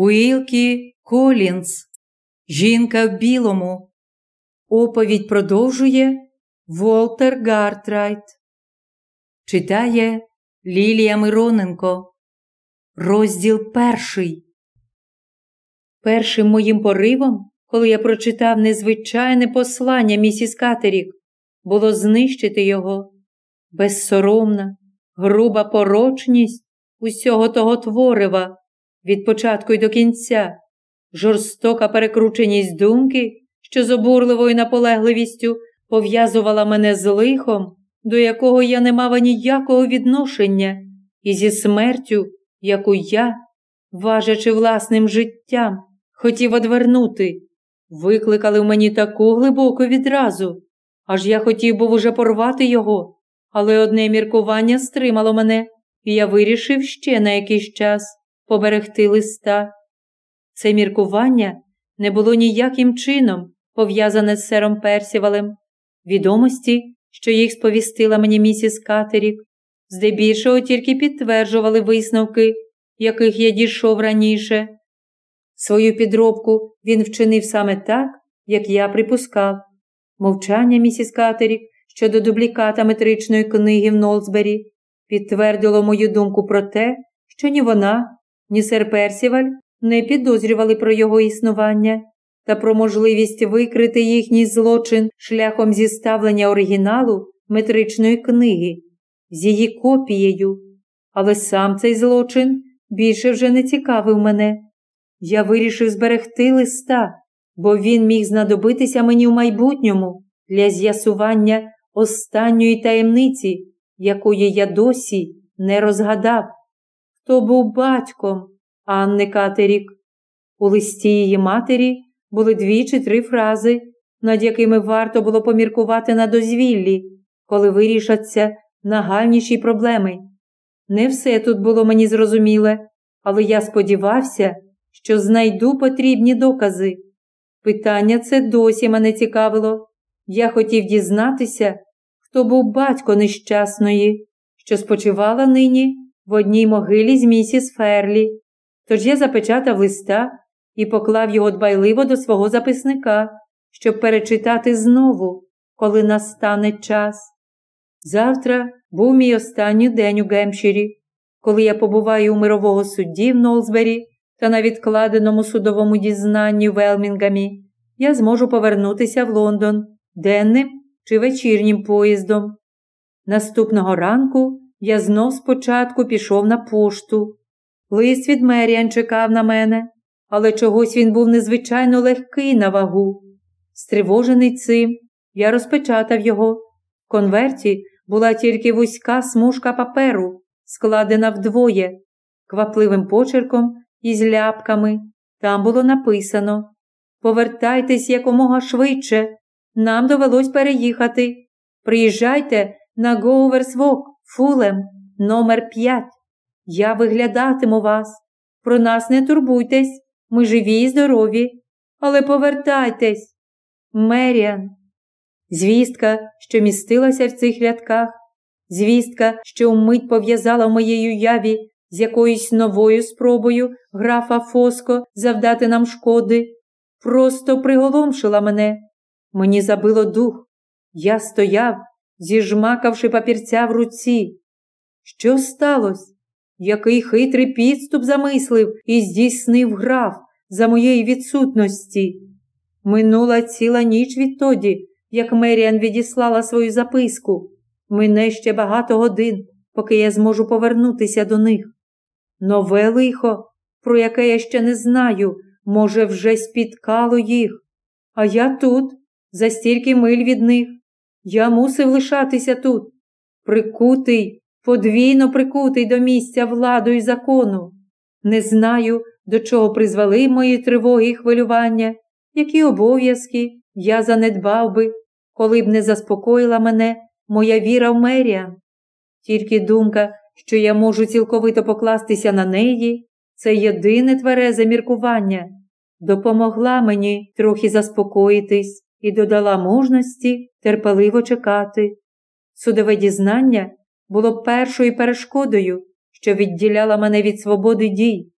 Уілкі Колінс. Жінка в білому. Оповідь продовжує Волтер Гартрайт. Читає Лілія Мироненко. Розділ перший. Першим моїм поривом, коли я прочитав незвичайне послання місіс Катерік, було знищити його. Безсоромна, груба порочність усього того творива від початку й до кінця, жорстока перекрученість думки, що з обурливою наполегливістю пов'язувала мене з лихом, до якого я не мав ніякого відношення, і зі смертю, яку я, важачи власним життям, хотів одвернути, викликали в мені таку глибоку відразу, аж я хотів був уже порвати його, але одне міркування стримало мене, і я вирішив ще на якийсь час поберегти листа. Це міркування не було ніяким чином пов'язане з сером Персівалем. Відомості, що їх сповістила мені місіс Катерік, здебільшого тільки підтверджували висновки, яких я дійшов раніше. Свою підробку він вчинив саме так, як я припускав. Мовчання місіс Катерік щодо дубліката метричної книги в Нолсбері підтвердило мою думку про те, що ні вона, ні сер Персіваль не підозрювали про його існування та про можливість викрити їхній злочин шляхом зіставлення оригіналу метричної книги з її копією. Але сам цей злочин більше вже не цікавив мене. Я вирішив зберегти листа, бо він міг знадобитися мені в майбутньому для з'ясування останньої таємниці, якої я досі не розгадав. Хто був батьком Анни Катерік? У листі її матері були дві чи три фрази, над якими варто було поміркувати на дозвіллі, коли вирішаться нагальніші проблеми. Не все тут було мені зрозуміле, але я сподівався, що знайду потрібні докази. Питання це досі мене цікавило. Я хотів дізнатися, хто був батько нещасної, що спочивала нині в одній могилі з місіс Ферлі. Тож я запечатав листа і поклав його дбайливо до свого записника, щоб перечитати знову, коли настане час. Завтра був мій останній день у Гемширі, коли я побуваю у мирового судді в Нолсбері та на відкладеному судовому дізнанні в Елмінгамі, я зможу повернутися в Лондон денним чи вечірнім поїздом. Наступного ранку я знов спочатку пішов на пошту. Лист від Меріан чекав на мене, але чогось він був незвичайно легкий на вагу. Стривожений цим, я розпечатав його. В конверті була тільки вузька смужка паперу, складена вдвоє, квапливим почерком і з ляпками. Там було написано Повертайтесь якомога швидше. Нам довелось переїхати. Приїжджайте на Гоуверсвок, Фулем, номер 5 Я виглядатиму вас. Про нас не турбуйтесь, ми живі і здорові. Але повертайтесь. Меріан. Звістка, що містилася в цих рядках, звістка, що вмить пов'язала в моїй уяві з якоюсь новою спробою графа Фоско завдати нам шкоди, просто приголомшила мене. Мені забило дух. Я стояв, зіжмакавши папірця в руці. Що сталося? Який хитрий підступ замислив і здійснив граф за моєї відсутності? Минула ціла ніч відтоді, як Меріан відіслала свою записку. Мине ще багато годин, поки я зможу повернутися до них. Нове лихо, про яке я ще не знаю, може, вже спіткало їх. А я тут, за стільки миль від них. Я мусив лишатися тут, прикутий, подвійно прикутий до місця владу і закону. Не знаю, до чого призвели мої тривоги і хвилювання, які обов'язки я занедбав би, коли б не заспокоїла мене моя віра в Меріан. Тільки думка, що я можу цілковито покластися на неї, це єдине тверезе міркування, допомогла мені трохи заспокоїтись і додала мужності терпеливо чекати. Судове дізнання було першою перешкодою, що відділяла мене від свободи дій.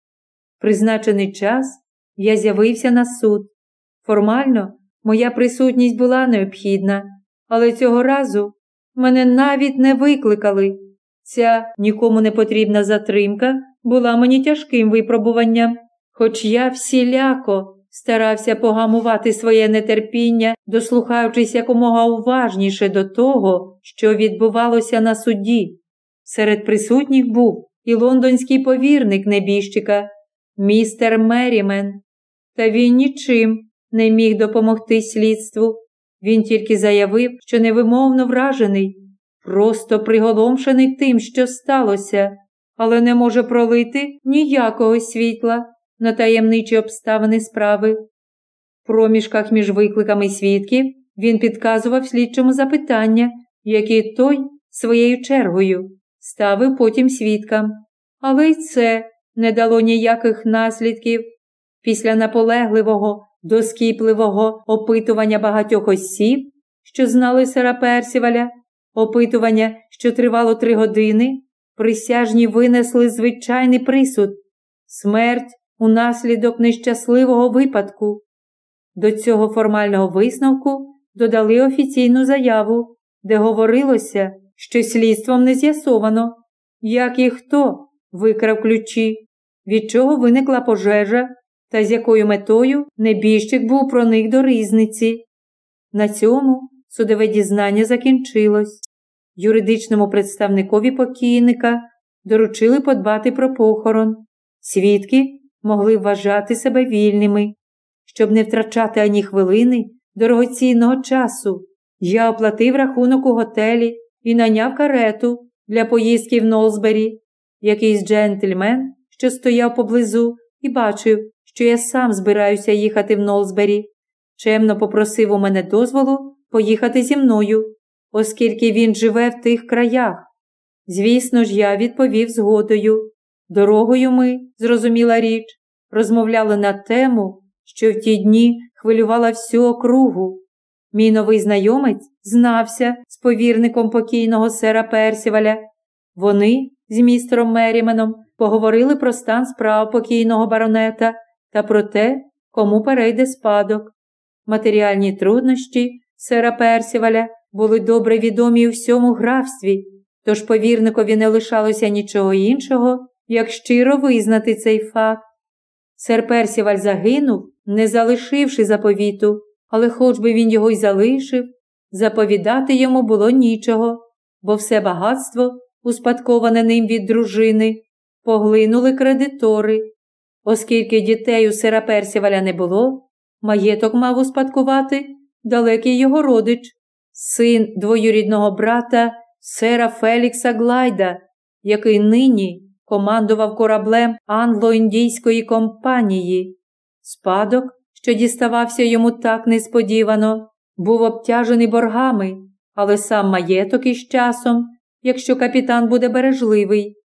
призначений час я з'явився на суд. Формально моя присутність була необхідна, але цього разу мене навіть не викликали. Ця нікому не потрібна затримка була мені тяжким випробуванням, хоч я всіляко старався погамувати своє нетерпіння, дослухаючись якомога уважніше до того, що відбувалося на суді. Серед присутніх був і лондонський повірник небіжчика, містер Мерімен, та він нічим не міг допомогти слідству. Він тільки заявив, що невимовно вражений, просто приголомшений тим, що сталося, але не може пролити ніякого світла на таємничі обставини справи. В проміжках між викликами свідків він підказував слідчому запитання, які той своєю чергою ставив потім свідкам. Але й це не дало ніяких наслідків. Після наполегливого, доскіпливого опитування багатьох осіб, що знали сера Персіваля, опитування, що тривало три години, присяжні винесли звичайний присуд смерть унаслідок нещасливого випадку. До цього формального висновку додали офіційну заяву, де говорилося, що слідством не з'ясовано, як і хто викрав ключі, від чого виникла пожежа та з якою метою небіжчик був проник до різниці. На цьому судове дізнання закінчилось. Юридичному представникові покійника доручили подбати про похорон. Свідки могли вважати себе вільними, щоб не втрачати ані хвилини дорогоцінного часу. Я оплатив рахунок у готелі і наняв карету для поїздки в Нолсбері. Якийсь джентльмен, що стояв поблизу, і бачив, що я сам збираюся їхати в Нолсбері. Чемно попросив у мене дозволу поїхати зі мною, оскільки він живе в тих краях. Звісно ж, я відповів згодою. Дорогою ми, зрозуміла річ, розмовляли на тему, що в ті дні хвилювала всю округу. Мій новий знайомець знався з повірником покійного сера Персіваля. Вони з містером Меріменом поговорили про стан справ покійного баронета та про те, кому перейде спадок. Матеріальні труднощі сера Персіваля були добре відомі у всьому графстві, тож повірникові не лишалося нічого іншого, як щиро визнати цей факт. Сер Персіваль загинув, не залишивши заповіту, але хоч би він його й залишив, заповідати йому було нічого, бо все багатство, успадковане ним від дружини, поглинули кредитори. Оскільки дітей у сера Персіваля не було, маєток мав успадкувати далекий його родич, син двоюрідного брата сера Фелікса Глайда, який нині командував кораблем англо-індійської компанії. Спадок, що діставався йому так несподівано, був обтяжений боргами, але сам маєток із часом, якщо капітан буде бережливий,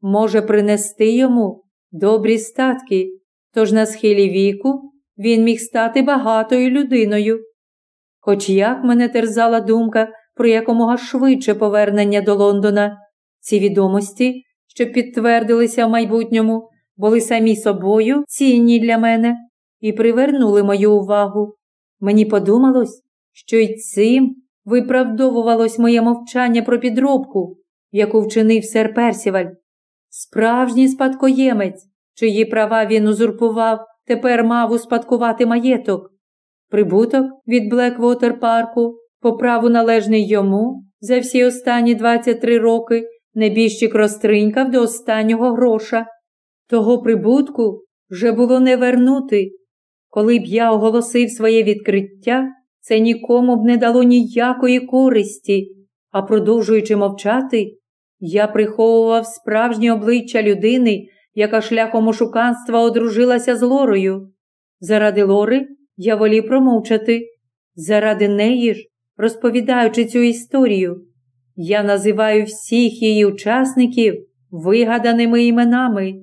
може принести йому добрі статки, тож на схилі віку він міг стати багатою людиною. Хоч як мене терзала думка про якомога швидше повернення до Лондона, ці відомості що підтвердилися в майбутньому, були самі собою цінні для мене і привернули мою увагу. Мені подумалось, що й цим виправдовувалось моє мовчання про підробку, яку вчинив сер Персіваль. Справжній спадкоємець, чиї права він узурпував, тепер мав успадкувати маєток. Прибуток від Блеквотер парку по праву належний йому за всі останні 23 роки Небіжчик розтринькав до останнього гроша. Того прибутку вже було не вернути. Коли б я оголосив своє відкриття, це нікому б не дало ніякої користі, а продовжуючи мовчати, я приховував справжнє обличчя людини, яка шляхом ошуканства одружилася з Лорою. Заради Лори я волів промовчати, заради неї ж, розповідаючи цю історію. Я називаю всіх її учасників вигаданими іменами.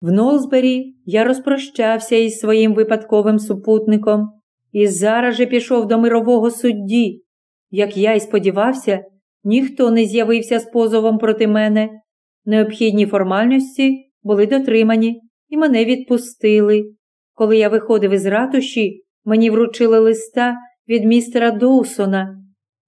В Нолсбері я розпрощався із своїм випадковим супутником і зараз же пішов до мирового судді. Як я й сподівався, ніхто не з'явився з позовом проти мене. Необхідні формальності були дотримані, і мене відпустили. Коли я виходив із ратуші, мені вручили листа від містера Доусона.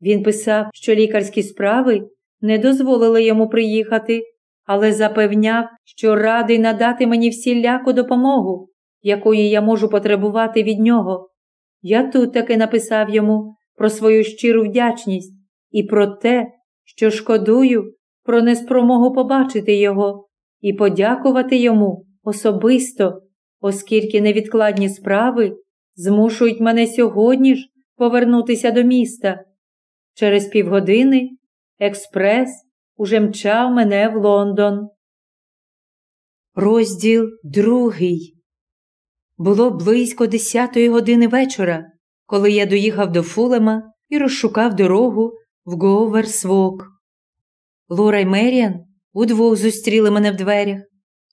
Він писав, що лікарські справи не дозволили йому приїхати, але запевняв, що радий надати мені всіляку допомогу, якої я можу потребувати від нього. Я тут таки написав йому про свою щиру вдячність і про те, що шкодую про неспромогу побачити його і подякувати йому особисто, оскільки невідкладні справи змушують мене сьогодні ж повернутися до міста. Через півгодини експрес уже мчав мене в Лондон. Розділ другий. Було близько десятої години вечора, коли я доїхав до Фулема і розшукав дорогу в Говерсвок. Лора й Меріан удвох зустріли мене в дверях.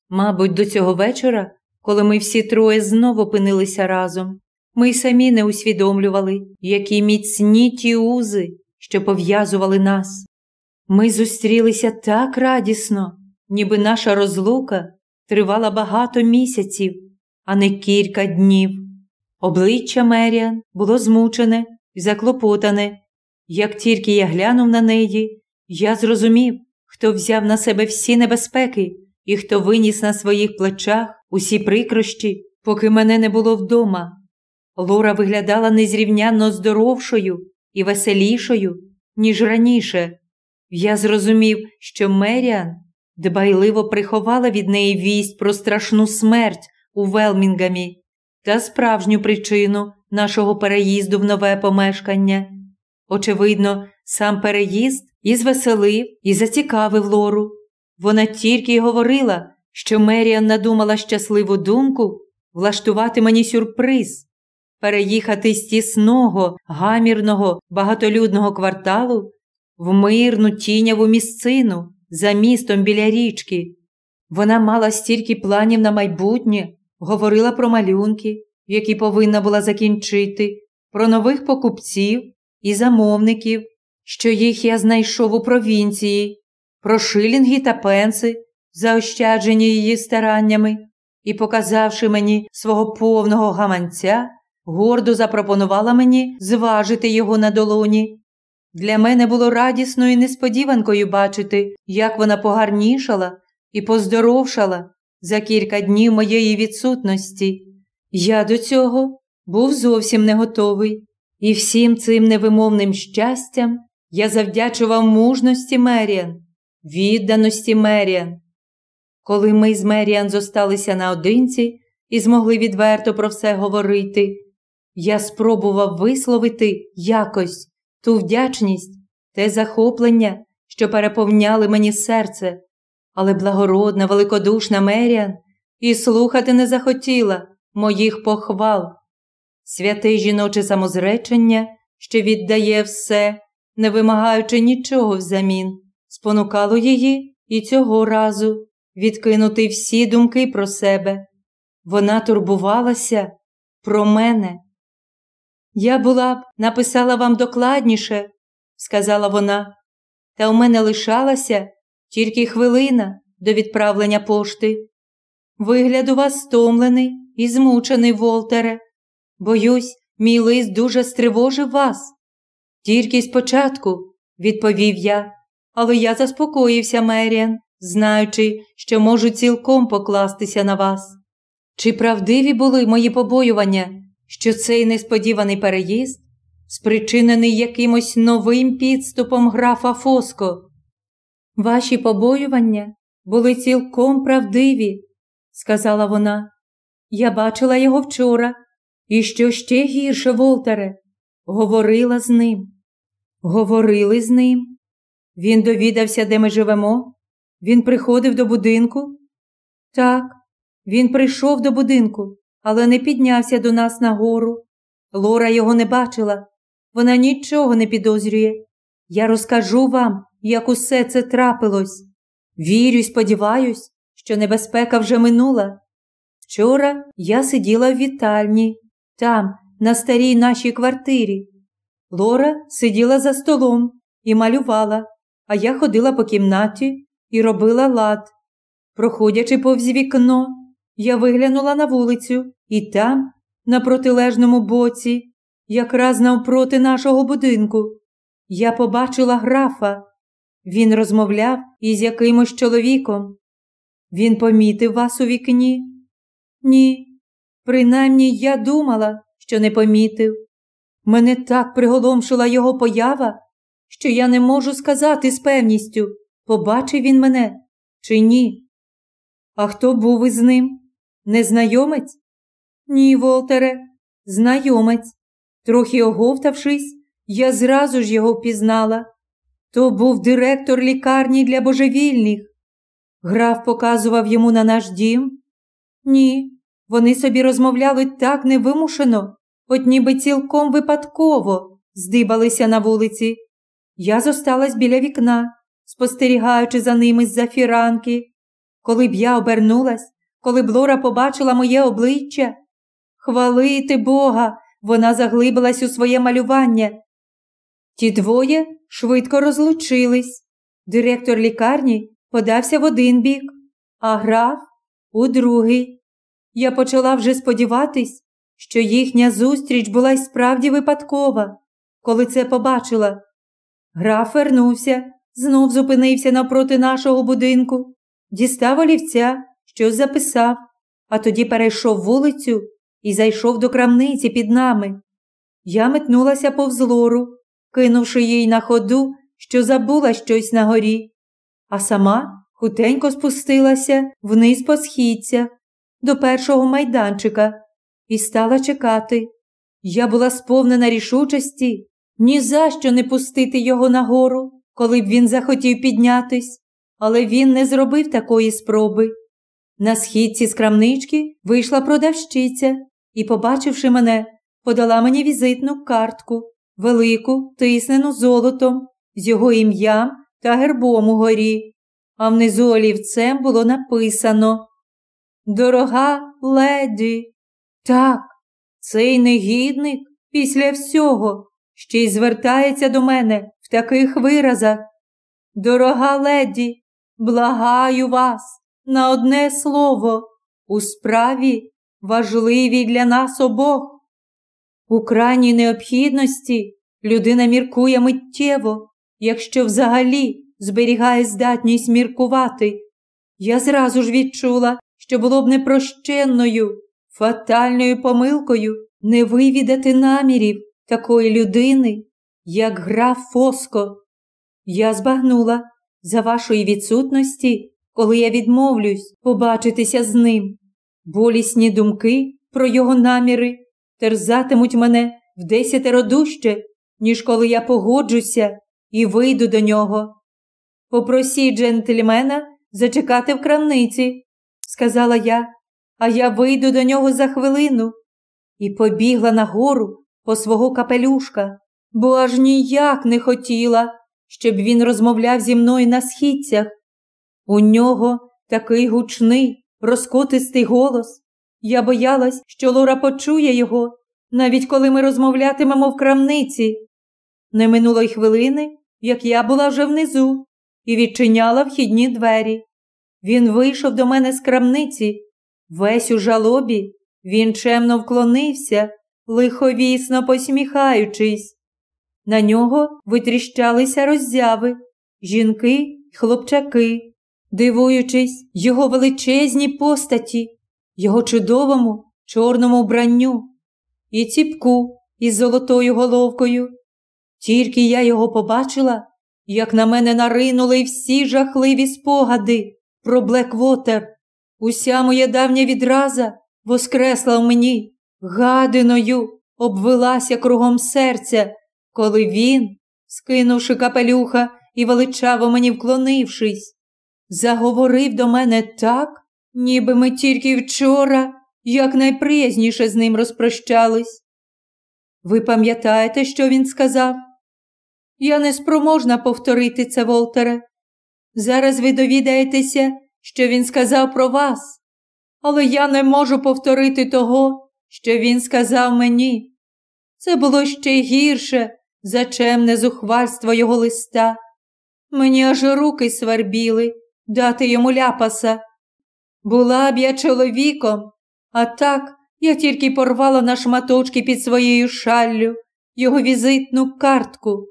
Мабуть, до цього вечора, коли ми всі троє знову опинилися разом, ми й самі не усвідомлювали, які міцні ті узи, що пов'язували нас. Ми зустрілися так радісно, ніби наша розлука тривала багато місяців, а не кілька днів. Обличчя Меріан було змучене і заклопотане. Як тільки я глянув на неї, я зрозумів, хто взяв на себе всі небезпеки і хто виніс на своїх плечах усі прикрощі, поки мене не було вдома. Лора виглядала незрівнянно здоровшою і веселішою, ніж раніше. Я зрозумів, що Меріан дбайливо приховала від неї вість про страшну смерть у Велмінгамі та справжню причину нашого переїзду в нове помешкання. Очевидно, сам переїзд і звеселив, і зацікавив Лору. Вона тільки й говорила, що Меріан надумала щасливу думку влаштувати мені сюрприз, переїхати з тісного, гамірного, багатолюдного кварталу в мирну тіняву місцину за містом біля річки. Вона мала стільки планів на майбутнє, говорила про малюнки, які повинна була закінчити, про нових покупців і замовників, що їх я знайшов у провінції, про шилінги та пенси, заощаджені її стараннями, і, показавши мені свого повного гаманця, гордо запропонувала мені зважити його на долоні. Для мене було радісною несподіванкою бачити, як вона погарнішала і поздоровшала за кілька днів моєї відсутності. Я до цього був зовсім не готовий, і всім цим невимовним щастям я завдячував мужності Меріан, відданості Меріан. Коли ми з Меріан зосталися наодинці і змогли відверто про все говорити, я спробував висловити якось ту вдячність, те захоплення, що переповняли мені серце, але благородна, великодушна Меріан і слухати не захотіла моїх похвал. Святе жіноче самозречення, що віддає все, не вимагаючи нічого взамін, спонукало її і цього разу відкинути всі думки про себе. Вона турбувалася про мене. Я була б написала вам докладніше, сказала вона, та у мене лишалася тільки хвилина до відправлення пошти. Вигляд у вас стомлений і змучений, Волтере. Боюсь, мій лист дуже стривожив вас. Тільки спочатку, відповів я, але я заспокоївся, Меріан, знаючи, що можу цілком покластися на вас. Чи правдиві були мої побоювання, що цей несподіваний переїзд спричинений якимось новим підступом графа Фоско? Ваші побоювання були цілком правдиві, сказала вона. Я бачила його вчора, і що ще гірше, Волтере, говорила з ним. Говорили з ним. Він довідався, де ми живемо. Він приходив до будинку. Так, він прийшов до будинку, але не піднявся до нас нагору. Лора його не бачила. Вона нічого не підозрює. Я розкажу вам, як усе це трапилось. Вірю й сподіваюсь, що небезпека вже минула. Вчора я сиділа в вітальні, там, на старій нашій квартирі. Лора сиділа за столом і малювала, а я ходила по кімнаті і робила лад. Проходячи повз вікно, Я виглянула на вулицю, і там, на протилежному боці, якраз навпроти нашого будинку, я побачила графа. Він розмовляв із якимось чоловіком. Він помітив вас у вікні? Ні. Принаймні я думала, що не помітив. Мене так приголомшила його поява, що я не можу сказати з певністю, побачив він мене чи ні. А хто був із ним? Незнайомець? Ні, Волтере, знайомець. Трохи оговтавшись, я зразу ж його впізнала. То був директор лікарні для божевільних. Граф показував йому на наш дім? Ні, вони собі розмовляли так невимушено, от ніби цілком випадково здибалися на вулиці. Я зосталась біля вікна, спостерігаючи за ними з-за фіранки. Коли б я обернулась, коли б Лора побачила моє обличчя, хвалити Бога, вона заглибилась у своє малювання. Ті двоє швидко розлучились. Директор лікарні подався в один бік, а граф у другий. Я почала вже сподіватись, що їхня зустріч була й справді випадкова, коли це побачила. Граф вернувся, знов зупинився навпроти нашого будинку, дістав олівця, щось записав, а тоді перейшов вулицю і зайшов до крамниці під нами. Я метнулася повз лору, кинувши їй на ходу, що забула щось на горі, а сама хутенько спустилася вниз по східцях до першого майданчика і стала чекати. Я була сповнена рішучості ні за що не пустити його нагору, коли б він захотів піднятись, але він не зробив такої спроби. На східці з крамнички вийшла продавщиця і, побачивши мене, подала мені візитну картку, велику, тиснену золотом, з його ім'ям та гербом у горі, а внизу олівцем було написано Дорога леді. Так, цей негідник після всього ще й звертається до мене в таких виразах. Дорога леді, благаю вас на одне слово у справі важливій для нас обох. У крайній необхідності людина міркує миттєво, якщо взагалі зберігає здатність міркувати. Я зразу ж відчула, що було б непрощенною, фатальною помилкою не вивідати намірів такої людини, як граф Фоско. Я збагнула за вашої відсутності, коли я відмовлюсь побачитися з ним. Болісні думки про його наміри терзатимуть мене в десятеро дужче, ніж коли я погоджуся і вийду до нього. Попросіть джентльмена зачекати в крамниці, сказала я, а я вийду до нього за хвилину і побігла нагору по свого капелюшка, бо аж ніяк не хотіла, щоб він розмовляв зі мною на східцях. У нього такий гучний, розкотистий голос. Я боялась, що Лора почує його, навіть коли ми розмовлятимемо в крамниці. Не минуло й хвилини, як я була вже внизу і відчиняла вхідні двері. Він вийшов до мене з крамниці. Весь у жалобі він чемно вклонився, лиховісно посміхаючись. На нього витріщалися роззяви, жінки й хлопчаки, дивуючись його величезній постаті, його чудовому чорному вбранню і ціпку із золотою головкою. Тільки я його побачила, як на мене наринули всі жахливі спогади про Блеквотер. Уся моя давня відраза воскресла в мені, гадиною обвелася кругом серця, коли він, скинувши капелюха і величаво мені вклонившись, заговорив до мене так, ніби ми тільки вчора якнайприязніше з ним розпрощались. Ви пам'ятаєте, що він сказав? Я не спроможна повторити це, Волтере. Зараз ви довідаєтеся, що він сказав про вас, але я не можу повторити того, що він сказав мені. Це було ще гірше за чемне зухвальство його листа. Мені аж руки свербіли дати йому ляпаса. Була б я чоловіком, а так я тільки порвала на шматочки під своєю шаллю його візитну картку.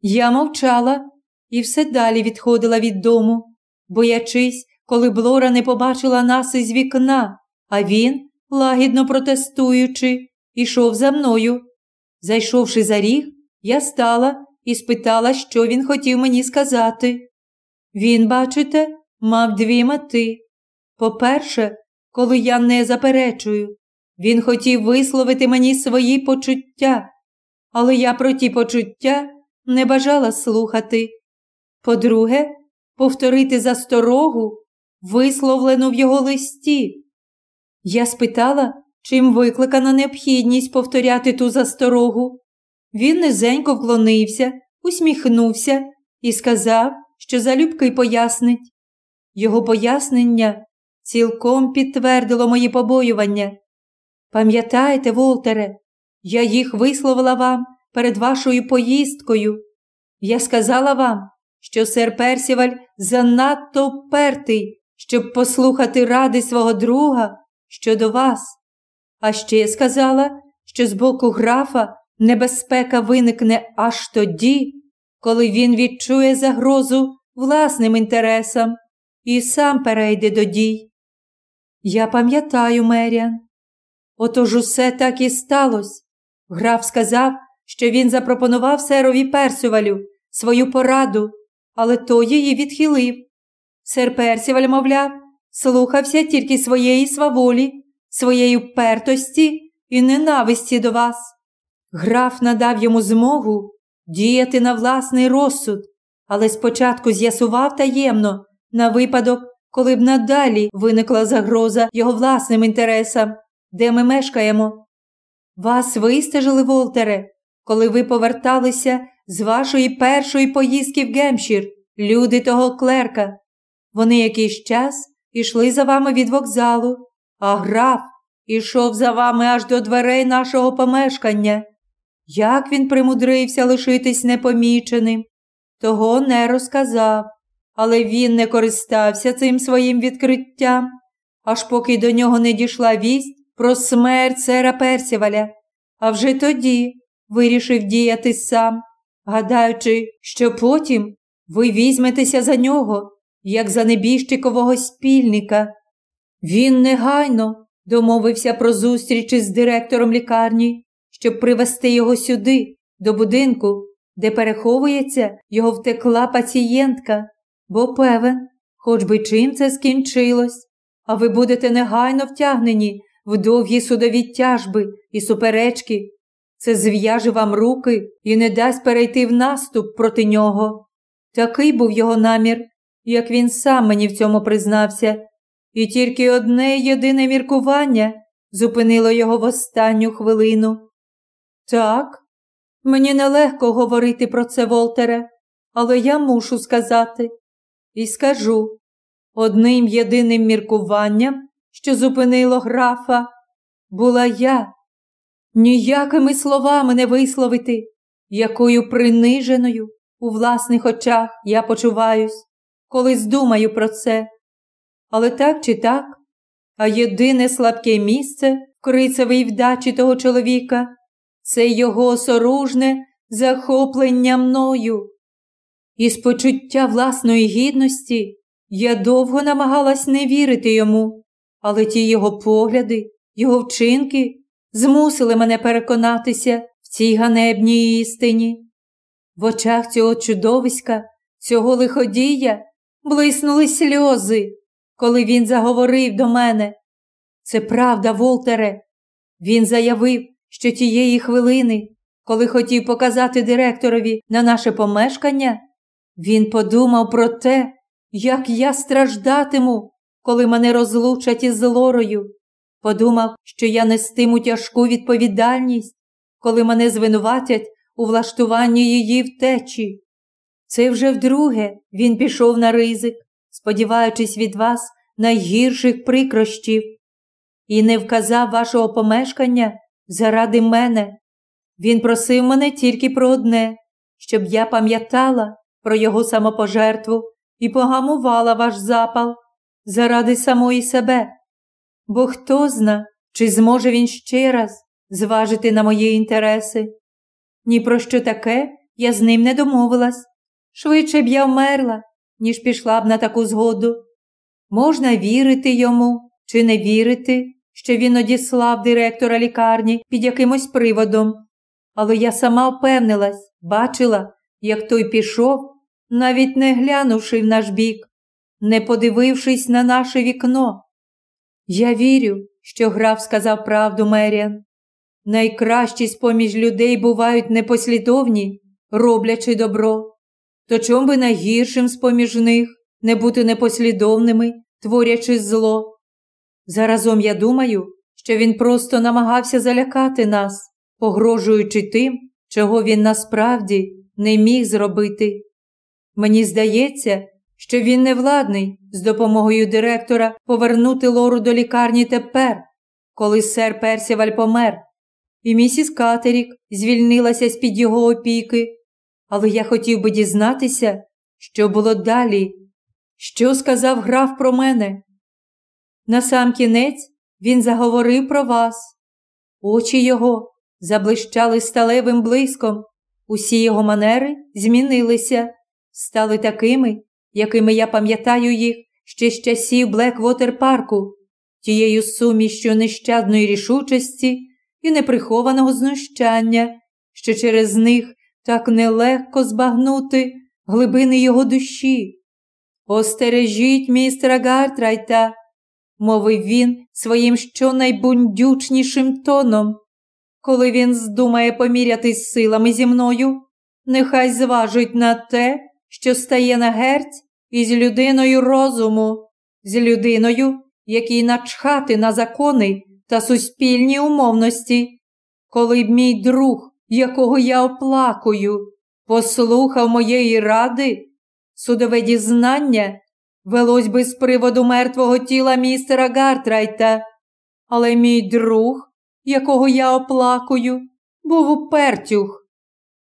Я мовчала і все далі відходила від дому, боячись, коли Блора не побачила нас із вікна, а він, лагідно протестуючи, ішов за мною. Зайшовши за ріг, я стала і спитала, що він хотів мені сказати. Він, бачите, мав дві мети. По-перше, коли я не заперечую, він хотів висловити мені свої почуття, але я про ті почуття не бажала слухати. По-друге, повторити засторогу, висловлену в його листі. Я спитала, чим викликана необхідність повторяти ту засторогу. Він низенько вклонився, усміхнувся і сказав, що залюбки пояснить. Його пояснення цілком підтвердило мої побоювання. Пам'ятаєте, Волтере, я їх висловила вам перед вашою поїздкою. Я сказала вам, що сер Персіваль занадто впертий, щоб послухати ради свого друга щодо вас. А ще сказала, що з боку графа небезпека виникне аж тоді, коли він відчує загрозу власним інтересам і сам перейде до дій. Я пам'ятаю, Меріан. Отож усе так і сталося. Граф сказав, що він запропонував серові Персювалю свою пораду, але той її відхилив. Сер Персіваль, мовляв, слухався тільки своєї сваволі, своєї впертості і ненависті до вас. Граф надав йому змогу діяти на власний розсуд, але спочатку з'ясував таємно на випадок, коли б надалі виникла загроза його власним інтересам, де ми мешкаємо. Вас вистежили, Волтере, коли ви поверталися з вашої першої поїздки в Гемшір, люди того клерка. Вони якийсь час ішли за вами від вокзалу, а граф ішов за вами аж до дверей нашого помешкання. Як він примудрився лишитись непоміченим, того не розказав, але він не користався цим своїм відкриттям, аж поки до нього не дійшла вість про смерть сера Персіваля, а вже тоді вирішив діяти сам, гадаючи, що потім ви візьметеся за нього, як за небіжчикового спільника. Він негайно домовився про зустріч із директором лікарні щоб привезти його сюди, до будинку, де переховується його втекла пацієнтка, бо певен, хоч би чим це скінчилось, а ви будете негайно втягнені в довгі судові тяжби і суперечки. Це зв'яже вам руки і не дасть перейти в наступ проти нього. Такий був його намір, як він сам мені в цьому признався, і тільки одне єдине міркування зупинило його в останню хвилину. Так, мені нелегко говорити про це, Волтере, але я мушу сказати. І скажу одним єдиним міркуванням, що зупинило графа, була я. Ніякими словами не висловити, якою приниженою у власних очах я почуваюсь, коли здумаю про це. Але так чи так, а єдине слабке місце в крицевій вдачі того чоловіка це його осоружне захоплення мною. Із почуття власної гідності я довго намагалась не вірити йому, але ті його погляди, його вчинки змусили мене переконатися в цій ганебній істині. В очах цього чудовиська, цього лиходія блиснули сльози, коли він заговорив до мене. Це правда, Волтере. Він заявив, що тієї хвилини, коли хотів показати директорові на наше помешкання, він подумав про те, як я страждатиму, коли мене розлучать із Лорою. Подумав, що я нестиму тяжку відповідальність, коли мене звинуватять у влаштуванні її втечі. Це вже вдруге він пішов на ризик, сподіваючись від вас найгірших прикрощів, і не вказав вашого помешкання заради мене. Він просив мене тільки про одне, щоб я пам'ятала про його самопожертву і погамувала ваш запал, заради самої себе. Бо хто зна, чи зможе він ще раз зважити на мої інтереси. Ні про що таке я з ним не домовилась. Швидше б я вмерла, ніж пішла б на таку згоду. Можна вірити йому чи не вірити, що він одіслав директора лікарні під якимось приводом. Але я сама впевнилась, бачила, як той пішов, навіть не глянувши в наш бік, не подивившись на наше вікно. Я вірю, що граф сказав правду Меріан. Найкращі з поміж людей бувають непослідовні, роблячи добро. То чом би найгіршим з поміж них не бути непослідовними, творячи зло? Заразом я думаю, що він просто намагався залякати нас, погрожуючи тим, чого він насправді не міг зробити. Мені здається, що він не владний з допомогою директора повернути Лору до лікарні тепер, коли сер Персіваль помер, і місіс Катерік звільнилася з під його опіки. Але я хотів би дізнатися, що було далі, що сказав граф про мене. На сам кінець він заговорив про вас. Очі його заблищали сталевим блиском, усі його манери змінилися, стали такими, якими я пам'ятаю їх ще з часів Блеквотер парку, тією сумішчю нещадної рішучості і неприхованого знущання, що через них так нелегко збагнути глибини його душі. Остережіть містера Гартрайта, мовив він своїм щонайбундючнішим тоном. Коли він здумає помірятись силами зі мною, нехай зважить на те, що стає на герць із людиною розуму, з людиною, якій начхати на закони та суспільні умовності. Коли б мій друг, якого я оплакую, послухав моєї ради, судове дізнання велось би з приводу мертвого тіла містера Гартрайта, але мій друг, якого я оплакую, був упертюх.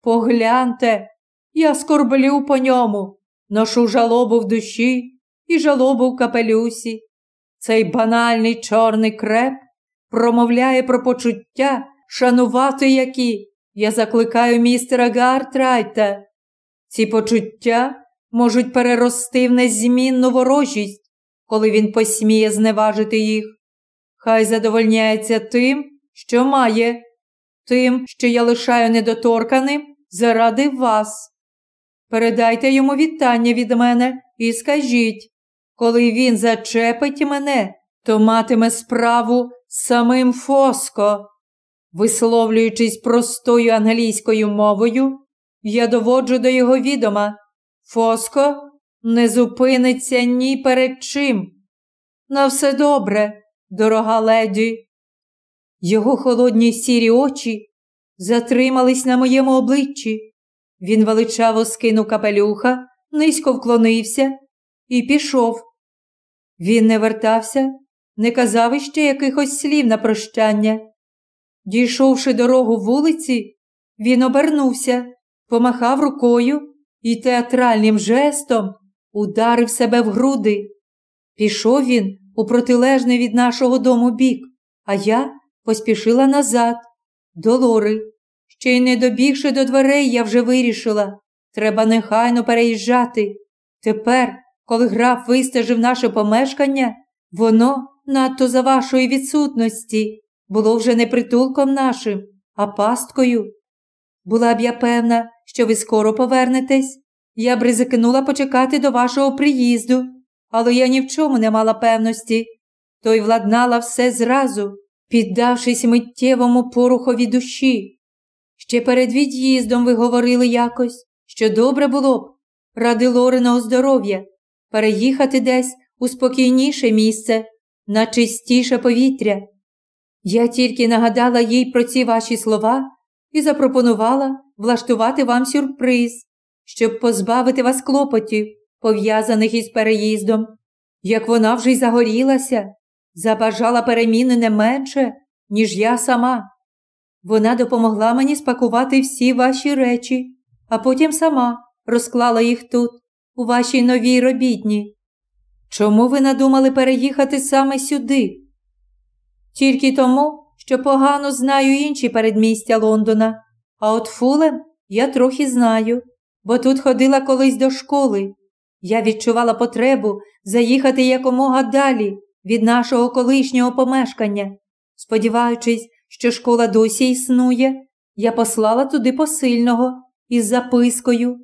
Погляньте, я скорблю по ньому, ношу жалобу в душі і жалобу в капелюсі. Цей банальний чорний креп промовляє про почуття, шанувати які я закликаю містера Гартрайта. Ці почуття можуть перерости в незмінну ворожість, коли він посміє зневажити їх. Хай задовольняється тим, що має, тим, що я лишаю недоторканим заради вас. Передайте йому вітання від мене і скажіть, коли він зачепить мене, то матиме справу самим Фоско. Висловлюючись простою англійською мовою, я доводжу до його відома. Фоско не зупиниться ні перед чим. На все добре, дорога леді. Його холодні сірі очі затримались на моєму обличчі. Він величаво скинув капелюха, низько вклонився і пішов. Він не вертався, не казав іще якихось слів на прощання. Дійшовши дорогу вулиці, він обернувся, помахав рукою і театральним жестом ударив себе в груди. Пішов він у протилежний від нашого дому бік, а я поспішила назад, до Лори. Ще й не добігши до дверей, я вже вирішила. Треба нехайно переїжджати. Тепер, коли граф вистежив наше помешкання, воно надто за вашої відсутності було вже не притулком нашим, а пасткою. Була б я певна, що ви скоро повернетесь. Я б ризикнула почекати до вашого приїзду, але я ні в чому не мала певності, то й владнала все зразу, піддавшись миттєвому порухові душі. Ще перед від'їздом ви говорили якось, що добре було б, ради Лориного здоров'я, переїхати десь у спокійніше місце, на чистіше повітря. Я тільки нагадала їй про ці ваші слова і запропонувала влаштувати вам сюрприз, щоб позбавити вас клопотів, пов'язаних із переїздом. Як вона вже й загорілася, забажала переміни не менше, ніж я сама. Вона допомогла мені спакувати всі ваші речі, а потім сама розклала їх тут, у вашій новій робітні. Чому ви надумали переїхати саме сюди? Тільки тому, що погано знаю інші передмістя Лондона, а от Фулем я трохи знаю, бо тут ходила колись до школи. Я відчувала потребу заїхати якомога далі від нашого колишнього помешкання. Сподіваючись, що школа досі існує, я послала туди посильного із запискою.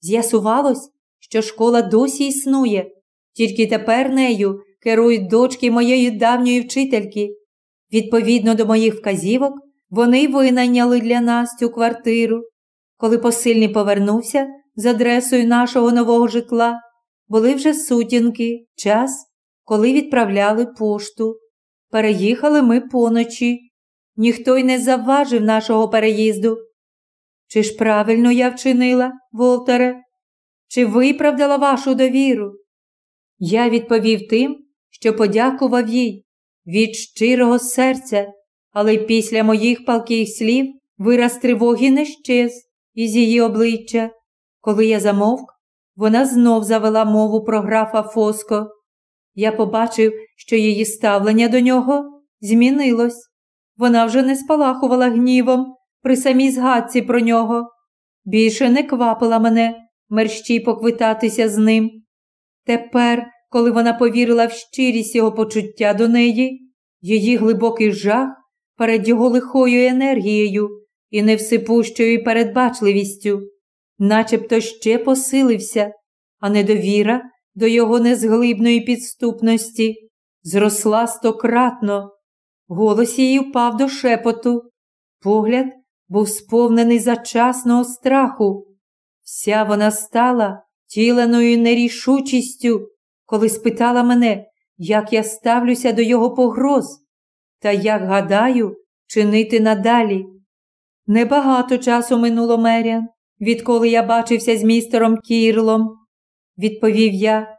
З'ясувалось, що школа досі існує, тільки тепер нею керують дочки моєї давньої вчительки. Відповідно до моїх вказівок, вони винайняли для нас цю квартиру. Коли посильний повернувся з адресою нашого нового житла, були вже сутінки, час, коли відправляли пошту. Переїхали ми поночі. Ніхто й не завважив нашого переїзду. Чи ж правильно я вчинила, Волтере? Чи виправдала вашу довіру? Я відповів тим, що подякував їй від щирого серця, але після моїх палких слів вираз тривоги не щез із її обличчя. Коли я замовк, вона знов завела мову про графа Фоско. Я побачив, що її ставлення до нього змінилось. Вона вже не спалахувала гнівом при самій згадці про нього. Більше не квапила мене мерщій поквитатися з ним. Тепер, коли вона повірила в щирість його почуття до неї, її глибокий жах перед його лихою енергією і невсипущою передбачливістю, начебто ще посилився, а недовіра до його незглибної підступності зросла стократно. Голос її впав до шепоту. Погляд був сповнений зачасного страху. Вся вона стала тіленою нерішучістю, коли спитала мене, як я ставлюся до його погроз, та як гадаю, чинити надалі. Небагато часу минуло Меріан, відколи я бачився з містером Кірлом, відповів я.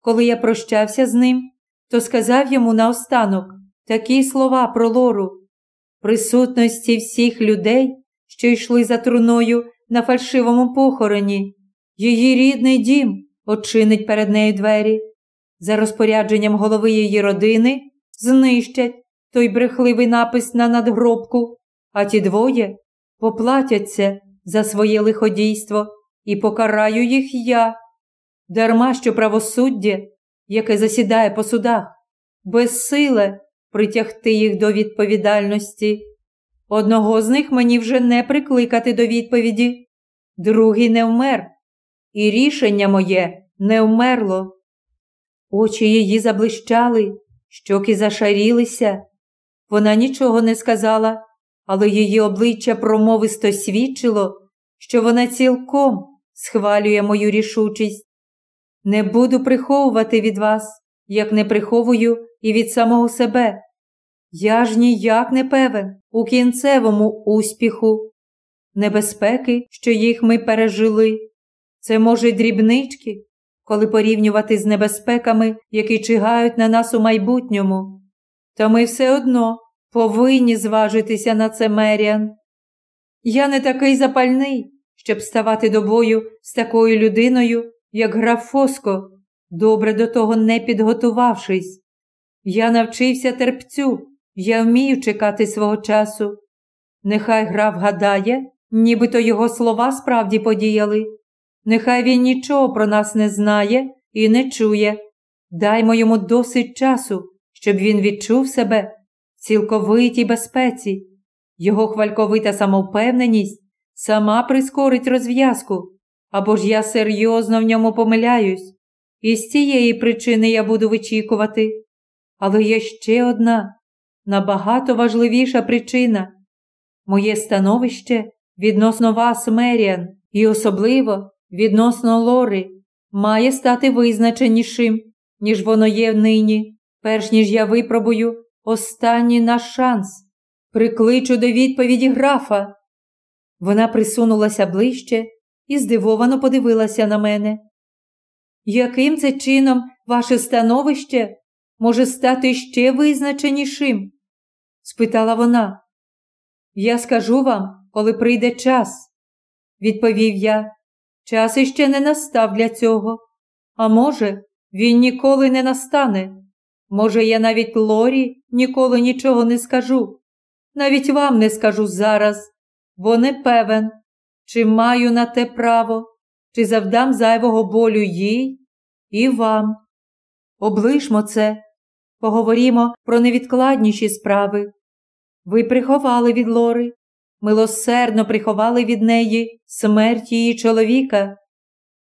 Коли я прощався з ним, то сказав йому наостанок такі слова про лору, присутності всіх людей, що йшли за труною на фальшивому похороні. Її рідний дім очинить перед нею двері. За розпорядженням голови її родини знищать той брехливий напис на надгробку, а ті двоє поплатяться за своє лиходійство і покараю їх я. Дарма що правосуддя, яке засідає по судах, безсиле притягти їх до відповідальності. Одного з них мені вже не прикликати до відповіді, другий не вмер, і рішення моє не вмерло. Очі її заблищали, щоки зашарілися. Вона нічого не сказала, але її обличчя промовисто свідчило, що вона цілком схвалює мою рішучість. Не буду приховувати від вас, як не приховую і від самого себе. Я ж ніяк не певен у кінцевому успіху. Небезпеки, що їх ми пережили, це, може, дрібнички, коли порівнювати з небезпеками, які чигають на нас у майбутньому. Та ми все одно повинні зважитися на це Меріан. Я не такий запальний, щоб ставати до бою з такою людиною, як граф Фоско, добре до того не підготувавшись. Я навчився терпцю, я вмію чекати свого часу. Нехай граф гадає, нібито його слова справді подіяли. Нехай він нічого про нас не знає і не чує. Даймо йому досить часу, щоб він відчув себе в цілковитій безпеці. Його хвальковита самовпевненість сама прискорить розв'язку, або ж я серйозно в ньому помиляюсь, і з цієї причини я буду вичікувати. Але є ще одна набагато важливіша причина моє становище відносно вас, Меріан, і особливо відносно Лори, має стати визначенішим, ніж воно є нині, перш ніж я випробую останній наш шанс. Прикличу до відповіді графа. Вона присунулася ближче і здивовано подивилася на мене. Яким це чином ваше становище може стати ще визначенішим? спитала вона. Я скажу вам, коли прийде час, відповів я. Час іще не настав для цього. А може, він ніколи не настане. Може, я навіть Лорі ніколи нічого не скажу. Навіть вам не скажу зараз, бо не певен, чи маю на те право, чи завдам зайвого болю їй і вам. Облишмо це, поговоримо про невідкладніші справи. Ви приховали від Лори, милосердно приховали від неї смерть її чоловіка.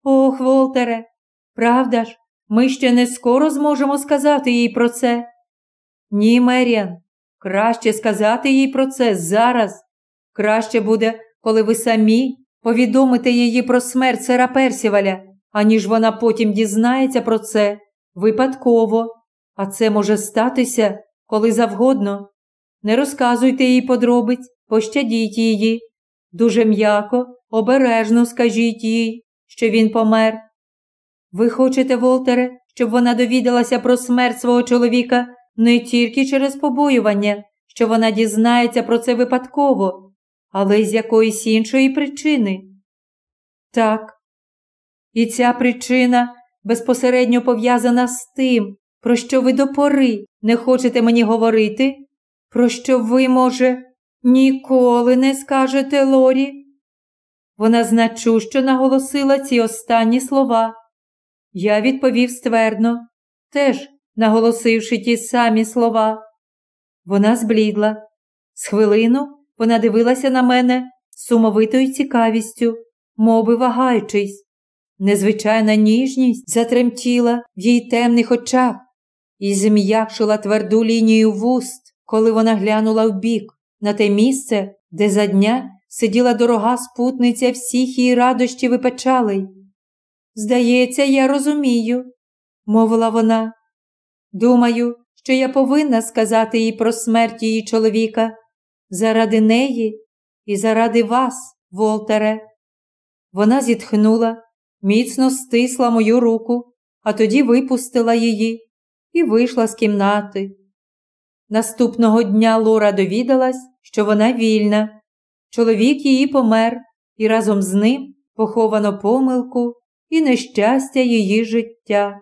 Ох, Волтере, правда ж, ми ще не скоро зможемо сказати їй про це. Ні, Меріан, краще сказати їй про це зараз. Краще буде, коли ви самі повідомите її про смерть сера Персіваля, аніж вона потім дізнається про це випадково, а це може статися коли завгодно. Не розказуйте їй подробиць, пощадіть її. Дуже м'яко, обережно скажіть їй, що він помер. Ви хочете, Волтере, щоб вона довідалася про смерть свого чоловіка не тільки через побоювання, що вона дізнається про це випадково, але й з якоїсь іншої причини. Так. І ця причина безпосередньо пов'язана з тим, про що ви до пори не хочете мені говорити, про що ви, може, ніколи не скажете Лорі. Вона значущо наголосила ці останні слова. Я відповів ствердно, теж наголосивши ті самі слова. Вона зблідла. З хвилину вона дивилася на мене сумовитою цікавістю, мови вагаючись. Незвичайна ніжність затремтіла в її темних очах і зм'якшила тверду лінію вуст, коли вона глянула вбік, на те місце, де за дня сиділа дорога спутниця всіх її радощів і печалей. Здається, я розумію, мовила вона. Думаю, що я повинна сказати їй про смерть її чоловіка заради неї і заради вас, Волтере. Вона зітхнула, міцно стисла мою руку, а тоді випустила її і вийшла з кімнати. Наступного дня Лора довідалась, що вона вільна. Чоловік її помер, і разом з ним поховано помилку і нещастя її життя.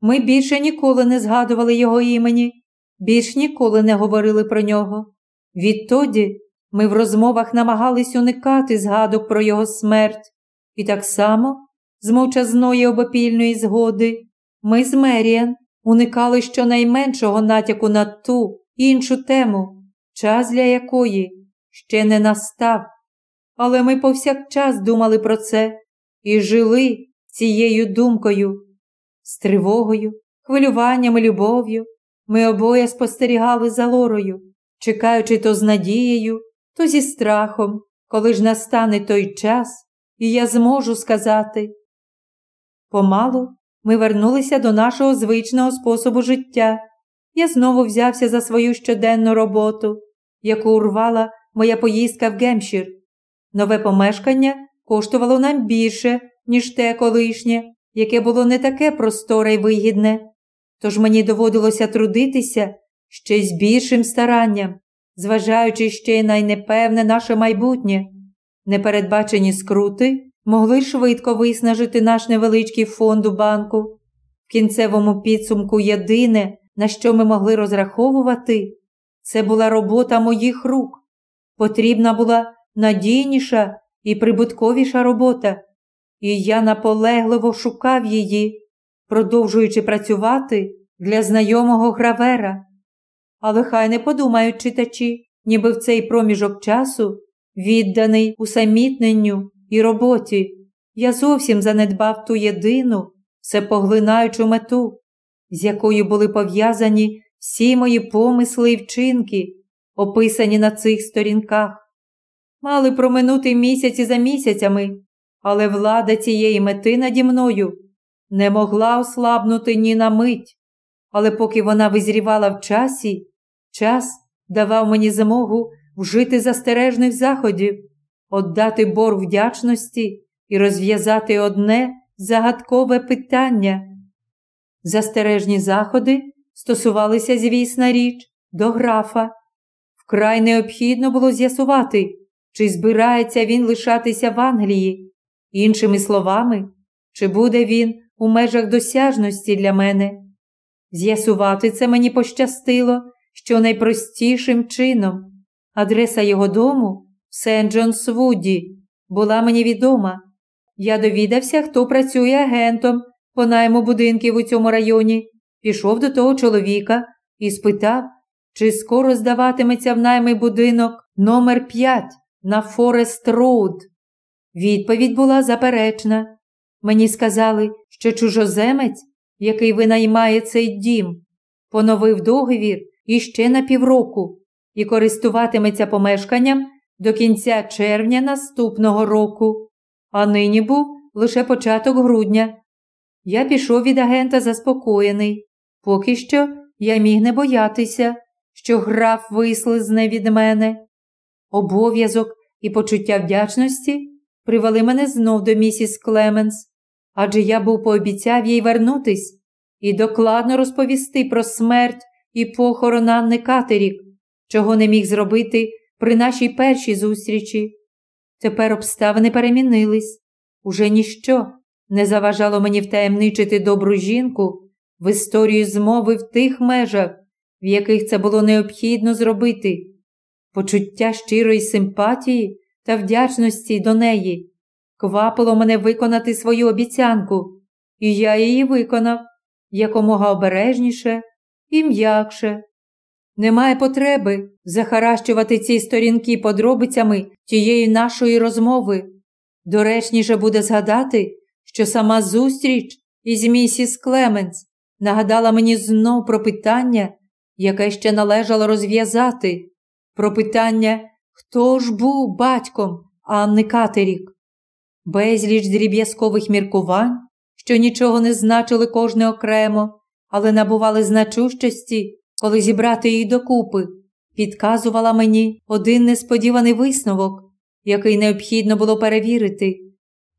Ми більше ніколи не згадували його імені, більш ніколи не говорили про нього. Відтоді ми в розмовах намагались уникати згадок про його смерть, і так само, з мовчазної обопільної згоди, ми з Меріан уникали щонайменшого натяку на ту іншу тему, час для якої ще не настав. Але ми повсякчас думали про це і жили цією думкою, з тривогою, хвилюванням і любов'ю. Ми обоє спостерігали за Лорою, чекаючи то з надією, то зі страхом, коли ж настане той час, і я зможу сказати. Помалу ми вернулися до нашого звичного способу життя. Я знову взявся за свою щоденну роботу, яку урвала моя поїздка в Гемшір. Нове помешкання коштувало нам більше, ніж те колишнє, яке було не таке просторе й вигідне. Тож мені доводилося трудитися ще й з більшим старанням, зважаючи ще й на непевне наше майбутнє. Непередбачені скрути могли швидко виснажити наш невеличкий фонд у банку. В кінцевому підсумку єдине, на що ми могли розраховувати, це була робота моїх рук. Потрібна була надійніша і прибутковіша робота, і я наполегливо шукав її, продовжуючи працювати для знайомого гравера. Але хай не подумають читачі, ніби в цей проміжок часу, відданий усамітненню і роботі, я зовсім занедбав ту єдину, всепоглинаючу мету, з якою були пов'язані всі мої помисли і вчинки, описані на цих сторінках. Мали проминути місяці за місяцями, але влада цієї мети наді мною не могла ослабнути ні на мить. Але поки вона визрівала в часі, час давав мені змогу вжити застережних заходів, отдати борг вдячності і розв'язати одне загадкове питання. Застережні заходи стосувалися, звісна річ, до графа. Вкрай необхідно було з'ясувати, чи збирається він лишатися в Англії, іншими словами, чи буде він у межах досяжності для мене. З'ясувати це мені пощастило, що найпростішим чином. Адреса його дому в Сент-Джонс-Вуді була мені відома. Я довідався, хто працює агентом по найму будинків у цьому районі, пішов до того чоловіка і спитав, чи скоро здаватиметься в найми будинок номер 5 на Форест Роуд. Відповідь була заперечна. Мені сказали, що чужоземець, який винаймає цей дім, поновив договір іще на півроку і користуватиметься помешканням до кінця червня наступного року, а нині був лише початок грудня. Я пішов від агента заспокоєний. Поки що я міг не боятися, що граф вислизне від мене. Обов'язок і почуття вдячності привели мене знов до місіс Клеменс, адже я був пообіцяв їй вернутись і докладно розповісти про смерть і похорон Анни Катерік, чого не міг зробити при нашій першій зустрічі. Тепер обставини перемінились. Уже ніщо не заважало мені втаємничити добру жінку в історію змови в тих межах, в яких це було необхідно зробити. Почуття щирої симпатії та вдячності до неї квапило мене виконати свою обіцянку, і я її виконав якомога обережніше і м'якше. Немає потреби захаращувати ці сторінки подробицями тієї нашої розмови. Доречніше буде згадати, що сама зустріч із місіс Клеменс нагадала мені знов про питання, яке ще належало розв'язати, про питання, хто ж був батьком Анни Катерік. Безліч дріб'язкових міркувань, що нічого не значили кожне окремо, але набували значущості, коли зібрати її докупи, підказувала мені один несподіваний висновок, який необхідно було перевірити.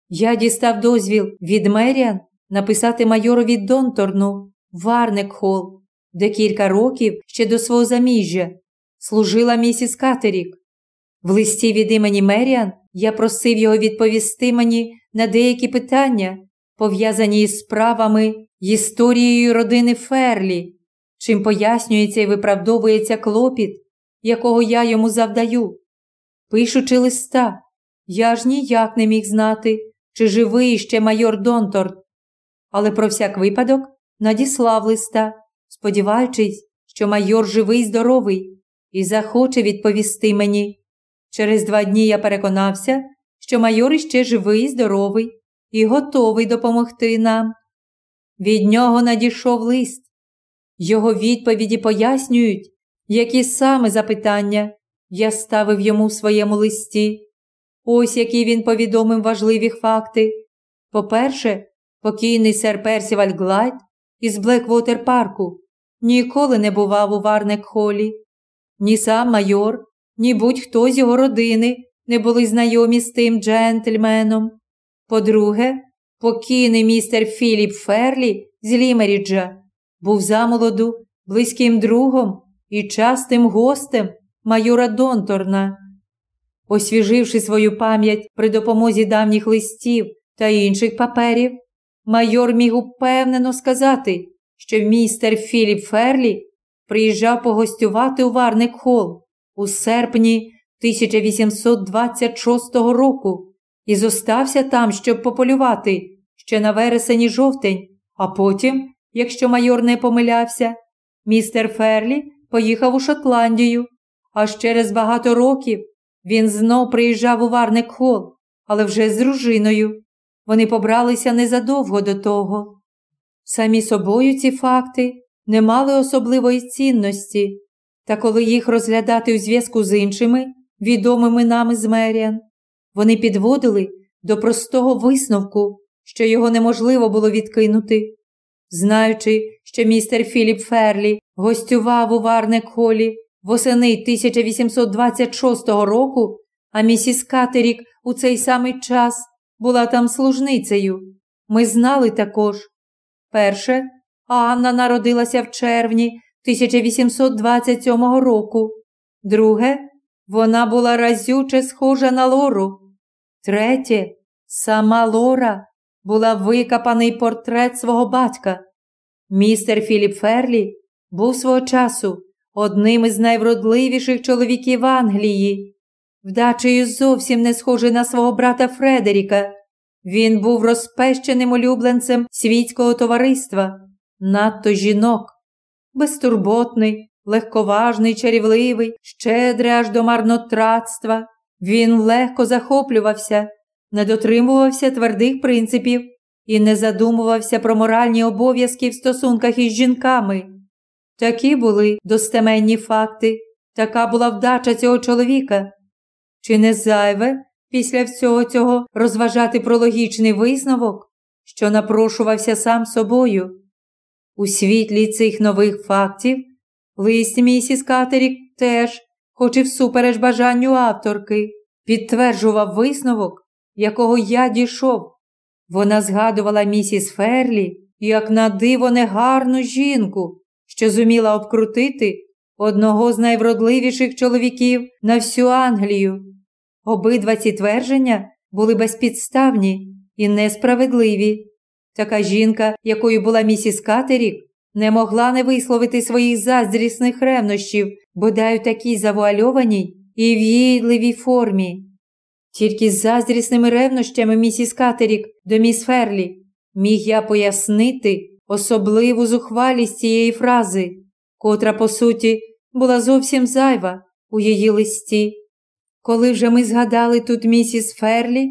Я дістав дозвіл від Меріан написати майорові Донторну Варнек Холл, де кілька років ще до свого заміжжя служила місіс Катерік. В листі від імені Меріан я просив його відповісти мені на деякі питання, пов'язані із справами історією родини Ферлі, чим пояснюється і виправдовується клопіт, якого я йому завдаю. Пишучи листа, я ж ніяк не міг знати, чи живий ще майор Донторт, але про всяк випадок надіслав листа, сподіваючись, що майор живий здоровий і захоче відповісти мені. Через два дні я переконався, що майор іще живий здоровий і готовий допомогти нам. Від нього надійшов лист. Його відповіді пояснюють, які саме запитання я ставив йому в своєму листі. Ось які він повідомив важливі факти. По-перше, покійний сер Персіваль Глайд із Блеквотер парку ніколи не бував у Варнек Холі. Ні сам майор, ні будь-хто з його родини не були знайомі з тим джентльменом. По-друге, покійний містер Філіп Ферлі з Лімеріджа був замолоду близьким другом і частим гостем майора Донторна. Освіживши свою пам'ять при допомозі давніх листів та інших паперів, майор міг упевнено сказати, що містер Філіп Ферлі приїжджав погостювати у Варник Холл у серпні 1826 року і зостався там, щоб пополювати ще на вересені жовтень, а потім, якщо майор не помилявся, містер Ферлі поїхав у Шотландію, аж через багато років він знов приїжджав у Варник Хол, але вже з дружиною. Вони побралися незадовго до того. Самі собою ці факти не мали особливої цінності, та коли їх розглядати у зв'язку з іншими, відомими нами з Меріан, вони підводили до простого висновку, що його неможливо було відкинути. Знаючи, що містер Філіп Ферлі гостював у Варнек Холі восени 1826 року, а місіс Катерік у цей самий час була там служницею, ми знали також. Перше, Анна народилася в червні 1827 року. Друге, вона була разюче схожа на Лору. Третє, сама Лора була викопаний портрет свого батька. Містер Філіп Ферлі був свого часу одним із найвродливіших чоловіків Англії, вдачею зовсім не схожий на свого брата Фредеріка. Він був розпещеним улюбленцем світського товариства, надто жінок, безтурботний, легковажний, чарівливий, щедрий аж до марнотратства. Він легко захоплювався, не дотримувався твердих принципів і не задумувався про моральні обов'язки в стосунках із жінками. Такі були достеменні факти, така була вдача цього чоловіка. Чи не зайве після всього цього розважати про логічний висновок, що напрошувався сам собою? У світлі цих нових фактів лист місіс Катерік теж, хоч і всупереч бажанню авторки, підтверджував висновок, якого я дійшов. Вона згадувала місіс Ферлі як на диво негарну жінку, що зуміла обкрутити одного з найвродливіших чоловіків на всю Англію. Обидва ці твердження були безпідставні і несправедливі. Така жінка, якою була місіс Катерік, не могла не висловити своїх заздрісних ревнощів, бодай у такій завуальованій і в'їдливій формі. Тільки з заздрісними ревнощами місіс Катерік до міс Ферлі міг я пояснити особливу зухвалість цієї фрази, котра, по суті, була зовсім зайва у її листі. Коли вже ми згадали тут місіс Ферлі,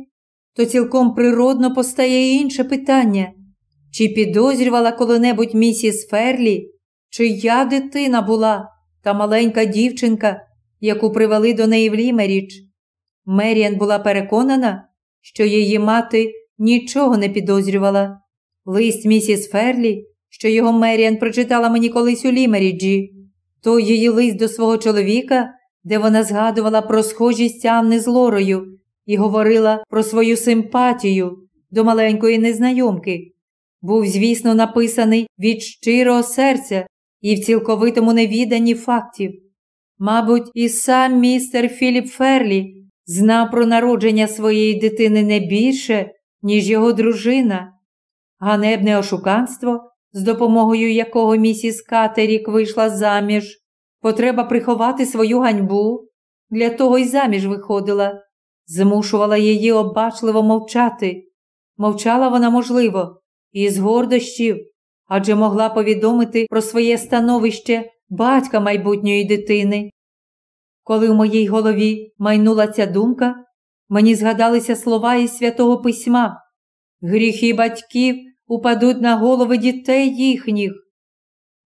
то цілком природно постає інше питання чи підозрювала коли-небудь місіс Ферлі, чия дитина була та маленька дівчинка, яку привели до неї в Лімеріч. Меріан була переконана, що її мати нічого не підозрювала. Лист місіс Ферлі, що його Меріан прочитала мені колись у Лімеріджі, то її лист до свого чоловіка, де вона згадувала про схожість Анни з Лорою і говорила про свою симпатію до маленької незнайомки, був, звісно, написаний від щирого серця і в цілковитому невіданні фактів. Мабуть, і сам містер Філіп Ферлі знав про народження своєї дитини не більше, ніж його дружина. Ганебне ошуканство, з допомогою якого місіс Катерік вийшла заміж, потреба приховати свою ганьбу, для того й заміж виходила, змушувала її обачливо мовчати. Мовчала вона, можливо, із гордощів, адже могла повідомити про своє становище батька майбутньої дитини. Коли в моїй голові майнула ця думка, мені згадалися слова із святого письма гріхи батьків упадуть на голови дітей їхніх.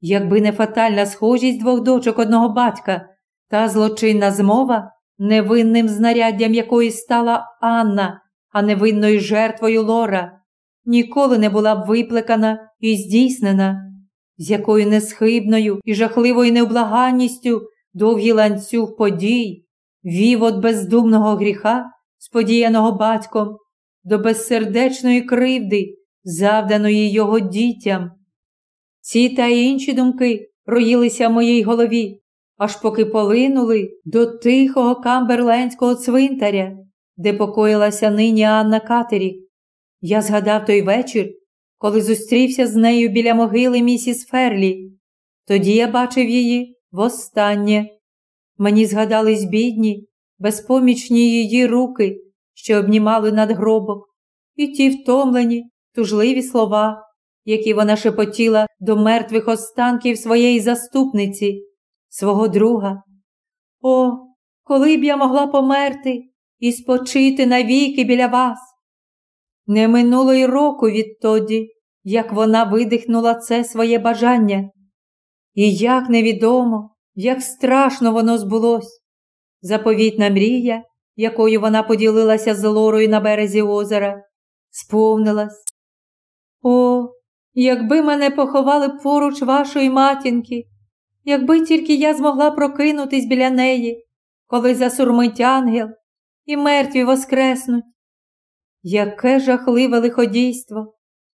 Якби не фатальна схожість двох дочок одного батька та злочинна змова, невинним знаряддям якої стала Анна, а невинною жертвою Лора, ніколи не була б виплекана і здійснена, з якою несхибною і жахливою невблаганністю довгий ланцюг подій вів от бездумного гріха, сподіяного батьком, до безсердечної кривди, завданої його дітям. Ці та інші думки роїлися в моїй голові, аж поки полинули до тихого камберленського цвинтаря, де покоїлася нині Анна Катерік. Я згадав той вечір, коли зустрівся з нею біля могили місіс Ферлі. Тоді я бачив її востаннє. Мені згадались бідні, безпомічні її руки, що обнімали над гробок, і ті втомлені, тужливі слова, які вона шепотіла до мертвих останків своєї заступниці, свого друга. О, коли б я могла померти і спочити навіки біля вас. Не минуло й року відтоді, як вона видихнула це своє бажання. І як невідомо, як страшно воно збулось. Заповітна мрія, якою вона поділилася з Лорою на березі озера, сповнилась. О, якби мене поховали поруч вашої матінки, якби тільки я змогла прокинутись біля неї, коли засурмить ангел і мертві воскреснуть. Яке жахливе лиходійство,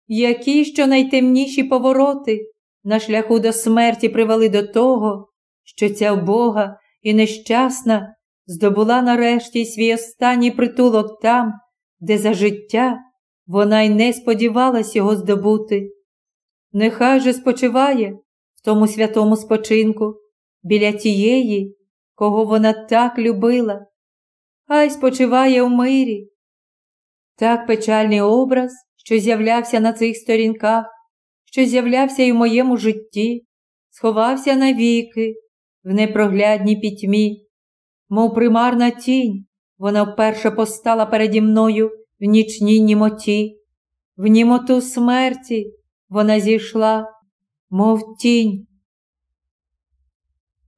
які що найтемніші повороти на шляху до смерті привели до того, що ця Бога і нещасна здобула нарешті свій останній притулок там, де за життя вона й не сподівалась його здобути. Нехай же спочиває тому святому спочинку біля тієї, кого вона так любила, хай спочиває в мирі. Так печальний образ, що з'являвся на цих сторінках, що з'являвся і в моєму житті, сховався навіки в непроглядній пітьмі, мов примарна тінь, вона вперше постала переді мною в нічній німоті, в німоту смерті вона зійшла, мов тінь.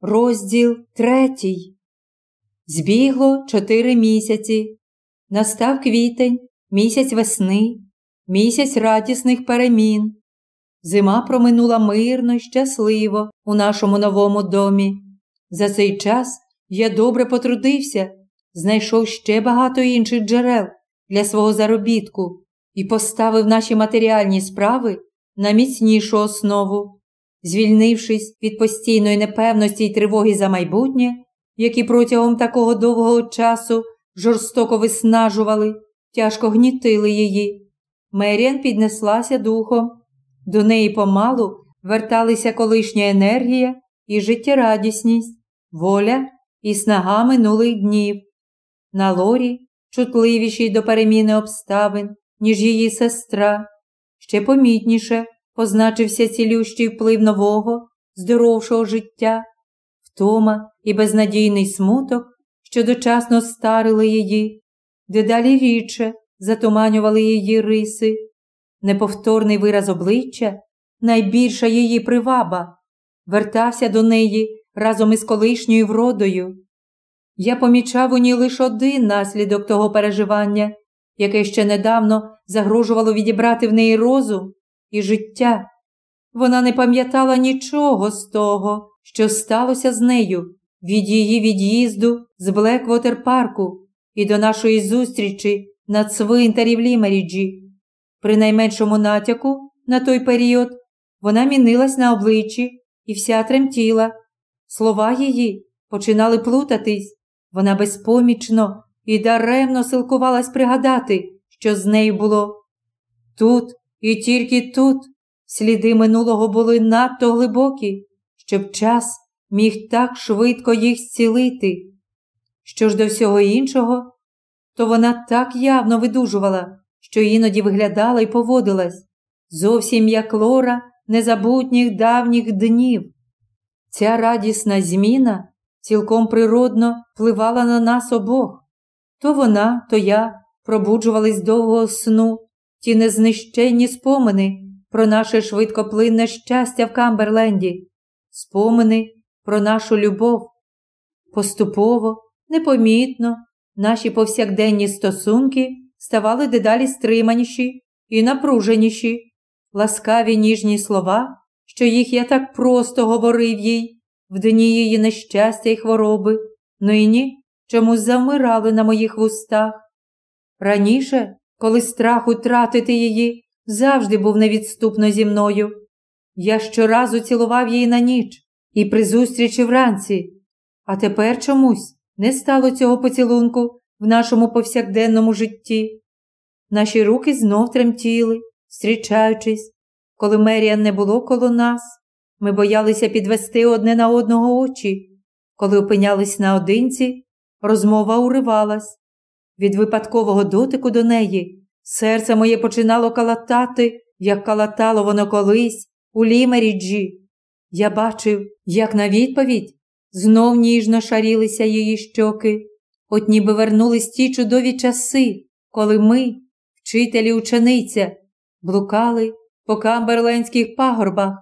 Розділ третій. Збігло чотири місяці. Настав квітень, місяць весни, місяць радісних перемін. Зима проминула мирно й щасливо у нашому новому домі. За цей час я добре потрудився, знайшов ще багато інших джерел для свого заробітку і поставив наші матеріальні справи на міцнішу основу. Звільнившись від постійної непевності й тривоги за майбутнє, які протягом такого довгого часу жорстоко виснажували, тяжко гнітили її, Меріан піднеслася духом. До неї помалу верталися колишня енергія і життєрадісність, воля і снага минулих днів. На лорі, чутливішій до переміни обставин, ніж її сестра, ще помітніше позначився цілющий вплив нового, здоровшого життя, втома і безнадійний смуток, що дочасно старили її, дедалі рідше затуманювали її риси, неповторний вираз обличчя, найбільша її приваба, вертався до неї разом із колишньою вродою. Я помічав у ній лише один наслідок того переживання, яке ще недавно загрожувало відібрати в неї розум і життя. Вона не пам'ятала нічого з того, що сталося з нею від її від'їзду з Блеквотер парку і до нашої зустрічі на цвинтарі в Лімеріджі. При найменшому натяку на той період вона мінилась на обличчі і вся тремтіла. Слова її починали плутатись. Вона безпомічно і даремно силкувалась пригадати, що з нею було. Тут і тільки тут сліди минулого були надто глибокі, щоб час міг так швидко їх зцілити. Що ж до всього іншого, то вона так явно видужувала, що іноді виглядала і поводилась, зовсім як лора незабутніх давніх днів. Ця радісна зміна цілком природно впливала на нас обох. То вона, то я пробуджувались довгого сну, ті незнищенні спомини про наше швидкоплинне щастя в Камберленді, спомини про нашу любов. Поступово, непомітно, наші повсякденні стосунки ставали дедалі стриманіші і напруженіші, ласкаві ніжні слова, що їх я так просто говорив їй в дні її нещастя й хвороби, нині чомусь завмирали на моїх вустах. Раніше, коли страх утратити її, завжди був невідступно зі мною. Я щоразу цілував її на ніч і при зустрічі вранці, а тепер чомусь не стало цього поцілунку в нашому повсякденному житті. Наші руки знов тремтіли, зустрічаючись. Коли Меріан не було коло нас, ми боялися підвести одне на одного очі. Коли опинялись наодинці, розмова уривалась. Від випадкового дотику до неї серце моє починало калатати, як калатало воно колись у лімеріджі. Я бачив, як на відповідь знов ніжно шарілися її щоки, от ніби вернулись ті чудові часи, коли ми, вчителі учениця, блукали по камберленських пагорбах.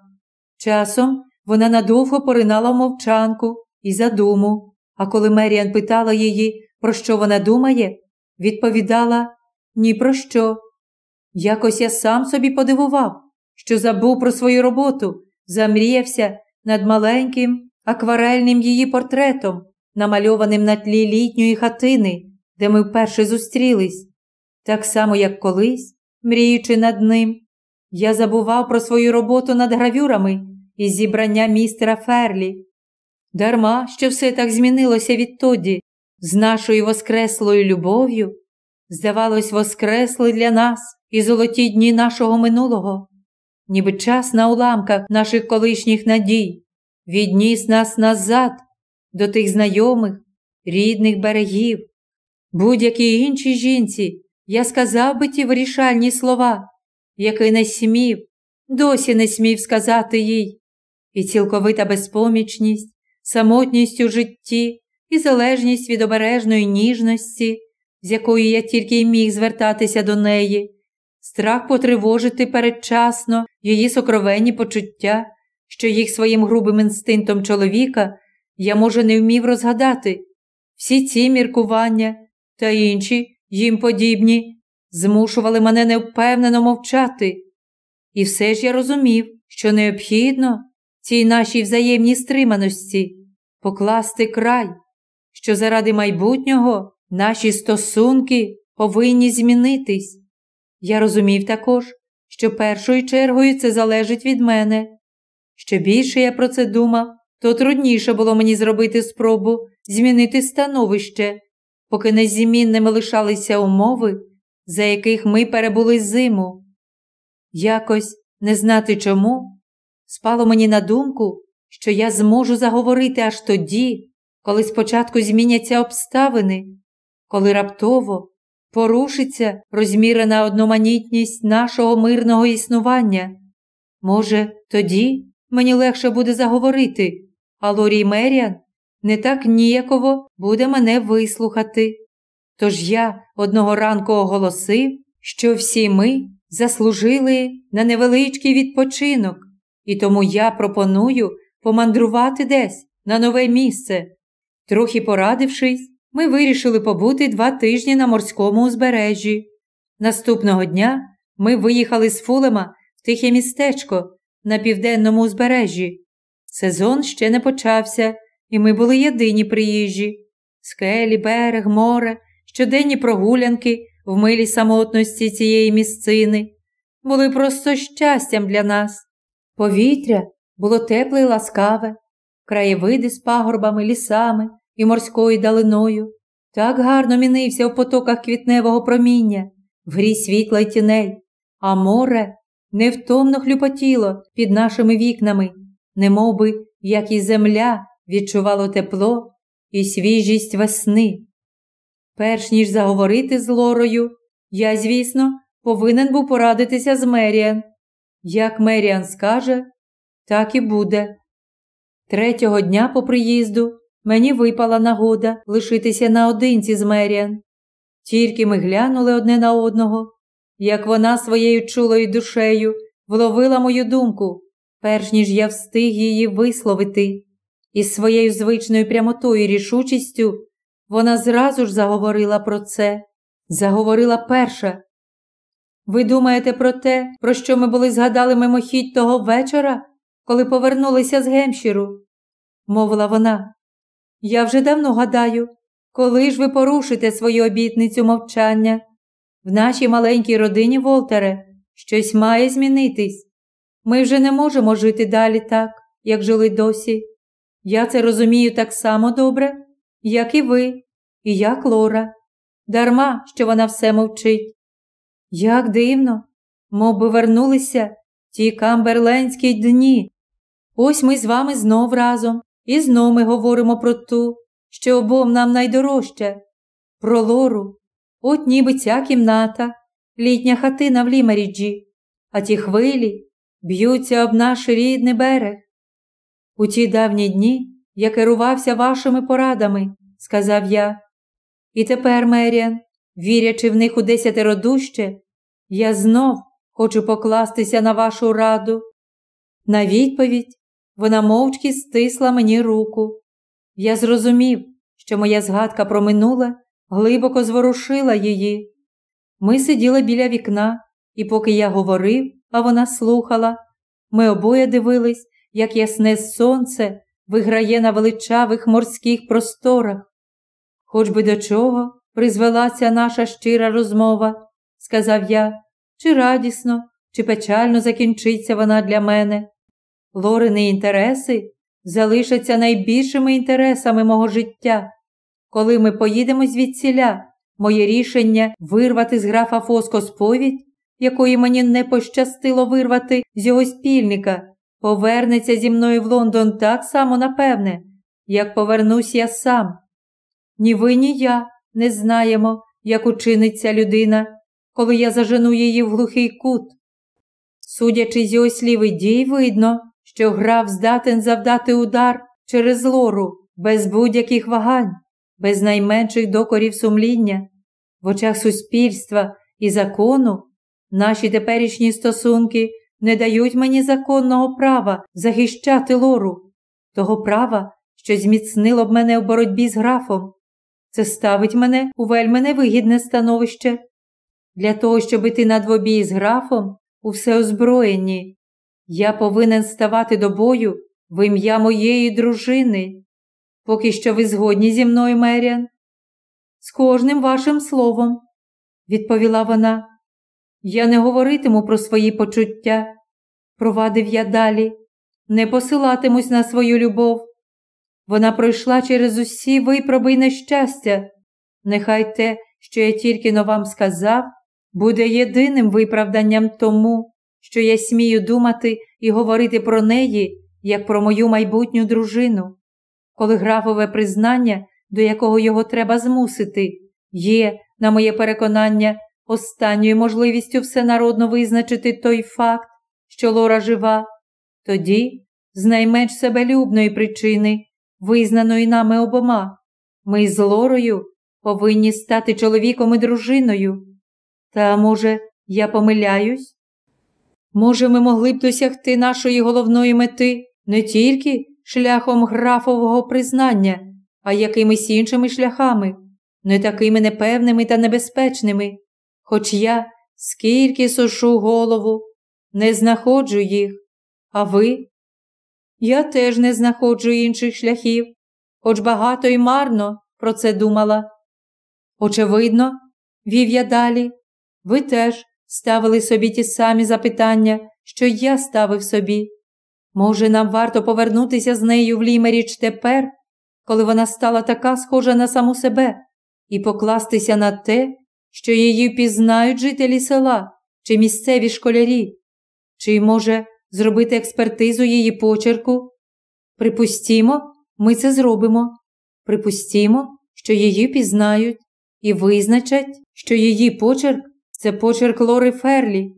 Часом вона надовго поринала мовчанку і задуму, а коли Меріан питала її, про що вона думає, відповідала ні про що. Якось я сам собі подивував, що забув про свою роботу, замріявся над маленьким акварельним її портретом, намальованим на тлі літньої хатини, де ми вперше зустрілись. Так само, як колись, мріючи над ним, я забував про свою роботу над гравюрами із зібрання містера Ферлі. Дарма, що все так змінилося відтоді, з нашою воскреслою любов'ю, здавалось, воскресли для нас і золоті дні нашого минулого, ніби час на уламках наших колишніх надій, відніс нас назад до тих знайомих, рідних берегів. Будь-якій іншій жінці я сказав би ті вирішальні слова, які не смів, досі не смів сказати їй, і цілковита безпомічність, самотність у житті і залежність від обережної ніжності, з якою я тільки й міг звертатися до неї, страх потривожити передчасно її сокровенні почуття, що їх своїм грубим інстинктом чоловіка я, може, не вмів розгадати. Всі ці міркування та інші їм подібні змушували мене невпевнено мовчати. І все ж я розумів, що необхідно цій нашій взаємній стриманості покласти край, що заради майбутнього наші стосунки повинні змінитись. Я розумів також, що першою чергою це залежить від мене. Що більше я про це думав, то трудніше було мені зробити спробу змінити становище, поки незмінними лишалися умови, за яких ми перебули зиму. Якось, не знати чому, спало мені на думку, що я зможу заговорити аж тоді, коли спочатку зміняться обставини, коли раптово порушиться розмірена одноманітність нашого мирного існування. Може, тоді мені легше буде заговорити, а Лорі Меріан не так ніяково буде мене вислухати. Тож я одного ранку оголосив, що всі ми заслужили на невеличкий відпочинок, і тому я пропоную помандрувати десь на нове місце. Трохи порадившись, ми вирішили побути два тижні на морському узбережжі. Наступного дня ми виїхали з Фулема в тихе містечко на південному узбережжі. Сезон ще не почався, і ми були єдині приїжджі. Скелі, берег, море, щоденні прогулянки в милій самотності цієї місцини були просто щастям для нас. Повітря було тепле й ласкаве, краєвиди з пагорбами, лісами і морською далиною. Так гарно мінився в потоках квітневого проміння, в грі світла й тіней, а море невтомно хлюпотіло під нашими вікнами, немовби, як і земля відчувало тепло і свіжість весни. Перш ніж заговорити з Лорою, я, звісно, повинен був порадитися з Меріан. Як Меріан скаже, так і буде. Третього дня по приїзду мені випала нагода лишитися наодинці з Меріан. Тільки ми глянули одне на одного, як вона своєю чулою душею вловила мою думку, перш ніж я встиг її висловити. Із своєю звичною прямотою і рішучістю вона зразу ж заговорила про це, заговорила перша. Ви думаєте про те, про що ми були згадали мимохідь того вечора, коли повернулися з Гемшіру? мовила вона. Я вже давно гадаю, коли ж ви порушите свою обітницю мовчання. В нашій маленькій родині Волтере щось має змінитись. Ми вже не можемо жити далі так, як жили досі. Я це розумію так само добре, як і ви, і як Лора. Дарма, що вона все мовчить. Як дивно, мов би вернулися ті камберленські дні. Ось ми з вами знов разом, і знов ми говоримо про ту, що обом нам найдорожча, про Лору. От ніби ця кімната, літня хатина в Лімеріджі, а ті хвилі б'ються об наш рідний берег. У ті давні дні я керувався вашими порадами, сказав я. І тепер, Меріан, вірячи в них у десятеро дужче, я знов хочу покластися на вашу раду. На відповідь вона мовчки стисла мені руку. Я зрозумів, що моя згадка про минуле глибоко зворушила її. Ми сиділи біля вікна, і поки я говорив, а вона слухала, ми обоє дивились, як ясне сонце виграє на величавих морських просторах. Хоч би до чого призвелася наша щира розмова, сказав я, чи радісно, чи печально закінчиться вона для мене. Лорини інтереси залишаться найбільшими інтересами мого життя. Коли ми поїдемо звідсіля, моє рішення вирвати з графа Фоско сповідь якої мені не пощастило вирвати з його спільника, повернеться зі мною в Лондон так само напевне, як повернусь я сам. Ні ви, ні я не знаємо, як учиниться людина, коли я зажену її в глухий кут. Судячи з його слів і дій, видно, що граф здатен завдати удар через лору без будь-яких вагань, без найменших докорів сумління. В очах суспільства і закону наші теперішні стосунки не дають мені законного права захищати лору, того права, що зміцнило б мене в боротьбі з графом. Це ставить мене у вельми невигідне становище. Для того, щоб іти на двобій з графом у всеозброєнні, я повинен ставати до бою в ім'я моєї дружини. Поки що ви згодні зі мною, Меріан? З кожним вашим словом, відповіла вона. Я не говоритиму про свої почуття, провадив я далі, не посилатимусь на свою любов. Вона пройшла через усі випроби й нещастя. Нехай те, що я тільки но вам сказав, буде єдиним виправданням тому, що я смію думати і говорити про неї, як про мою майбутню дружину. Коли графове признання, до якого його треба змусити, є, на моє переконання, останньою можливістю всенародно визначити той факт, що Лора жива, тоді, з найменш себелюбної причини, визнаної нами обома, ми з Лорою повинні стати чоловіком і дружиною. Та, може, я помиляюсь? Може, ми могли б досягти нашої головної мети не тільки шляхом графового признання, а якимись іншими шляхами, не такими непевними та небезпечними, хоч я скільки сушу голову, не знаходжу їх, а ви? Я теж не знаходжу інших шляхів, хоч багато і марно про це думала. Очевидно, вів я далі, ви теж ставили собі ті самі запитання, що я ставив собі. Може, нам варто повернутися з нею в Лімеріч тепер, коли вона стала така схожа на саму себе, і покластися на те, що її впізнають жителі села чи місцеві школярі, чи, може, зробити експертизу її почерку? Припустімо, ми це зробимо. Припустімо, що її впізнають і визначать, що її почерк це почерк Лори Ферлі.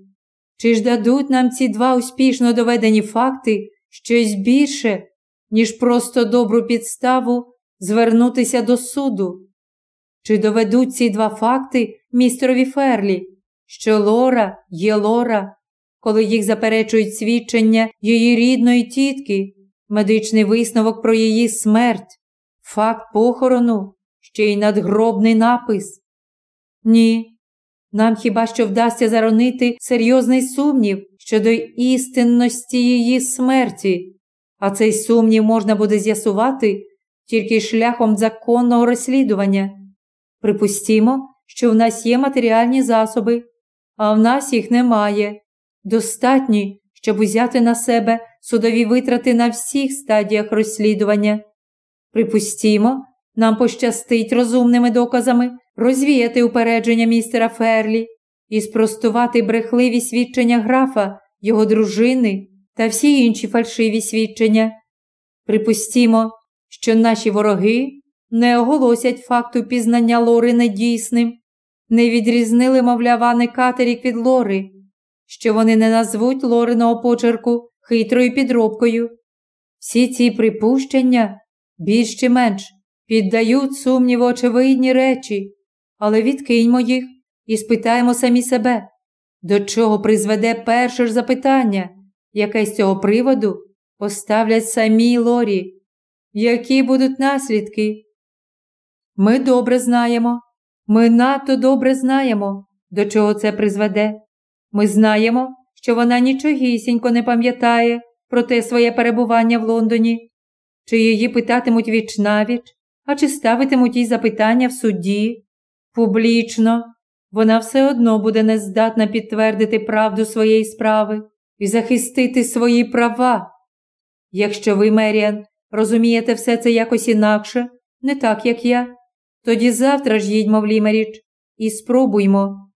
Чи ж дадуть нам ці два успішно доведені факти щось більше, ніж просто добру підставу звернутися до суду? Чи доведуть ці два факти містерові Ферлі, що Лора є Лора, коли їх заперечують свідчення її рідної тітки, медичний висновок про її смерть, факт похорону, ще й надгробний напис? Ні, нам хіба що вдасться заронити серйозний сумнів щодо істинності її смерті, а цей сумнів можна буде з'ясувати тільки шляхом законного розслідування. Припустімо, що в нас є матеріальні засоби, а в нас їх немає. Достатні, щоб узяти на себе судові витрати на всіх стадіях розслідування. Припустімо, нам пощастить розумними доказами розвіяти упередження містера Ферлі і спростувати брехливі свідчення графа, його дружини та всі інші фальшиві свідчення. Припустімо, що наші вороги не оголосять факту пізнання Лори недійсним, не відрізнили, мовляв, Анни Катерік від Лори, що вони не назвуть Лориного почерку хитрою підробкою. Всі ці припущення більш чи менш піддають сумніву очевидні речі, але відкиньмо їх і спитаємо самі себе, до чого призведе перше ж запитання, яке з цього приводу поставлять самі Лорі, які будуть наслідки. Ми добре знаємо, ми надто добре знаємо, до чого це призведе. Ми знаємо, що вона нічогісінько не пам'ятає про те своє перебування в Лондоні, чи її питатимуть віч навіч, а чи ставитимуть їй запитання в суді. Публічно вона все одно буде нездатна підтвердити правду своєї справи і захистити свої права. Якщо ви, Меріан, розумієте все це якось інакше, не так, як я, тоді завтра ж їдьмо в Лімеріч і спробуймо.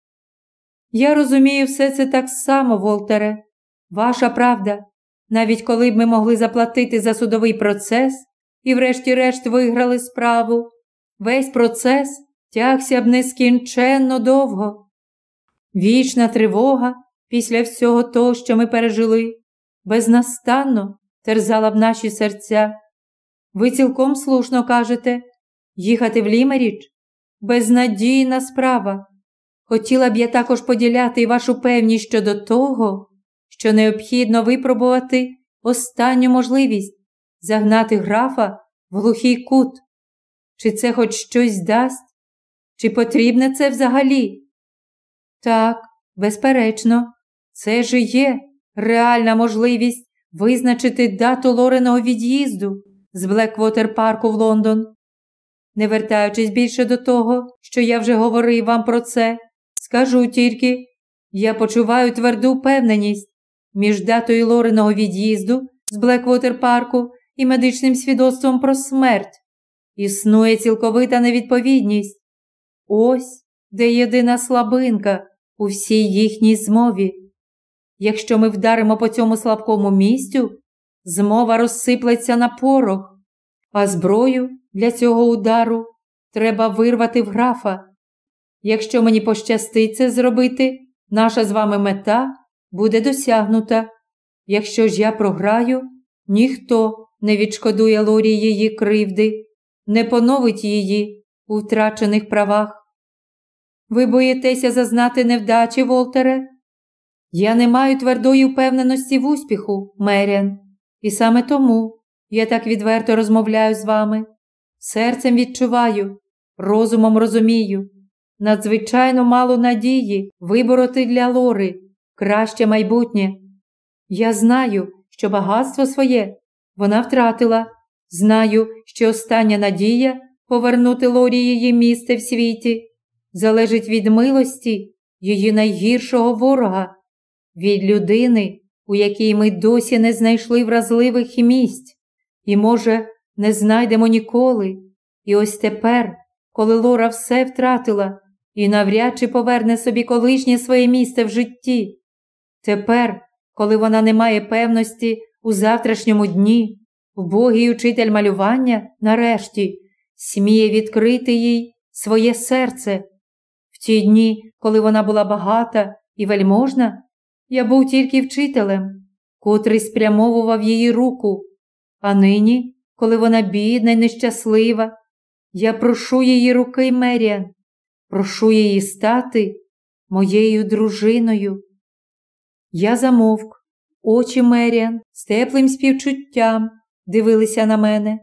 Я розумію все це так само, Волтере. Ваша правда. Навіть коли б ми могли заплатити за судовий процес і, врешті-решт, виграли справу, весь процес тягся б нескінченно довго. Вічна тривога після всього того, що ми пережили, безнастанно терзала б наші серця. Ви цілком слушно кажете їхати в Лімеріч безнадійна справа. Хотіла б я також поділяти вашу певність щодо того, що необхідно випробувати останню можливість загнати графа в глухий кут. Чи це хоч щось дасть? Чи потрібне це взагалі? Так, безперечно, це ж є реальна можливість визначити дату Лореного від'їзду з Блеквотер парку в Лондон. Не вертаючись більше до того, що я вже говорив вам про це, скажу тільки, я почуваю тверду впевненість між датою Лореного від'їзду з Блеквотер парку і медичним свідоцтвом про смерть. Існує цілковита невідповідність. Ось де єдина слабинка у всій їхній змові. Якщо ми вдаримо по цьому слабкому місцю, змова розсиплеться на порох, а зброю для цього удару треба вирвати в графа. Якщо мені пощастить це зробити, наша з вами мета буде досягнута. Якщо ж я програю, ніхто не відшкодує Лорі її кривди, не поновить її у втрачених правах. Ви боїтеся зазнати невдачі, Волтере? Я не маю твердої впевненості в успіху, Меріан, і саме тому я так відверто розмовляю з вами. Серцем відчуваю, розумом розумію. Надзвичайно мало надії вибороти для Лори краще майбутнє. Я знаю, що багатство своє вона втратила. Знаю, що остання надія повернути Лорі її місце в світі залежить від милості її найгіршого ворога, від людини, у якій ми досі не знайшли вразливих місць, і, може, не знайдемо ніколи. І ось тепер, коли Лора все втратила і навряд чи поверне собі колишнє своє місце в житті. Тепер, коли вона не має певності у завтрашньому дні, убогий учитель малювання, нарешті, сміє відкрити їй своє серце. В ті дні, коли вона була багата і вельможна, я був тільки вчителем, котрий спрямовував її руку, а нині, коли вона бідна й нещаслива, я прошу її руки Меріан, прошу її стати моєю дружиною. Я замовк, очі Меріан з теплим співчуттям дивилися на мене.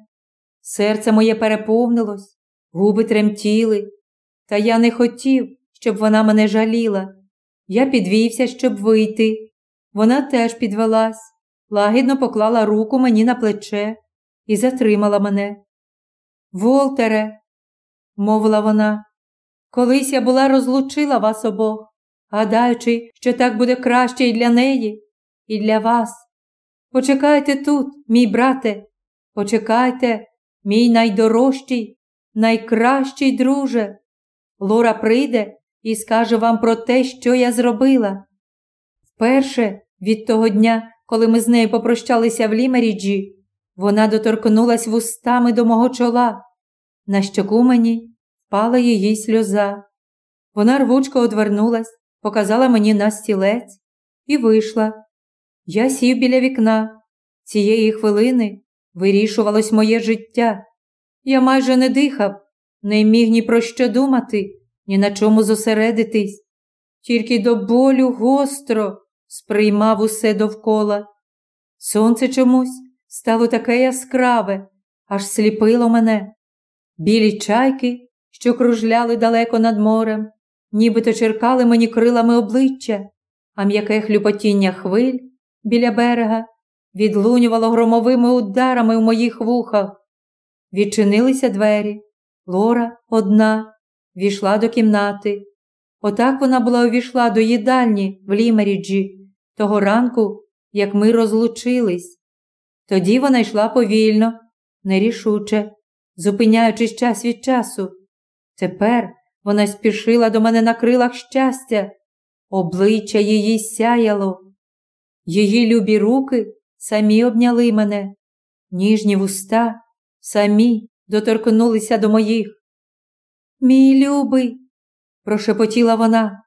Серце моє переповнилось, губи тремтіли, та я не хотів, щоб вона мене жаліла. Я підвівся, щоб вийти. Вона теж підвелась, лагідно поклала руку мені на плече і затримала мене. Волтере, мовила вона, колись я була розлучила вас обох, гадаючи, що так буде краще і для неї, і для вас. Почекайте тут, мій брате, почекайте, мій найдорожчий, найкращий друже. Лора прийде і скаже вам про те, що я зробила. Вперше від того дня, коли ми з нею попрощалися в Лімеріджі, вона доторкнулась вустами до мого чола. На щоку мені впала її сльоза. Вона рвучко одвернулась, показала мені на стілець і вийшла. Я сів біля вікна. Цієї хвилини вирішувалось моє життя. Я майже не дихав, не міг ні про що думати, ні на чому зосередитись, тільки до болю гостро сприймав усе довкола. Сонце чомусь стало таке яскраве, аж сліпило мене. Білі чайки, що кружляли далеко над морем, нібито черкали мені крилами обличчя, а м'яке хлюпотіння хвиль біля берега відлунювало громовими ударами в моїх вухах. Відчинилися двері. Лора одна, війшла до кімнати. Отак вона була увійшла до їдальні в Лімеріджі того ранку, як ми розлучились. Тоді вона йшла повільно, нерішуче, зупиняючись час від часу. Тепер вона спішила до мене на крилах щастя. обличчя її сяяло. Її любі руки самі обняли мене, ніжні вуста самі доторкнулися до моїх. Мій любий, прошепотіла вона,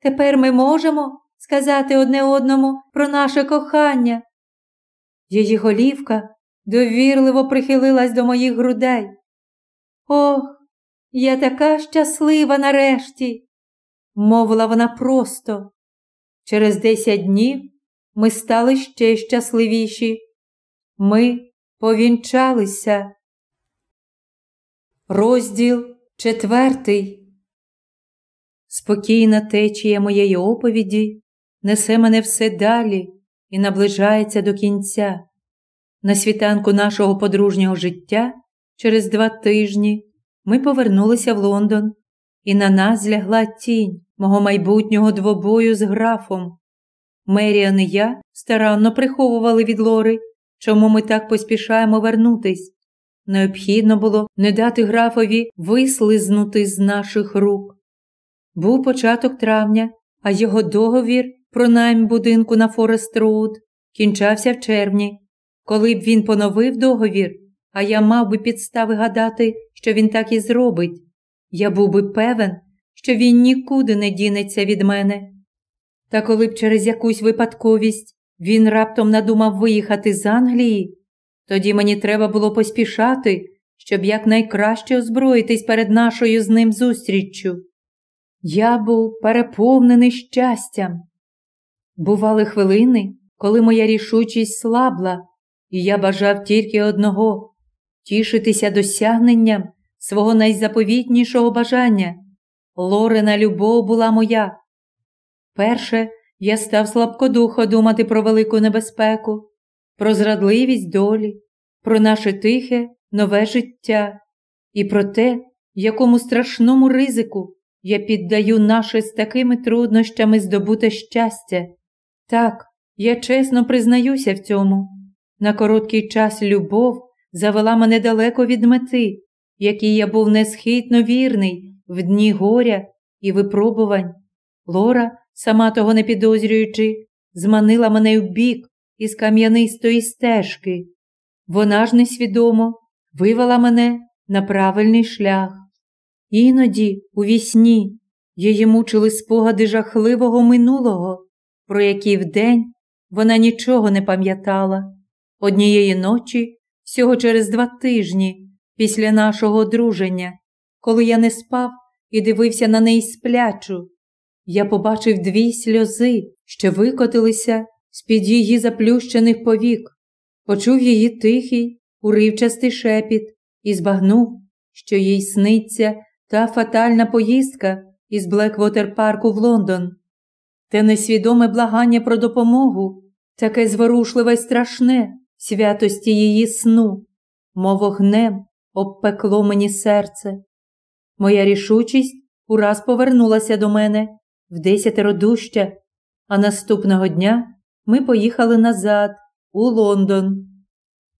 тепер ми можемо сказати одне одному про наше кохання. Її голівка довірливо прихилилась до моїх грудей. Ох, я така щаслива нарешті, мовила вона просто. Через десять днів ми стали ще щасливіші. Ми повінчалися. Розділ четвертий. Спокійна течія моєї оповіді несе мене все далі і наближається до кінця. На світанку нашого подружнього життя через два тижні ми повернулися в Лондон, і на нас злягла тінь мого майбутнього двобою з графом. Меріан і я старанно приховували від Лори, чому ми так поспішаємо вернутись. Необхідно було не дати графові вислизнути з наших рук. Був початок травня, а його договір про найм будинку на Форест Роуд кінчався в червні. Коли б він поновив договір, а я мав би підстави гадати, що він так і зробить, я був би певен, що він нікуди не дінеться від мене. Та коли б через якусь випадковість він раптом надумав виїхати з Англії, тоді мені треба було поспішати, щоб якнайкраще озброїтись перед нашою з ним зустріччю. Я був переповнений щастям. Бували хвилини, коли моя рішучість слабла, і я бажав тільки одного тішитися досягненням свого найзаповітнішого бажання. Лорена любов була моя. Перше, я став слабкодухо думати про велику небезпеку, про зрадливість долі, про наше тихе, нове життя і про те, якому страшному ризику я піддаю наше з такими труднощами здобуте щастя. Так, я чесно признаюся в цьому. На короткий час любов завела мене далеко від мети, якій я був несхитно вірний в дні горя і випробувань. Лора, сама того не підозрюючи, зманила мене в бік із кам'янистої стежки. Вона ж несвідомо вивела мене на правильний шлях. Іноді, у вісні, її мучили спогади жахливого минулого, про які вдень вона нічого не пам'ятала. Однієї ночі, всього через два тижні, після нашого одруження, коли я не спав і дивився на неї сплячу, я побачив дві сльози, що викотилися з-під її заплющених повік, почув її тихий, уривчастий шепіт і збагнув, що їй сниться та фатальна поїздка із Блеквотер парку в Лондон. Те несвідоме благання про допомогу, таке зворушливе й страшне святості її сну, мов вогнем обпекло мені серце. Моя рішучість ураз повернулася до мене в десятеро дужча, а наступного дня ми поїхали назад, у Лондон.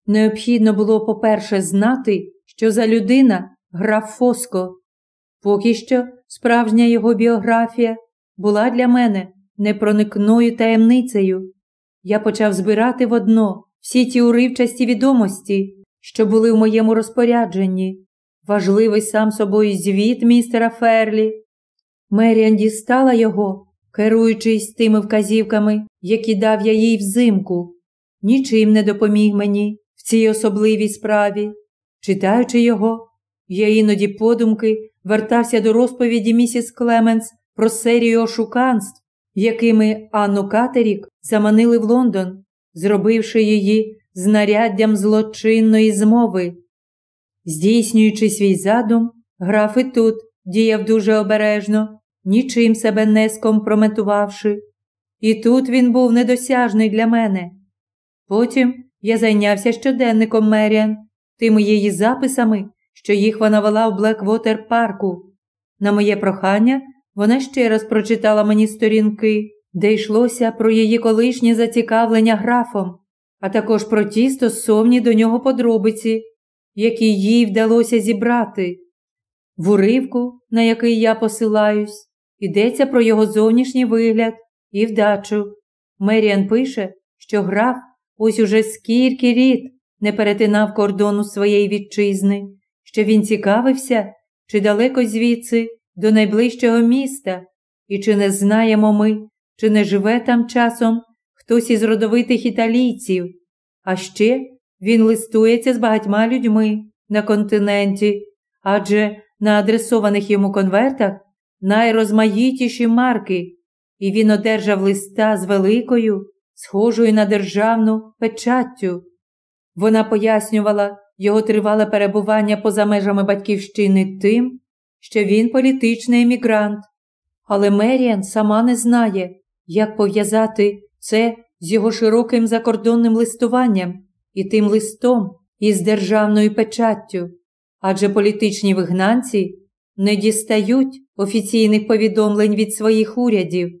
Необхідно було, по-перше, знати, що за людина граф Фоско. Поки що справжня його біографія була для мене непроникною таємницею. Я почав збирати в одно всі ті уривчасті відомості, що були в моєму розпорядженні. Важливий сам собою звіт містера Ферлі. Меріан дістала його, керуючись тими вказівками, які дав я їй взимку. Нічим не допоміг мені в цій особливій справі. Читаючи його, я іноді подумки вертався до розповіді місіс Клеменс про серію ошуканств, якими Анну Катерік заманили в Лондон, зробивши її знаряддям злочинної змови. Здійснюючи свій задум, граф і тут діяв дуже обережно, нічим себе не скомпрометувавши. І тут він був недосяжний для мене. Потім я зайнявся щоденником Меріан, тими її записами, що їх вона вела в Блеквотер парку. На моє прохання вона ще раз прочитала мені сторінки, де йшлося про її колишнє зацікавлення графом, а також про ті стосовні до нього подробиці, які їй вдалося зібрати. В уривку, на який я посилаюсь, йдеться про його зовнішній вигляд і вдачу. Меріан пише, що граф ось уже скільки рід не перетинав кордону своєї вітчизни, що він цікавився, чи далеко звідси до найближчого міста, і чи не знаємо ми, чи не живе там часом хтось із родовитих італійців. А ще він листується з багатьма людьми на континенті, адже на адресованих йому конвертах найрозмаїтіші марки, і він одержав листа з великою, схожою на державну печаттю. Вона пояснювала його тривале перебування поза межами батьківщини тим, що він політичний емігрант. Але Меріан сама не знає, як пов'язати це з його широким закордонним листуванням і тим листом із державною печаттю, адже політичні вигнанці не дістають офіційних повідомлень від своїх урядів.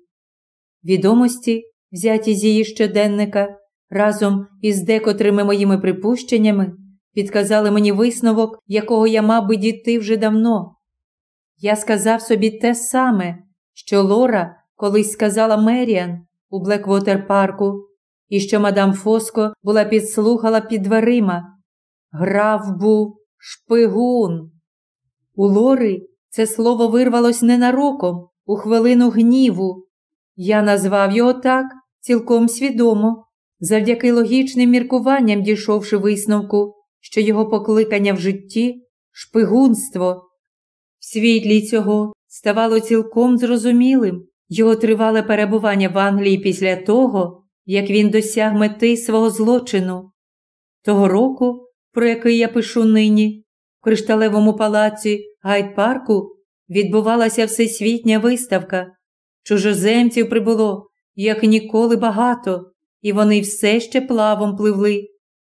Відомості, взяті з її щоденника, разом із декотрими моїми припущеннями, підказали мені висновок, якого я мав би дійти вже давно. Я сказав собі те саме, що Лора колись сказала Меріан у Блеквотер парку, і що мадам Фоско була підслухала під дверима. Граф був шпигун. У Лори це слово вирвалось ненароком, у хвилину гніву. Я назвав його так цілком свідомо, завдяки логічним міркуванням дійшовши висновку, що його покликання в житті шпигунство. В світлі цього ставало цілком зрозумілим його тривале перебування в Англії після того, як він досяг мети свого злочину. Того року, про який я пишу нині, в кришталевому палаці Гайд-парку відбувалася всесвітня виставка. Чужоземців прибуло, як ніколи багато, і вони все ще плавом пливли.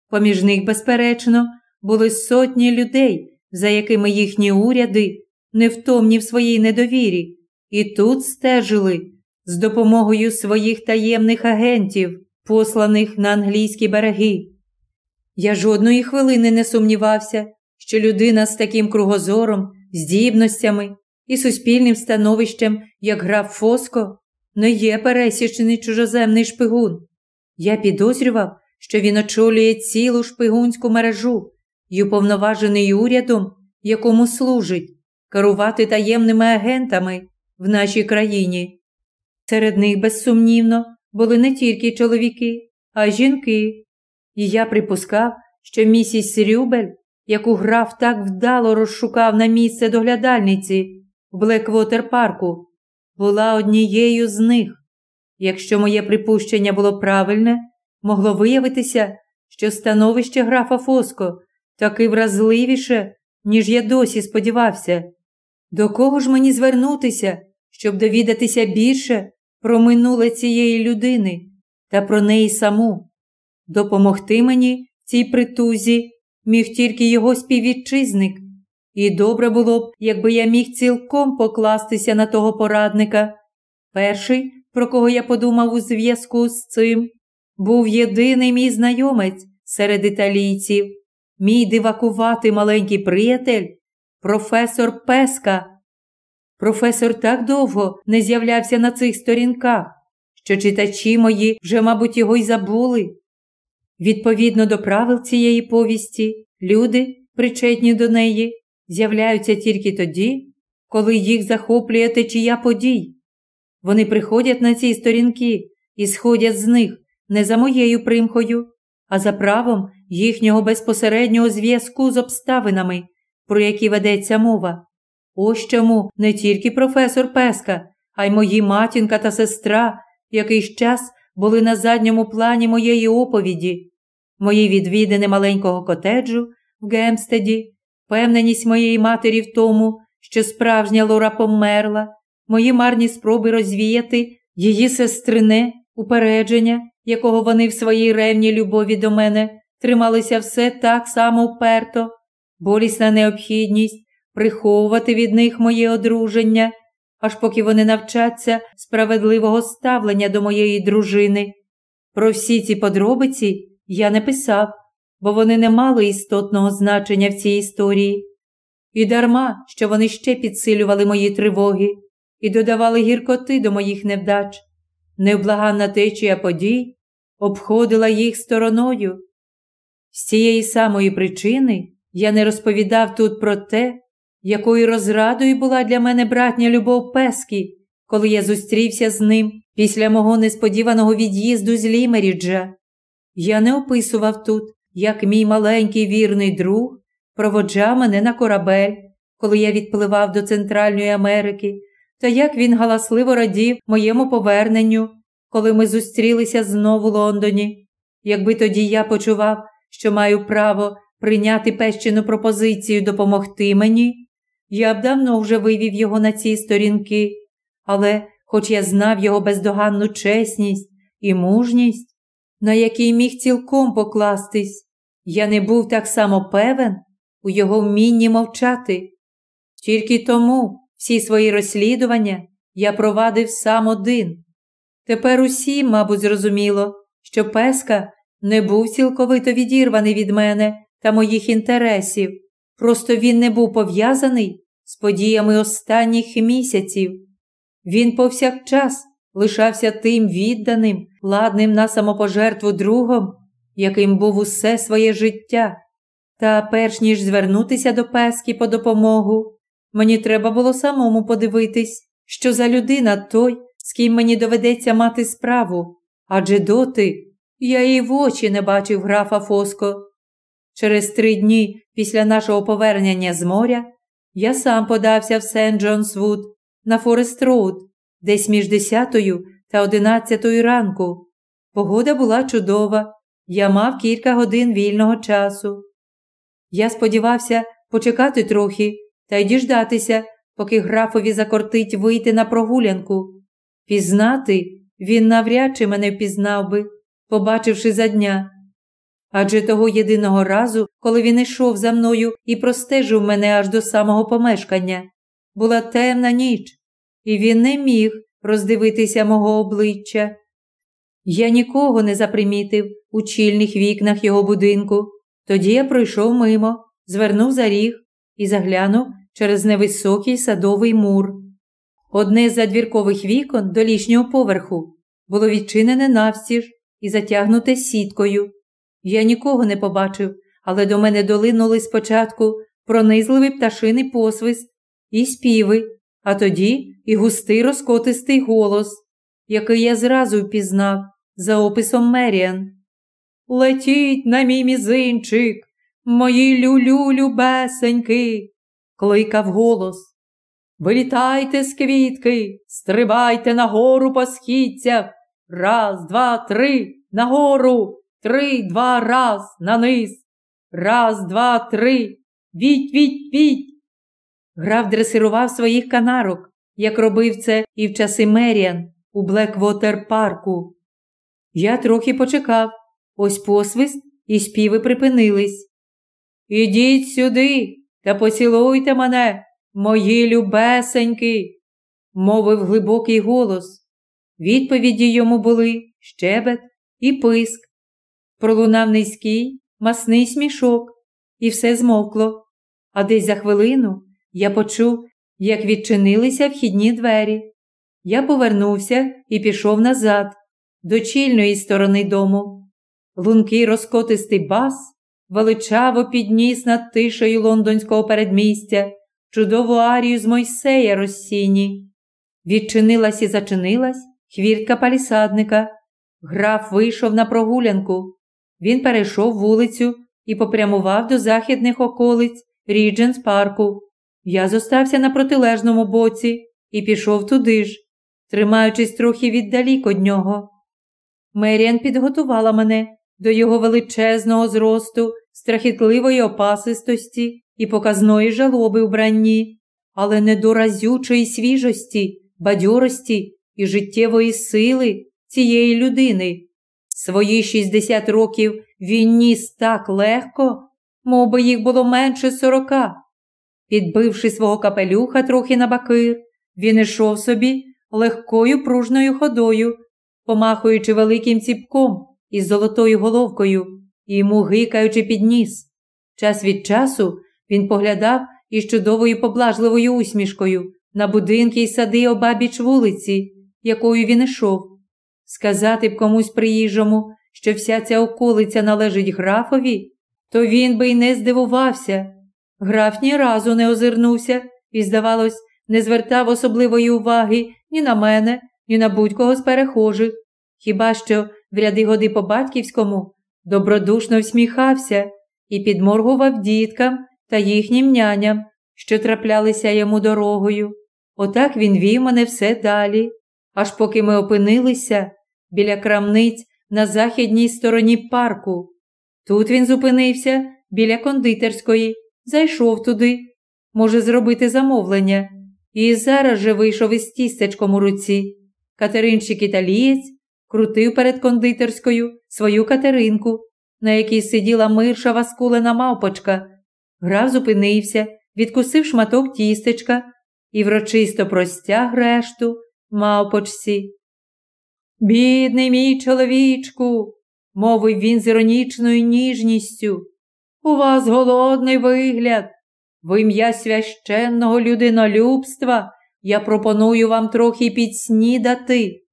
Поміж них, безперечно, були сотні людей, за якими їхні уряди невтомні в своїй недовірі, і тут стежили з допомогою своїх таємних агентів, посланих на англійські береги. Я жодної хвилини не сумнівався, що людина з таким кругозором, здібностями і суспільним становищем, як граф Фоско, не є пересічений чужоземний шпигун. Я підозрював, що він очолює цілу шпигунську мережу і уповноважений урядом, якому служить, керувати таємними агентами в нашій країні. Серед них, безсумнівно, були не тільки чоловіки, а й жінки. І я припускав, що місіс Рюбель, яку граф так вдало розшукав на місце доглядальниці в Блеквотер парку, була однією з них. Якщо моє припущення було правильне, могло виявитися, що становище графа Фоско таки вразливіше, ніж я досі сподівався. До кого ж мені звернутися, щоб довідатися більше про минуле цієї людини та про неї саму? Допомогти мені цій притузі міг тільки його співвітчизник, і добре було б, якби я міг цілком покластися на того порадника. Перший, про кого я подумав у зв'язку з цим, був єдиний мій знайомець серед італійців, мій дивакуватий маленький приятель, професор Песка. Професор так довго не з'являвся на цих сторінках, що читачі мої вже, мабуть, його й забули. Відповідно до правил цієї повісті, люди, причетні до неї, з'являються тільки тоді, коли їх захоплює течія подій. Вони приходять на ці сторінки і сходять з них не за моєю примхою, а за правом їхнього безпосереднього зв'язку з обставинами, про які ведеться мова. Ось чому не тільки професор Песка, а й мої матінка та сестра якийсь час були на задньому плані моєї оповіді, мої відвідини маленького котеджу в Гемстеді, впевненість моєї матері в тому, що справжня Лора померла, мої марні спроби розвіяти її сестрине упередження, якого вони в своїй ревній любові до мене трималися все так само вперто, болісна необхідність приховувати від них моє одруження, аж поки вони навчаться справедливого ставлення до моєї дружини. Про всі ці подробиці я не писав, бо вони не мали істотного значення в цій історії. І дарма, що вони ще підсилювали мої тривоги, і додавали гіркоти до моїх невдач. Невблаганна течія подій обходила їх стороною. З цієї самої причини я не розповідав тут про те, якою розрадою була для мене братня любов Пескі, коли я зустрівся з ним після мого несподіваного від'їзду з Лімеріджа. Я не описував тут, як мій маленький вірний друг проводжав мене на корабель, коли я відпливав до Центральної Америки, та як він галасливо радів моєму поверненню, коли ми зустрілися знову в Лондоні. Якби тоді я почував, що маю право прийняти пещену пропозицію допомогти мені, я б давно вже вивів його на ці сторінки, але, хоч я знав його бездоганну чесність і мужність, на який міг цілком покластись, я не був так само певен у його вмінні мовчати. Тільки тому всі свої розслідування я провадив сам один. Тепер усім, мабуть, зрозуміло, що Песка не був цілковито відірваний від мене та моїх інтересів, просто він не був пов'язаний з подіями останніх місяців. Він повсякчас лишався тим відданим, ладним на самопожертву другом, яким був усе своє життя. Та перш ніж звернутися до Пески по допомогу, мені треба було самому подивитись, що за людина той, з ким мені доведеться мати справу, адже доти я і в очі не бачив графа Фоско. Через три дні після нашого повернення з моря я сам подався в Сент Джонсвуд на Форест Роуд, десь між десятою та одинадцятою ранку. Погода була чудова, я мав кілька годин вільного часу. Я сподівався почекати трохи та й діждатися, поки графові закортить вийти на прогулянку. Пізнати він навряд чи мене впізнав би, побачивши за дня. Адже того єдиного разу, коли він йшов за мною і простежив мене аж до самого помешкання, була темна ніч, і він не міг роздивитися мого обличчя. Я нікого не запримітив у чільних вікнах його будинку. Тоді я пройшов мимо, звернув за ріг і заглянув через невисокий садовий мур. Одне з задвіркових вікон до лішнього поверху було відчинене навстіж і затягнуте сіткою. Я нікого не побачив, але до мене долинули спочатку пронизливий пташиний посвист і співи, а тоді і густий розкотистий голос, який я зразу впізнав за описом Меріан. Летіть на мій мізинчик, мої люлю любесеньки, кликав голос. Вилітайте з квітки, стрибайте нагору по східцях. Раз, два, три, нагору, три, два, раз, на низ. Раз, два, три. Віть, віть, віть. Граф дресирував своїх канарок, як робив це і в часи Меріан у Блеквотер парку. Я трохи почекав, ось посвист і співи припинились. Ідіть сюди та поцілуйте мене, мої любесеньки, мовив глибокий голос. Відповіді йому були щебет і писк. Пролунав низький, масний смішок, і все змовкло. А десь за хвилину я почув, як відчинилися вхідні двері. Я повернувся і пішов назад, до чільної сторони дому. Лункий розкотистий бас величаво підніс над тишею лондонського передмістя чудову арію з Мойсея розсіні. Відчинилась і зачинилась хвіртка палісадника. Граф вийшов на прогулянку. Він перейшов вулицю і попрямував до західних околиць Рідженс парку. Я зостався на протилежному боці і пішов туди ж, тримаючись трохи віддалік од нього. Меріан підготувала мене до його величезного зросту, страхітливої опасистості і показної жалоби в бранні, але не до разючої свіжості, бадьорості і життєвої сили цієї людини. Свої 60 років він ніс так легко, мов би їх було менше сорока. Підбивши свого капелюха трохи на баки, він ішов собі легкою пружною ходою, помахуючи великим ціпком із золотою головкою і йому гикаючи під ніс. Час від часу він поглядав із чудовою поблажливою усмішкою на будинки й сади обабіч вулиці, якою він ішов. Сказати б комусь приїжджому, що вся ця околиця належить графові, то він би й не здивувався. Граф ні разу не озирнувся і, здавалось, не звертав особливої уваги ні на мене, ні на будь-кого з перехожих. Хіба що в ряди годи по батьківському добродушно всміхався і підморгував діткам та їхнім няням, що траплялися йому дорогою. Отак він вів мене все далі, аж поки ми опинилися біля крамниць на західній стороні парку. Тут він зупинився біля кондитерської, зайшов туди, може зробити замовлення, і зараз же вийшов із тістечком у руці. Катеринчик італієць крутив перед кондитерською свою катеринку, на якій сиділа миршава скулена мавпочка. Граф зупинився, відкусив шматок тістечка і врочисто простяг решту мавпочці. Бідний мій чоловічку, мовив він з іронічною ніжністю. У вас голодний вигляд. В ім'я священного людинолюбства я пропоную вам трохи підснідати.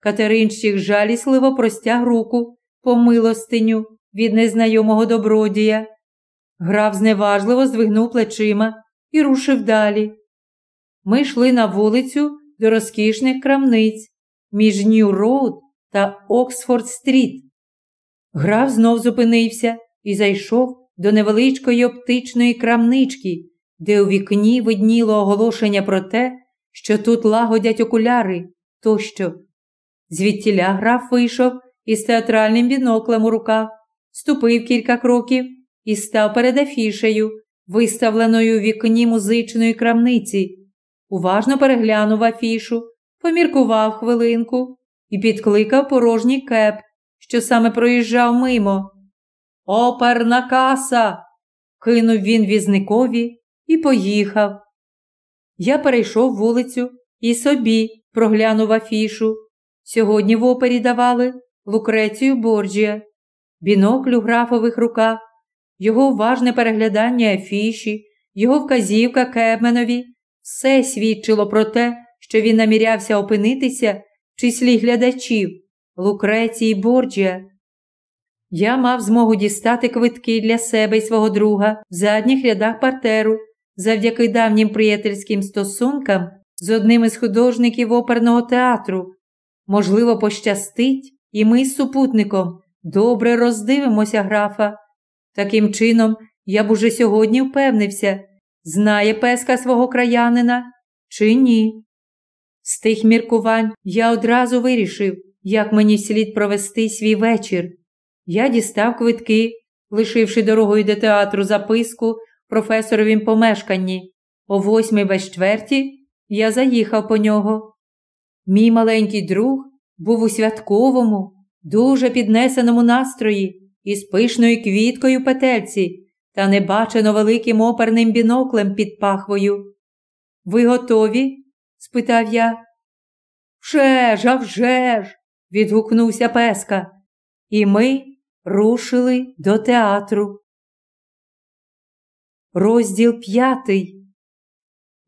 Катеринщик жалісливо простяг руку по милостиню від незнайомого добродія. Граф зневажливо здвигнув плечима і рушив далі. Ми йшли на вулицю до розкішних крамниць між Нью-Роуд та Оксфорд-стріт. Граф знов зупинився і зайшов до невеличкої оптичної крамнички, де у вікні видніло оголошення про те, що тут лагодять окуляри тощо. Звідтіля граф вийшов із театральним біноклем у руках, ступив кілька кроків і став перед афішею, виставленою у вікні музичної крамниці. Уважно переглянув афішу, поміркував хвилинку і підкликав порожній кеп, що саме проїжджав мимо. Оперна каса. кинув він візникові і поїхав. Я перейшов вулицю і собі проглянув афішу. Сьогодні в опері давали Лукрецію Борджія, бінокль у графових руках, його уважне переглядання афіші, його вказівка Кебменові все свідчило про те, що він намірявся опинитися в числі глядачів Лукреції Борджія. Я мав змогу дістати квитки для себе і свого друга в задніх рядах партеру завдяки давнім приятельським стосункам з одним із художників оперного театру. Можливо, пощастить, і ми з супутником добре роздивимося графа. Таким чином, я б уже сьогодні впевнився, знає песка свого краянина чи ні. З тих міркувань я одразу вирішив, як мені слід провести свій вечір. Я дістав квитки, лишивши дорогою до театру записку професоровім помешканні. О восьмій без чверті я заїхав по нього. Мій маленький друг був у святковому, дуже піднесеному настрої із пишною квіткою петельці та небачено великим оперним біноклем під пахвою. Ви готові? Спитав я. Вже ж, а вже ж, відгукнувся Песка. І ми рушили до театру. Розділ п'ятий.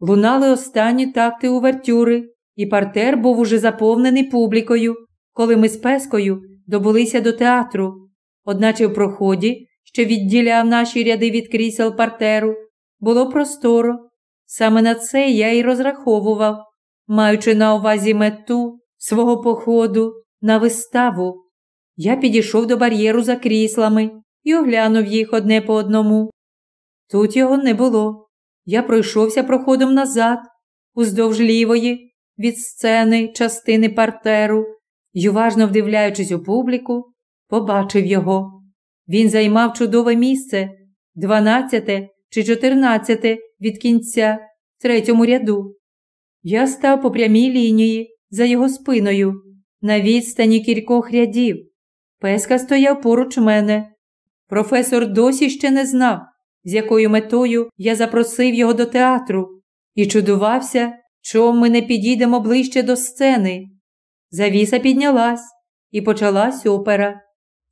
Лунали останні такти увертюри, і партер був уже заповнений публікою, коли ми з Пескою добулися до театру, одначе в проході, що відділяв наші ряди від крісел партеру, було просторо. Саме на це я й розраховував, маючи на увазі мету свого походу на виставу. Я підійшов до бар'єру за кріслами і оглянув їх одне по одному. Тут його не було. Я пройшовся проходом назад, уздовж лівої, від сцени частини партеру, й, уважно вдивляючись у публіку, побачив його. Він займав чудове місце, дванадцяте чи чотирнадцяте від кінця в третьому ряду. Я став по прямій лінії за його спиною, на відстані кількох рядів. Песка стояв поруч мене. Професор досі ще не знав, з якою метою я запросив його до театру, і чудувався, чому ми не підійдемо ближче до сцени. Завіса піднялась і почалась опера.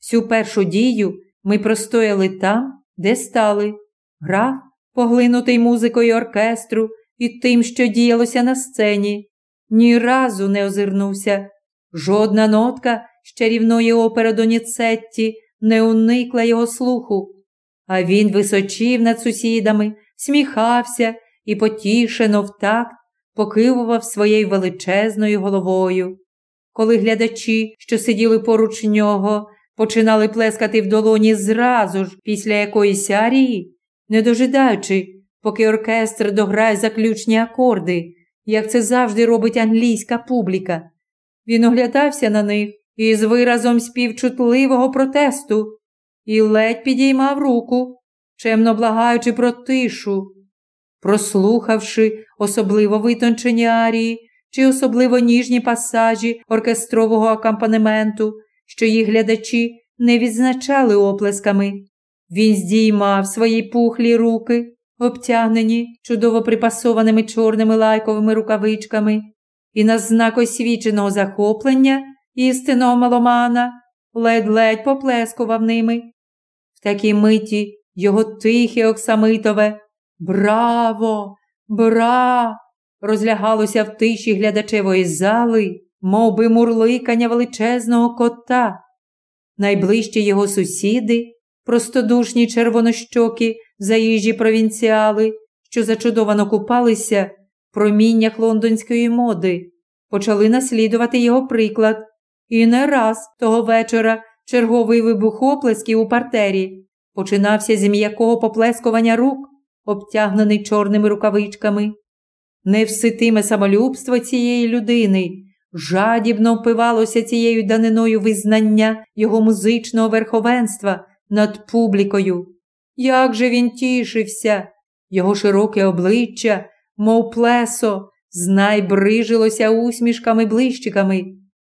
Всю першу дію ми простояли там, де стали. Граф, поглинутий музикою оркестру і тим, що діялося на сцені, ні разу не озирнувся. Жодна нотка з чарівної опери Доніцетті не уникла його слуху, а він височив над сусідами, сміхався і потішено в такт покивував своєю величезною головою. Коли глядачі, що сиділи поруч нього, починали плескати в долоні зразу ж після якоїсь арії, не дожидаючи, поки оркестр дограє заключні акорди, як це завжди робить англійська публіка. Він оглядався на них із виразом співчутливого протесту і ледь підіймав руку, чемно благаючи про тишу. Прослухавши особливо витончені арії чи особливо ніжні пасажі оркестрового акомпанементу, що їх глядачі не відзначали оплесками, він здіймав свої пухлі руки, обтягнені чудово припасованими чорними лайковими рукавичками, і на знак освіченого захоплення істинного маломана ледь-ледь поплескував ними. В такій миті його тихе оксамитове Браво! Бра! розлягалося в тиші глядачевої зали, мов би мурликання величезного кота. Найближчі його сусіди, простодушні червонощоки, заїжджі провінціали, що зачудовано купалися в проміннях лондонської моди, почали наслідувати його приклад. І не раз того вечора черговий вибух оплесків у партері починався з м'якого поплескування рук, обтягнений чорними рукавичками. Невситиме самолюбство цієї людини жадібно впивалося цією даниною визнання його музичного верховенства над публікою. Як же він тішився, його широке обличчя, мов плесо, знай брижилося усмішками блищиками.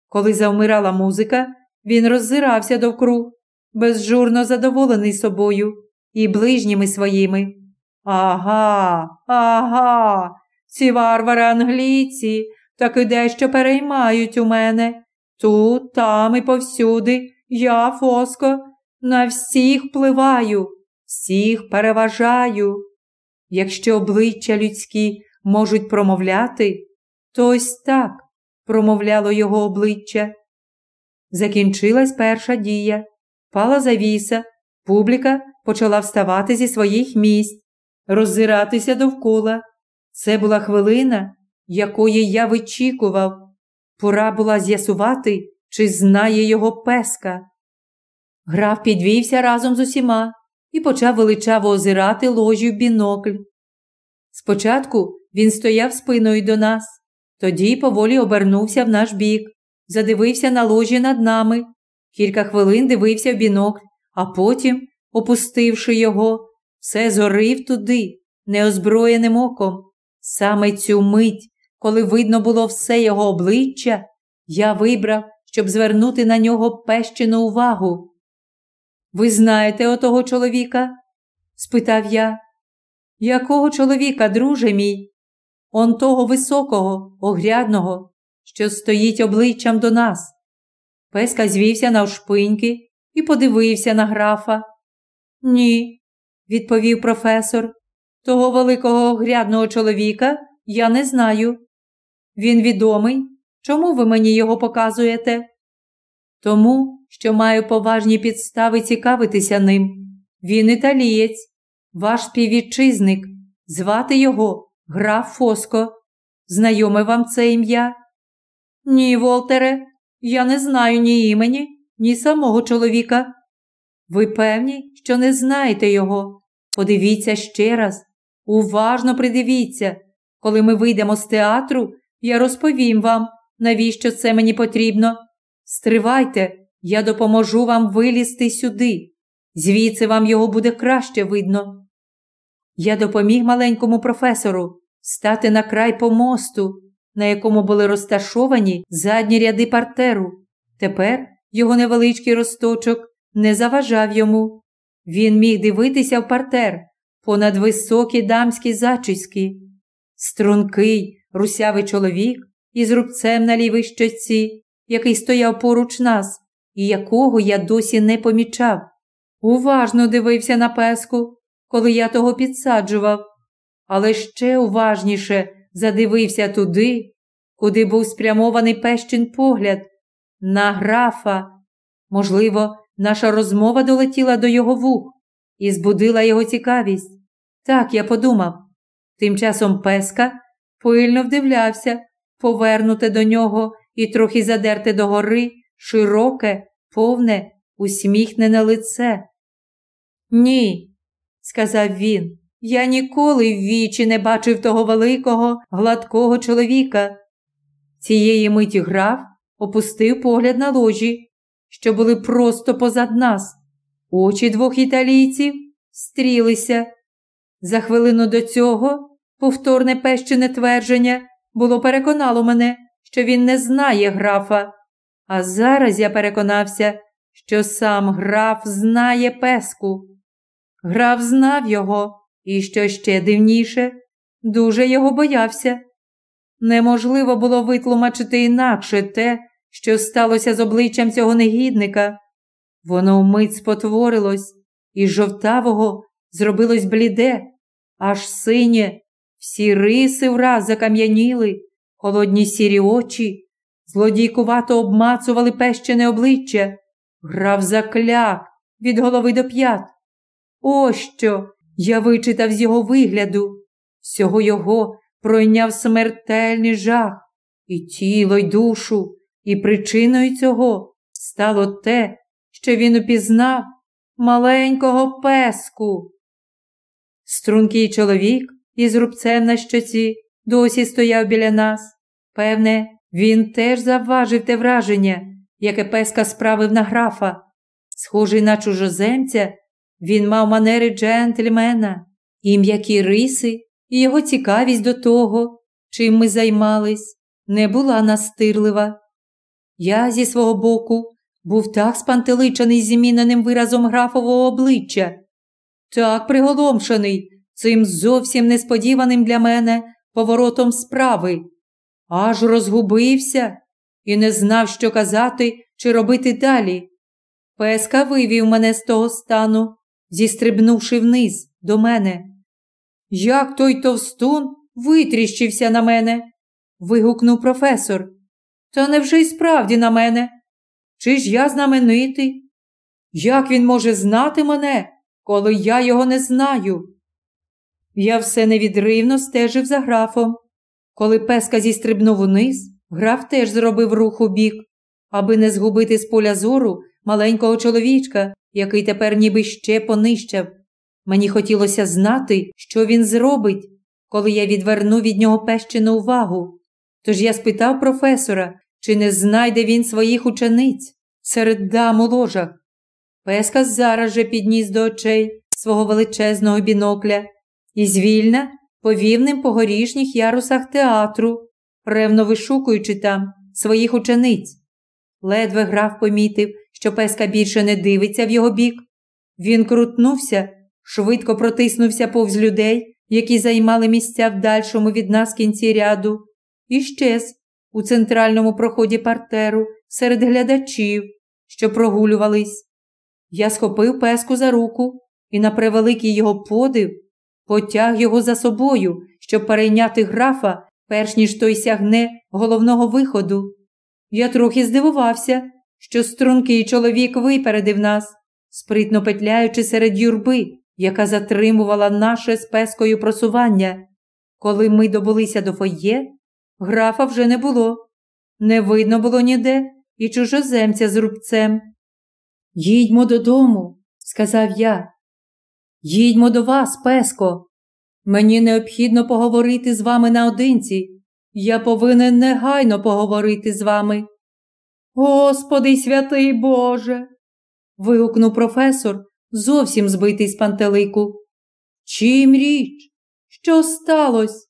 Коли завмирала музика, він роззирався довкруг, безжурно задоволений собою і ближніми своїми. Ага, ага, ці варвари англійці таки дещо переймають у мене. Тут, там і повсюди я, Фоско, на всіх пливаю, всіх переважаю. Якщо обличчя людські можуть промовляти, то ось так промовляло його обличчя. Закінчилась перша дія, пала завіса, публіка почала вставати зі своїх місць роззиратися довкола. Це була хвилина, якої я вичікував. Пора була з'ясувати, чи знає його песка. Граф підвівся разом з усіма і почав величаво озирати ложі в бінокль. Спочатку він стояв спиною до нас, тоді поволі обернувся в наш бік, задивився на ложі над нами, кілька хвилин дивився в бінокль, а потім, опустивши його, все зорив туди, неозброєним оком. Саме цю мить, коли видно було все його обличчя, я вибрав, щоб звернути на нього пещену увагу. Ви знаєте отого чоловіка? спитав я. Якого чоловіка, друже мій? Он того високого, огрядного, що стоїть обличчям до нас. Песка звівся навшпиньки і подивився на графа. Ні, відповів професор. Того великого грядного чоловіка я не знаю. Він відомий. Чому ви мені його показуєте? Тому, що маю поважні підстави цікавитися ним. Він італієць, ваш співвітчизник, звати його граф Фоско. Знайоме вам це ім'я? Ні, Волтере, я не знаю ні імені, ні самого чоловіка. Ви певні, що не знаєте його? Подивіться ще раз, уважно придивіться. Коли ми вийдемо з театру, я розповім вам, навіщо це мені потрібно. Стривайте, я допоможу вам вилізти сюди. Звідси вам його буде краще видно. Я допоміг маленькому професору стати на край помосту, на якому були розташовані задні ряди партеру. Тепер його невеличкий росточок не заважав йому. Він міг дивитися в партер понад високі дамські зачіски. Стрункий, русявий чоловік із рубцем на лівій щоці, який стояв поруч нас, і якого я досі не помічав. Уважно дивився на песку, коли я того підсаджував. але ще уважніше задивився туди, куди був спрямований пещин погляд, на графа. Можливо, наша розмова долетіла до його вух і збудила його цікавість. Так я подумав. Тим часом Песка пильно вдивлявся, повернуте до нього і трохи задерте догори широке, повне, усміхнене лице. Ні, сказав він, я ніколи в вічі не бачив того великого, гладкого чоловіка. Цієї миті граф опустив погляд на ложі, що були просто позад нас. Очі двох італійців стрілися. За хвилину до цього повторне пещене твердження було переконало мене, що він не знає графа. А зараз я переконався, що сам граф знає песку. Граф знав його і, що ще дивніше, дуже його боявся. Неможливо було витлумачити інакше те, що сталося з обличчям цього негідника. Воно вмить спотворилось, і жовтавого зробилось бліде, аж синє, всі риси враз закам'яніли, холодні сірі очі, злодійкувато обмацували пещене обличчя, грав закляк від голови до п'ят. Ось що я вичитав з його вигляду, всього його пройняв смертельний жах, і тіло, й душу, і причиною цього стало те, що він упізнав маленького песку. Стрункий чоловік із рубцем на щоці досі стояв біля нас. Певне, він теж завважив те враження, яке песка справив на графа. Схожий на чужоземця, він мав манери джентльмена, і м'які риси, і його цікавість до того, чим ми займались, не була настирлива. Я зі свого боку був так спантеличений зміненим виразом графового обличчя, так приголомшений цим зовсім несподіваним для мене поворотом справи, аж розгубився і не знав, що казати чи робити далі. Песка вивів мене з того стану, зістрибнувши вниз до мене. Як той товстун витріщився на мене? вигукнув професор. Та невже й справді на мене? Чи ж я знаменитий? Як він може знати мене, коли я його не знаю? Я все невідривно стежив за графом. Коли песка зістрибнув униз, граф теж зробив рух у бік, аби не згубити з поля зору маленького чоловічка, який тепер ніби ще понищав. Мені хотілося знати, що він зробить, коли я відверну від нього пещену увагу. Тож я спитав професора, чи не знайде він своїх учениць серед дам у ложах. Песка зараз же підніс до очей свого величезного бінокля і звільна повів ним по горішніх ярусах театру, ревно вишукуючи там своїх учениць. Ледве граф помітив, що песка більше не дивиться в його бік. Він крутнувся, швидко протиснувся повз людей, які займали місця в дальшому від нас кінці ряду, і щез у центральному проході партеру серед глядачів, що прогулювались. Я схопив песку за руку і, на превеликий його подив, потяг його за собою, щоб перейняти графа, перш ніж той сягне головного виходу. Я трохи здивувався, що стрункий чоловік випередив нас, спритно петляючи серед юрби, яка затримувала наше з пескою просування. Коли ми добулися до фоє, графа вже не було. Не видно було ніде і чужоземця з рубцем. Їдьмо додому, сказав я. Їдьмо до вас, песко. Мені необхідно поговорити з вами наодинці. Я повинен негайно поговорити з вами. Господи святий Боже. вигукнув професор, зовсім збитий з пантелику. Чим річ? Що сталося?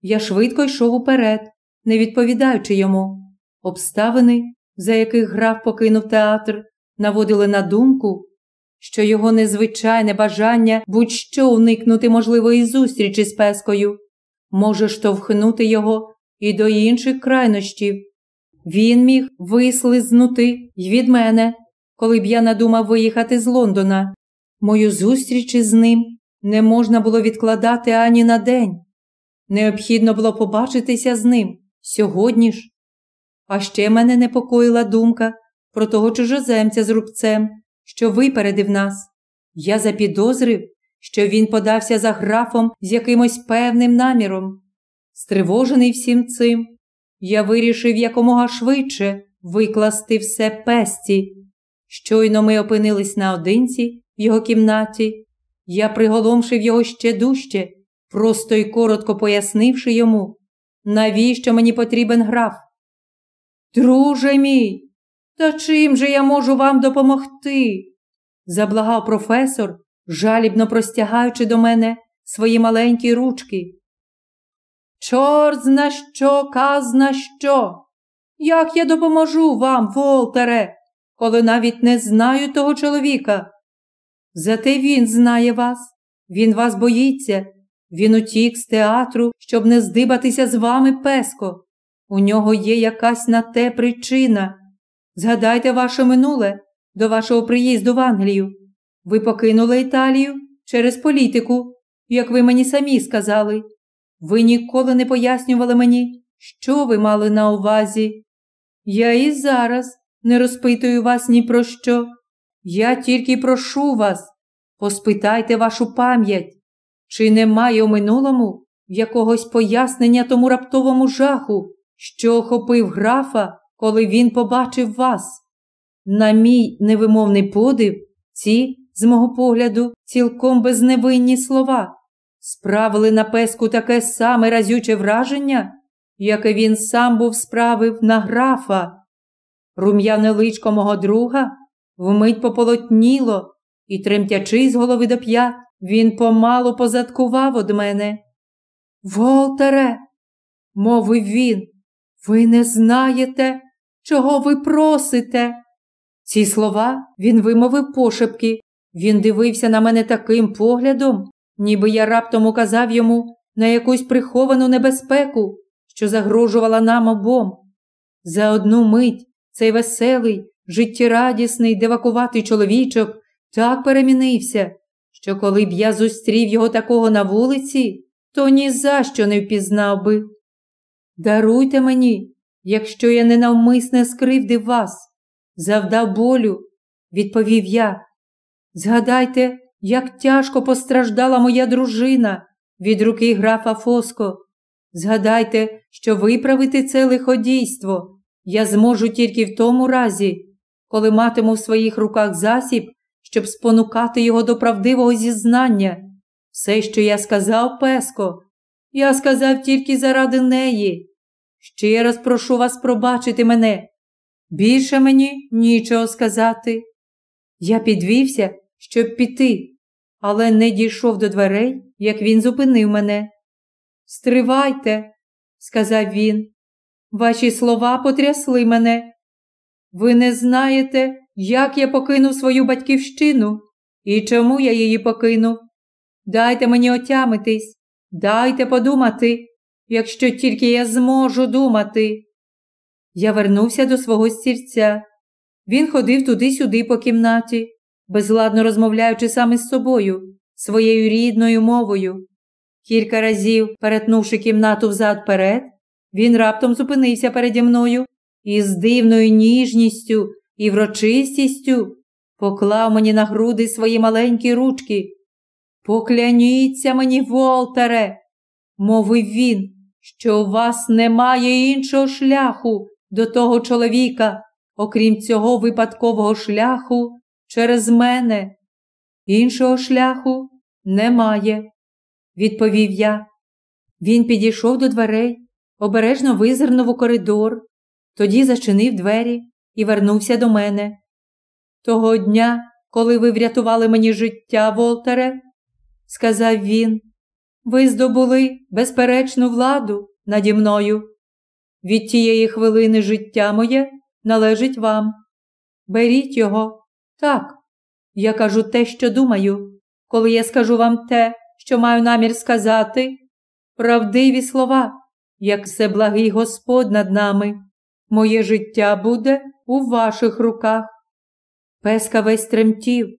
Я швидко йшов уперед, не відповідаючи йому. Обставини, за яких граф покинув театр, наводили на думку, що його незвичайне бажання будь-що уникнути можливої зустрічі з пескою, може штовхнути його і до інших крайнощів. Він міг вислизнути й від мене, коли б я надумав виїхати з Лондона. Мою зустріч із ним не можна було відкладати ані на день. Необхідно було побачитися з ним сьогодні ж. А ще мене непокоїла думка про того чужоземця з рубцем, що випередив нас. Я запідозрив, що він подався за графом з якимось певним наміром. Стривожений всім цим, я вирішив якомога швидше викласти все песті. Щойно ми опинились наодинці в його кімнаті, я приголомшив його ще дужче, просто й коротко пояснивши йому, навіщо мені потрібен граф. Друже мій, та чим же я можу вам допомогти? заблагав професор, жалібно простягаючи до мене свої маленькі ручки. Чорт зна що, казна що. Як я допоможу вам, Волтере, коли навіть не знаю того чоловіка? Зате він знає вас, він вас боїться, він утік з театру, щоб не здибатися з вами песко. У нього є якась на те причина. Згадайте ваше минуле до вашого приїзду в Англію. Ви покинули Італію через політику, як ви мені самі сказали. Ви ніколи не пояснювали мені, що ви мали на увазі. Я і зараз не розпитую вас ні про що. Я тільки прошу вас, поспитайте вашу пам'ять, чи немає у минулому якогось пояснення тому раптовому жаху, що охопив графа, коли він побачив вас. На мій невимовний подив, ці, з мого погляду, цілком безневинні слова справили на песку таке саме разюче враження, яке він сам був справив на графа. Рум'яне личко мого друга вмить пополотніло, і, тремтячи з голови до п'ят, він помалу позадкував од мене. Волтере, мовив він, ви не знаєте, чого ви просите. Ці слова він вимовив пошепки. Він дивився на мене таким поглядом, ніби я раптом указав йому на якусь приховану небезпеку, що загрожувала нам обом. За одну мить цей веселий, життєрадісний, девакуватий чоловічок так перемінився, що коли б я зустрів його такого на вулиці, то ні за що не впізнав би. Даруйте мені, якщо я ненавмисне скривдив вас, завдав болю, відповів я. Згадайте, як тяжко постраждала моя дружина від руки графа Фоско. Згадайте, що виправити це лиходійство я зможу тільки в тому разі, коли матиму в своїх руках засіб, щоб спонукати його до правдивого зізнання. Все, що я сказав, Песко, я сказав тільки заради неї. Ще раз прошу вас пробачити мене. Більше мені нічого сказати. Я підвівся, щоб піти, але не дійшов до дверей, як він зупинив мене. Стривайте, сказав він, ваші слова потрясли мене. Ви не знаєте, як я покинув свою батьківщину і чому я її покинув. Дайте мені отямитись, дайте подумати, якщо тільки я зможу думати. Я вернувся до свого стільця. Він ходив туди-сюди по кімнаті, безладно розмовляючи саме з собою, своєю рідною мовою. Кілька разів, перетнувши кімнату взад перед, він раптом зупинився переді мною і з дивною ніжністю і врочистістю поклав мені на груди свої маленькі ручки. Покляніться мені, Волтере, мовив він, що у вас немає іншого шляху до того чоловіка, окрім цього випадкового шляху через мене. Іншого шляху немає, відповів я. Він підійшов до дверей, обережно визирнув у коридор, тоді зачинив двері і вернувся до мене. Того дня, коли ви врятували мені життя, Волтере, сказав він, ви здобули безперечну владу наді мною. Від тієї хвилини життя моє належить вам. Беріть його. Так, я кажу те, що думаю, коли я скажу вам те, що маю намір сказати, правдиві слова, як все благий Господь над нами. Моє життя буде у ваших руках. Песка весь тремтів,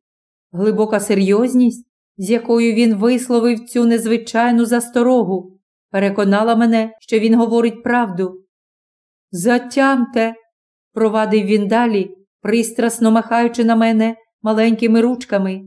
глибока серйозність з якою він висловив цю незвичайну засторогу, переконала мене, що він говорить правду. Затямте, провадив він далі, пристрасно махаючи на мене маленькими ручками.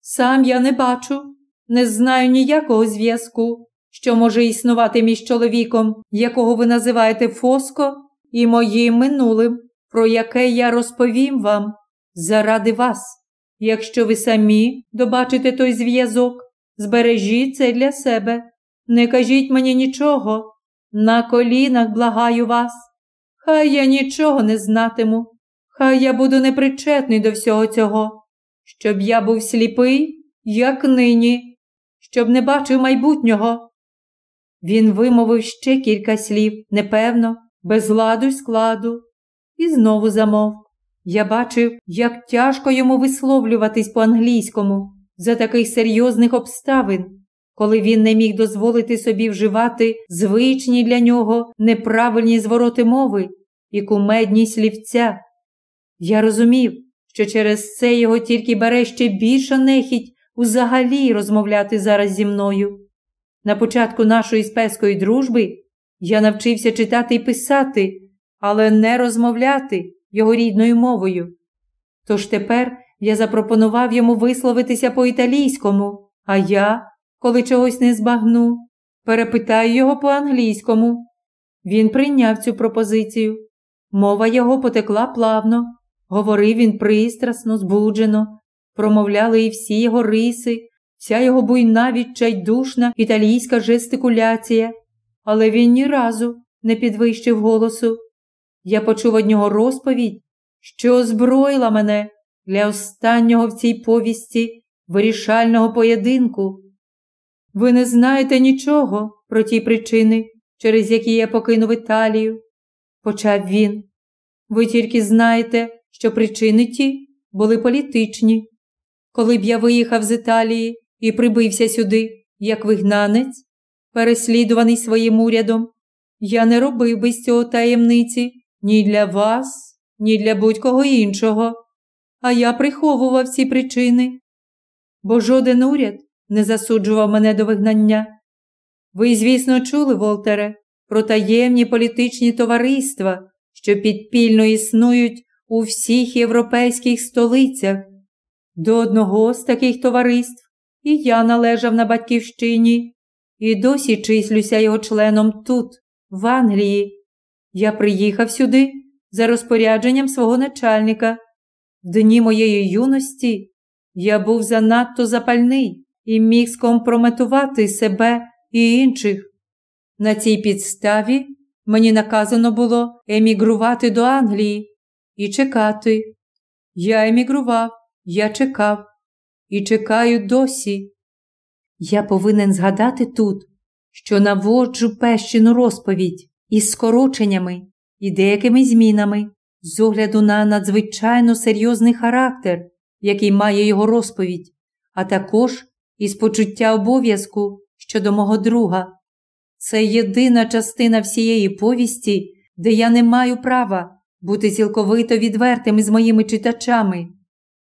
Сам я не бачу, не знаю ніякого зв'язку, що може існувати між чоловіком, якого ви називаєте Фоско, і моїм минулим, про яке я розповім вам заради вас. Якщо ви самі добачите той зв'язок, збережіть це для себе. Не кажіть мені нічого. На колінах благаю вас. Хай я нічого не знатиму, хай я буду непричетний до всього цього, щоб я був сліпий, як нині, щоб не бачив майбутнього. Він вимовив ще кілька слів, непевно, без ладу й складу, і знову замовк. Я бачив, як тяжко йому висловлюватись по-англійському за таких серйозних обставин, коли він не міг дозволити собі вживати звичні для нього неправильні звороти мови і кумедні слівця. Я розумів, що через це його тільки бере ще більша нехідь узагалі розмовляти зараз зі мною. На початку нашої спеської дружби я навчився читати і писати, але не розмовляти його рідною мовою. Тож тепер я запропонував йому висловитися по-італійському, а я, коли чогось не збагну, перепитаю його по-англійському. Він прийняв цю пропозицію. Мова його потекла плавно, говорив він пристрасно, збуджено, промовляли і всі його риси, вся його буйна відчайдушна італійська жестикуляція, але він ні разу не підвищив голосу. Я почув од нього розповідь, що озброїла мене для останнього в цій повісті вирішального поєдинку. Ви не знаєте нічого про ті причини, через які я покинув Італію, почав він. Ви тільки знаєте, що причини ті були політичні. Коли б я виїхав з Італії і прибився сюди, як вигнанець, переслідуваний своїм урядом, я не робив би з цього таємниці ні для вас, ні для будь-кого іншого, а я приховував ці причини, бо жоден уряд не засуджував мене до вигнання. Ви, звісно, чули, Волтере, про таємні політичні товариства, що підпільно існують у всіх європейських столицях. До одного з таких товариств і я належав на батьківщині, і досі числюся його членом тут, в Англії. Я приїхав сюди за розпорядженням свого начальника. В дні моєї юності я був занадто запальний і міг скомпрометувати себе і інших. На цій підставі мені наказано було емігрувати до Англії і чекати. Я емігрував, я чекав і чекаю досі. Я повинен згадати тут, що наводжу пещину розповідь із скороченнями і деякими змінами з огляду на надзвичайно серйозний характер, який має його розповідь, а також із почуття обов'язку щодо мого друга. Це єдина частина всієї повісті, де я не маю права бути цілковито відвертим із моїми читачами,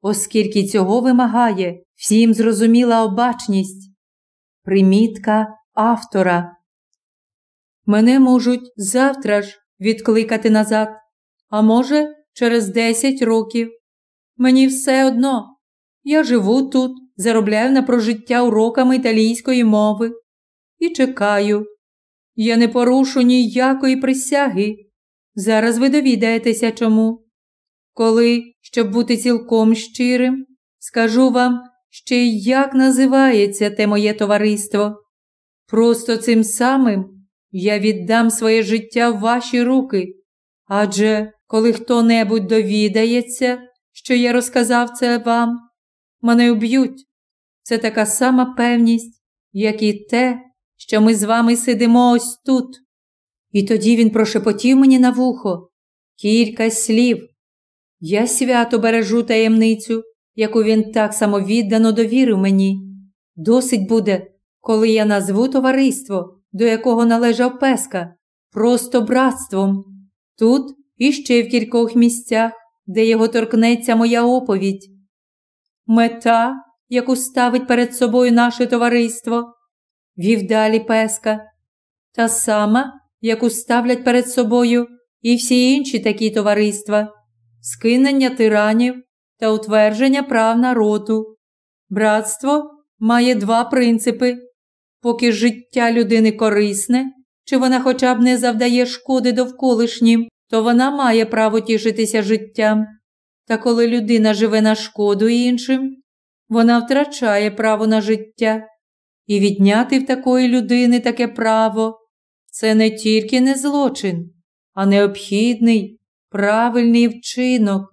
оскільки цього вимагає всім зрозуміла обачність. Примітка автора Мене можуть завтра ж відкликати назад, а може, через 10 років. Мені все одно. Я живу тут, заробляю на прожиття уроками італійської мови і чекаю. Я не порушу ніякої присяги. Зараз ви довідаєтеся чому. Коли, щоб бути цілком щирим, скажу вам ще як називається те моє товариство. Просто цим самим я віддам своє життя в ваші руки. Адже коли хто небудь довідається, що я розказав це вам, мене вб'ють. Це така сама певність, як і те, що ми з вами сидимо ось тут. І тоді він прошепотів мені на вухо кілька слів. Я свято бережу таємницю, яку він так самовіддано довірив мені. Досить буде, коли я назву товариство, до якого належав Песка, просто братством. Тут і ще в кількох місцях, де його торкнеться моя оповідь. Мета яку ставить перед собою наше товариство, вів далі Песка, та сама, яку ставлять перед собою і всі інші такі товариства, скинення тиранів та утвердження прав народу. Братство має два принципи. Поки життя людини корисне, чи вона хоча б не завдає шкоди довколишнім, то вона має право тішитися життям. Та коли людина живе на шкоду іншим, вона втрачає право на життя. І відняти в такої людини таке право це не тільки не злочин, а необхідний, правильний вчинок.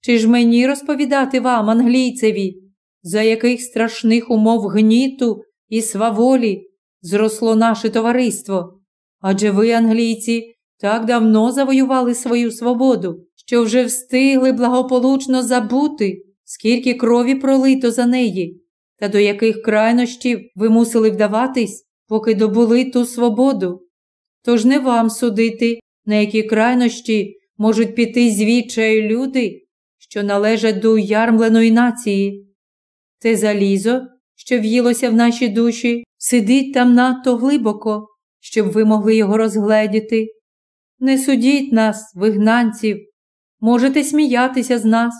Чи ж мені розповідати вам, англійцеві, за яких страшних умов гніту і сваволі зросло наше товариство? Адже ви, англійці, так давно завоювали свою свободу, що вже встигли благополучно забути, скільки крові пролито за неї, та до яких крайнощів ви мусили вдаватись, поки добули ту свободу. Тож не вам судити, на які крайнощі можуть піти звідчаю люди, що належать до ярмленої нації. Те залізо, що в'їлося в наші душі, сидить там надто глибоко, щоб ви могли його розгледіти. Не судіть нас, вигнанців, можете сміятися з нас,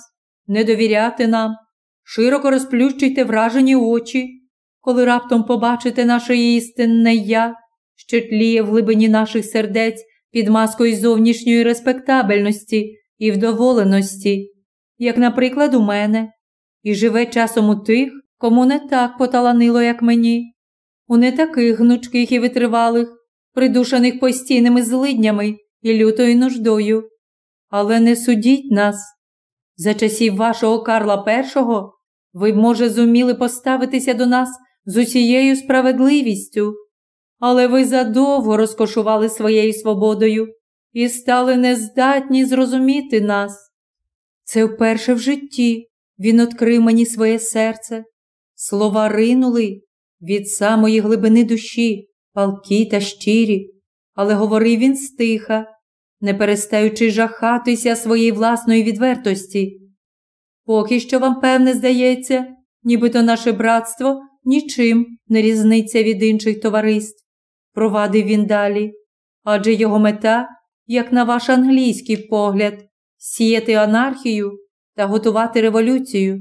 не довіряти нам, широко розплющуйте вражені очі, коли раптом побачите наше істинне я, що тліє в глибині наших сердець під маскою зовнішньої респектабельності і вдоволеності, як, наприклад, у мене, і живе часом у тих, кому не так поталанило, як мені, у не таких гнучких і витривалих, придушених постійними злиднями і лютою нуждою. Але не судіть нас. За часів вашого Карла І ви, може, зуміли поставитися до нас з усією справедливістю, але ви задовго розкошували своєю свободою і стали нездатні зрозуміти нас. Це вперше в житті він відкрив мені своє серце. Слова ринули від самої глибини душі, палкі та щирі, але говорив він стиха, не перестаючи жахатися своєї власної відвертості. Поки що вам, певне, здається, нібито наше братство нічим не різниться від інших товариств, провадив він далі, адже його мета, як на ваш англійський погляд, сіяти анархію та готувати революцію.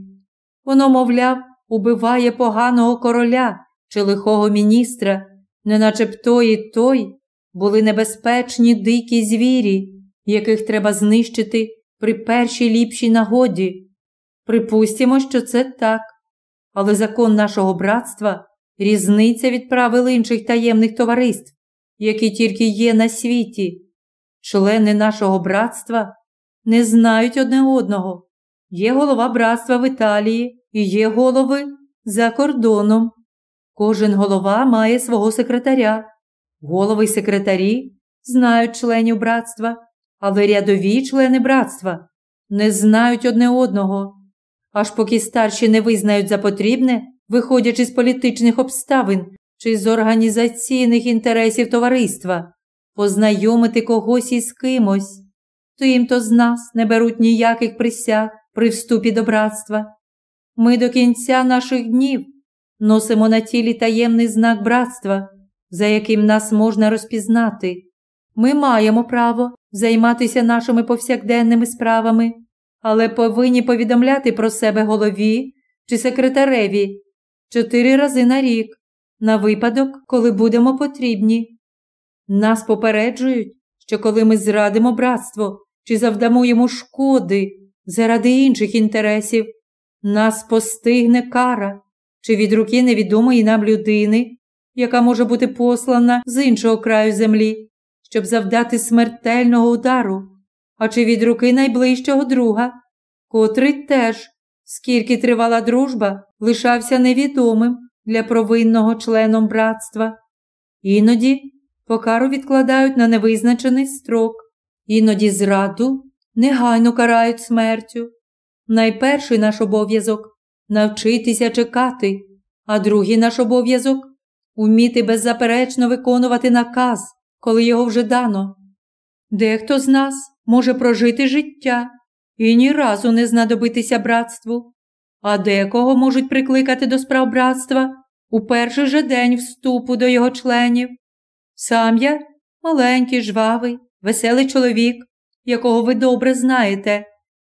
Воно, мовляв, убиває поганого короля чи лихого міністра, неначе б той і той були небезпечні дикі звірі, яких треба знищити при першій ліпшій нагоді. Припустимо, що це так, але закон нашого братства різниця від правил інших таємних товариств, які тільки є на світі. Члени нашого братства не знають одне одного. Є голова братства в Італії і є голови за кордоном. Кожен голова має свого секретаря. Голови й секретарі знають членів братства, але рядові члени братства не знають одне одного. Аж поки старші не визнають за потрібне, виходячи з політичних обставин чи з організаційних інтересів товариства, познайомити когось із кимось. Тим то з нас не беруть ніяких присяг при вступі до братства. Ми до кінця наших днів носимо на тілі таємний знак братства, за яким нас можна розпізнати. Ми маємо право займатися нашими повсякденними справами, але повинні повідомляти про себе голові чи секретареві чотири рази на рік, на випадок, коли будемо потрібні. Нас попереджують, що коли ми зрадимо братство чи завдамо йому шкоди заради інших інтересів, нас постигне кара чи від руки невідомої нам людини, яка може бути послана з іншого краю землі, щоб завдати смертельного удару, а чи від руки найближчого друга, котрий теж, скільки тривала дружба, лишався невідомим для провинного членом братства. Іноді покару відкладають на невизначений строк, іноді зраду негайно карають смертю. Найперший наш обов'язок навчитися чекати, а другий наш обов'язок уміти беззаперечно виконувати наказ, коли його вже дано. Дехто з нас може прожити життя і ні разу не знадобитися братству, а декого можуть прикликати до справ братства у перший же день вступу до його членів. Сам я маленький, жвавий, веселий чоловік, якого ви добре знаєте,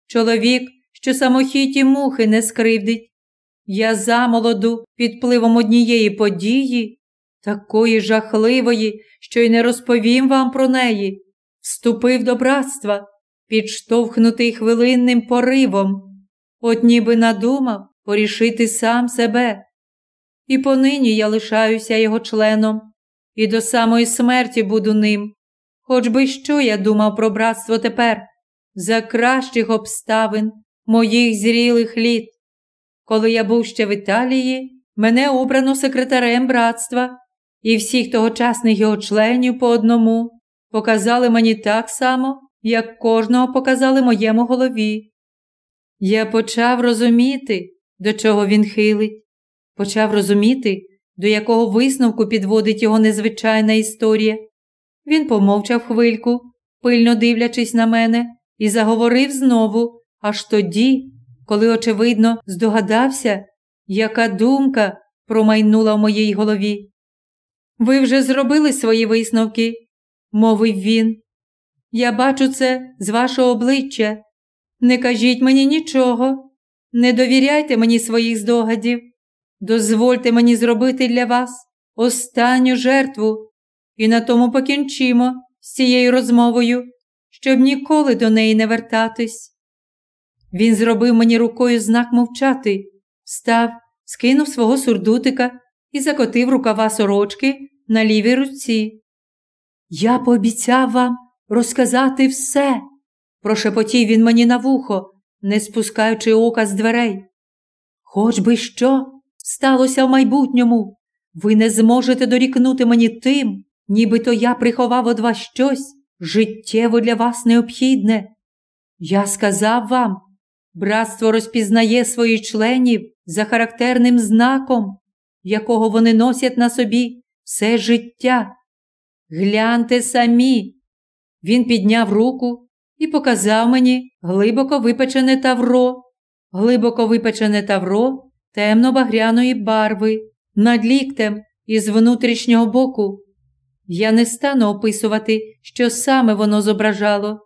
чоловік, що самохіті мухи не скривдить. Я замолоду під пливом однієї події, такої жахливої, що й не розповім вам про неї, вступив до братства, підштовхнутий хвилинним поривом, от ніби надумав порішити сам себе. І понині я лишаюся його членом, і до самої смерті буду ним. Хоч би що я думав про братство тепер, за кращих обставин моїх зрілих літ. Коли я був ще в Італії, мене обрано секретарем братства, і всіх тогочасних його членів по одному показали мені так само, як кожного показали моєму голові. Я почав розуміти, до чого він хилить, почав розуміти, до якого висновку підводить його незвичайна історія. Він помовчав хвильку, пильно дивлячись на мене, і заговорив знову, аж тоді, коли, очевидно, здогадався, яка думка промайнула в моїй голові. Ви вже зробили свої висновки, мовив він. Я бачу це з вашого обличчя. Не кажіть мені нічого, не довіряйте мені своїх здогадів. Дозвольте мені зробити для вас останню жертву, і на тому покінчимо з цією розмовою, щоб ніколи до неї не вертатись. Він зробив мені рукою знак мовчати, встав, скинув свого сурдутика і закотив рукава сорочки на лівій руці. Я пообіцяв вам розказати все, прошепотів він мені на вухо, не спускаючи ока з дверей. Хоч би що сталося в майбутньому, ви не зможете дорікнути мені тим, нібито я приховав од вас щось життєво для вас необхідне. Я сказав вам, братство розпізнає своїх членів за характерним знаком, якого вони носять на собі все життя. Гляньте самі. Він підняв руку і показав мені глибоко випечене тавро, глибоко випечене тавро темно-багряної барви, над ліктем із внутрішнього боку. Я не стану описувати, що саме воно зображало.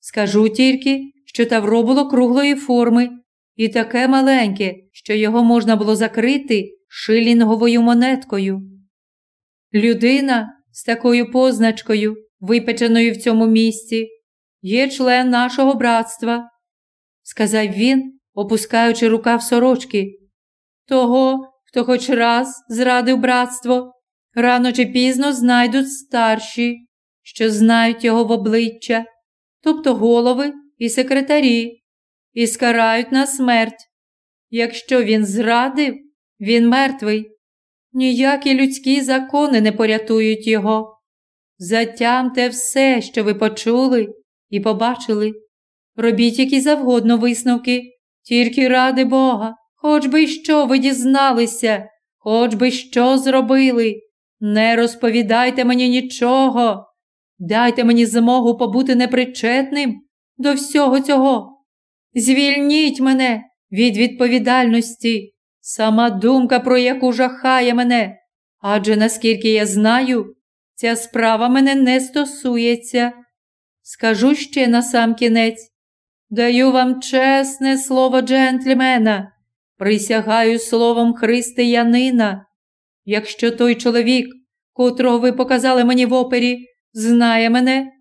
Скажу тільки, що тавро було круглої форми і таке маленьке, що його можна було закрити шилінговою монеткою. Людина з такою позначкою, випеченою в цьому місці, є член нашого братства, сказав він, опускаючи рукав сорочки. Того, хто хоч раз зрадив братство, рано чи пізно знайдуть старші, що знають його в обличчя, тобто голови і секретарі, і скарають на смерть. Якщо він зрадив, він мертвий. Ніякі людські закони не порятують його. Затямте все, що ви почули і побачили. Робіть які завгодно висновки, тільки ради Бога, хоч би що ви дізналися, хоч би що зробили. Не розповідайте мені нічого. Дайте мені змогу побути непричетним до всього цього. Звільніть мене від відповідальності. Сама думка, про яку жахає мене, адже наскільки я знаю, ця справа мене не стосується. Скажу ще на сам кінець. Даю вам чесне слово джентльмена, присягаю словом християнина. Якщо той чоловік, котрого ви показали мені в опері, знає мене,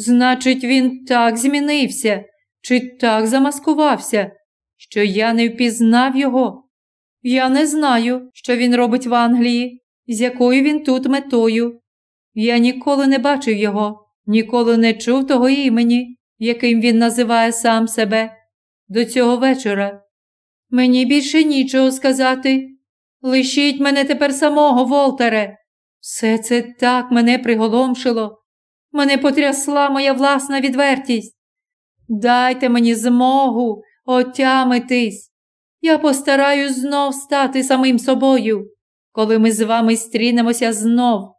значить, він так змінився чи так замаскувався, що я не впізнав його. Я не знаю, що він робить в Англії, з якою він тут метою. Я ніколи не бачив його, ніколи не чув того імені, яким він називає сам себе. До цього вечора. Мені більше нічого сказати. Лишіть мене тепер самого, Волтере. Все це так мене приголомшило. Мене потрясла моя власна відвертість. Дайте мені змогу отямитись. Я постараюсь знов стати самим собою, коли ми з вами стрінемося знов.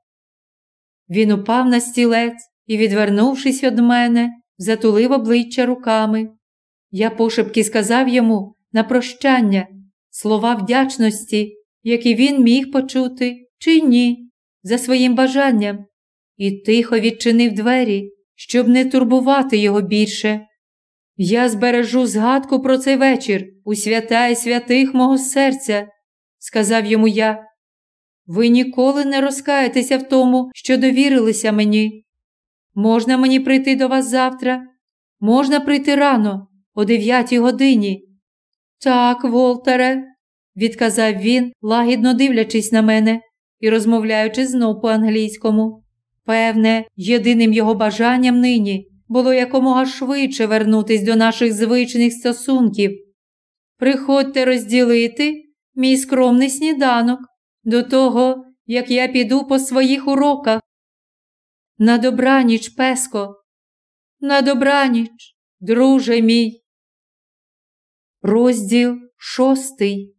Він упав на стілець і, відвернувшись від мене, затулив обличчя руками. Я пошепки сказав йому на прощання, слова вдячності, які він міг почути, чи ні, за своїм бажанням, і тихо відчинив двері, щоб не турбувати його більше. Я збережу згадку про цей вечір у свята і святих мого серця, сказав йому я. Ви ніколи не розкаєтеся в тому, що довірилися мені. Можна мені прийти до вас завтра? Можна прийти рано, о дев'ятій годині. Так, Волтере, відказав він, лагідно дивлячись на мене і розмовляючи знов по-англійському. Певне, єдиним його бажанням нині було якомога швидше вернутись до наших звичних стосунків. Приходьте розділити мій скромний сніданок до того, як я піду по своїх уроках. На добраніч, песко, на добраніч, друже мій. Розділ шостий.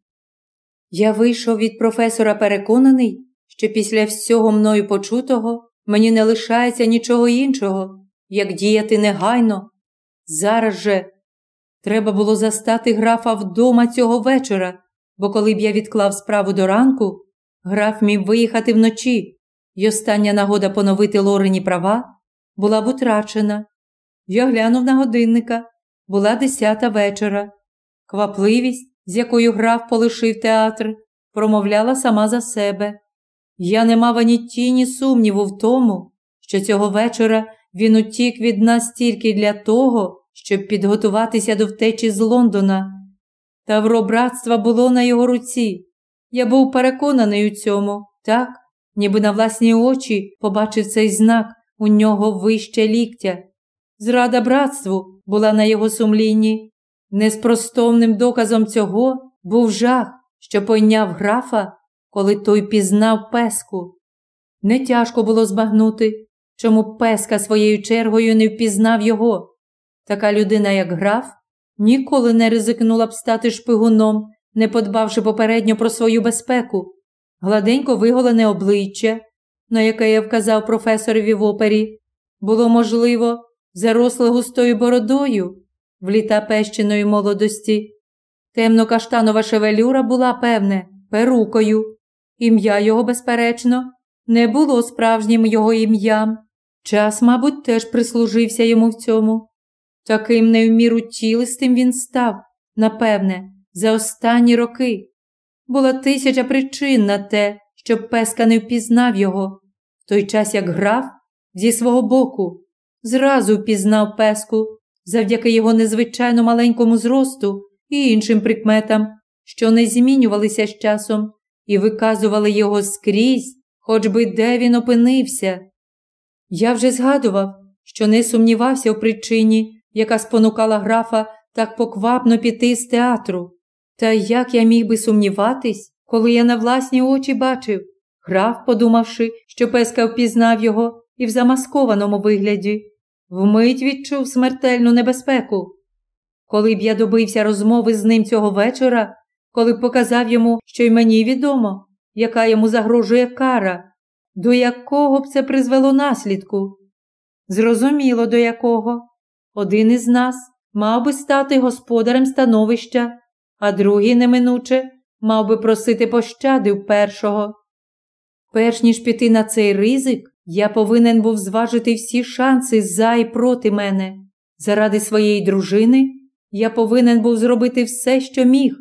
Я вийшов від професора переконаний, що після всього мною почутого мені не лишається нічого іншого, як діяти негайно. Зараз же треба було застати графа вдома цього вечора, бо коли б я відклав справу до ранку, граф міг виїхати вночі, і остання нагода поновити Лорені права була б утрачена. Я глянув на годинника, була десята вечора. Квапливість, з якою граф полишив театр, промовляла сама за себе. Я не мав ані тіні сумніву в тому, що цього вечора він утік від нас тільки для того, щоб підготуватися до втечі з Лондона. Тавро братства було на його руці. Я був переконаний у цьому, так, ніби на власні очі побачив цей знак у нього вище ліктя. Зрада братству була на його сумлінні. Неспростовним доказом цього був жах, що пойняв графа, коли той пізнав песку. Не тяжко було збагнути, чому песка своєю чергою не впізнав його. Така людина, як граф, ніколи не ризикнула б стати шпигуном, не подбавши попередньо про свою безпеку. Гладенько виголене обличчя, на яке я вказав професорові в опері, було можливо, заросле густою бородою в літа пещеної молодості. Темно каштанова шевелюра була, певне, перукою. Ім'я його, безперечно, не було справжнім його ім'ям. Час, мабуть, теж прислужився йому в цьому. Таким не в міру тілистим він став, напевне, за останні роки. Була тисяча причин на те, щоб песка не впізнав його, в той час як граф зі свого боку зразу впізнав песку завдяки його незвичайно маленькому зросту і іншим прикметам, що не змінювалися з часом, і виказували його скрізь, хоч би де він опинився. Я вже згадував, що не сумнівався в причині, яка спонукала графа так поквапно піти з театру. Та як я міг би сумніватись, коли я на власні очі бачив, граф, подумавши, що песка впізнав його і в замаскованому вигляді, вмить відчув смертельну небезпеку. Коли б я добився розмови з ним цього вечора, коли показав йому, що й мені відомо, яка йому загрожує кара, до якого б це призвело наслідку? Зрозуміло, до якого. Один із нас мав би стати господарем становища, а другий неминуче мав би просити пощади в першого. Перш ніж піти на цей ризик, я повинен був зважити всі шанси за і проти мене. Заради своєї дружини я повинен був зробити все, що міг,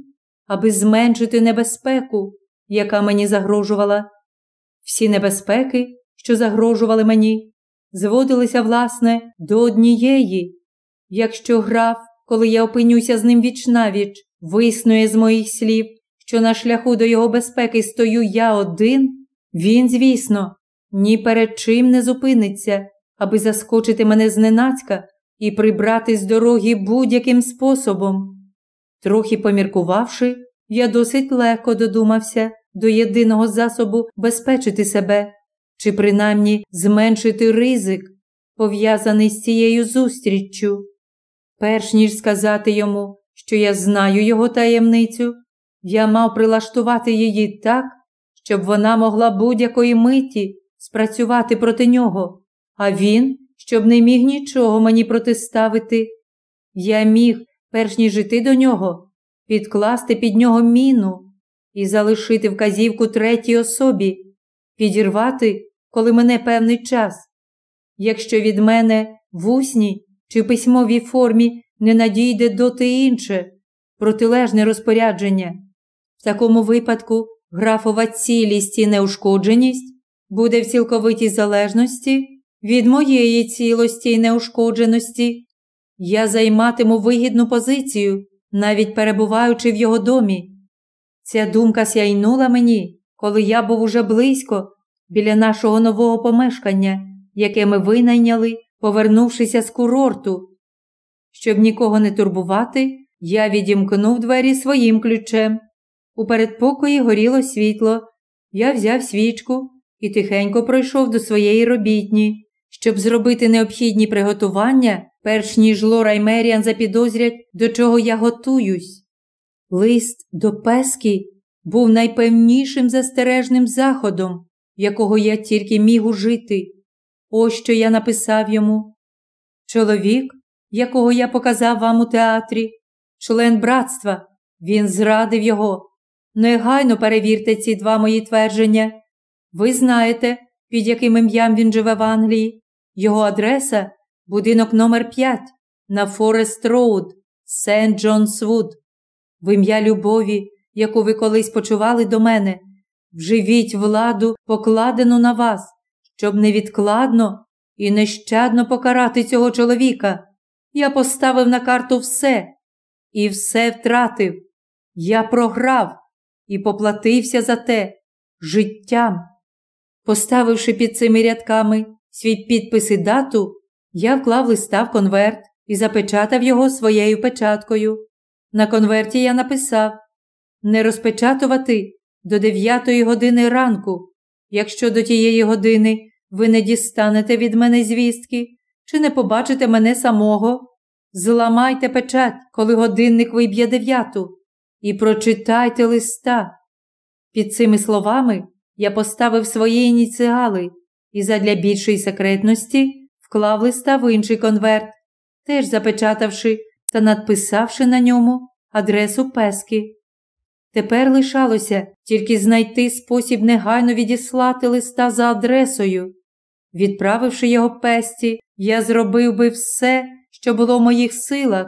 аби зменшити небезпеку, яка мені загрожувала. Всі небезпеки, що загрожували мені, зводилися, власне, до однієї. Якщо граф, коли я опинюся з ним вічнавіч, виснує з моїх слів, що на шляху до його безпеки стою я один, він, звісно, ні перед чим не зупиниться, аби заскочити мене зненацька і прибрати з дороги будь-яким способом. Трохи поміркувавши, я досить легко додумався до єдиного засобу безпечити себе чи принаймні зменшити ризик, пов'язаний з цією зустріччю. Перш ніж сказати йому, що я знаю його таємницю, я мав прилаштувати її так, щоб вона могла будь-якої миті спрацювати проти нього, а він, щоб не міг нічого мені протиставити. Я міг, перш ніж жити до нього, підкласти під нього міну і залишити вказівку третій особі, підірвати, коли мене певний час. Якщо від мене в усній чи письмовій формі не надійде доти інше, протилежне розпорядження, в такому випадку графова цілість і неушкодженість буде в цілковитій залежності від моєї цілості і неушкодженості. Я займатиму вигідну позицію, навіть перебуваючи в його домі. Ця думка сяйнула мені, коли я був уже близько біля нашого нового помешкання, яке ми винайняли, повернувшися з курорту. Щоб нікого не турбувати, я відімкнув двері своїм ключем. У передпокої горіло світло. Я взяв свічку і тихенько пройшов до своєї робітні, щоб зробити необхідні приготування, перш ніж Лора й Меріан запідозрять, до чого я готуюсь. Лист до Пески був найпевнішим застережним заходом, якого я тільки міг ужити. Ось що я написав йому. Чоловік, якого я показав вам у театрі, член братства, він зрадив його. Негайно перевірте ці два мої твердження. Ви знаєте, під яким ім'ям він живе в Англії. Його адреса будинок номер 5 на Форест Роуд, Сент Джонс Вуд. В ім'я любові, яку ви колись почували до мене, вживіть владу, покладену на вас, щоб невідкладно і нещадно покарати цього чоловіка. Я поставив на карту все і все втратив. Я програв і поплатився за те життям. Поставивши під цими рядками свій підпис і дату, я вклав листа в конверт і запечатав його своєю печаткою. На конверті я написав не розпечатувати до 9 години ранку, якщо до тієї години ви не дістанете від мене звістки чи не побачите мене самого. Зламайте печать, коли годинник виб'є дев'яту, і прочитайте листа. Під цими словами я поставив свої ініціали і задля більшої секретності вклав листа в інший конверт, теж запечатавши та надписавши на ньому адресу Пески. Тепер лишалося тільки знайти спосіб негайно відіслати листа за адресою. Відправивши його песті, я зробив би все, що було в моїх силах.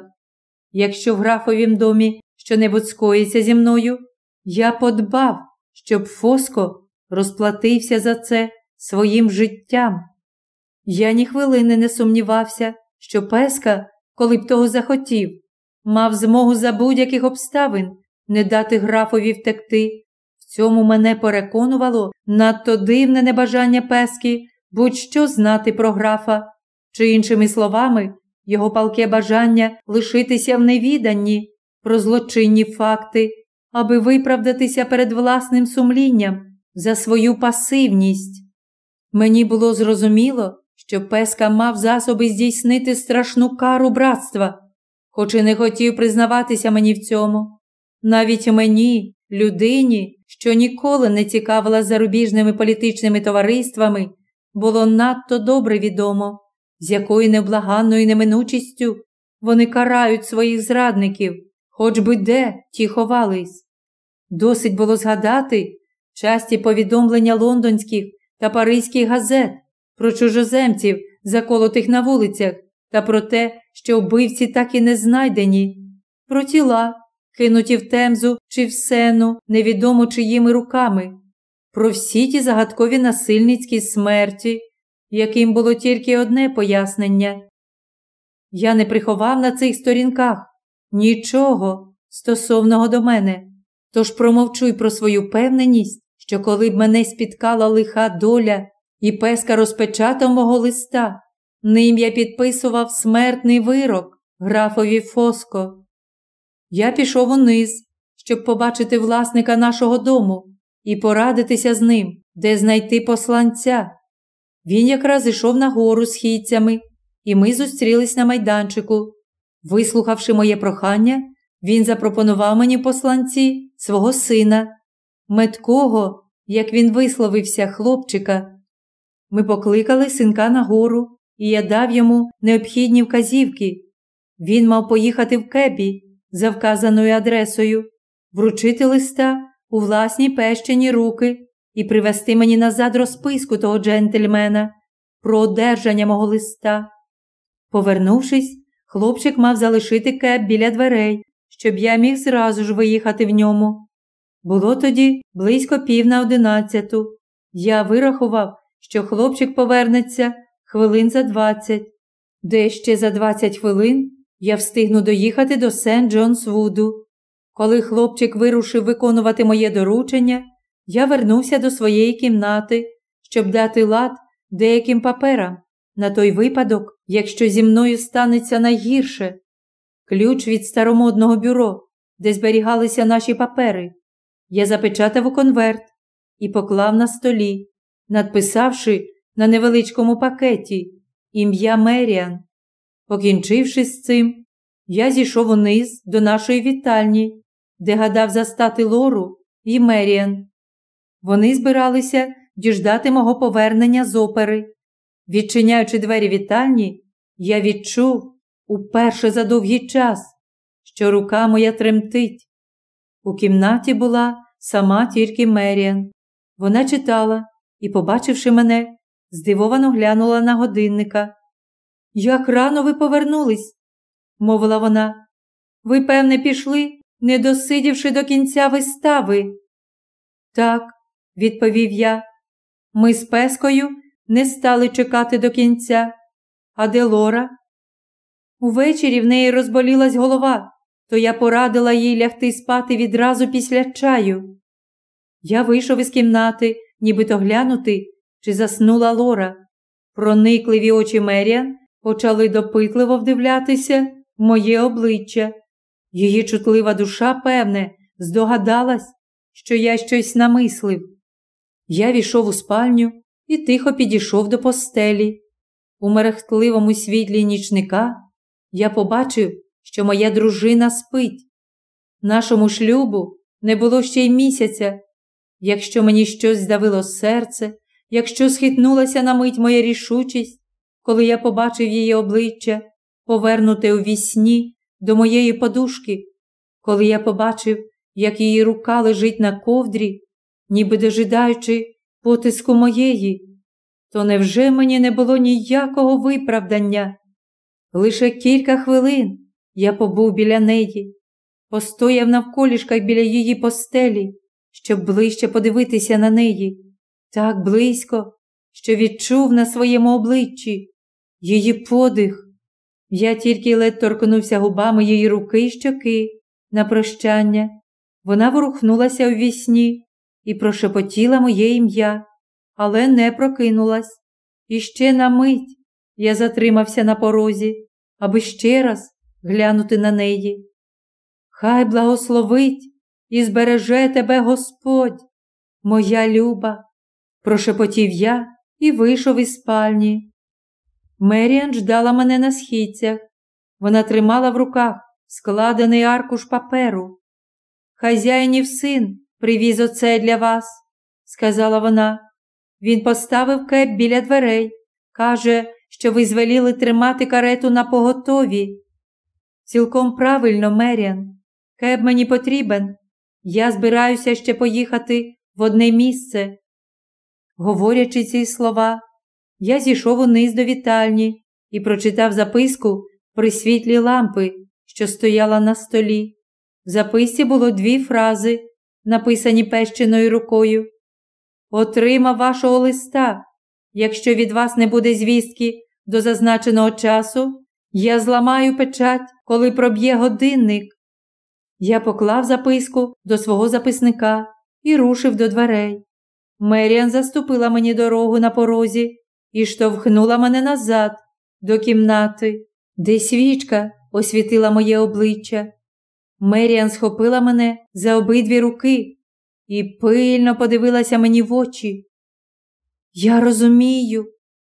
Якщо в графовім домі що-небудь скоїться зі мною, я подбав, щоб Фоско розплатився за це своїм життям. Я ні хвилини не сумнівався, що Песка, коли б того захотів, мав змогу за будь-яких обставин не дати графові втекти. В цьому мене переконувало надто дивне небажання Пески будь-що знати про графа, чи, іншими словами, його палке бажання лишитися в невіданні про злочинні факти, аби виправдатися перед власним сумлінням за свою пасивність. Мені було зрозуміло, що Песка мав засоби здійснити страшну кару братства, хоч і не хотів признаватися мені в цьому. Навіть мені, людині, що ніколи не цікавила зарубіжними політичними товариствами, було надто добре відомо, з якою невблаганною неминучістю вони карають своїх зрадників, хоч би де ті ховались. Досить було згадати часті повідомлення лондонських та паризьких газет про чужоземців, заколотих на вулицях, та про те, що вбивці так і не знайдені, про тіла, кинуті в темзу чи в сену, невідомо чиїми руками, про всі ті загадкові насильницькі смерті, яким було тільки одне пояснення. Я не приховав на цих сторінках нічого стосовного до мене, тож промовчуй про свою певненість, що коли б мене спіткала лиха доля і песка розпечатав мого листа, ним я підписував смертний вирок графові Фоско. Я пішов униз, щоб побачити власника нашого дому і порадитися з ним, де знайти посланця. Він якраз ішов нагору східцями, і ми зустрілись на майданчику. Вислухавши моє прохання, він запропонував мені посланці свого сина, меткого, як він висловився, хлопчика. Ми покликали синка нагору, і я дав йому необхідні вказівки. Він мав поїхати в кебі за вказаною адресою, вручити листа у власні пещені руки і привезти мені назад розписку того джентльмена про одержання мого листа. Повернувшись, хлопчик мав залишити кеп біля дверей, щоб я міг зразу ж виїхати в ньому. Було тоді близько пів на одинадцяту. Я вирахував, що хлопчик повернеться хвилин за двадцять, де ще за двадцять хвилин я встигну доїхати до Сент Джонс Вуду. Коли хлопчик вирушив виконувати моє доручення, я вернувся до своєї кімнати, щоб дати лад деяким паперам на той випадок, якщо зі мною станеться найгірше. Ключ від старомодного бюро, де зберігалися наші папери, я запечатав у конверт і поклав на столі, надписавши на невеличкому пакеті ім'я Меріан. Покінчивши з цим, я зійшов униз до нашої вітальні, де гадав застати Лору і Меріан. Вони збиралися діждати мого повернення з опери. Відчиняючи двері вітальні, я відчув уперше за довгий час, що рука моя тремтить. У кімнаті була сама тільки Меріан. Вона читала і, побачивши мене, здивовано глянула на годинника. Як рано ви повернулись, мовила вона. Ви, певне, пішли, не досидівши до кінця вистави. Так, відповів я. Ми з Пескою не стали чекати до кінця. А де Лора? Увечері в неї розболілась голова, то я порадила їй лягти спати відразу після чаю. Я вийшов із кімнати, нібито глянути, чи заснула Лора. Проникливі очі Меріан почали допитливо вдивлятися в моє обличчя. Її чутлива душа, певне, здогадалась, що я щось намислив. Я війшов у спальню і тихо підійшов до постелі. У мерехтливому світлі нічника я побачив, що моя дружина спить. Нашому шлюбу не було ще й місяця. Якщо мені щось здавило серце, якщо схитнулася на мить моя рішучість, коли я побачив її обличчя, повернуте у вісні до моєї подушки, коли я побачив, як її рука лежить на ковдрі, ніби дожидаючи потиску моєї, то невже мені не було ніякого виправдання? Лише кілька хвилин я побув біля неї, постояв навколішках біля її постелі, щоб ближче подивитися на неї, так близько, що відчув на своєму обличчі її подих. Я тільки ледь торкнувся губами її руки й щоки на прощання. Вона ворухнулася у вісні і прошепотіла моє ім'я, але не прокинулась. І ще на мить я затримався на порозі, аби ще раз глянути на неї. Хай благословить і збереже тебе Господь, моя люба, прошепотів я і вийшов із спальні. Меріан ждала мене на східцях. Вона тримала в руках складений аркуш паперу. Хазяїнів син привіз оце для вас, сказала вона. Він поставив кеп біля дверей. Каже, що ви звеліли тримати карету на поготові. Цілком правильно, Меріан. Кеп мені потрібен. Я збираюся ще поїхати в одне місце. Говорячи ці слова, я зійшов униз до вітальні і прочитав записку при світлі лампи, що стояла на столі. В записці було дві фрази, написані пещеною рукою. Отримав вашого листа. Якщо від вас не буде звістки до зазначеного часу, я зламаю печать, коли проб'є годинник. Я поклав записку до свого записника і рушив до дверей. Меріан заступила мені дорогу на порозі і штовхнула мене назад, до кімнати, де свічка освітила моє обличчя. Меріан схопила мене за обидві руки і пильно подивилася мені в очі. Я розумію,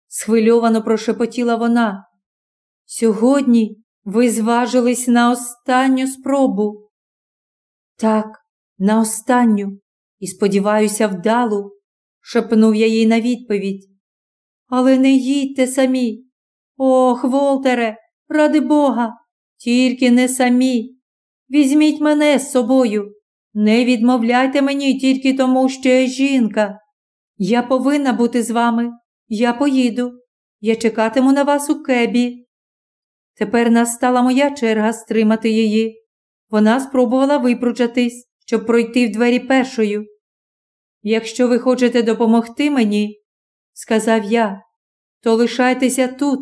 схвильовано прошепотіла вона. Сьогодні ви зважились на останню спробу. Так, на останню, і, сподіваюся, вдалу, шепнув я їй на відповідь. Але не їдьте самі. Ох, Волтере, ради Бога, тільки не самі. візьміть мене з собою. Не відмовляйте мені тільки тому, що я жінка. Я повинна бути з вами. Я поїду. Я чекатиму на вас у кебі. Тепер настала моя черга стримати її. Вона спробувала випручатись, щоб пройти в двері першою. Якщо ви хочете допомогти мені, сказав я, то лишайтеся тут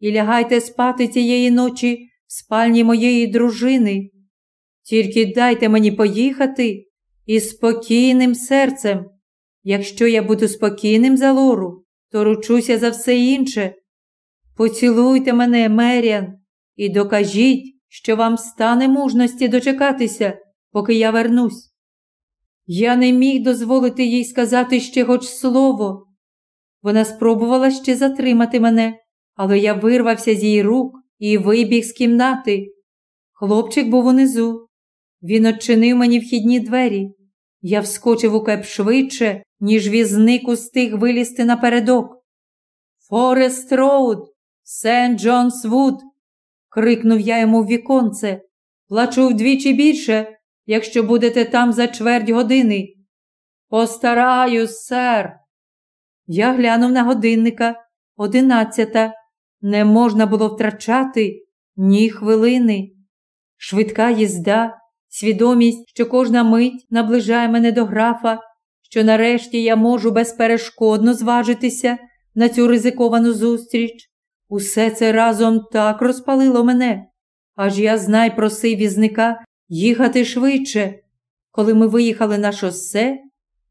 і лягайте спати цієї ночі в спальні моєї дружини. Тільки дайте мені поїхати із спокійним серцем. Якщо я буду спокійним за Лору, то ручуся за все інше. Поцілуйте мене, Меріан, і докажіть, що вам стане мужності дочекатися, поки я вернусь. Я не міг дозволити їй сказати ще хоч слово. Вона спробувала ще затримати мене, але я вирвався з її рук і вибіг з кімнати. Хлопчик був унизу. Він очинив мені вхідні двері. Я вскочив у кеп швидше, ніж візник устиг вилізти напередок. Форест Роуд, Сент Джонс Вуд, крикнув я йому в віконце. Плачу вдвічі більше, якщо будете там за чверть години. Постараюсь, сер. Я глянув на годинника одинадцята. Не можна було втрачати ні хвилини. Швидка їзда, свідомість, що кожна мить наближає мене до графа, що нарешті я можу безперешкодно зважитися на цю ризиковану зустріч. Усе це разом так розпалило мене, аж я знай просив візника їхати швидше. Коли ми виїхали на шосе,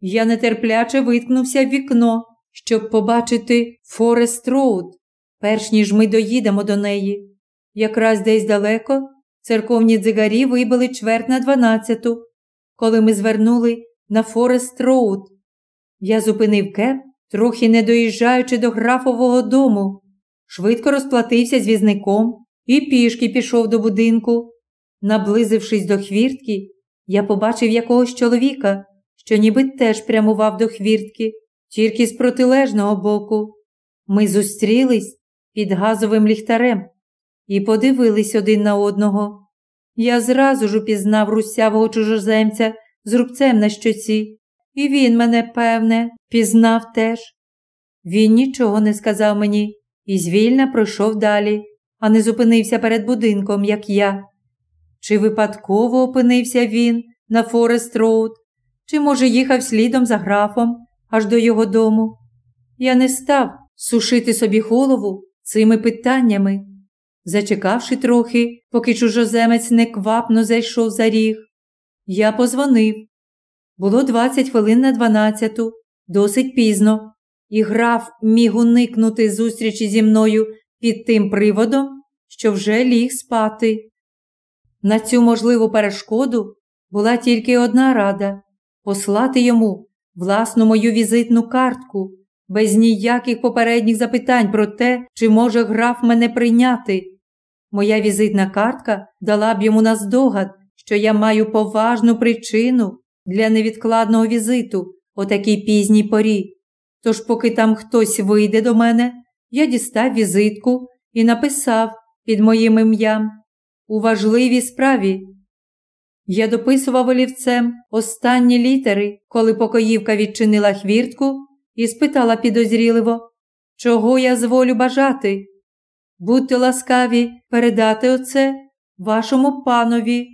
я нетерпляче виткнувся в вікно, щоб побачити Форест Роуд, перш ніж ми доїдемо до неї. Якраз десь далеко церковні дзигарі вибили чверть на дванадцяту, коли ми звернули на Форест Роуд. Я зупинив кеп, трохи не доїжджаючи до графового дому, швидко розплатився з візником і пішки пішов до будинку. Наблизившись до хвіртки, я побачив якогось чоловіка, що ніби теж прямував до хвіртки, тільки з протилежного боку. Ми зустрілись під газовим ліхтарем і подивились один на одного. Я зразу ж упізнав русявого чужоземця з рубцем на щоці, і він мене, певне, пізнав теж. Він нічого не сказав мені і звільно пройшов далі, а не зупинився перед будинком, як я. Чи випадково опинився він на Форест Роуд, чи, може, їхав слідом за графом аж до його дому? Я не став сушити собі голову цими питаннями. Зачекавши трохи, поки чужоземець неквапно зайшов за ріг, я позвонив. Було двадцять хвилин на дванадцяту, досить пізно, і граф міг уникнути зустрічі зі мною під тим приводом, що вже ліг спати. На цю можливу перешкоду була тільки одна рада послати йому власну мою візитну картку, без ніяких попередніх запитань про те, чи може граф мене прийняти. Моя візитна картка дала б йому наздогад, що я маю поважну причину для невідкладного візиту о такій пізній порі. Тож, поки там хтось вийде до мене, я дістав візитку і написав під моїм ім'ям у важливій справі. Я дописував олівцем останні літери, коли покоївка відчинила хвіртку і спитала підозріливо, чого я зволю бажати. Будьте ласкаві передати оце вашому панові,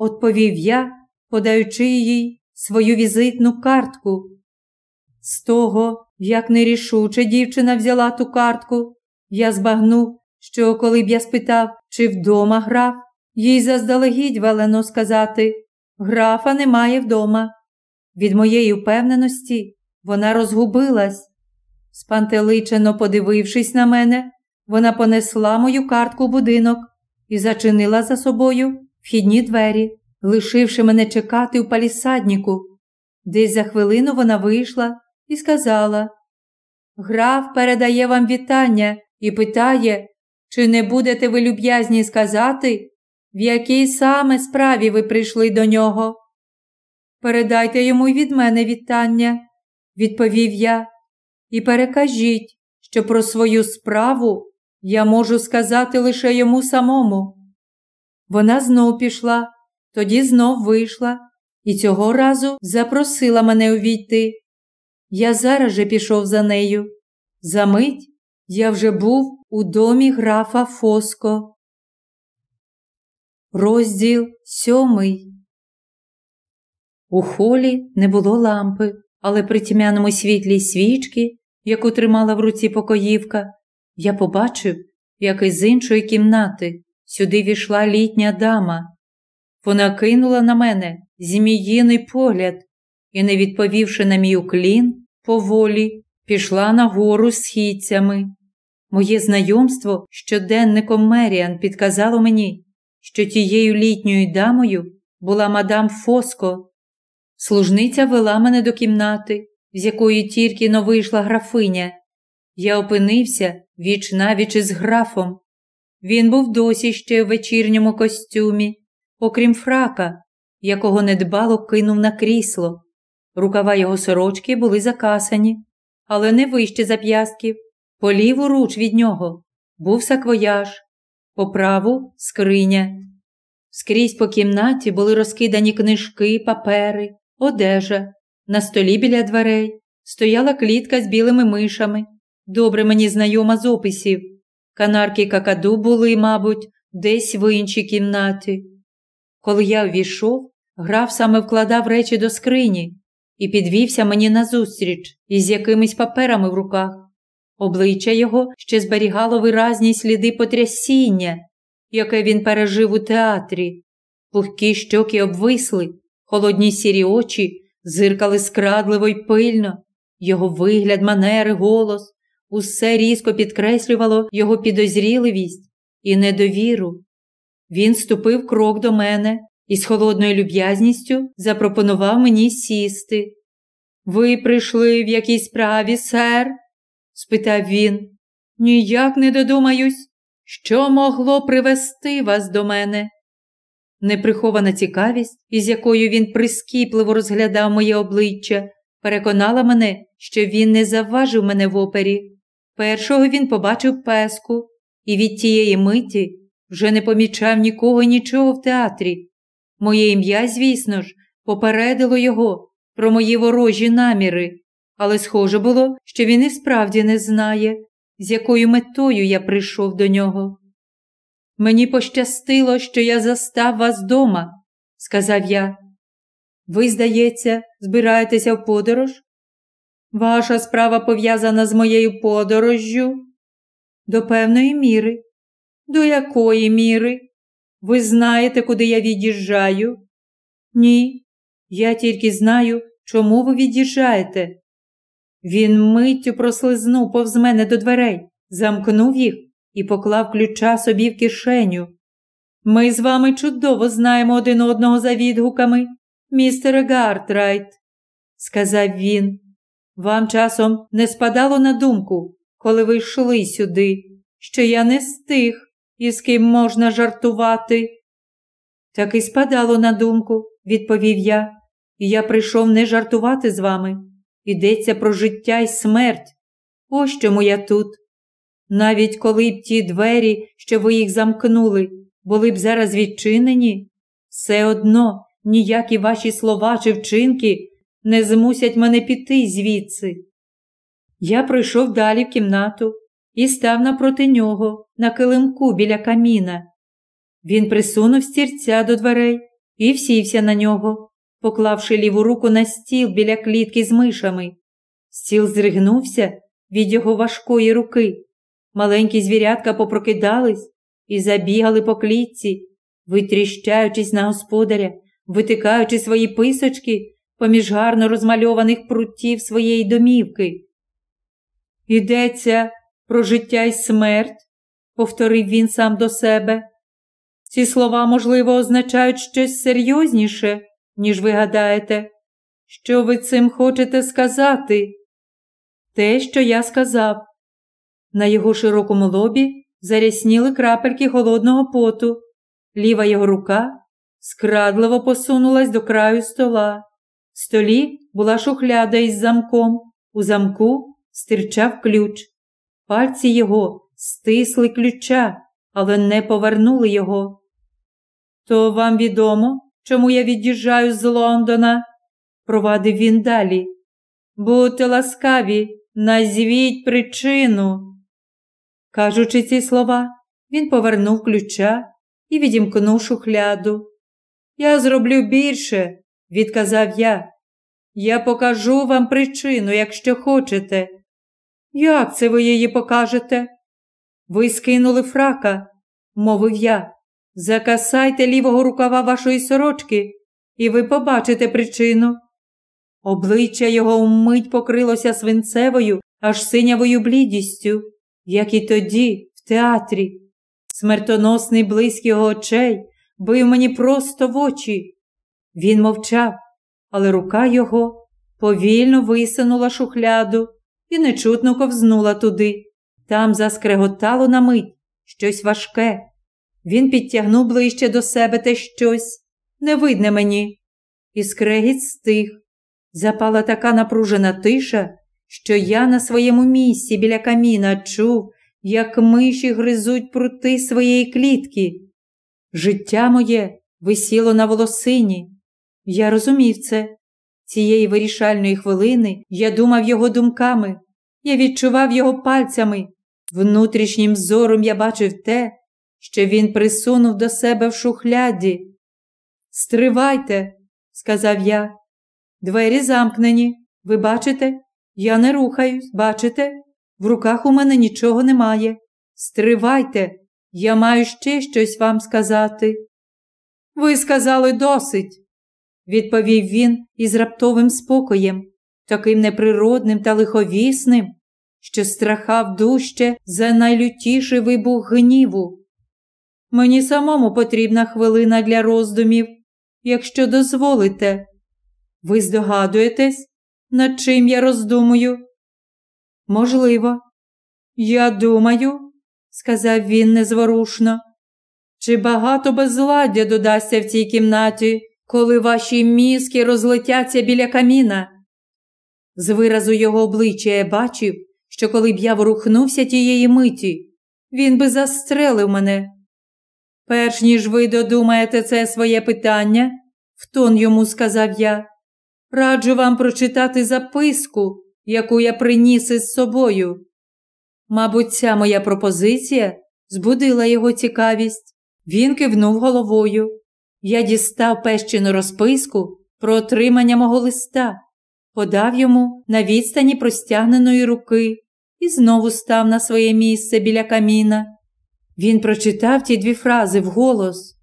відповів я, подаючи їй свою візитну картку. З того, як нерішуче дівчина взяла ту картку, я збагнув, що коли б я спитав, чи вдома граф, їй заздалегідь велено сказати графа немає вдома. Від моєї впевненості вона розгубилась. Спантеличено подивившись на мене, вона понесла мою картку в будинок і зачинила за собою вхідні двері, лишивши мене чекати у палісадніку. Десь за хвилину вона вийшла і сказала: Граф передає вам вітання і питає, чи не будете ви люб'язні сказати, в якій саме справі ви прийшли до нього? Передайте йому й від мене вітання, відповів я, і перекажіть, що про свою справу я можу сказати лише йому самому. Вона знов пішла тоді знов вийшла і цього разу запросила мене увійти. Я зараз же пішов за нею. Замить я вже був у домі графа Фоско. Розділ сьомий. У холі не було лампи, але при тьмяному світлі свічки, яку тримала в руці покоївка, я побачив, як із іншої кімнати сюди війшла літня дама. Вона кинула на мене зміїний погляд і, не відповівши на мій уклін, поволі пішла нагору східцями. Моє знайомство з щоденником Меріан підказало мені, що тією літньою дамою була мадам Фоско. Служниця вела мене до кімнати, з якої тільки-но вийшла графиня. Я опинився віч-на-віч із графом. Він був досі ще в вечірньому костюмі, окрім фрака, якого недбало кинув на крісло. Рукава його сорочки були закасані, але не вище зап'ястків. По ліву руч від нього був саквояж, по праву скриня. Скрізь по кімнаті були розкидані книжки, папери, одежа. На столі біля дверей стояла клітка з білими мишами, добре мені знайома з описів. Канарки какаду були, мабуть, десь в іншій кімнаті. Коли я ввійшов, граф саме вкладав речі до скрині і підвівся мені назустріч із якимись паперами в руках. Обличчя його ще зберігало виразні сліди потрясіння, яке він пережив у театрі. Пухкі щоки обвисли, холодні сірі очі зиркали скрадливо й пильно, його вигляд, манери, голос усе різко підкреслювало його підозріливість і недовіру. Він ступив крок до мене і з холодною люб'язністю запропонував мені сісти. Ви прийшли в якійсь справі, сер? спитав він. Ніяк не додумаюсь, що могло привести вас до мене. Неприхована цікавість, із якою він прискіпливо розглядав моє обличчя, переконала мене, що він не завважив мене в опері. Першого він побачив песку і від тієї миті вже не помічав нікого і нічого в театрі. Моє ім'я, звісно ж, попередило його про мої ворожі наміри, але схоже було, що він і справді не знає, з якою метою я прийшов до нього. Мені пощастило, що я застав вас дома, сказав я. Ви, здається, збираєтеся в подорож? Ваша справа пов'язана з моєю подорожжю? До певної міри. До якої міри? Ви знаєте, куди я від'їжджаю? Ні, я тільки знаю, чому ви від'їжджаєте. Він миттю прослизнув повз мене до дверей, замкнув їх і поклав ключа собі в кишеню. Ми з вами чудово знаємо один одного за відгуками, містере Гартрайт, сказав він. Вам часом не спадало на думку, коли ви йшли сюди, що я не з тих, із ким можна жартувати. Так і спадало на думку, відповів я, і я прийшов не жартувати з вами. Йдеться про життя і смерть. Ось чому я тут. Навіть коли б ті двері, що ви їх замкнули, були б зараз відчинені, все одно ніякі ваші слова чи вчинки не змусять мене піти звідси. Я пройшов далі в кімнату і став напроти нього на килимку біля каміна. Він присунув стірця до дверей і всівся на нього, поклавши ліву руку на стіл біля клітки з мишами. Стіл зригнувся від його важкої руки. Маленькі звірятка попрокидались і забігали по клітці, витріщаючись на господаря, витикаючи свої писочки поміж гарно розмальованих прутів своєї домівки. Йдеться про життя і смерть, повторив він сам до себе. Ці слова, можливо, означають щось серйозніше, ніж ви гадаєте. Що ви цим хочете сказати? Те, що я сказав. На його широкому лобі зарясніли крапельки холодного поту. Ліва його рука скрадливо посунулась до краю стола. В столі була шухляда із замком, у замку стирчав ключ. Пальці його стисли ключа, але не повернули його. То вам відомо, чому я від'їжджаю з Лондона, провадив він далі. Будьте ласкаві, назвіть причину. Кажучи ці слова, він повернув ключа і відімкнув шухляду. Я зроблю більше, відказав я. Я покажу вам причину, якщо хочете. Як це ви її покажете? Ви скинули фрака, мовив я. Закасайте лівого рукава вашої сорочки, і ви побачите причину. Обличчя його вмить покрилося свинцевою, аж синявою блідістю, як і тоді, в театрі. Смертоносний блиск його очей бив мені просто в очі. Він мовчав, але рука його повільно висунула шухляду і нечутно ковзнула туди. Там заскреготало на мить щось важке. Він підтягнув ближче до себе те щось, не видне мені. І скрегіт стих. Запала така напружена тиша, що я на своєму місці біля каміна чув, як миші гризуть прути своєї клітки. Життя моє висіло на волосині. Я розумів це. Цієї вирішальної хвилини я думав його думками, я відчував його пальцями. Внутрішнім зором я бачив те, що він присунув до себе в шухляді. Стривайте, сказав я. Двері замкнені. Ви бачите? Я не рухаюсь, бачите? В руках у мене нічого немає. Стривайте, я маю ще щось вам сказати. Ви сказали досить, відповів він із раптовим спокоєм, таким неприродним та лиховісним, що страхав дужче за найлютіший вибух гніву. Мені самому потрібна хвилина для роздумів, якщо дозволите. Ви здогадуєтесь, над чим я роздумую? Можливо, я думаю, сказав він незворушно, чи багато безладдя додасться в цій кімнаті, коли ваші мізки розлетяться біля каміна? З виразу його обличчя я бачив, що коли б я ворухнувся тієї миті, він би застрелив мене. Перш ніж ви додумаєте це своє питання, в тон йому сказав я, раджу вам прочитати записку, яку я приніс із собою. Мабуть, ця моя пропозиція збудила його цікавість. Він кивнув головою. Я дістав пещену розписку про отримання мого листа, подав йому на відстані простягненої руки і знову став на своє місце біля каміна. Він прочитав ті дві фрази вголос.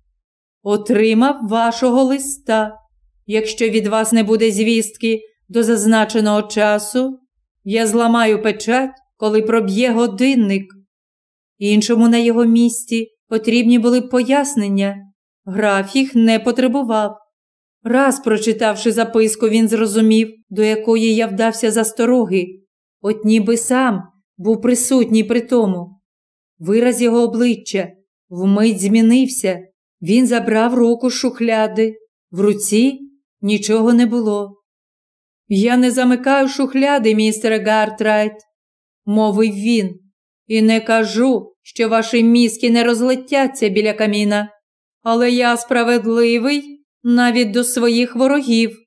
Отримав вашого листа. Якщо від вас не буде звістки до зазначеного часу, я зламаю печать, коли проб'є годинник. Іншому на його місці потрібні були пояснення. Граф їх не потребував. Раз, прочитавши записку, він зрозумів, до якої я вдався застороги, от ніби сам був присутній при тому. Вираз його обличчя вмить змінився. Він забрав руку шухляди. В руці нічого не було. Я не замикаю шухляди, містере Гартрайт, мовив він, і не кажу, що ваші мізки не розлетяться біля каміна, але я справедливий навіть до своїх ворогів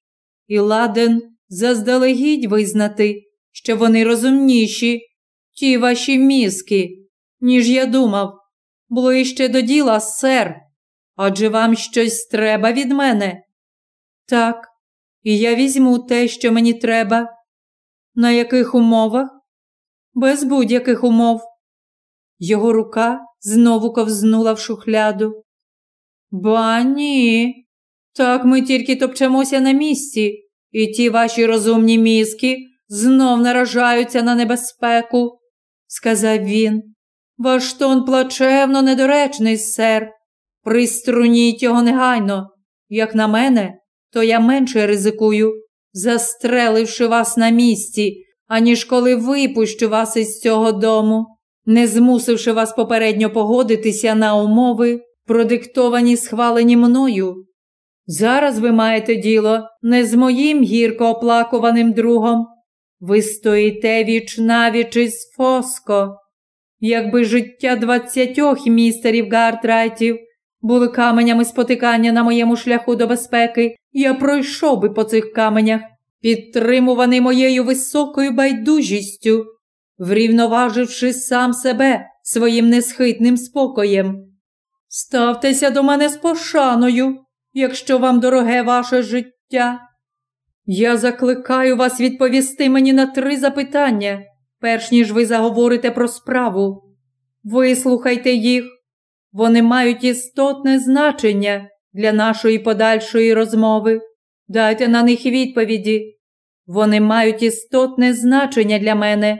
і ладен заздалегідь визнати, що вони розумніші, ті ваші мізки, ніж я думав. Ближче до діла, сер. Адже вам щось треба від мене? Так, і я візьму те, що мені треба. На яких умовах? Без будь-яких умов. Його рука знову ковзнула в шухляду. Ба ні. Так ми тільки топчемося на місці, і ті ваші розумні мізки знов наражаються на небезпеку, сказав він. Ваш тон плачевно недоречний, сер. Приструніть його негайно. Як на мене, то я менше ризикую, застреливши вас на місці, аніж коли випущу вас із цього дому, не змусивши вас попередньо погодитися на умови, продиктовані схвалені мною. Зараз ви маєте діло не з моїм гірко оплакуваним другом. Ви стоїте віч навіч із Фоско. Якби життя двадцятьох містерів Гартрайтів були каменями спотикання на моєму шляху до безпеки, я пройшов би по цих каменях, підтримуваний моєю високою байдужістю, врівноваживши сам себе своїм несхитним спокоєм. Ставтеся до мене з пошаною, якщо вам дороге ваше життя. Я закликаю вас відповісти мені на три запитання, перш ніж ви заговорите про справу. Вислухайте їх, вони мають істотне значення для нашої подальшої розмови. Дайте на них відповіді. Вони мають істотне значення для мене.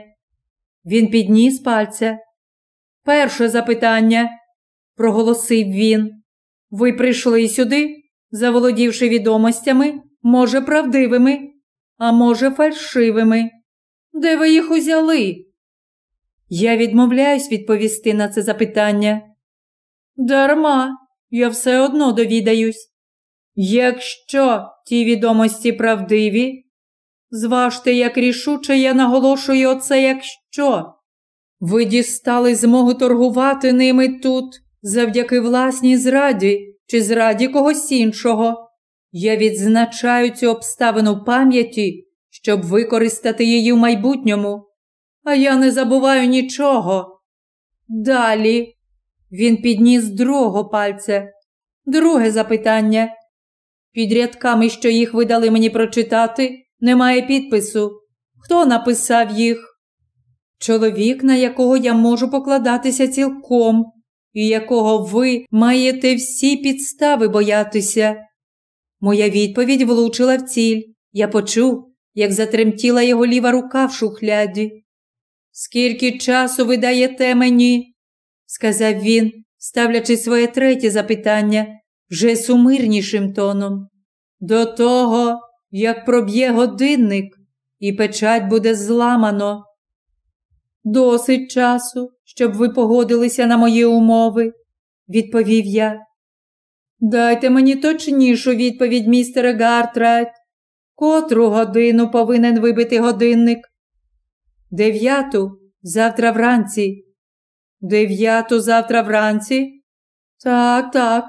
Він підніс пальця. Перше запитання, проголосив він. Ви прийшли сюди, заволодівши відомостями, може, правдивими, а може, фальшивими. Де ви їх узяли? Я відмовляюсь відповісти на це запитання. Дарма, я все одно довідаюсь. Якщо ті відомості правдиві, зважте, як рішуче я наголошую оце якщо. Ви дістали змогу торгувати ними тут завдяки власній зраді чи зраді когось іншого. Я відзначаю цю обставину пам'яті, щоб використати її в майбутньому, а я не забуваю нічого. Далі він підніс другого пальця. Друге запитання. Під рядками, що їх видали мені прочитати, немає підпису. Хто написав їх? Чоловік, на якого я можу покладатися цілком, і якого ви маєте всі підстави боятися. Моя відповідь влучила в ціль. Я почув, як затремтіла його ліва рука в шухляді. Скільки часу ви даєте мені? сказав він, ставлячи своє третє запитання вже сумирнішим тоном. До того, як проб'є годинник, і печать буде зламано. Досить часу, щоб ви погодилися на мої умови, відповів я. Дайте мені точнішу відповідь, містере Гартрайт. Котру годину повинен вибити годинник? Дев'яту завтра вранці. Дев'яту завтра вранці? Так, так.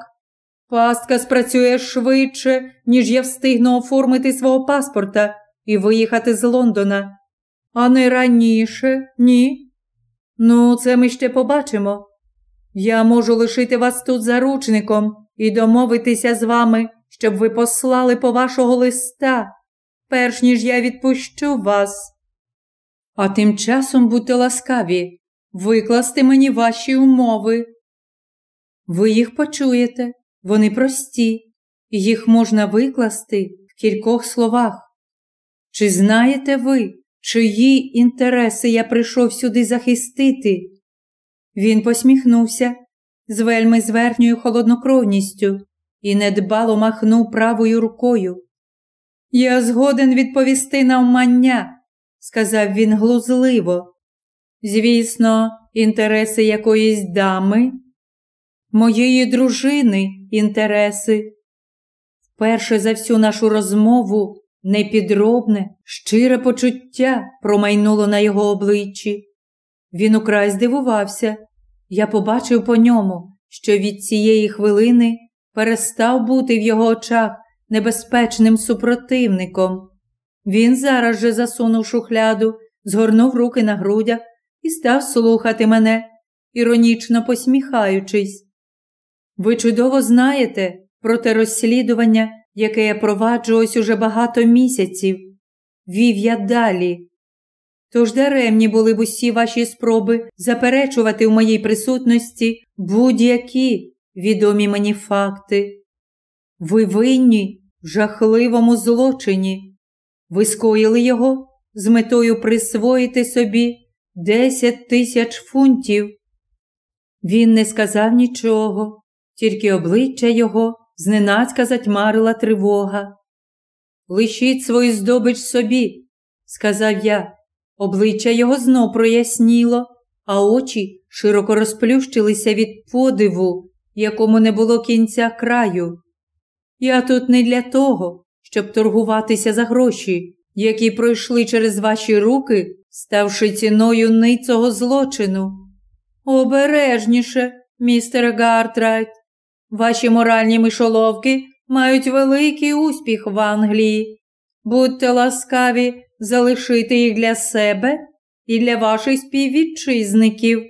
Пастка спрацює швидше, ніж я встигну оформити свого паспорта і виїхати з Лондона. А не раніше, ні? Ну, це ми ще побачимо. Я можу лишити вас тут заручником і домовитися з вами, щоб ви послали по вашого листа, перш ніж я відпущу вас. А тим часом будьте ласкаві, викласти мені ваші умови. Ви їх почуєте, вони прості, їх можна викласти в кількох словах. Чи знаєте ви, чиї інтереси я прийшов сюди захистити? Він посміхнувся з вельми зверхньою холоднокровністю і недбало махнув правою рукою. Я згоден відповісти на вмання, сказав він глузливо. Звісно, інтереси якоїсь дами, моєї дружини інтереси. Вперше за всю нашу розмову непідробне, щире почуття промайнуло на його обличчі. Він украй здивувався. Я побачив по ньому, що від цієї хвилини перестав бути в його очах небезпечним супротивником. Він зараз же засунув шухляду, згорнув руки на грудях і став слухати мене, іронічно посміхаючись. Ви чудово знаєте про те розслідування, яке я проваджу ось уже багато місяців. Вів я далі. Тож даремні були б усі ваші спроби заперечувати в моїй присутності будь-які відомі мені факти. Ви винні в жахливому злочині. Ви скоїли його з метою присвоїти собі десять тисяч фунтів. Він не сказав нічого, тільки обличчя його зненацька затьмарила тривога. Лишіть свою здобич собі, сказав я. Обличчя його знов проясніло, а очі широко розплющилися від подиву, якому не було кінця краю. Я тут не для того, щоб торгуватися за гроші, які пройшли через ваші руки, ставши ціною ницого злочину. Обережніше, містер Гартрайт, Ваші моральні мишоловки мають великий успіх в Англії. Будьте ласкаві залишити їх для себе і для ваших співвітчизників.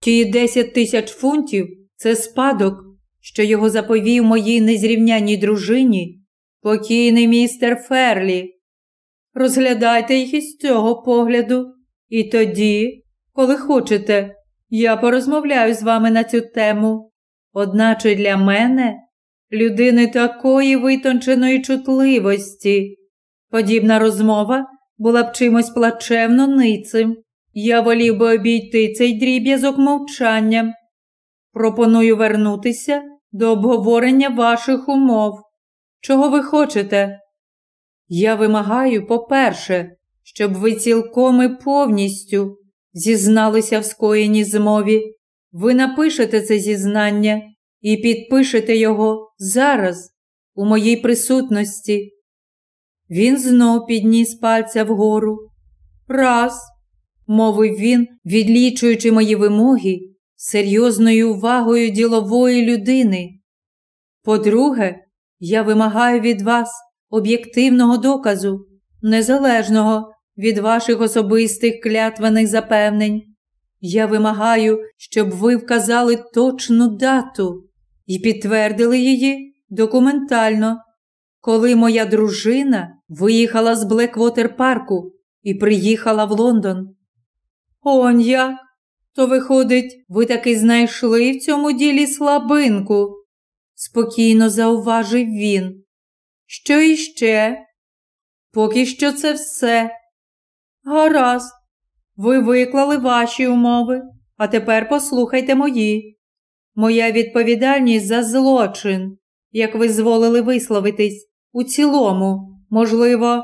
Ті 10 тисяч фунтів це спадок, що його заповів моїй незрівняній дружині, покійний містер Ферлі. Розглядайте їх із цього погляду, і тоді, коли хочете, я порозмовляю з вами на цю тему. Одначе для мене, людини такої витонченої чутливості, подібна розмова була б чимось плачевно ницим. Я волів би обійти цей дріб'язок мовчанням. Пропоную вернутися до обговорення ваших умов. Чого ви хочете? Я вимагаю, по-перше, щоб ви цілком і повністю зізналися в скоєній змові. Ви напишете це зізнання і підпишете його зараз, у моїй присутності. Він знов підніс пальця вгору. Раз, мовив він, відлічуючи мої вимоги серйозною увагою ділової людини. По-друге, я вимагаю від вас об'єктивного доказу, незалежного від ваших особистих клятвених запевнень. Я вимагаю, щоб ви вказали точну дату і підтвердили її документально, коли моя дружина виїхала з Блеквотер парку і приїхала в Лондон. Он як? То, виходить, ви таки знайшли в цьому ділі слабинку, спокійно зауважив він. Що іще? Поки що це все. Гаразд, ви виклали ваші умови, а тепер послухайте мої. Моя відповідальність за злочин, як ви зволили висловитись, у цілому, можливо,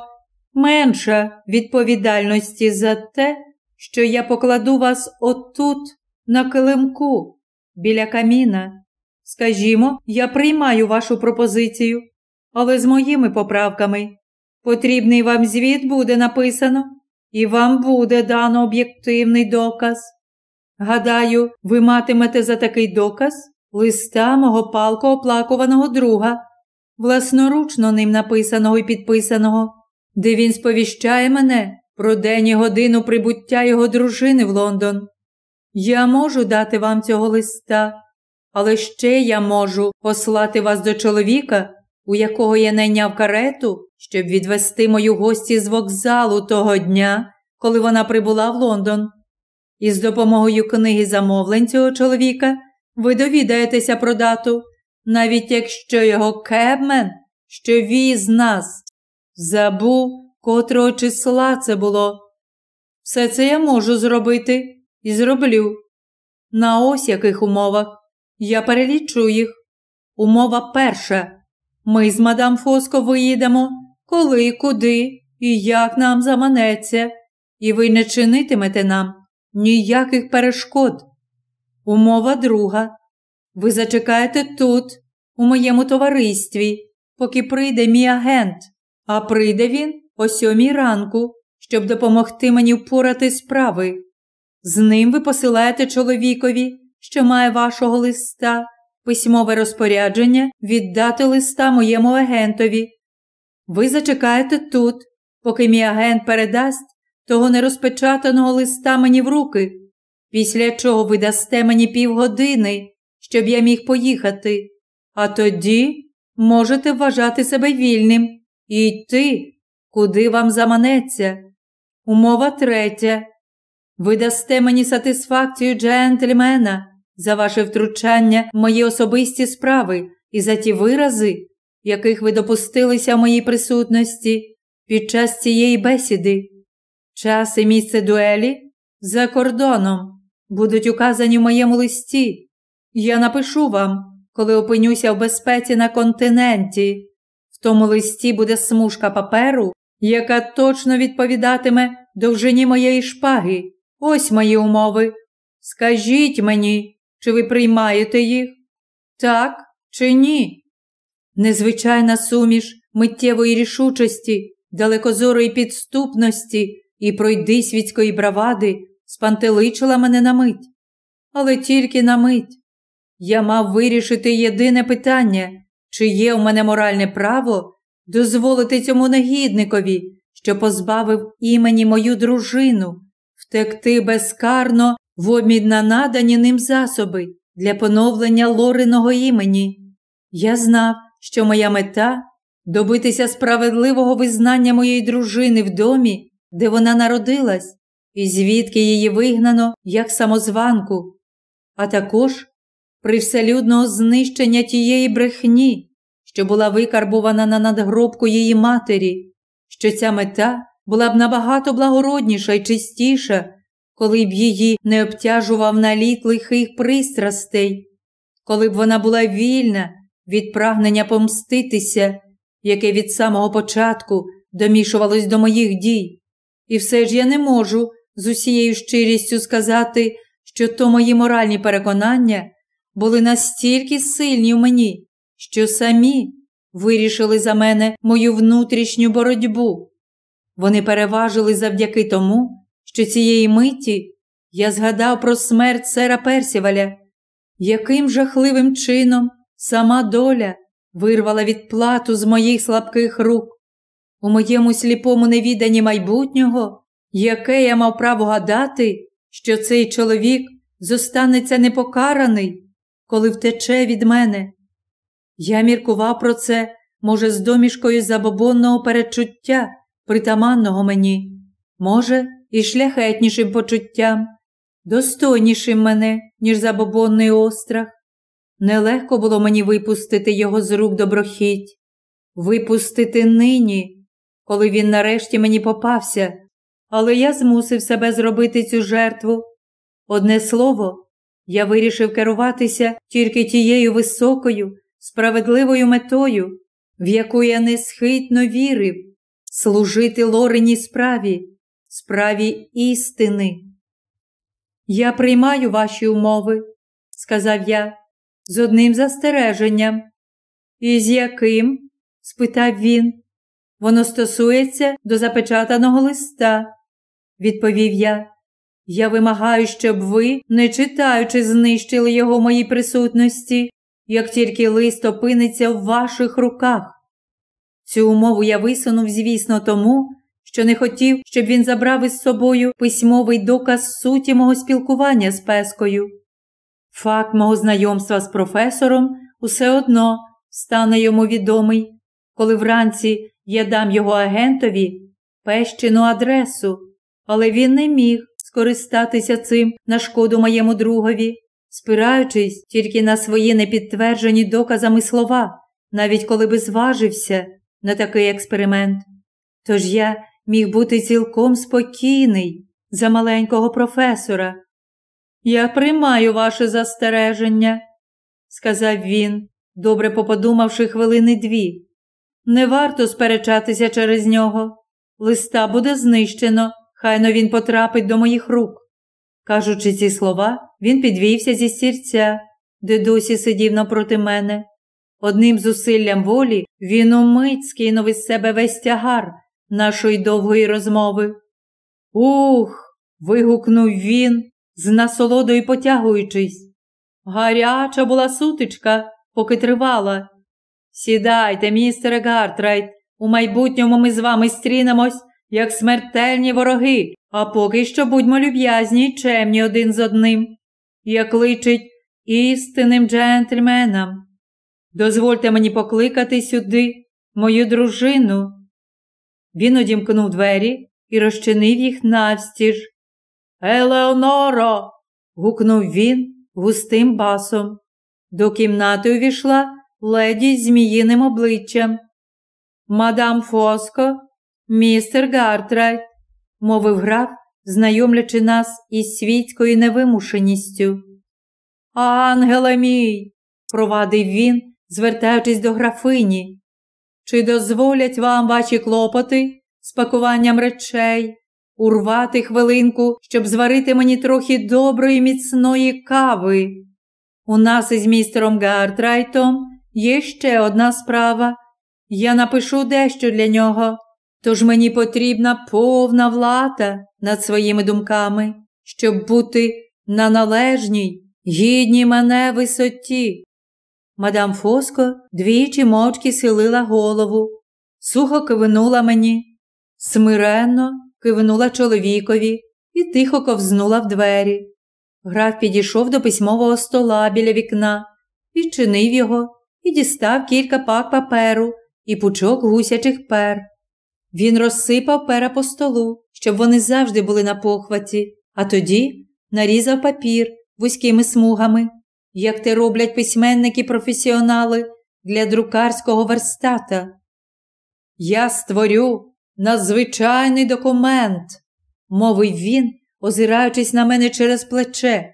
менша відповідальності за те, що я покладу вас отут, на килимку, біля каміна. Скажімо, я приймаю вашу пропозицію, але з моїми поправками. Потрібний вам звіт буде написано, і вам буде дано об'єктивний доказ. Гадаю, ви матимете за такий доказ листа мого палко оплакуваного друга, власноручно ним написаного і підписаного, де він сповіщає мене про день і годину прибуття його дружини в Лондон. Я можу дати вам цього листа, але ще я можу послати вас до чоловіка, у якого я найняв карету, щоб відвести мою гості з вокзалу того дня, коли вона прибула в Лондон. І з допомогою книги замовлень цього чоловіка ви довідаєтеся про дату, навіть якщо його кебмен, що віз нас, забув, котрого числа це було. Все це я можу зробити і зроблю. На ось яких умовах я перелічу їх. Умова перша. Ми з мадам Фоско виїдемо, коли, куди і як нам заманеться, і ви не чинитимете нам ніяких перешкод. Умова друга. Ви зачекаєте тут, у моєму товаристві, поки прийде мій агент, а прийде він о сьомій ранку, щоб допомогти мені впорати справи. З ним ви посилаєте чоловікові, що має вашого листа, письмове розпорядження віддати листа моєму агентові. Ви зачекаєте тут, поки мій агент передасть того нерозпечатаного листа мені в руки, після чого ви дасте мені півгодини, щоб я міг поїхати, а тоді можете вважати себе вільним і йти, куди вам заманеться. Умова третя. Ви дасте мені сатисфакцію джентльмена за ваше втручання в мої особисті справи і за ті вирази, яких ви допустилися в моїй присутності під час цієї бесіди. Час і місце дуелі за кордоном будуть указані в моєму листі. Я напишу вам, коли опинюся в безпеці на континенті. В тому листі буде смужка паперу, яка точно відповідатиме довжині моєї шпаги. Ось мої умови. Скажіть мені, чи ви приймаєте їх? Так чи ні? Незвичайна суміш миттєвої рішучості, далекозорої підступності і пройдисвітської бравади спантеличила мене на мить, але тільки на мить. я мав вирішити єдине питання, чи є у мене моральне право дозволити цьому негідникові, що позбавив імені мою дружину, втекти безкарно в обмін на надані ним засоби для поновлення лориного імені. Я знав, що моя мета добитися справедливого визнання моєї дружини в домі, де вона народилась, і звідки її вигнано як самозванку, а також привселюдного знищення тієї брехні, що була викарбувана на надгробку її матері, що ця мета була б набагато благородніша і чистіша, коли б її не обтяжував наліт лихих пристрастей, коли б вона була вільна від прагнення помститися, яке від самого початку домішувалось до моїх дій. І все ж я не можу з усією щирістю сказати, що то мої моральні переконання були настільки сильні в мені, що самі вирішили за мене мою внутрішню боротьбу. Вони переважили завдяки тому, що цієї миті я згадав про смерть сера Персіваля, яким жахливим чином сама доля вирвала відплату з моїх слабких рук. У моєму сліпому невіданні майбутнього, яке я мав право гадати, що цей чоловік зостанеться непокараний, коли втече від мене. Я міркував про це, може, з домішкою забобонного перечуття, притаманного мені, може, і шляхетнішим почуттям, достойнішим мене, ніж забобонний острах. Нелегко було мені випустити його з рук доброхіть, випустити нині, коли він нарешті мені попався, але я змусив себе зробити цю жертву. Одне слово, я вирішив керуватися тільки тією високою, справедливою метою, в яку я несхитно вірив, служити Лореній справі, справі істини. Я приймаю ваші умови, сказав я, з одним застереженням. І з яким? спитав він. Воно стосується до запечатаного листа, відповів я. Я вимагаю, щоб ви, не читаючи, знищили його в моїй присутності, як тільки лист опиниться в ваших руках. Цю умову я висунув, звісно, тому, що не хотів, щоб він забрав із собою письмовий доказ суті мого спілкування з пескою. Факт мого знайомства з професором усе одно стане йому відомий, коли вранці я дам його агентові пещину адресу, але він не міг скористатися цим на шкоду моєму другові, спираючись тільки на свої непідтверджені доказами слова, навіть коли би зважився на такий експеримент. Тож я міг бути цілком спокійний за маленького професора. Я приймаю ваше застереження, сказав він, добре поподумавши хвилини дві. Не варто сперечатися через нього. Листа буде знищено, хайно він потрапить до моїх рук. Кажучи ці слова, він підвівся зі стірця, де досі сидів напроти мене. Одним зусиллям волі він умить скинув із себе весь тягар нашої довгої розмови. Ух. вигукнув він, з насолодою потягуючись. Гаряча була сутичка, поки тривала. Сідайте, містере Гартрайт, у майбутньому ми з вами стрінемось, як смертельні вороги, а поки що будьмо люб'язні й чемні один з одним, як личить істинним джентльменам. Дозвольте мені покликати сюди мою дружину. Він одімкнув двері і розчинив їх навстіж. Елеоноро. гукнув він густим басом. До кімнати увійшла леді з зміїним обличчям. Мадам Фоско, містер Гартрайт, мовив граф, знайомлячи нас із світською невимушеністю. Ангеле мій, провадив він, звертаючись до графині. Чи дозволять вам ваші клопоти з пакуванням речей, урвати хвилинку, щоб зварити мені трохи доброї міцної кави? У нас із містером Гартрайтом є ще одна справа. Я напишу дещо для нього, тож мені потрібна повна влада над своїми думками, щоб бути на належній гідні мене висоті. Мадам Фоско двічі мовчки схилила голову, сухо кивнула мені, смиренно кивнула чоловікові і тихо ковзнула в двері. Граф підійшов до письмового стола біля вікна, відчинив його і дістав кілька пак паперу і пучок гусячих пер. Він розсипав пера по столу, щоб вони завжди були на похваті, а тоді нарізав папір вузькими смугами, як те роблять письменники-професіонали для друкарського верстата. Я створю надзвичайний документ, мовив він, озираючись на мене через плече.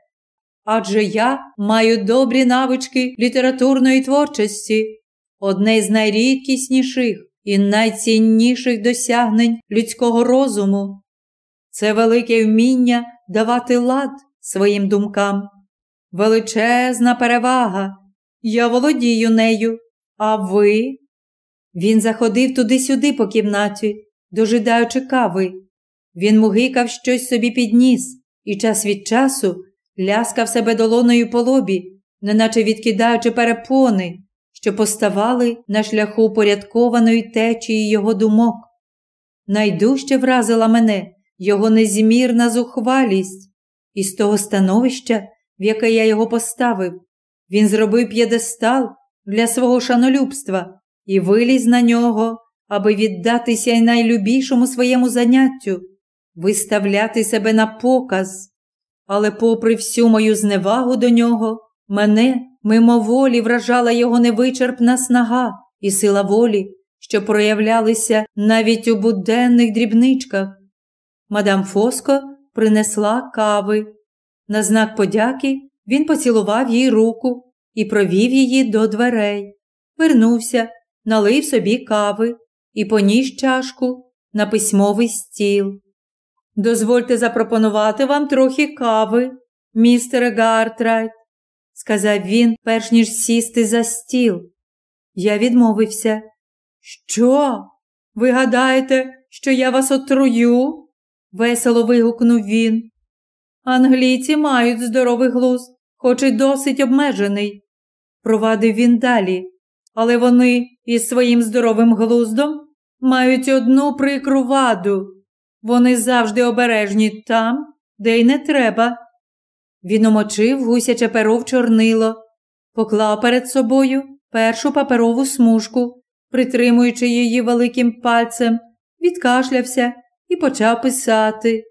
Адже я маю добрі навички літературної творчості, одне з найрідкісніших і найцінніших досягнень людського розуму. Це велике вміння давати лад своїм думкам. Величезна перевага. Я володію нею, а ви? Він заходив туди-сюди по кімнаті, дожидаючи кави. Він мугикав щось собі підніс і час від часу ляскав себе долоною по лобі, неначе відкидаючи перепони, що поставали на шляху упорядкованої течії його думок. Найдужче вразила мене його незмірна зухвалість, і з того становища, в яке я його поставив, він зробив п'єдестал для свого шанолюбства і виліз на нього, аби віддатися й найлюбішому своєму заняттю, виставляти себе на показ. Але, попри всю мою зневагу до нього, мене мимоволі вражала його невичерпна снага і сила волі, що проявлялися навіть у буденних дрібничках. Мадам Фоско принесла кави. На знак подяки він поцілував їй руку і провів її до дверей. Вернувся, налив собі кави і поніс чашку на письмовий стіл. Дозвольте запропонувати вам трохи кави, містере Гартрайт, сказав він, перш ніж сісти за стіл. Я відмовився. Що? Ви гадаєте, що я вас отрую? весело вигукнув він. Англійці мають здоровий глузд, хоч і досить обмежений, провадив він далі, але вони із своїм здоровим глуздом мають одну прикру ваду. Вони завжди обережні там, де й не треба. Він омочив гусяче перо в чорнило, поклав перед собою першу паперову смужку, притримуючи її великим пальцем, відкашлявся і почав писати.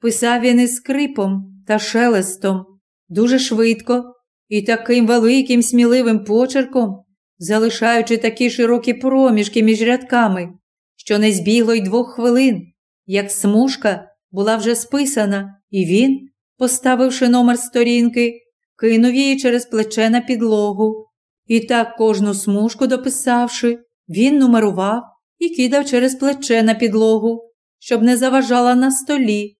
Писав він із скрипом та шелестом, дуже швидко і таким великим сміливим почерком, залишаючи такі широкі проміжки між рядками, що не збігло й двох хвилин, як смужка була вже списана, і він, поставивши номер сторінки, кинув її через плече на підлогу. І так кожну смужку дописавши, він нумерував і кидав через плече на підлогу, щоб не заважала на столі.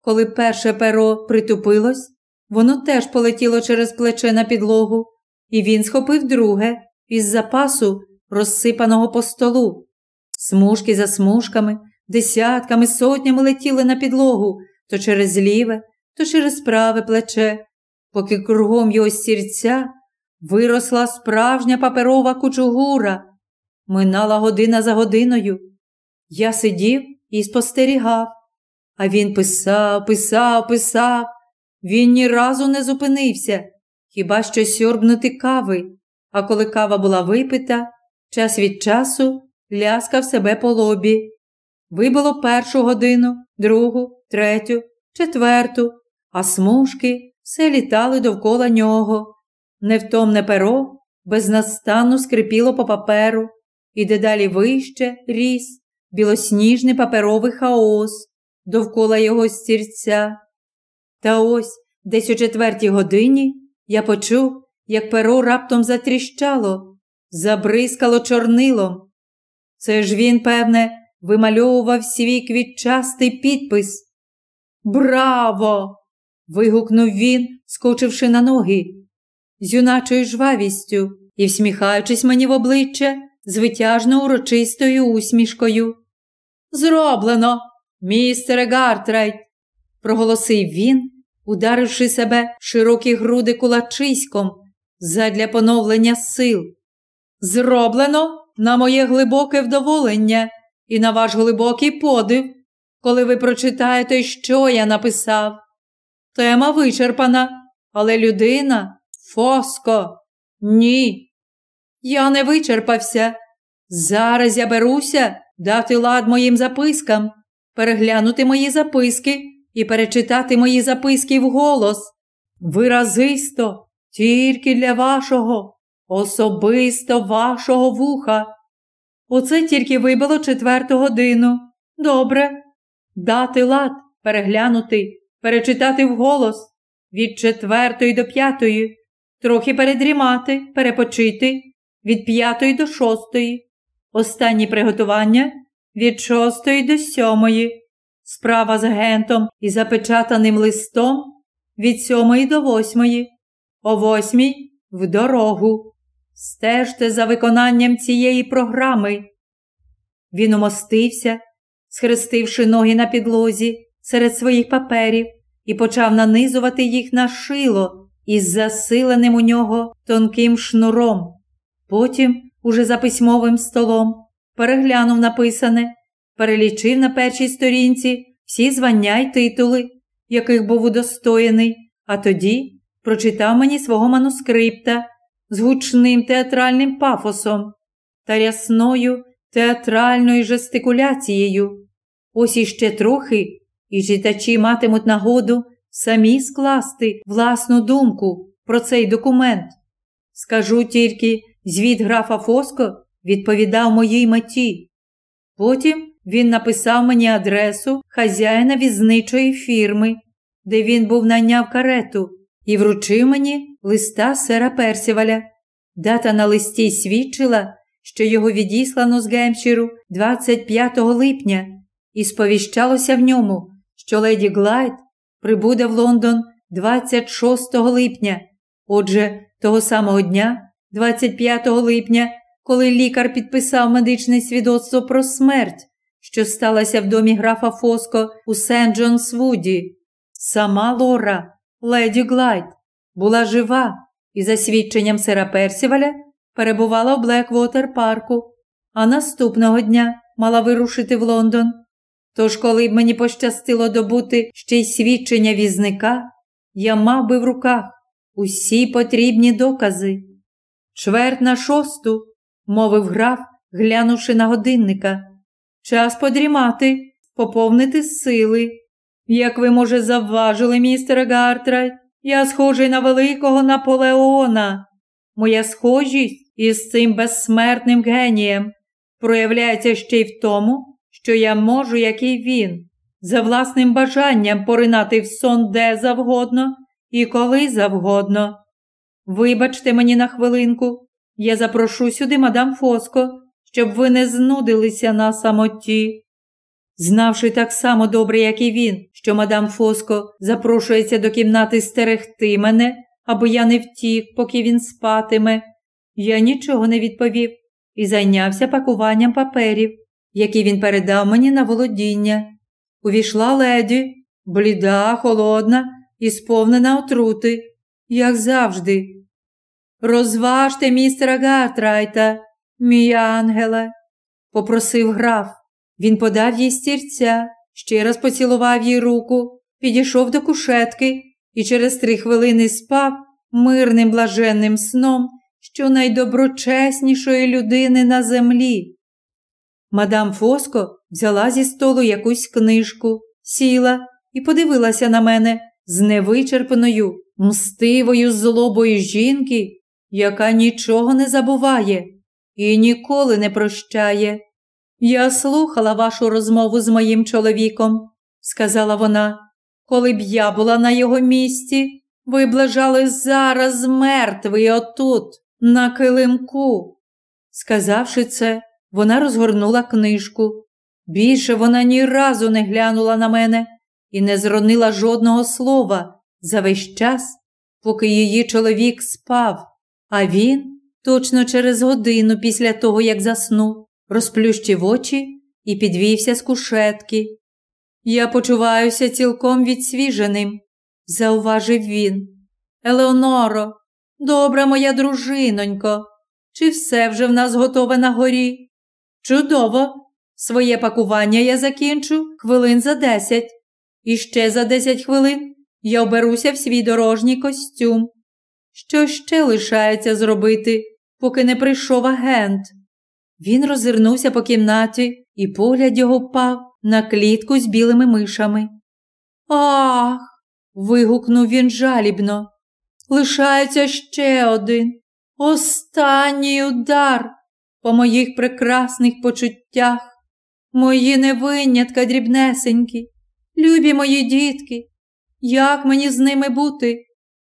Коли перше перо притупилось, воно теж полетіло через плече на підлогу, і він схопив друге із запасу, розсипаного по столу. Смужки за смужками, десятками, сотнями летіли на підлогу то через ліве, то через праве плече, поки кругом його стірця виросла справжня паперова кучугура. Минала година за годиною. Я сидів і спостерігав. А він писав, писав, писав. Він ні разу не зупинився, хіба що сьорбнути кави, а коли кава була випита, час від часу ляскав себе по лобі. Вибило першу годину, другу, третю, четверту, а смужки все літали довкола нього. Невтомне перо безнастанно скрипіло по паперу і дедалі вище ріс білосніжний паперовий хаос довкола його стірця. Та ось десь о четвертій годині я почув, як перо раптом затріщало, забризкало чорнилом. Це ж він, певне, вимальовував свій квітчастий підпис. Браво! вигукнув він, скочивши на ноги, з юначою жвавістю і всміхаючись мені в обличчя з витяжно урочистою усмішкою. Зроблено, містере Гартрайт, проголосив він, ударивши себе в широкі груди кулачиськом задля поновлення сил. Зроблено на моє глибоке вдоволення і на ваш глибокий подив, коли ви прочитаєте, що я написав. Тема вичерпана, але людина фоско. Ні. Я не вичерпався. Зараз я беруся дати лад моїм запискам, переглянути мої записки і перечитати мої записки вголос. Виразисто, тільки для вашого, особисто вашого вуха. Оце тільки вибило четверту годину. Добре. Дати лад, переглянути, перечитати вголос. Від четвертої до п'ятої, трохи передрімати, перепочити. Від п'ятої до шостої, останні приготування. Від шостої до сьомої, справа з агентом і запечатаним листом. Від сьомої до восьмої, о восьмій в дорогу. Стежте за виконанням цієї програми. Він умостився, схрестивши ноги на підлозі серед своїх паперів, і почав нанизувати їх на шило із засиленим у нього тонким шнуром. Потім, уже за письмовим столом, переглянув написане, перелічив на першій сторінці всі звання й титули, яких був удостоєний, а тоді прочитав мені свого манускрипта з гучним театральним пафосом та рясною театральною жестикуляцією. Ось іще трохи, і читачі матимуть нагоду самі скласти власну думку про цей документ. Скажу тільки, звіт графа Фоско відповідав моїй меті. Потім він написав мені адресу хазяїна візничої фірми, де він був найняв карету, і вручив мені листа сера Персіваля. Дата на листі свідчила, що його відіслано з Гемпширу 25 липня, і сповіщалося в ньому, що леді Глайд прибуде в Лондон 26 липня. Отже, того самого дня, 25 липня, коли лікар підписав медичне свідоцтво про смерть, що сталася в домі графа Фоско у Сент Джонсвуді, сама Лора, леді Глайд, була жива і, за свідченням сера Персіваля, перебувала в Блеквотер парку, а наступного дня мала вирушити в Лондон. Тож, коли б мені пощастило добути ще й свідчення візника, я мав би в руках усі потрібні докази. Чверть на шосту, мовив граф, глянувши на годинника. Час подрімати, поповнити сили. Як ви, може, завважили, містере Гартрайт, я схожий на великого Наполеона. Моя схожість із цим безсмертним генієм проявляється ще й в тому, що я можу, як і він, за власним бажанням поринати в сон де завгодно і коли завгодно. Вибачте мені на хвилинку, я запрошу сюди мадам Фоско, щоб ви не знудилися на самоті. Знавши так само добре, як і він, що мадам Фоско запрошується до кімнати стерегти мене, аби я не втік, поки він спатиме, я нічого не відповів і зайнявся пакуванням паперів, які він передав мені на володіння. Увійшла леді, бліда, холодна і сповнена отрути, як завжди. Розважте містера Гартрайта, мій ангеле, попросив граф. Він подав їй стірця, ще раз поцілував їй руку, підійшов до кушетки і через три хвилини спав мирним блаженним сном, що найдоброчеснішої людини на землі. Мадам Фоско взяла зі столу якусь книжку, сіла і подивилася на мене з невичерпаною, мстивою злобою жінки, яка нічого не забуває і ніколи не прощає. Я слухала вашу розмову з моїм чоловіком, сказала вона. Коли б я була на його місці, ви б лежали зараз мертвий отут, на килимку. Сказавши це, вона розгорнула книжку. Більше вона ні разу не глянула на мене і не зронила жодного слова за весь час, поки її чоловік спав, а він, точно через годину після того, як заснув, розплющив очі і підвівся з кушетки. Я почуваюся цілком відсвіженим, зауважив він. Елеоноро, добра моя дружинонько, чи все вже в нас готове на горі? Чудово! Своє пакування я закінчу хвилин за десять. І ще за десять хвилин я оберуся в свій дорожній костюм. Що ще лишається зробити, поки не прийшов агент? Він розвернувся по кімнаті, і погляд його впав на клітку з білими мишами. Ах. вигукнув він жалібно. Лишається ще один. Останній удар по моїх прекрасних почуттях, мої невинятка дрібнесенькі, любі мої дітки, як мені з ними бути?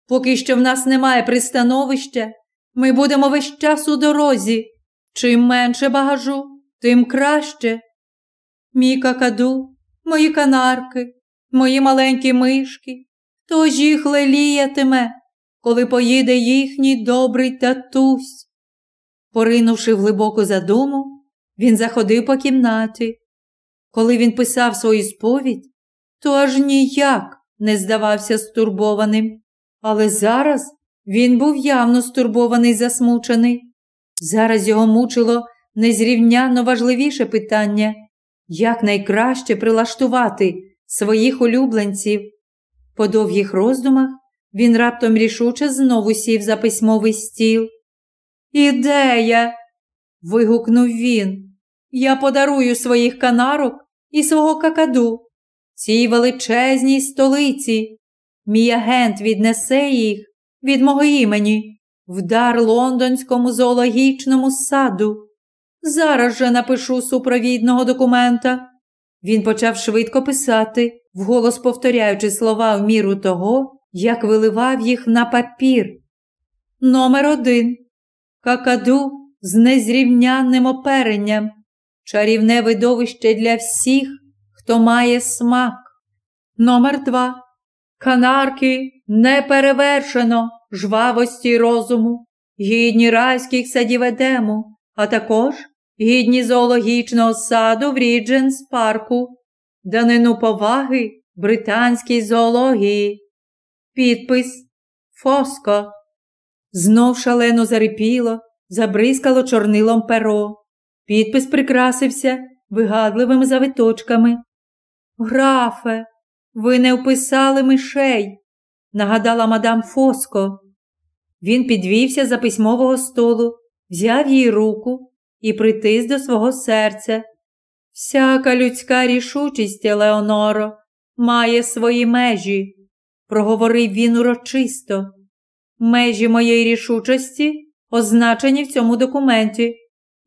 Поки що в нас немає пристановища, ми будемо весь час у дорозі. Чим менше багажу, тим краще. Мій какаду, мої канарки, мої маленькі мишки, хто ж їх леліятиме, коли поїде їхній добрий татусь. Поринувши в глибоку задуму, він заходив по кімнаті. Коли він писав свою сповідь, то аж ніяк не здавався стурбованим. Але зараз він був явно стурбований засмучений. Зараз його мучило незрівняно важливіше питання як найкраще прилаштувати своїх улюбленців. По довгих роздумах він раптом рішуче знову сів за письмовий стіл. Ідея. вигукнув він. Я подарую своїх канарок і свого какаду цій величезній столиці. Мій агент віднесе їх від мого імені в дар лондонському зоологічному саду. Зараз же напишу супровідного документа. Він почав швидко писати, вголос повторяючи слова в міру того, як виливав їх на папір. Номер один. Какаду з незрівнянним оперенням. Чарівне видовище для всіх, хто має смак. Номер два. Канарки не перевершено жвавості розуму, гідні райських садів Едему, а також гідні зоологічного саду в Рідженс парку, данину поваги британській зоології. Підпис Фоско. Знов шалено зарипіло, забризкало чорнилом перо. Підпис прикрасився вигадливими завиточками. Графе, ви не вписали мишей, нагадала мадам Фоско. Він підвівся за письмового столу, взяв її руку і притис до свого серця. Всяка людська рішучість, Елеоноро, має свої межі, проговорив він урочисто. Межі моєї рішучості означені в цьому документі.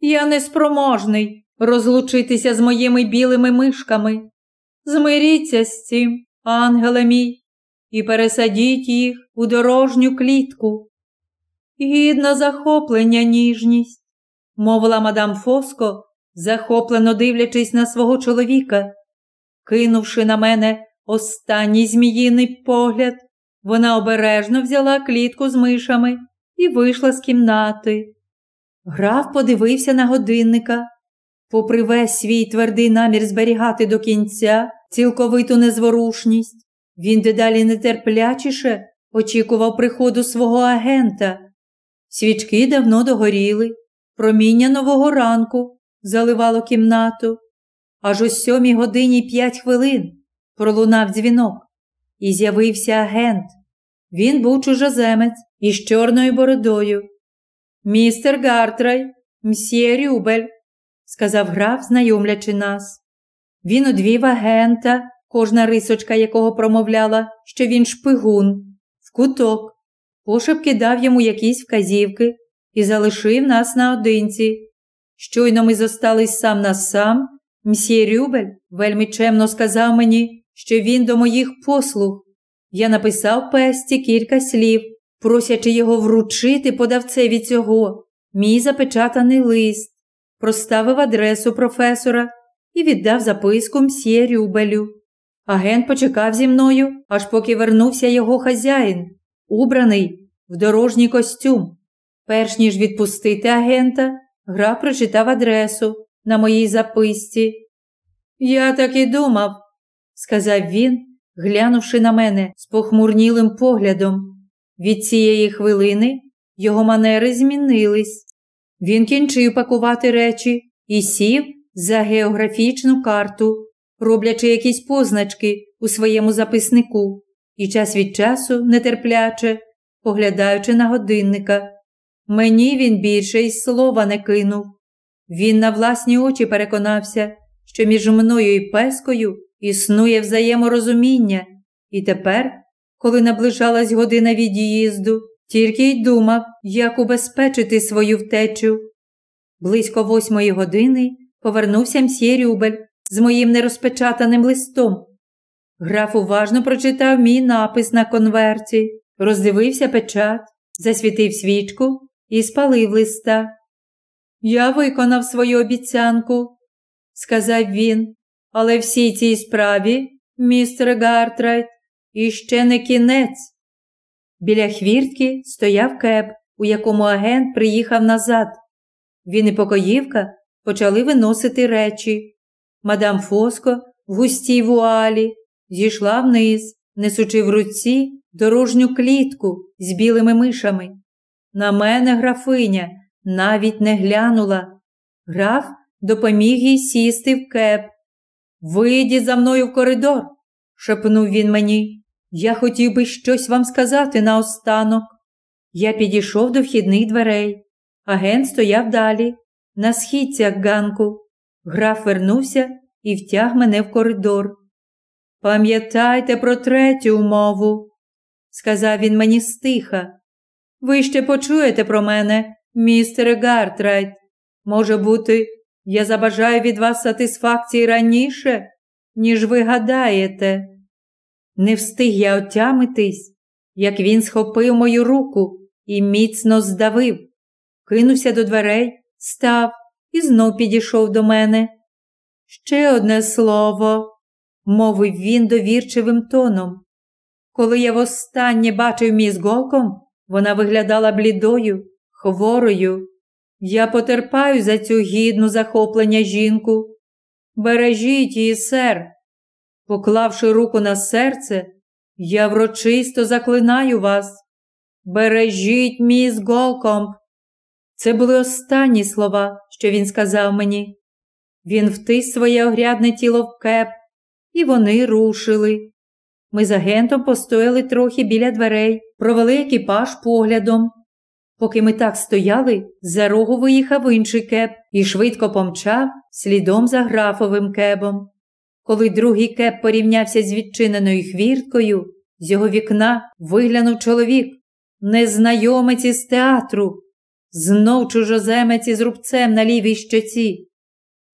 Я неспроможний розлучитися з моїми білими мишками. Змиріться з цим, ангеле мій, і пересадіть їх у дорожню клітку. Гідна захоплення ніжність, мовила мадам Фоско, захоплено дивлячись на свого чоловіка. Кинувши на мене останній зміїний погляд, вона обережно взяла клітку з мишами і вийшла з кімнати. Граф подивився на годинника. Попри весь свій твердий намір зберігати до кінця цілковиту незворушність, він дедалі нетерплячіше очікував приходу свого агента. Свічки давно догоріли, проміння нового ранку заливало кімнату. Аж о сьомій годині п'ять хвилин пролунав дзвінок, і з'явився агент. Він був чужоземець із чорною бородою. Містер Гартрай, мсьє Рюбель, сказав граф, знайомлячи нас. Він одвів агента, кожна рисочка якого промовляла, що він шпигун, в куток, пошепки дав йому якісь вказівки і залишив нас наодинці. Щойно ми зостались сам на сам, мсьє Рюбель вельми чемно сказав мені, що він до моїх послуг. Я написав песті кілька слів, просячи його вручити подавцеві цього, мій запечатаний лист, проставив адресу професора і віддав записку мсьє Рюбелю. Агент почекав зі мною, аж поки вернувся його хазяїн, убраний в дорожній костюм. Перш ніж відпустити агента, гра прочитав адресу на моїй записці. Я так і думав, сказав він, глянувши на мене з похмурнілим поглядом. Від цієї хвилини його манери змінились. Він кінчив пакувати речі і сів за географічну карту, роблячи якісь позначки у своєму записнику і час від часу нетерпляче, поглядаючи на годинника. Мені він більше й слова не кинув. Він на власні очі переконався, що між мною і пескою існує взаєморозуміння, і тепер, коли наближалась година від'їзду, тільки й думав, як убезпечити свою втечу. Близько восьмої години повернувся мсьє Рюбель з моїм нерозпечатаним листом. Граф уважно прочитав мій напис на конверті, роздивився печат, засвітив свічку і спалив листа. Я виконав свою обіцянку, сказав він, але всій цій справі, містер Гартрайт, іще не кінець. Біля хвіртки стояв кеп, у якому агент приїхав назад. Він і покоївка почали виносити речі. Мадам Фоско в густій вуалі зійшла вниз, несучи в руці дорожню клітку з білими мишами. На мене графиня навіть не глянула. Граф допоміг їй сісти в кеп. Вийдіть за мною в коридор, шепнув він мені. Я хотів би щось вам сказати наостанок. Я підійшов до вхідних дверей. Агент стояв далі, на східцях ганку. Граф вернувся і втяг мене в коридор. Пам'ятайте про третю умову, сказав він мені стиха. Ви ще почуєте про мене, містере Гартрайт. Може бути, я забажаю від вас сатисфакції раніше, ніж ви гадаєте. Не встиг я отямитись, як він схопив мою руку і міцно здавив, кинувся до дверей, став і знов підійшов до мене. Ще одне слово, мовив він довірчивим тоном. Коли я востаннє бачив міс Голком, вона виглядала блідою, хворою. Я потерпаю за цю гідну захоплення жінку. Бережіть її, сер. Поклавши руку на серце, я врочисто заклинаю вас. Бережіть міс Голкомп. Це були останні слова, що він сказав мені. Він втис своє огрядне тіло в кеп, і вони рушили. Ми з агентом постояли трохи біля дверей, провели екіпаж поглядом. Поки ми так стояли, за рогу виїхав інший кеп і швидко помчав слідом за графовим кебом. Коли другий кеп порівнявся з відчиненою хвірткою, з його вікна виглянув чоловік, незнайомець із театру, знов чужоземець із рубцем на лівій щоці.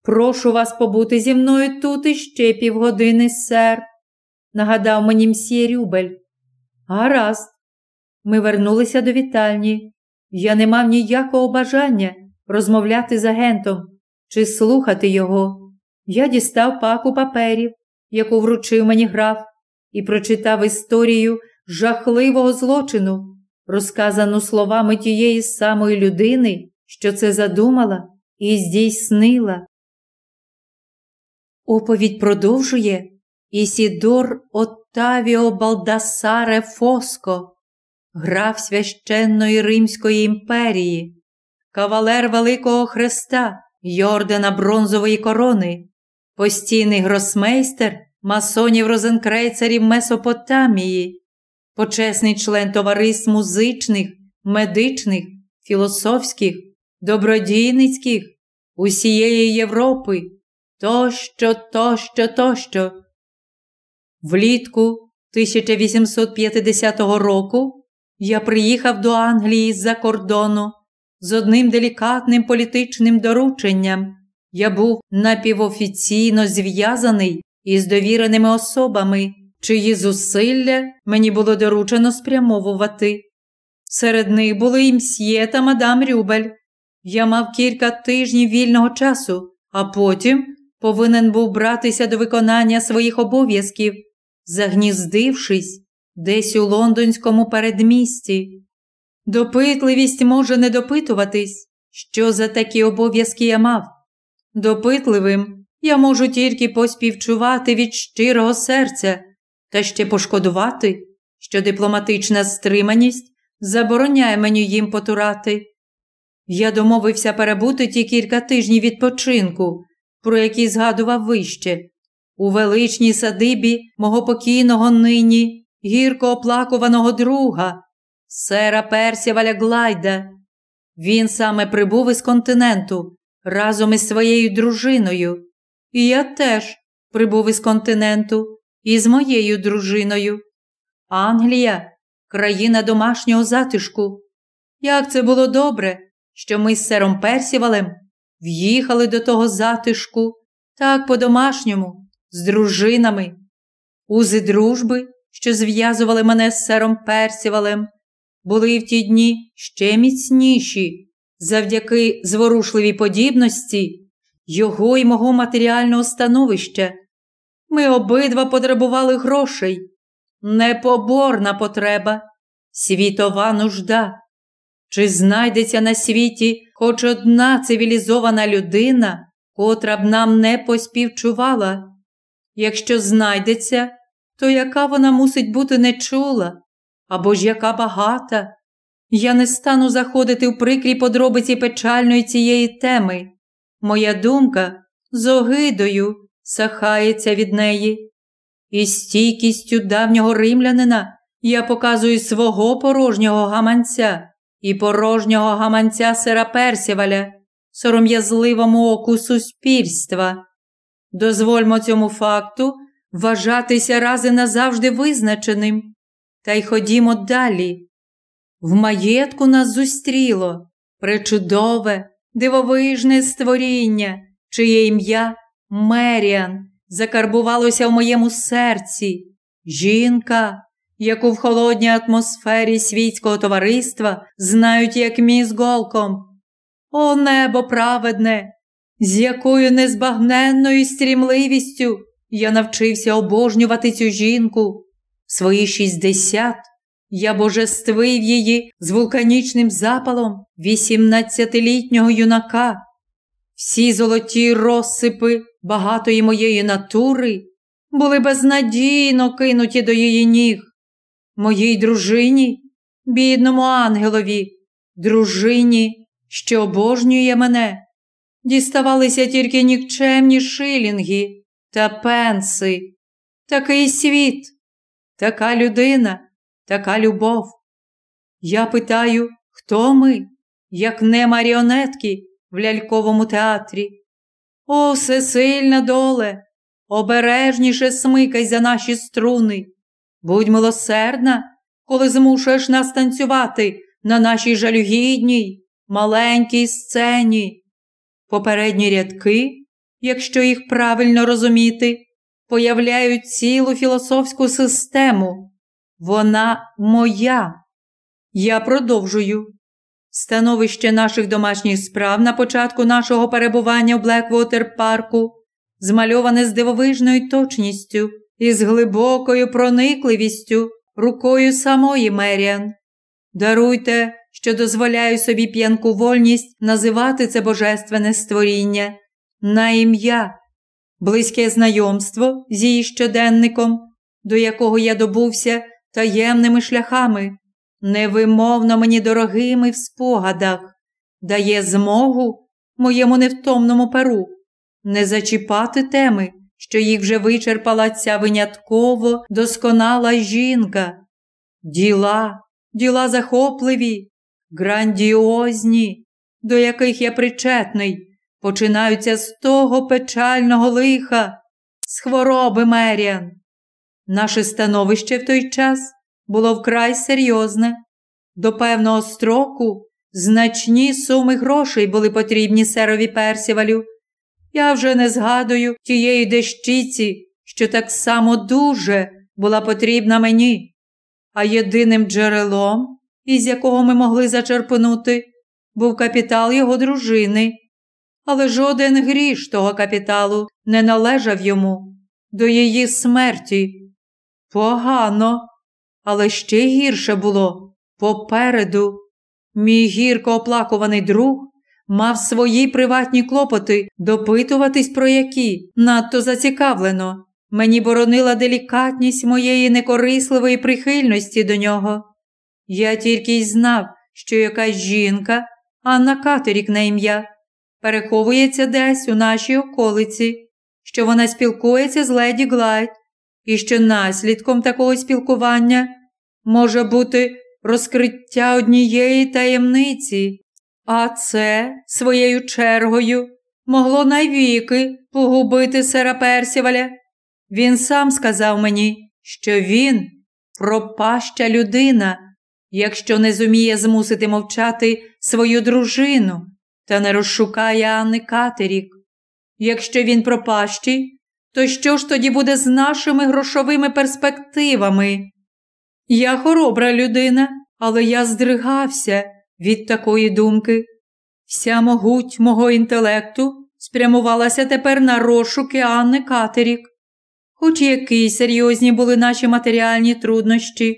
Прошу вас побути зі мною тут іще півгодини, сер, нагадав мені мсьє Рюбель. Гаразд. Ми вернулися до вітальні. Я не мав ніякого бажання розмовляти з агентом чи слухати його. Я дістав паку паперів, яку вручив мені граф, і прочитав історію жахливого злочину, розказану словами тієї самої людини, що це задумала і здійснила. Оповідь продовжує Ісідор Оттавіо Балдасаре Фоско, граф священної Римської імперії, кавалер Великого Хреста й ордена бронзової корони, постійний гросмейстер масонів розенкрейцерів Месопотамії, почесний член товариств музичних, медичних, філософських, добродійницьких усієї Європи тощо, тощо, тощо. Влітку 1850 року я приїхав до Англії з-за кордону з одним делікатним політичним дорученням. Я був напівофіційно зв'язаний із довіреними особами, чиї зусилля мені було доручено спрямовувати. Серед них були і мсьє та мадам Рюбель. Я мав кілька тижнів вільного часу, а потім повинен був братися до виконання своїх обов'язків, загніздившись десь у лондонському передмісті. Допитливість може не допитуватись, що за такі обов'язки я мав. Допитливим я можу тільки поспівчувати від щирого серця та ще пошкодувати, що дипломатична стриманість забороняє мені їм потурати. Я домовився перебути ті кілька тижнів відпочинку, про які згадував вище, у величній садибі мого покійного нині, гірко оплакуваного друга, сера Персіваля Глайда. Він саме прибув із континенту разом із своєю дружиною, і я теж прибув із континенту із моєю дружиною. Англія країна домашнього затишку. Як це було добре, що ми з сером Персівалем в'їхали до того затишку, так по-домашньому, з дружинами. Узи дружби, що зв'язували мене з сером Персівалем, були в ті дні ще міцніші завдяки зворушливій подібності його і мого матеріального становища. Ми обидва потребували грошей, непоборна потреба, світова нужда. Чи знайдеться на світі хоч одна цивілізована людина, котра б нам не поспівчувала? Якщо знайдеться, то яка вона мусить бути нечула, або ж яка багата? Я не стану заходити в прикрі подробиці печальної цієї теми. Моя думка з огидою сахається від неї. І стійкістю давнього римлянина я показую свого порожнього гаманця і порожнього гаманця сера Персіваля, сором'язливому оку суспільства. Дозвольмо цьому факту вважатися раз і назавжди визначеним, та й ходімо далі. В маєтку нас зустріло пречудове, дивовижне створіння, чиє ім'я Меріан закарбувалося в моєму серці. Жінка, яку в холодній атмосфері світського товариства знають як міс голком. О небо праведне, з якою незбагненною стрімливістю я навчився обожнювати цю жінку. В свої шістдесят я божествив її з вулканічним запалом вісімнадцятилітнього юнака. Всі золоті розсипи багатої моєї натури були безнадійно кинуті до її ніг. Моїй дружині, бідному ангелові, дружині, що обожнює мене, діставалися тільки нікчемні шилінги та пенси. Такий світ, така людина, така любов. Я питаю, хто ми, як не маріонетки в ляльковому театрі? О, всесильна доле, обережніше смикай за наші струни. Будь милосердна, коли змушуєш нас танцювати на нашій жалюгідній, маленькій сцені. Попередні рядки, якщо їх правильно розуміти, появляють цілу філософську систему. Вона моя. Я продовжую. Становище наших домашніх справ на початку нашого перебування в Блеквотер парку змальоване з дивовижною точністю і з глибокою проникливістю рукою самої Меріан. Даруйте, що дозволяю собі п'янку вольність називати це божественне створіння на ім'я, близьке знайомство з її щоденником, до якого я добувся таємними шляхами невимовно мені дорогими в спогадах, дає змогу моєму невтомному перу не зачіпати теми, що їх вже вичерпала ця винятково досконала жінка. Діла, діла захопливі, грандіозні, до яких я причетний, починаються з того печального лиха, з хвороби Меріан. Наше становище в той час було вкрай серйозне. До певного строку значні суми грошей були потрібні серові Персівалю. Я вже не згадую тієї дещиці, що так само дуже була потрібна мені, а єдиним джерелом, із якого ми могли зачерпнути, був капітал його дружини. Але жоден гріш того капіталу не належав йому до її смерті. Погано. Але ще гірше було попереду. Мій гірко оплакуваний друг мав свої приватні клопоти допитуватись про які надто зацікавлено. Мені боронила делікатність моєї некорисливої прихильності до нього. Я тільки й знав, що якась жінка, Анна Катерік на ім'я, переховується десь у нашій околиці, що вона спілкується з леді Глайд, і що наслідком такого спілкування може бути розкриття однієї таємниці, а це, своєю чергою, могло навіки погубити сера Персіваля. Він сам сказав мені, що він пропаща людина, якщо не зуміє змусити мовчати свою дружину та не розшукає Анни Катерік. Якщо він пропащий, то що ж тоді буде з нашими грошовими перспективами? Я хоробра людина, але я здригався від такої думки. Вся могуть мого інтелекту спрямувалася тепер на розшуки Анни Катерік. Хоч які серйозні були наші матеріальні труднощі,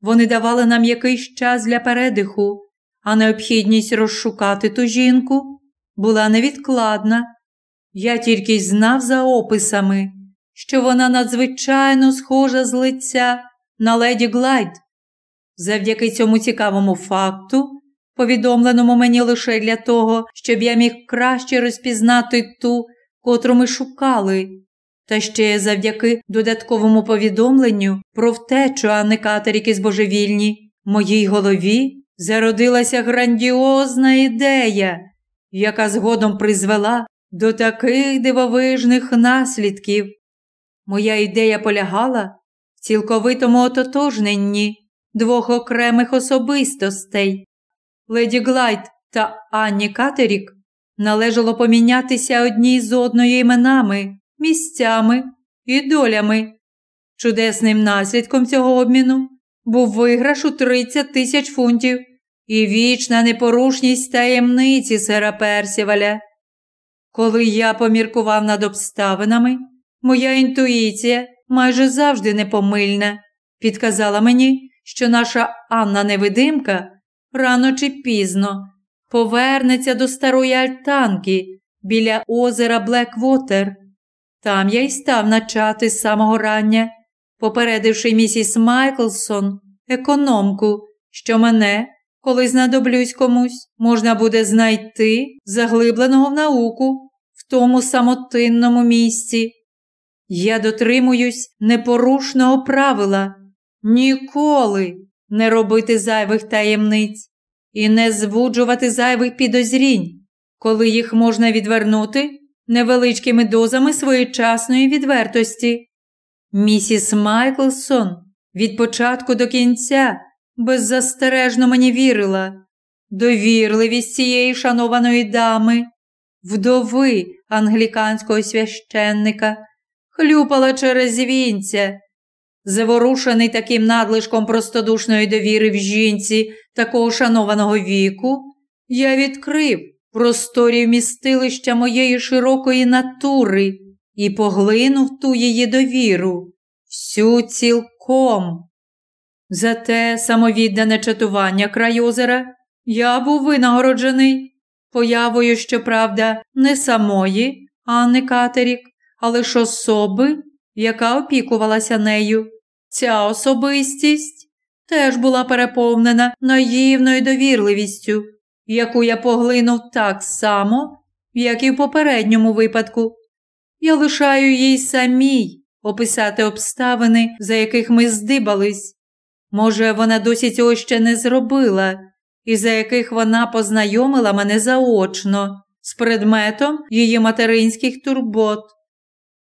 вони давали нам якийсь час для передиху, а необхідність розшукати ту жінку була невідкладна. Я тільки й знав за описами, що вона надзвичайно схожа з лиця на леді Глайд. Завдяки цьому цікавому факту, повідомленому мені лише для того, щоб я міг краще розпізнати ту, котру ми шукали, та ще завдяки додатковому повідомленню про втечу Анни Катеріки з божевільні, в моїй голові зародилася грандіозна ідея, яка згодом призвела до таких дивовижних наслідків. Моя ідея полягала цілковитому ототожненні двох окремих особистостей. Леді Глайд та Анні Катерік належало помінятися одній з одною іменами, місцями і долями. Чудесним наслідком цього обміну був виграш у 30 тисяч фунтів і вічна непорушність таємниці сера Персіваля. Коли я поміркував над обставинами, моя інтуїція майже завжди непомильна, підказала мені, що наша Анна Невидимка рано чи пізно повернеться до старої альтанки біля озера Блеквотер. Там я й став начати з самого рання, попередивши місіс Майклсон, економку, що мене, коли знадоблюсь комусь, можна буде знайти заглибленого в науку в тому самотинному місці. Я дотримуюсь непорушного правила ніколи не робити зайвих таємниць і не звуджувати зайвих підозрінь, коли їх можна відвернути невеличкими дозами своєчасної відвертості. Місіс Майклсон від початку до кінця беззастережно мені вірила. Довірливість цієї шанованої дами, вдови англіканського священника, хлюпала через вінця. Заворушений таким надлишком простодушної довіри в жінці такого шанованого віку, я відкрив просторі вмістилища моєї широкої натури і поглинув ту її довіру, всю цілком. Зате самовіддане чатування край озера я був винагороджений появою, щоправда, не самої Анни Катерік, а лише особи, яка опікувалася нею. Ця особистість теж була переповнена наївною довірливістю, яку я поглинув так само, як і в попередньому випадку. Я лишаю їй самій описати обставини, за яких ми здибались. Може, вона досі цього ще не зробила, і за яких вона познайомила мене заочно з предметом її материнських турбот.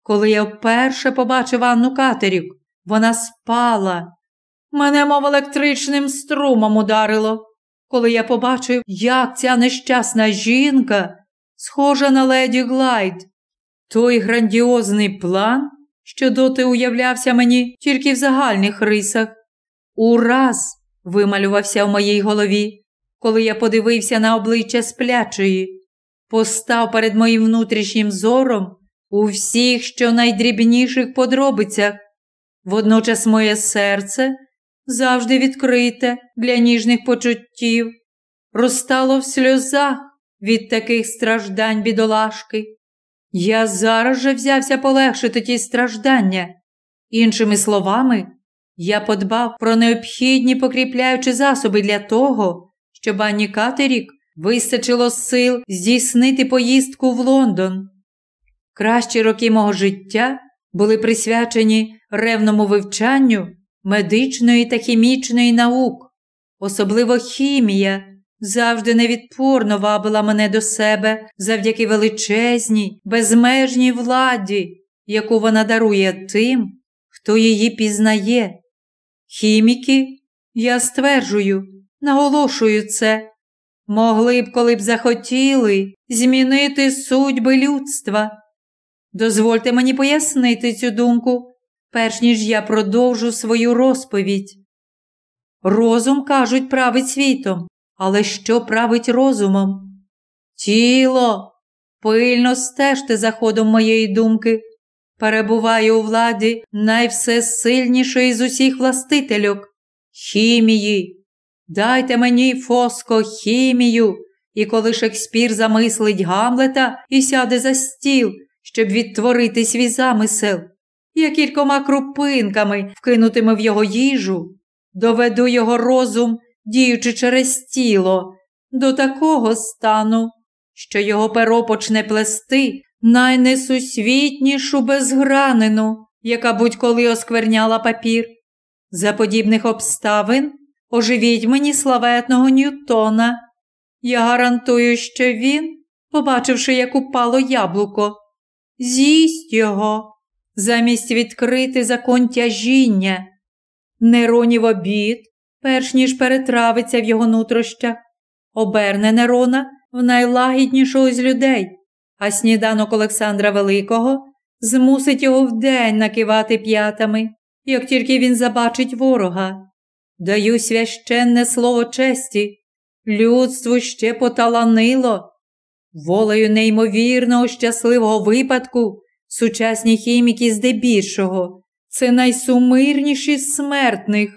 Коли я вперше побачив Анну Катерік, вона спала. Мене, мов електричним струмом ударило, коли я побачив, як ця нещасна жінка схожа на леді Глайд. Той грандіозний план, що доти уявлявся мені тільки в загальних рисах, ураз вималювався в моїй голові, коли я подивився на обличчя сплячої, постав перед моїм внутрішнім зором у всіх що найдрібніших подробицях. Водночас моє серце, завжди відкрите для ніжних почуттів, розтало в сльозах від таких страждань бідолашки. Я зараз же взявся полегшити ті страждання. Іншими словами, я подбав про необхідні покріпляючі засоби для того, щоб Анні Катерік вистачило сил здійснити поїздку в Лондон. Кращі роки мого життя були присвячені ревному вивчанню медичної та хімічної наук, особливо хімія, завжди невідпорно вабила мене до себе завдяки величезній, безмежній владі, яку вона дарує тим, хто її пізнає. Хіміки, я стверджую, наголошую це, могли б, коли б захотіли, змінити судьби людства. Дозвольте мені пояснити цю думку, перш ніж я продовжу свою розповідь. Розум, кажуть, править світом, але що править розумом? Тіло, пильно стежте за ходом моєї думки. Перебуваю у владі найвсесильнішої з усіх властительок хімії. Дайте мені, Фоско, хімію, і коли Шекспір замислить Гамлета і сяде за стіл, щоб відтворити свій замисел, я кількома крупинками вкинутими в його їжу, доведу його розум, діючи через тіло, до такого стану, що його перо почне плести найнесусвітнішу безгранину, яка будь-коли оскверняла папір. За подібних обставин оживіть мені славетного Ньютона. Я гарантую, що він, побачивши, як упало яблуко, з'їсть його, замість відкрити закон тяжіння. Неронів обід, перш ніж перетравиться в його нутрощах, оберне Нерона в найлагіднішого з людей, а сніданок Олександра Великого змусить його вдень накивати п'ятами, як тільки він забачить ворога. Даю священне слово честі, людству ще поталанило. Волею неймовірного щасливого випадку сучасні хіміки здебільшого це найсумирніші з смертних.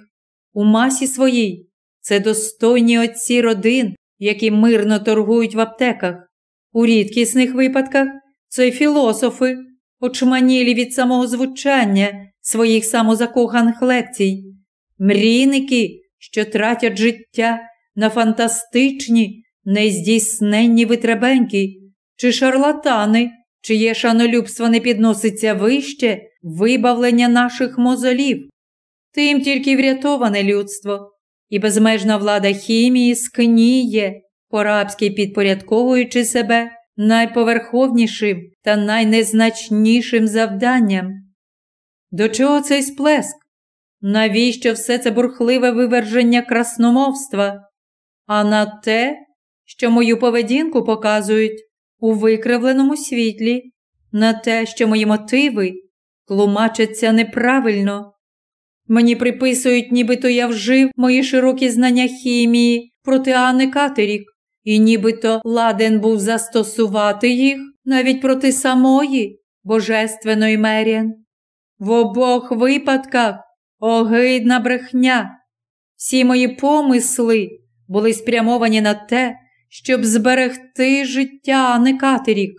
У масі своїй це достойні отці родин, які мирно торгують в аптеках. У рідкісних випадках це філософи, очманілі від самого звучання своїх самозакоханих лекцій, мрійники, що тратять життя на фантастичні, нездійсненні витребеньки, чи шарлатани, чиє шанолюбство не підноситься вище вибавлення наших мозолів. Тим тільки врятоване людство, і безмежна влада хімії скніє, по-рабськи підпорядковуючи себе найповерховнішим та найнезначнішим завданням. До чого цей сплеск? Навіщо все це бурхливе виверження красномовства? А на те, що мою поведінку показують у викривленому світлі, на те, що мої мотиви тлумачаться неправильно. Мені приписують, нібито я вжив мої широкі знання хімії проти Анни Катерік, і нібито ладен був застосувати їх навіть проти самої божественної Меріан. В обох випадках огидна брехня. Всі мої помисли були спрямовані на те, щоб зберегти життя Анни Катерік.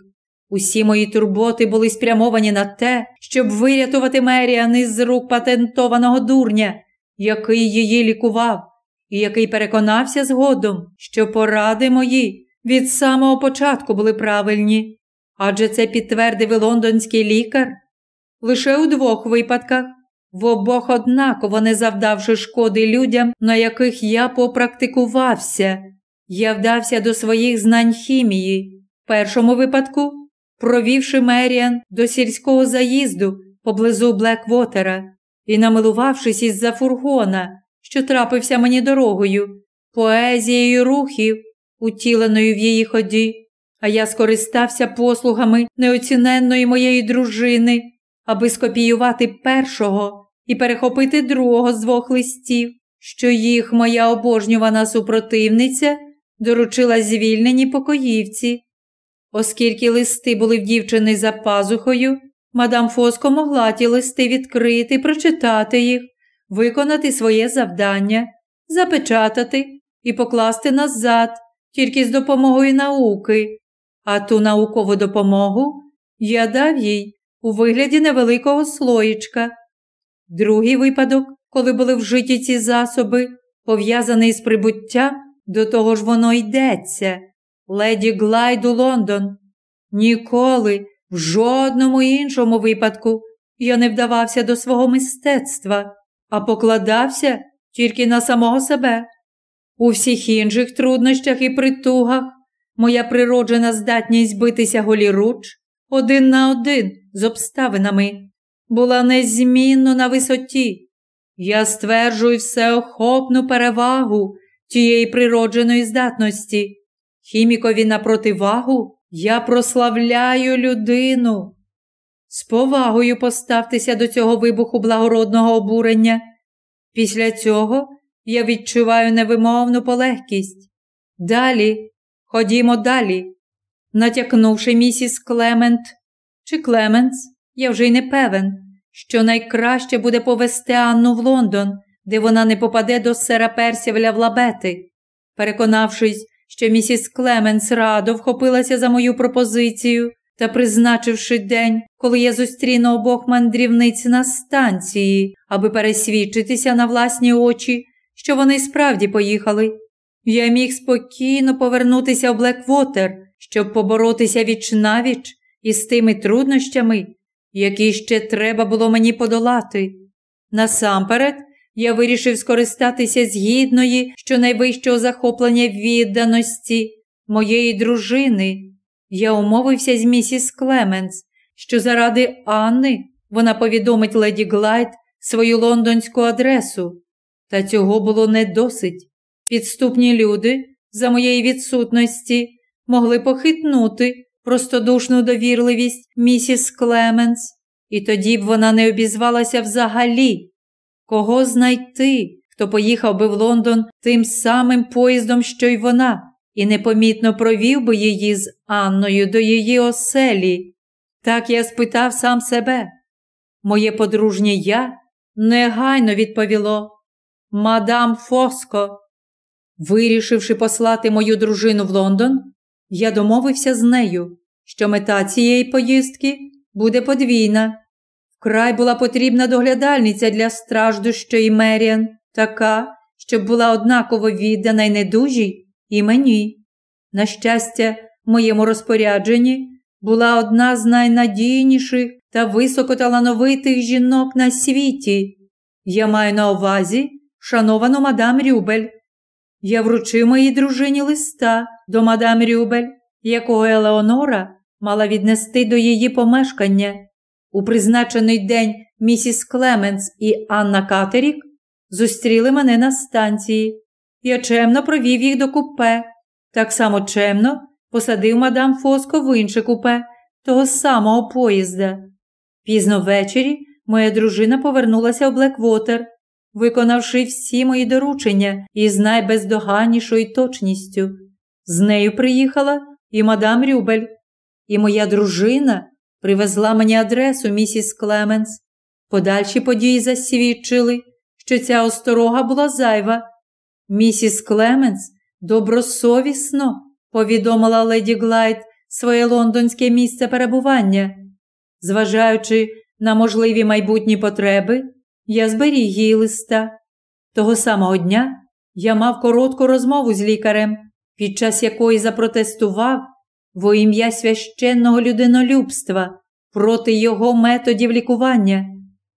Усі мої турботи були спрямовані на те, щоб вирятувати Меріан із рук патентованого дурня, який її лікував, і який переконався згодом, що поради мої від самого початку були правильні. Адже це підтвердив і лондонський лікар. Лише у двох випадках, в обох однаково не завдавши шкоди людям, на яких я попрактикувався, я вдався до своїх знань хімії. В першому випадку провівши Меріан до сільського заїзду поблизу Блеквотера і намилувавшись із за фургона, що трапився мені дорогою, поезією рухів, утіленою в її ході, а я скористався послугами неоціненної моєї дружини, аби скопіювати першого і перехопити другого з двох листів, що їх моя обожнювана супротивниця доручила звільненій покоївці. Оскільки листи були в дівчини за пазухою, мадам Фоско могла ті листи відкрити, прочитати їх, виконати своє завдання, запечатати і покласти назад тільки з допомогою науки, а ту наукову допомогу Я дав їй у вигляді невеликого слоїчка. Другий випадок, коли були вжиті ці засоби, пов'язаний з прибуттям, до того ж воно йдеться. Леді Глайду Лондон. Ніколи, в жодному іншому випадку, я не вдавався до свого мистецтва, а покладався тільки на самого себе. У всіх інших труднощах і притугах моя природжена здатність битися голіруч один на один з обставинами була незмінно на висоті. Я стверджую всеохопну перевагу тієї природженої здатності. Хімікові на противагу я прославляю людину. З повагою поставтеся до цього вибуху благородного обурення. Після цього я відчуваю невимовну полегкість. Далі, ходімо далі. Натякнувши місіс Клемент чи Клеменс, я вже й не певен, що найкраще буде повести Анну в Лондон, де вона не попаде до сера Персівля в лабети. Переконавшись, що місіс Клеменс радо вхопилася за мою пропозицію та призначивши день, коли я зустріну обох мандрівниць на станції, аби пересвідчитися на власні очі, що вони справді поїхали, я міг спокійно повернутися в Блеквотер, щоб поборотися віч-на-віч із тими труднощами, які ще треба було мені подолати. Насамперед, я вирішив скористатися з гідної, щонайвищого захоплення відданості моєї дружини. Я умовився з місіс Клеменс, що заради Анни вона повідомить леді Глайд свою лондонську адресу. Та цього було не досить. Підступні люди за моєї відсутності могли похитнути простодушну довірливість місіс Клеменс, і тоді б вона не обізвалася взагалі. Кого знайти, хто поїхав би в Лондон тим самим поїздом, що й вона, і непомітно провів би її з Анною до її оселі? Так я спитав сам себе. Моє подружнє я негайно відповіло Мадам Фоско. Вирішивши послати мою дружину в Лондон, я домовився з нею, що мета цієї поїздки буде подвійна. Вкрай була потрібна доглядальниця для страждущої Меріан, така, щоб була однаково віддана й недужій і мені. На щастя, в моєму розпорядженні була одна з найнадійніших та високоталановитих жінок на світі. Я маю на увазі шановану мадам Рюбель. Я вручив моїй дружині листа до мадам Рюбель, якого Елеонора мала віднести до її помешкання. У призначений день місіс Клеменс і Анна Катерік зустріли мене на станції. Я чемно провів їх до купе, так само чемно посадив мадам Фоско в інше купе того самого поїзда. Пізно ввечері моя дружина повернулася в Блеквотер, виконавши всі мої доручення із найбездоганнішою точністю. З нею приїхала і мадам Рюбель, і моя дружина привезла мені адресу місіс Клеменс. Подальші події засвідчили, що ця осторога була зайва. Місіс Клеменс добросовісно повідомила леді Глайд своє лондонське місце перебування. Зважаючи на можливі майбутні потреби, я зберіг її листа. Того самого дня я мав коротку розмову з лікарем, під час якої запротестував во ім'я священного людинолюбства проти його методів лікування.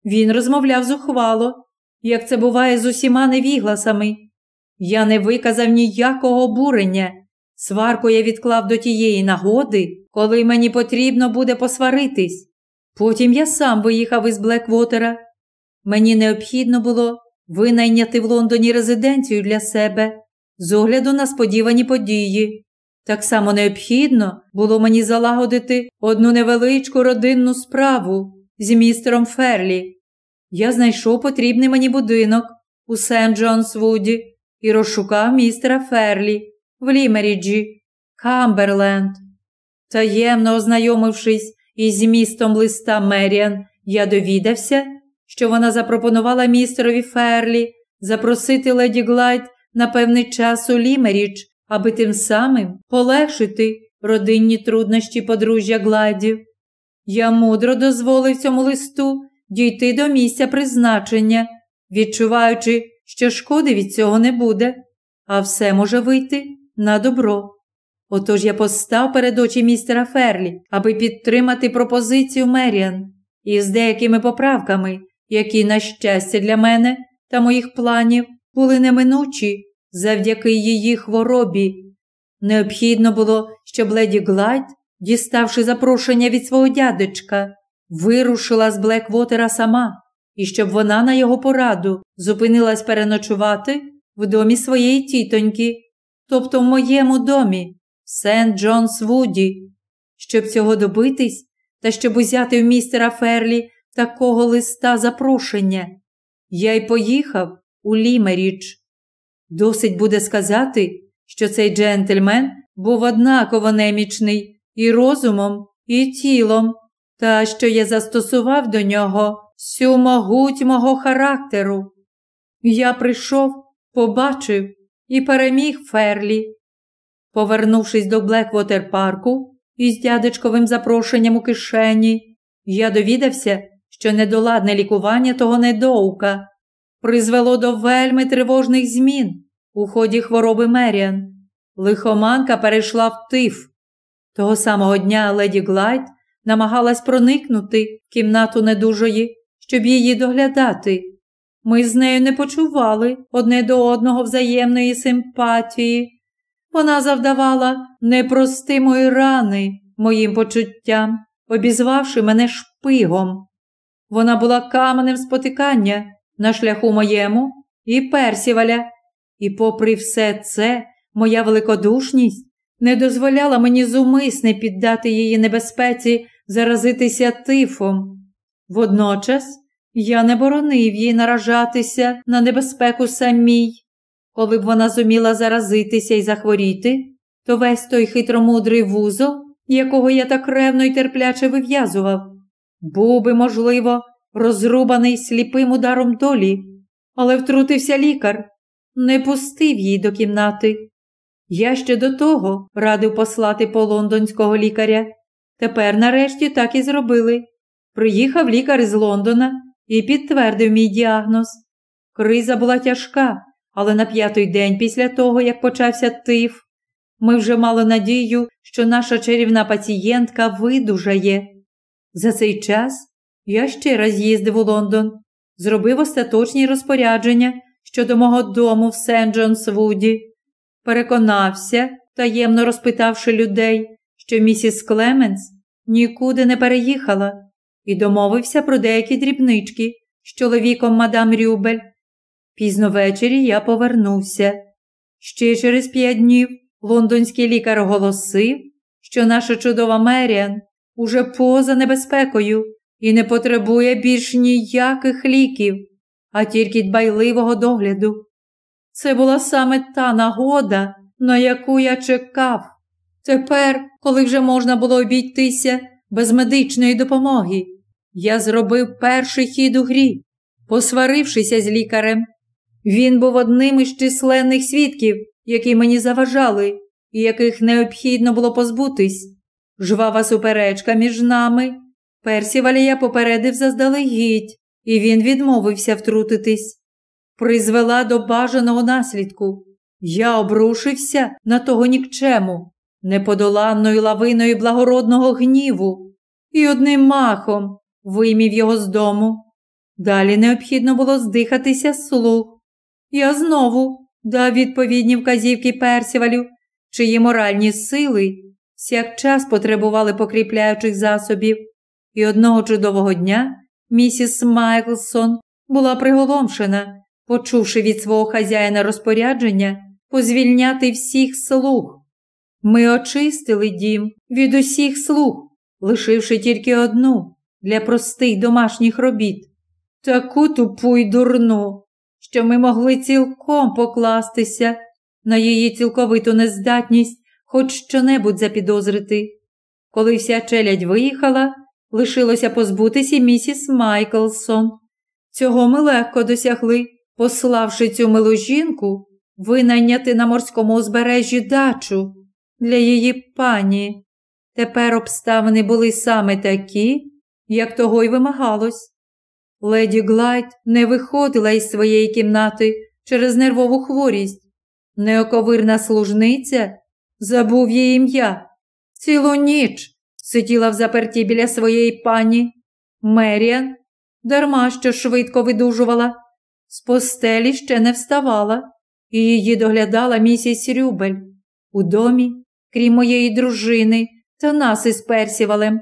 Він розмовляв зухвало, як це буває з усіма невігласами. Я не виказав ніякого обурення. Сварку я відклав до тієї нагоди, коли мені потрібно буде посваритись. Потім я сам виїхав із Блеквотера. Мені необхідно було винайняти в Лондоні резиденцію для себе з огляду на сподівані події. Так само необхідно було мені залагодити одну невеличку родинну справу з містером Ферлі. Я знайшов потрібний мені будинок у Сент Джонсвуді і розшукав містера Ферлі в Лімеріджі, Камберленд. Таємно ознайомившись зі змістом листа Меріан, я довідався, що вона запропонувала містерові Ферлі запросити леді Глайд на певний час у Лімерідж, аби тим самим полегшити родинні труднощі подружжя Глайдів. Я мудро дозволив цьому листу дійти до місця призначення, відчуваючи, що шкоди від цього не буде, а все може вийти на добро. Отож я постав перед очі містера Ферлі, аби підтримати пропозицію Меріан із деякими поправками, які, на щастя, для мене та моїх планів були неминучі завдяки її хворобі. Необхідно було, щоб леді Глайд, діставши запрошення від свого дядечка, вирушила з Блеквотера сама, і щоб вона на його пораду зупинилась переночувати в домі своєї тітоньки, тобто в моєму домі, Сент Джонс Вуді. Щоб цього добитись, та щоб узяти в містера Ферлі такого листа запрошення, я й поїхав у Лімеріч. Досить буде сказати, що цей джентльмен був однаково немічний і розумом, і тілом, та що я застосував до нього всю могуть мого характеру. Я прийшов, побачив і переміг Ферлі. Повернувшись до Блеквотер парку із дядечковим запрошенням у кишені, я довідався, що недоладне лікування того недоука призвело до вельми тривожних змін у ході хвороби Меріан. Лихоманка перейшла в тиф. Того самого дня леді Глайд намагалась проникнути в кімнату недужої, щоб її доглядати. Ми з нею не почували одне до одного взаємної симпатії. Вона завдавала непростимої рани моїм почуттям, обізвавши мене шпигом. Вона була каменем спотикання на шляху моєму і персіваля, і, попри все це, моя великодушність не дозволяла мені зумисне піддати її небезпеці заразитися тифом. Водночас я не боронив їй наражатися на небезпеку самій. Коли б вона зуміла заразитися і захворіти, то весь той хитромудрий вузол, якого я так ревно й терпляче вив'язував, був би, можливо, розрубаний сліпим ударом долі, але втрутився лікар, не пустив її до кімнати. Я ще до того радив послати по лондонського лікаря. Тепер, нарешті, так і зробили. Приїхав лікар з Лондона і підтвердив мій діагноз. Криза була тяжка, але на п'ятий день після того, як почався тиф, ми вже мали надію, що наша чарівна пацієнтка видужає. За цей час я ще раз їздив у Лондон, зробив остаточні розпорядження щодо мого дому в Сент Джонсвуді, переконався, таємно розпитавши людей, що місіс Клеменс нікуди не переїхала, і домовився про деякі дрібнички з чоловіком мадам Рюбель. Пізно ввечері я повернувся. Ще через п'ять днів лондонський лікар оголосив, що наша чудова Меріан уже поза небезпекою і не потребує більш ніяких ліків, а тільки дбайливого догляду. Це була саме та нагода, на яку я чекав. Тепер, коли вже можна було обійтися без медичної допомоги, я зробив перший хід у грі, посварившися з лікарем. Він був одним із численних свідків, які мені заважали і яких необхідно було позбутись. Жвава суперечка між нами. Персіваля попередив заздалегідь, і він відмовився втрутитись. Призвела до бажаного наслідку. Я обрушився на того нікчему, неподоланною лавиною благородного гніву, і одним махом виймів його з дому. Далі необхідно було здихатися слух. Я знову дав відповідні вказівки Персівалю, чиї моральні сили всякчас потребували покріпляючих засобів, і одного чудового дня місіс Майклсон була приголомшена, почувши від свого хазяїна розпорядження позвільняти всіх слуг. Ми очистили дім від усіх слуг, лишивши тільки одну для простих домашніх робіт. Таку тупу й дурну, що ми могли цілком покластися на її цілковиту нездатність хоч щонебудь запідозрити. Коли вся челядь виїхала, лишилося позбутися місіс Майклсон. Цього ми легко досягли, пославши цю милу жінку винайняти на морському узбережжі дачу для її пані. Тепер обставини були саме такі, як того й вимагалось. Леді Глайд не виходила із своєї кімнати через нервову хворість. Неоковирна служниця забув її ім'я. Цілу ніч сиділа в заперті біля своєї пані. Меріан, дарма що швидко видужувала, з постелі ще не вставала, і її доглядала місіс Рюбель. У домі, крім моєї дружини та нас із Персівалем,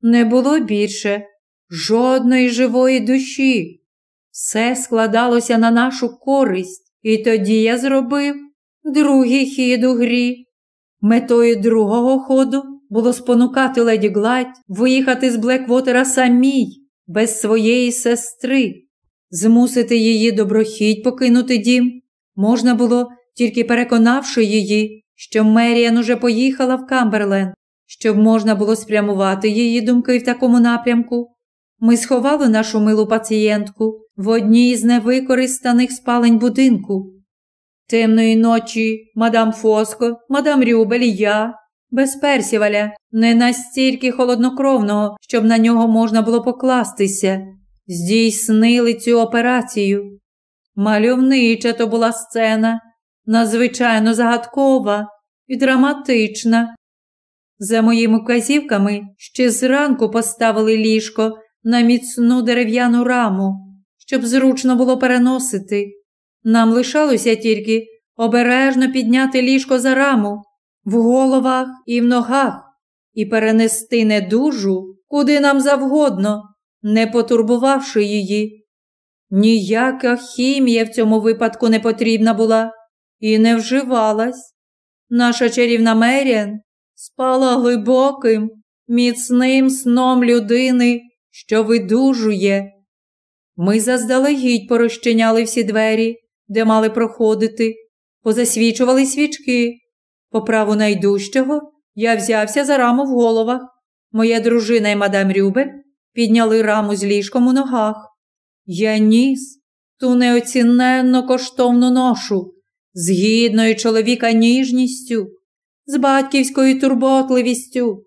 не було більше жодної живої душі. Все складалося на нашу користь, і тоді я зробив другий хід у грі. Метою другого ходу було спонукати леді Гладь виїхати з Блеквотера самій, без своєї сестри, змусити її доброхідь покинути дім. Можна було, тільки переконавши її, що Меріан уже поїхала в Камберленд, щоб можна було спрямувати її думки в такому напрямку. Ми сховали нашу милу пацієнтку в одній з невикористаних спалень будинку. Темної ночі мадам Фоско, мадам Рюбель і я, без персіваля, не настільки холоднокровного, щоб на нього можна було покластися, здійснили цю операцію. Мальовнича то була сцена, надзвичайно загадкова і драматична. За моїми вказівками ще зранку поставили ліжко на міцну дерев'яну раму, щоб зручно було переносити. Нам лишалося тільки обережно підняти ліжко за раму в головах і в ногах і перенести недужу куди нам завгодно, не потурбувавши її. Ніяка хімія в цьому випадку не потрібна була і не вживалась. Наша чарівна Меріан спала глибоким, міцним сном людини, що видужує. Ми заздалегідь порозчиняли всі двері, де мали проходити, позасвічували свічки. По праву найдужчого я взявся за раму в головах. Моя дружина і мадам Рюбель підняли раму з ліжком у ногах. Я ніс ту неоціненно коштовну ношу, з гідною чоловіка ніжністю, з батьківською турботливістю.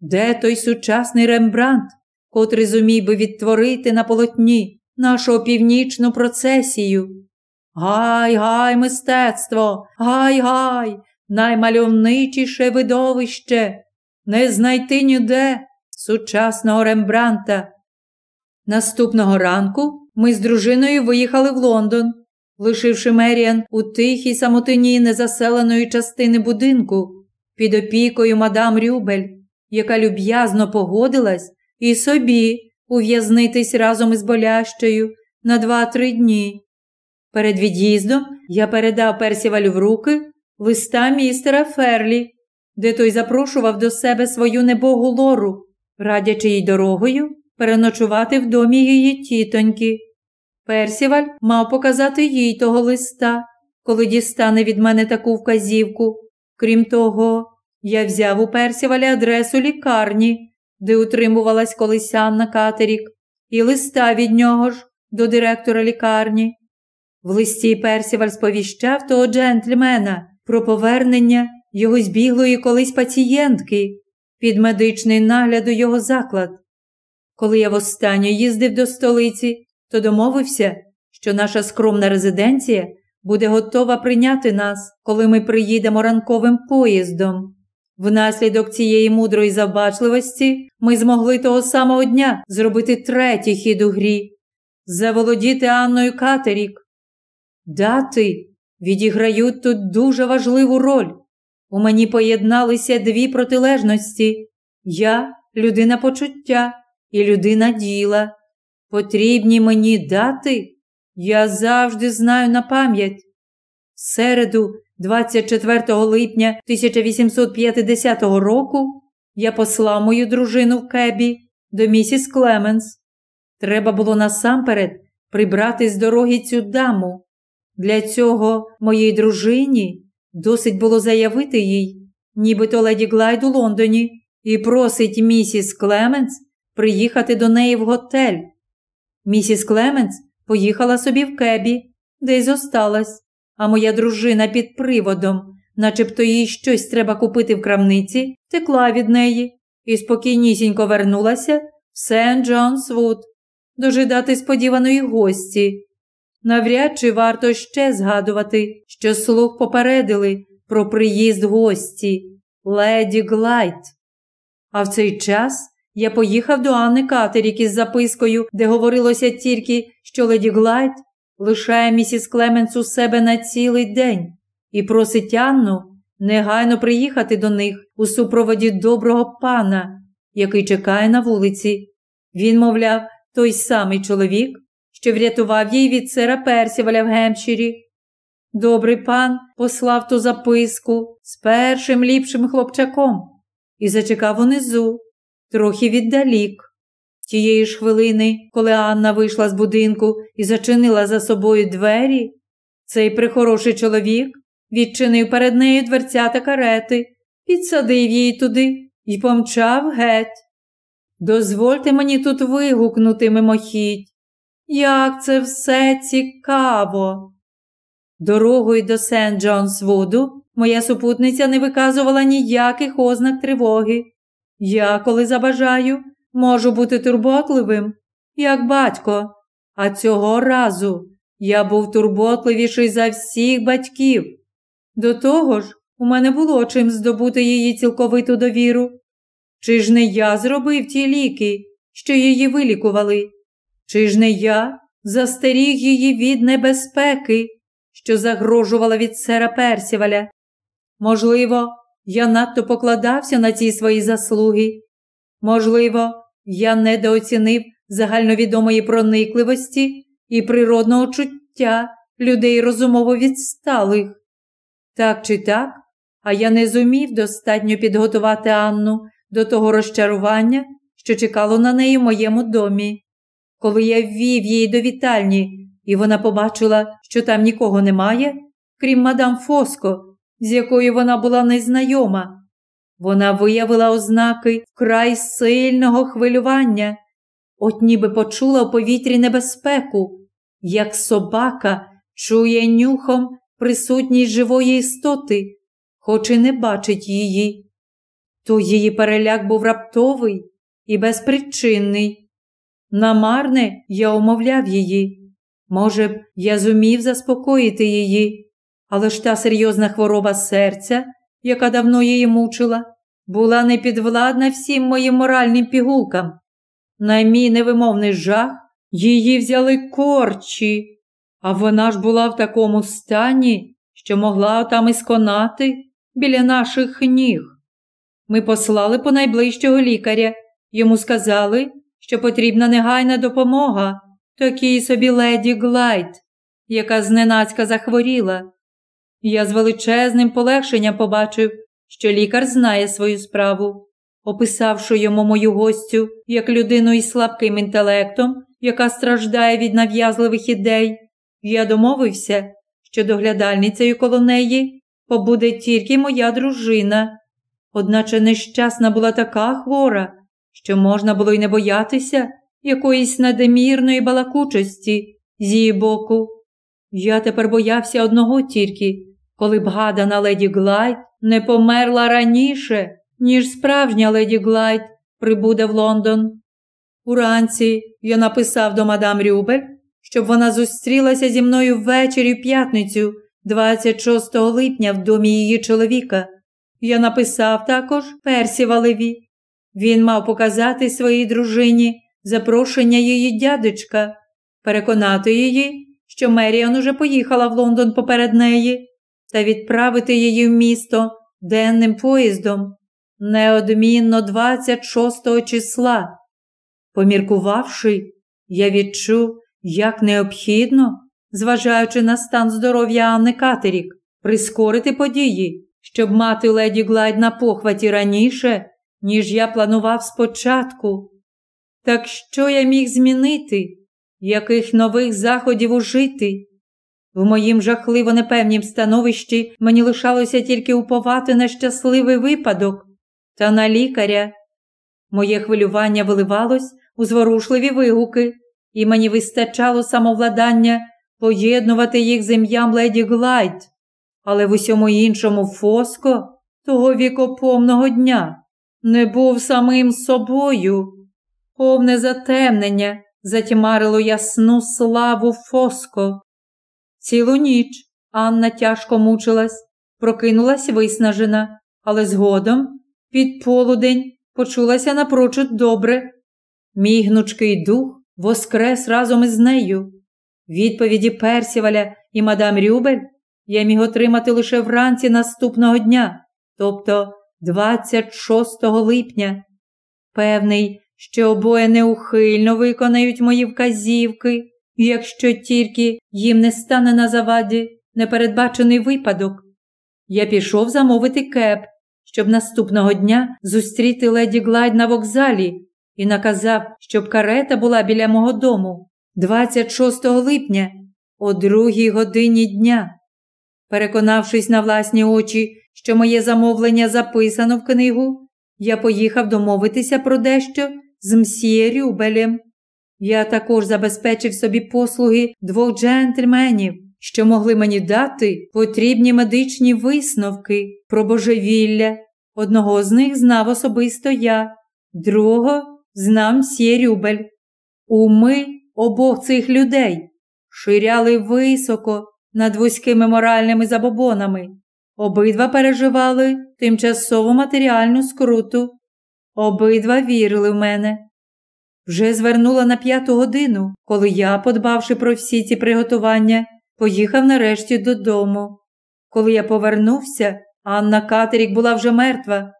Де той сучасний Рембрандт, котрий зумів би відтворити на полотні нашу північну процесію? Гай, гай, мистецтво, гай, гай, наймальовничіше видовище, не знайти ніде сучасного Рембранта. Наступного ранку ми з дружиною виїхали в Лондон, лишивши Меріан у тихій самотині незаселеної частини будинку під опікою мадам Рюбель, яка люб'язно погодилась і собі ув'язнитись разом із болящою на два-три дні. Перед від'їздом я передав Персівалю в руки листа містера Ферлі, де той запрошував до себе свою небогу лору, радячи їй дорогою переночувати в домі її тітоньки. Персіваль мав показати їй того листа, коли дістане від мене таку вказівку. Крім того, я взяв у Персіваля адресу лікарні, де утримувалась колись Анна Катерік, і листа від нього ж до директора лікарні. В листі Персіваль сповіщав того джентльмена про повернення його збіглої колись пацієнтки під медичний нагляд у його заклад. Коли я востаннє їздив до столиці, то домовився, що наша скромна резиденція буде готова прийняти нас, коли ми приїдемо ранковим поїздом. Внаслідок цієї мудрої забачливості ми змогли того самого дня зробити третій хід у грі, заволодіти Анною Катерік. Дати відіграють тут дуже важливу роль. У мені поєдналися дві протилежності я людина почуття і людина діла. Потрібні мені дати, я завжди знаю на пам'ять. Середу, 24 липня 1850 року, я послав мою дружину в кебі до місіс Клеменс. Треба було насамперед прибрати з дороги цю даму. Для цього моїй дружині досить було заявити їй, нібито леді Глайд у Лондоні, і просить місіс Клеменс приїхати до неї в готель. Місіс Клеменс поїхала собі в кебі, де й зосталась, а моя дружина під приводом начебто їй щось треба купити в крамниці, втекла від неї і спокійнісінько вернулася в Сент Джонс Вуд дожидати сподіваної гості. Навряд чи варто ще згадувати, що слуг попередили про приїзд гості леді Глайд. А в цей час я поїхав до Анни Катерік із запискою, де говорилося тільки, що леді Глайд лишає місіс Клеменс у себе на цілий день і просить Анну негайно приїхати до них у супроводі доброго пана, який чекає на вулиці. Він, мовляв, той самий чоловік, що врятував її від сера Персіваля в Гемпширі. Добрий пан послав ту записку з першим ліпшим хлопчаком і зачекав унизу, трохи віддалік. Тієї ж хвилини, коли Анна вийшла з будинку і зачинила за собою двері, цей прихороший чоловік відчинив перед нею дверця та карети, підсадив її туди і помчав геть. Дозвольте мені тут вигукнути мимохідь. Як це все цікаво. Дорогою до Сент Джонс Вуду моя супутниця не виказувала ніяких ознак тривоги. Я, коли забажаю, можу бути турботливим, як батько, а цього разу я був турботливіший за всіх батьків. До того ж, у мене було чим здобути її цілковиту довіру. Чи ж не я зробив ті ліки, що її вилікували? Чи ж не я застеріг її від небезпеки, що загрожувала від сера Персіваля? Можливо, я надто покладався на ці свої заслуги. Можливо, я недооцінив загальновідомої проникливості і природного чуття людей розумово відсталих. Так чи так, а я не зумів достатньо підготувати Анну до того розчарування, що чекало на неї в моєму домі. Коли я ввів її до вітальні, і вона побачила, що там нікого немає, крім мадам Фоско, з якою вона була незнайома, вона виявила ознаки вкрай сильного хвилювання, от ніби почула у повітрі небезпеку, як собака чує нюхом присутність живої істоти, хоч і не бачить її. То її переляк був раптовий і безпричинний. Намарне я умовляв її. Може б, я зумів заспокоїти її, але ж та серйозна хвороба серця, яка давно її мучила, була непідвладна всім моїм моральним пігулкам. На мій невимовний жах її взяли корчі, а вона ж була в такому стані, що могла там і сконати біля наших ніг. Ми послали по найближчого лікаря, йому сказали, що потрібна негайна допомога такій собі леді Глайд, яка зненацька захворіла. Я з величезним полегшенням побачив, що лікар знає свою справу, описавши йому мою гостю як людину із слабким інтелектом, яка страждає від нав'язливих ідей, я домовився, що доглядальницею коло неї побуде тільки моя дружина. Одначе нещасна була така хвора, що можна було й не боятися якоїсь надмірної балакучості з її боку. Я тепер боявся одного тільки, коли б гадана леді Глайд не померла раніше, ніж справжня леді Глайд прибуде в Лондон. Уранці я написав до мадам Рюбель, щоб вона зустрілася зі мною ввечері в п'ятницю, 26 липня, в домі її чоловіка. Я написав також Персівалеві. Він мав показати своїй дружині запрошення її дядечка, переконати її, що Меріан уже поїхала в Лондон поперед неї, та відправити її в місто денним поїздом неодмінно 26 числа. Поміркувавши, я відчув, як необхідно, зважаючи на стан здоров'я Анни Катерік, прискорити події, щоб мати леді Глайд на похваті раніше, ніж я планував спочатку. Так що я міг змінити, яких нових заходів ужити? В моїм жахливо непевнім становищі мені лишалося тільки уповати на щасливий випадок та на лікаря. Моє хвилювання виливалось у зворушливі вигуки, і мені вистачало самовладання поєднувати їх з ім'ям леді Глайд. але в усьому іншому Фоско того вікопомного дня не був самим собою. Повне затемнення затьмарило ясну славу Фоско. Цілу ніч Анна тяжко мучилась, прокинулась виснажена, але згодом, під полудень, почулася напрочуд добре. Мій гнучкий дух воскрес разом із нею. Відповіді Персіваля і мадам Рюбель я міг отримати лише вранці наступного дня, тобто 26 липня. Певний, що обоє неухильно виконають мої вказівки, якщо тільки їм не стане на заваді непередбачений випадок. Я пішов замовити кеп, щоб наступного дня зустріти леді Глайд на вокзалі і наказав, щоб карета була біля мого дому 26 липня о другій годині дня. Переконавшись на власні очі, що моє замовлення записано в книгу, я поїхав домовитися про дещо з мсьє Рюбелем. Я також забезпечив собі послуги двох джентльменів, що могли мені дати потрібні медичні висновки про божевілля. Одного з них знав особисто я, другого знав мсьє Рюбель. Уми обох цих людей ширяли високо над вузькими моральними забобонами. Обидва переживали тимчасову матеріальну скруту. Обидва вірили в мене. Вже звернула на п'яту годину, коли я, подбавши про всі ці приготування, поїхав нарешті додому. Коли я повернувся, Анна Катерік була вже мертва.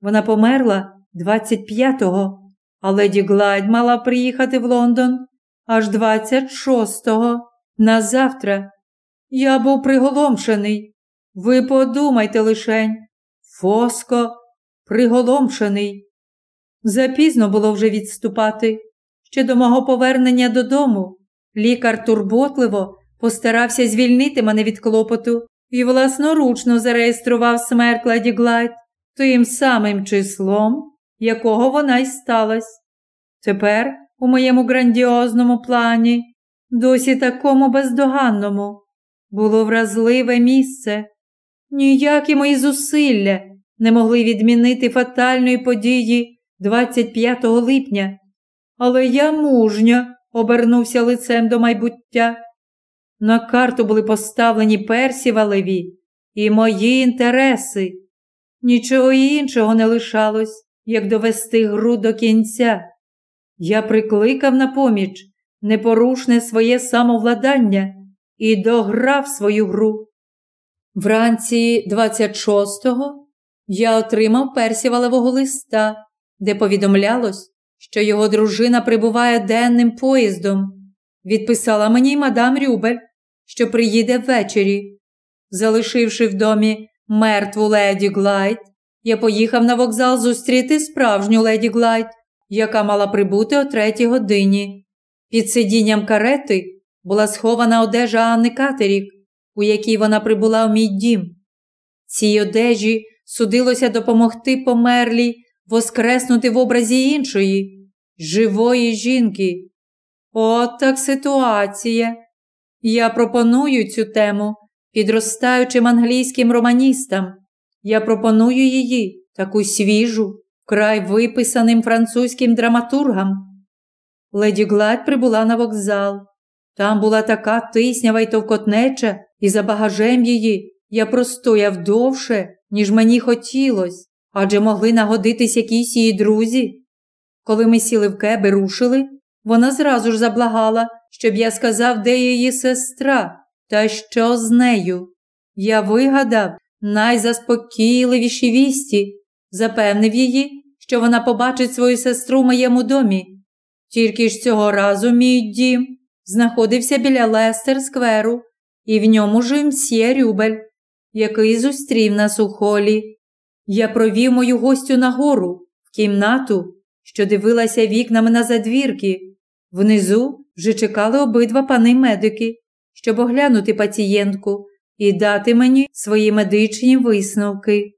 Вона померла 25-го, а леді Глайд мала приїхати в Лондон аж 26-го, на завтра. Я був приголомшений. Ви подумайте лишень, Фоско, приголомшений. Запізно було вже відступати. Ще до мого повернення додому лікар турботливо постарався звільнити мене від клопоту і власноручно зареєстрував смерть Леді Глайд тим самим числом, якого вона й сталась. Тепер у моєму грандіозному плані, досі такому бездоганному, було вразливе місце. Ніякі мої зусилля не могли відмінити фатальної події 25 липня, але я мужньо обернувся лицем до майбуття. На карту були поставлені Персівалеві і мої інтереси. Нічого іншого не лишалось, як довести гру до кінця. Я прикликав на поміч непорушне своє самовладання і дограв свою гру. Вранці 26-го я отримав Персівалевого листа, де повідомлялось, що його дружина прибуває денним поїздом. Відписала мені й мадам Рюбель, що приїде ввечері. Залишивши в домі мертву леді Глайд, я поїхав на вокзал зустріти справжню леді Глайд, яка мала прибути о третій годині. Під сидінням карети була схована одежа Анни Катерік, у якій вона прибула в мій дім. Цій одежі судилося допомогти померлій воскреснути в образі іншої, живої жінки. От так ситуація. Я пропоную цю тему підростаючим англійським романістам. Я пропоную її таку свіжу, край виписаним французьким драматургам. Леді Глад прибула на вокзал. Там була така тиснява й товкотнеча, і за багажем її я простояв довше, ніж мені хотілось, адже могли нагодитись якісь її друзі. Коли ми сіли в кеби рушили, вона зразу ж заблагала, щоб я сказав, де її сестра та що з нею. Я вигадав найзаспокійливіші вісті, запевнив її, що вона побачить свою сестру в моєму домі. Тільки ж цього разу мій дім знаходився біля Лестер Скверу, і в ньому жив мсьє Рюбель, який зустрів нас у холі. Я провів мою гостю нагору, в кімнату, що дивилася вікнами на задвірки. Внизу вже чекали обидва пани медики, щоб оглянути пацієнтку і дати мені свої медичні висновки.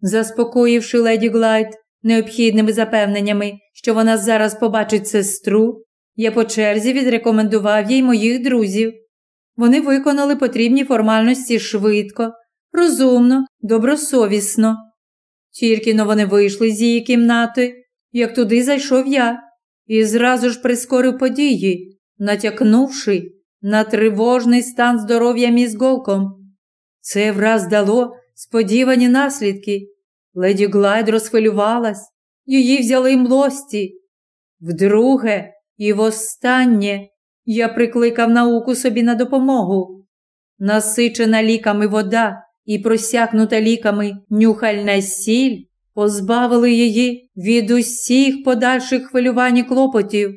Заспокоївши леді Глайд необхідними запевненнями, що вона зараз побачить сестру, я по черзі відрекомендував їй моїх друзів. Вони виконали потрібні формальності швидко, розумно, добросовісно. Тільки но вони вийшли з її кімнати, як туди зайшов я, і зразу ж прискорив події, натякнувши на тривожний стан здоров'я міс Голком. Це враз дало сподівані наслідки. Леді Глайд розхвилювалась, її взяли млості. Вдруге і востаннє я прикликав науку собі на допомогу. Насичена ліками вода і просякнута ліками нюхальна сіль позбавили її від усіх подальших хвилювань і клопотів.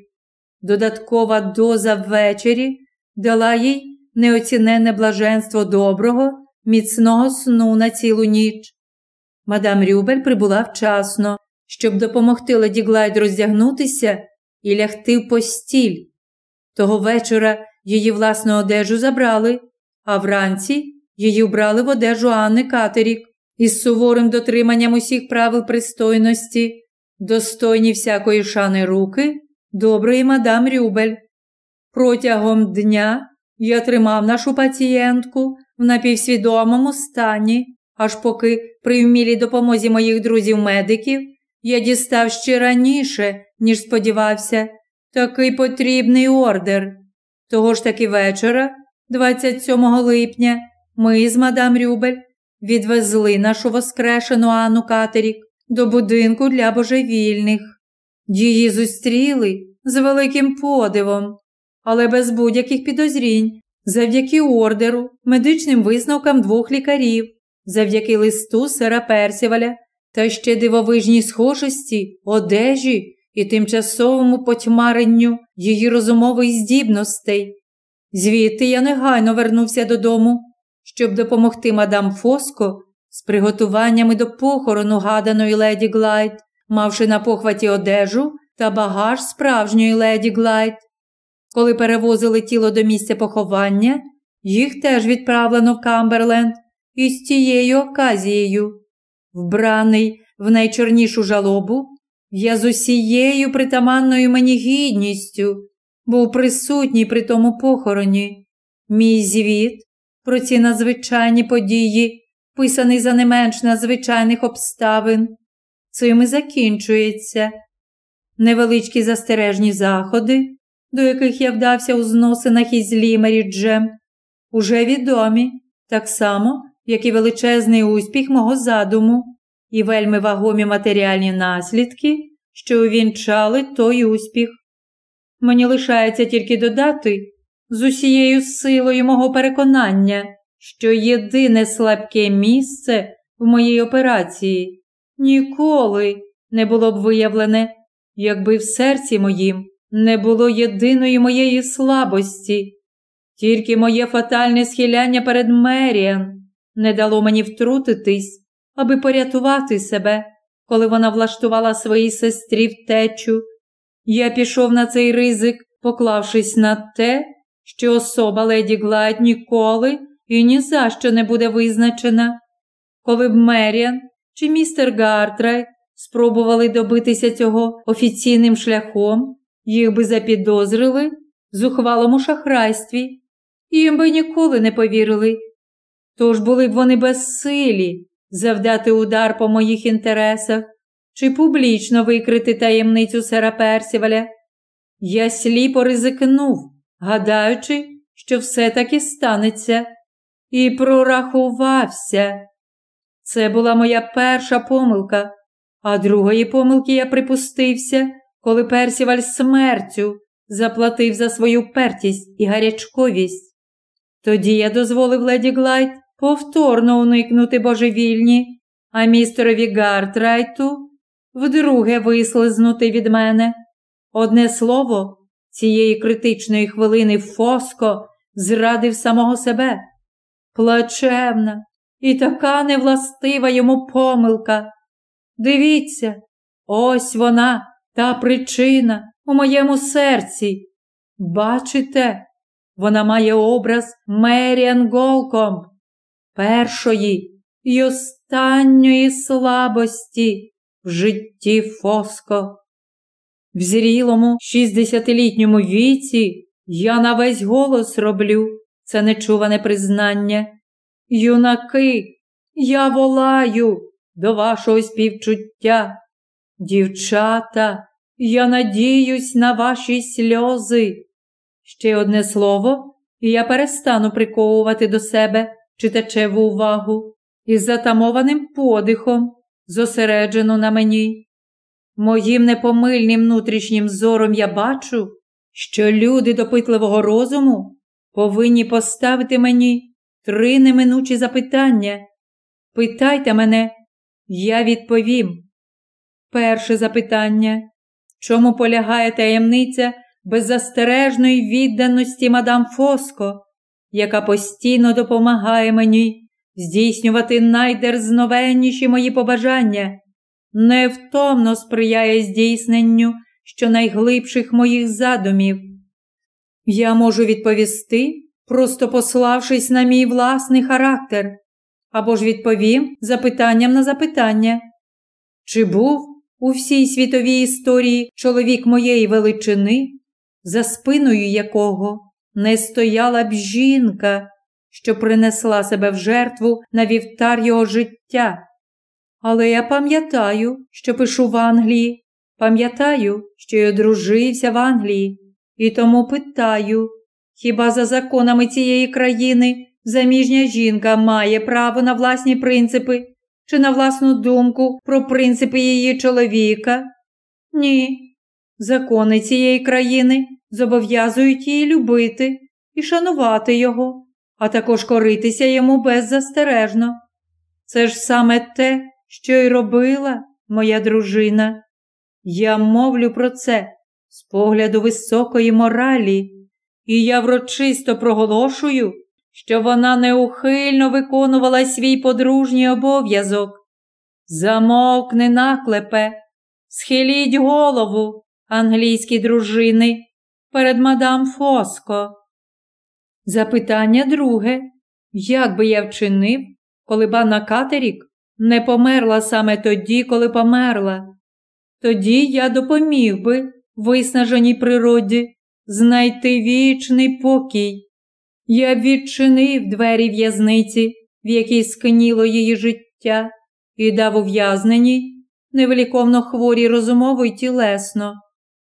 Додаткова доза ввечері дала їй неоціненне блаженство доброго, міцного сну на цілу ніч. Мадам Рюбель прибула вчасно, щоб допомогти леді Глайд роздягнутися і лягти в постіль. Того вечора її власну одежу забрали, а вранці її вбрали в одежу Анни Катерік із суворим дотриманням усіх правил пристойності, достойні всякої шани руки, доброї мадам Рюбель. Протягом дня я тримав нашу пацієнтку в напівсвідомому стані, аж поки при вмілій допомозі моїх друзів-медиків я дістав ще раніше, ніж сподівався, такий потрібний ордер. Того ж таки вечора, 27 липня, ми з мадам Рюбель відвезли нашу воскрешену Анну Катерік до будинку для божевільних. Її зустріли з великим подивом, але без будь-яких підозрінь, завдяки ордеру, медичним висновкам двох лікарів, завдяки листу сера Персіваля та ще дивовижній схожості, одежі і тимчасовому потьмаренню її розумових здібностей. Звідти я негайно вернувся додому, щоб допомогти мадам Фоско з приготуваннями до похорону гаданої леді Глайд, мавши на похваті одежу та багаж справжньої леді Глайд. Коли перевозили тіло до місця поховання, їх теж відправлено в Камберленд із тією оказією. Вбраний в найчорнішу жалобу, я з усією притаманною мені гідністю був присутній при тому похороні. Мій звіт про ці надзвичайні події, писаний за не менш надзвичайних обставин, цим і закінчується. Невеличкі застережні заходи, до яких я вдався у зносинах із Лімеріджем, уже відомі, так само, як і величезний успіх мого задуму, і вельми вагомі матеріальні наслідки, що увінчали той успіх. Мені лишається тільки додати з усією силою мого переконання, що єдине слабке місце в моїй операції ніколи не було б виявлене, якби в серці моїм не було єдиної моєї слабості, тільки моє фатальне схиляння перед Меріан не дало мені втрутитись, аби порятувати себе, коли вона влаштувала своїй сестрі втечу. Я пішов на цей ризик, поклавшись на те, що особа леді Глайд ніколи і ні за що не буде визначена. Коли б Меріан чи містер Гартрайт спробували добитися цього офіційним шляхом, їх би запідозрили в зухвалому шахрайстві, і їм би ніколи не повірили. Тож були б вони безсилі завдати удар по моїх інтересах чи публічно викрити таємницю сера Персіваля. Я сліпо ризикнув, гадаючи, що все таки станеться, і прорахувався. Це була моя перша помилка, а другої помилки я припустився, коли Персіваль смертю заплатив за свою пертість і гарячковість. Тоді я дозволив леді Глайд повторно уникнути божевільні, а містерові Гартрайту вдруге вислизнути від мене. Одне слово, цієї критичної хвилини Фоско зрадив самого себе. Плачевна і така невластива йому помилка. Дивіться, ось вона, та причина у моєму серці. Бачите, вона має образ Меріан Голком, першої і останньої слабості в житті Фоско. В зрілому шістдесятилітньому віці я на весь голос роблю це нечуване признання. Юнаки я волаю до вашого співчуття. Дівчата, я надіюсь на ваші сльози. Ще одне слово, і я перестану приковувати до себе читачеву увагу із затамованим подихом, зосереджену на мені. Моїм непомильним внутрішнім зором я бачу, що люди допитливого розуму повинні поставити мені три неминучі запитання. Питайте мене, я відповім. Перше запитання. Чому полягає таємниця беззастережної відданості мадам Фоско, яка постійно допомагає мені здійснювати найдерзновенніші мої побажання, невтомно сприяє здійсненню щонайглибших моїх задумів? Я можу відповісти, просто пославшись на мій власний характер, або ж відповім запитанням на запитання. Чи був у всій світовій історії чоловік моєї величини, за спиною якого не стояла б жінка, що принесла себе в жертву на вівтар його життя? Але я пам'ятаю, що пишу в Англії, пам'ятаю, що я одружився в Англії, і тому питаю, хіба за законами цієї країни заміжня жінка має право на власні принципи чи на власну думку про принципи її чоловіка? Ні. Закони цієї країни зобов'язують її любити і шанувати його, а також коритися йому беззастережно. Це ж саме те, що й робила моя дружина. Я мовлю про це з погляду високої моралі, і я врочисто проголошую, що вона неухильно виконувала свій подружній обов'язок. Замовкни наклепе, схиліть голову, англійські дружини, перед мадам Фоско. Запитання друге. Як би я вчинив, коли банна Катерік не померла саме тоді, коли померла? Тоді я допоміг би виснаженій природі знайти вічний покій. Я б відчинив двері в'язниці, в якій скиніло її життя, і дав ув'язненій, невеликовно хворій розумово й тілесно,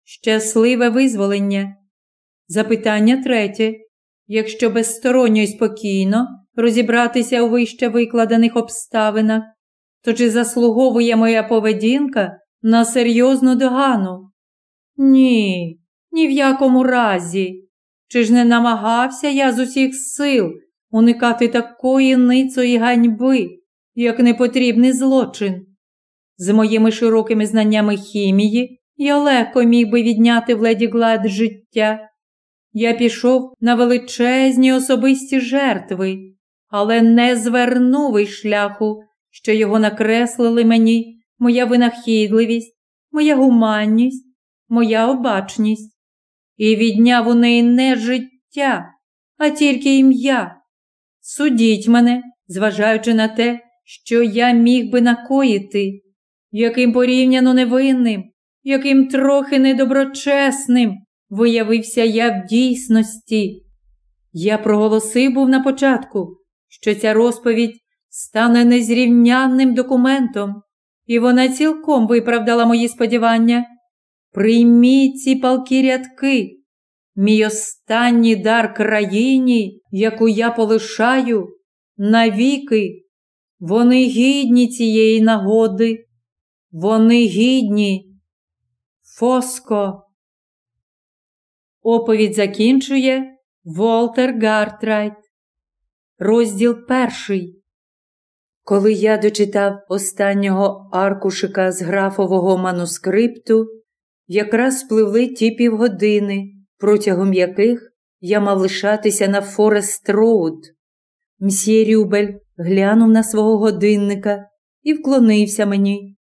щасливе визволення. Запитання третє. Якщо безсторонньо й спокійно розібратися у вище викладених обставинах, то чи заслуговує моя поведінка на серйозну догану? Ні, ні в якому разі. Чи ж не намагався я з усіх сил уникати такої ницої ганьби, як непотрібний злочин? З моїми широкими знаннями хімії я легко міг би відняти в леді Глад життя. Я пішов на величезні особисті жертви, але не звернув із шляху, що його накреслили мені моя винахідливість, моя гуманність, моя обачність і відняв у неї не життя, а тільки ім'я. Судіть мене, зважаючи на те, що я міг би накоїти, яким порівняно невинним, яким трохи недоброчесним виявився я в дійсності. Я проголосив був на початку, що ця розповідь стане незрівнянним документом, і вона цілком виправдала мої сподівання. Прийміть ці палкі рядки, мій останній дар країні, яку я полишаю, навіки. Вони гідні цієї нагоди, вони гідні. Фоско. Оповідь закінчує Волтер Гартрайт. Розділ перший. Коли я дочитав останнього аркушика з графового манускрипту, якраз спливли ті півгодини, протягом яких я мав лишатися на Форест Роуд. Мсьє Рюбель глянув на свого годинника і вклонився мені.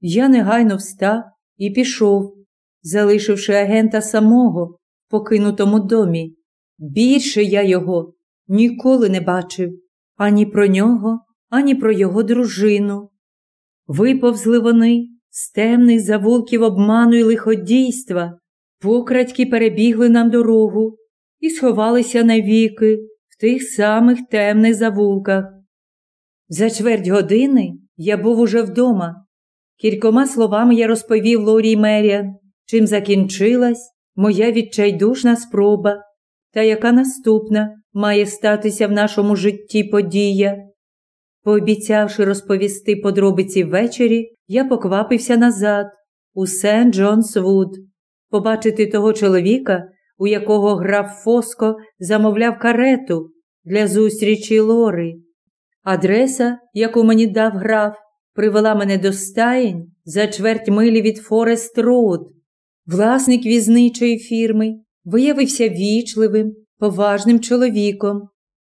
Я негайно встав і пішов, залишивши агента самого покинутому домі. Більше я його ніколи не бачив ані про нього, ані про його дружину. Виповзли вони з темних завулків обману й лиходійства, покрадьки перебігли нам дорогу і сховалися навіки в тих самих темних завулках. За чверть години я був уже вдома. Кількома словами я розповів Лорі Меріан, чим закінчилась моя відчайдушна спроба, та яка наступна має статися в нашому житті подія. Пообіцявши розповісти подробиці ввечері, я поквапився назад, у Сент Джонс Вуд, побачити того чоловіка, у якого граф Фоско замовляв карету для зустрічі Лори. Адреса, яку мені дав граф, привела мене до стаєнь за чверть милі від Форест Роуд. Власник візничої фірми виявився вічливим, поважним чоловіком.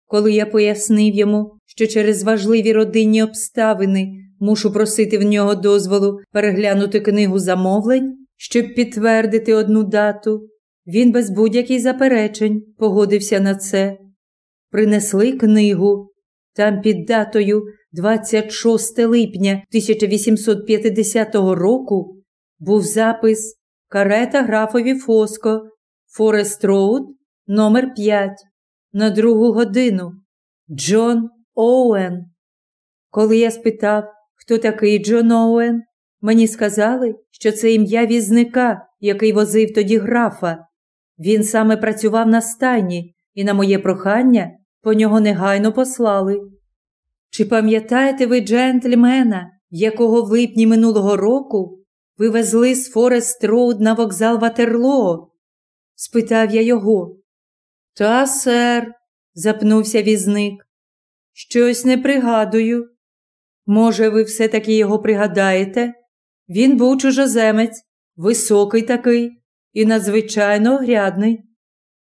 Коли я пояснив йому, що через важливі родинні обставини мушу просити в нього дозволу переглянути книгу замовлень, щоб підтвердити одну дату, він без будь-яких заперечень погодився на це. Принесли книгу. Там під датою 26 липня 1850 року був запис Карета графові Фоско, Форест Роуд, номер 5 на другу годину. Джон Оуен. Коли я спитав, хто такий Джон Оуен, мені сказали, що це ім'я візника, який возив тоді графа. Він саме працював на стайні, і на моє прохання по нього негайно послали. Чи пам'ятаєте ви джентльмена, якого в липні минулого року ви везли з Форест Роуд на вокзал Ватерлоо? спитав я його. Та, сер, запнувся візник. Щось не пригадую. Може, ви все-таки його пригадаєте? Він був чужоземець, високий такий і надзвичайно огрядний.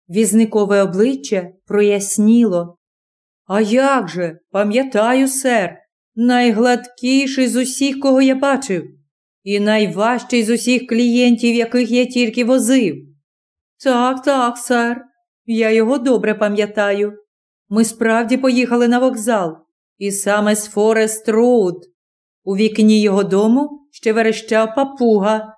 Візникове обличчя проясніло. А як же, пам'ятаю, сер, найгладкіший з усіх, кого я бачив, і найважчий з усіх клієнтів, яких я тільки возив. Так, так, сер, я його добре пам'ятаю. Ми справді поїхали на вокзал, і саме з Форест Роуд. У вікні його дому ще верещав папуга.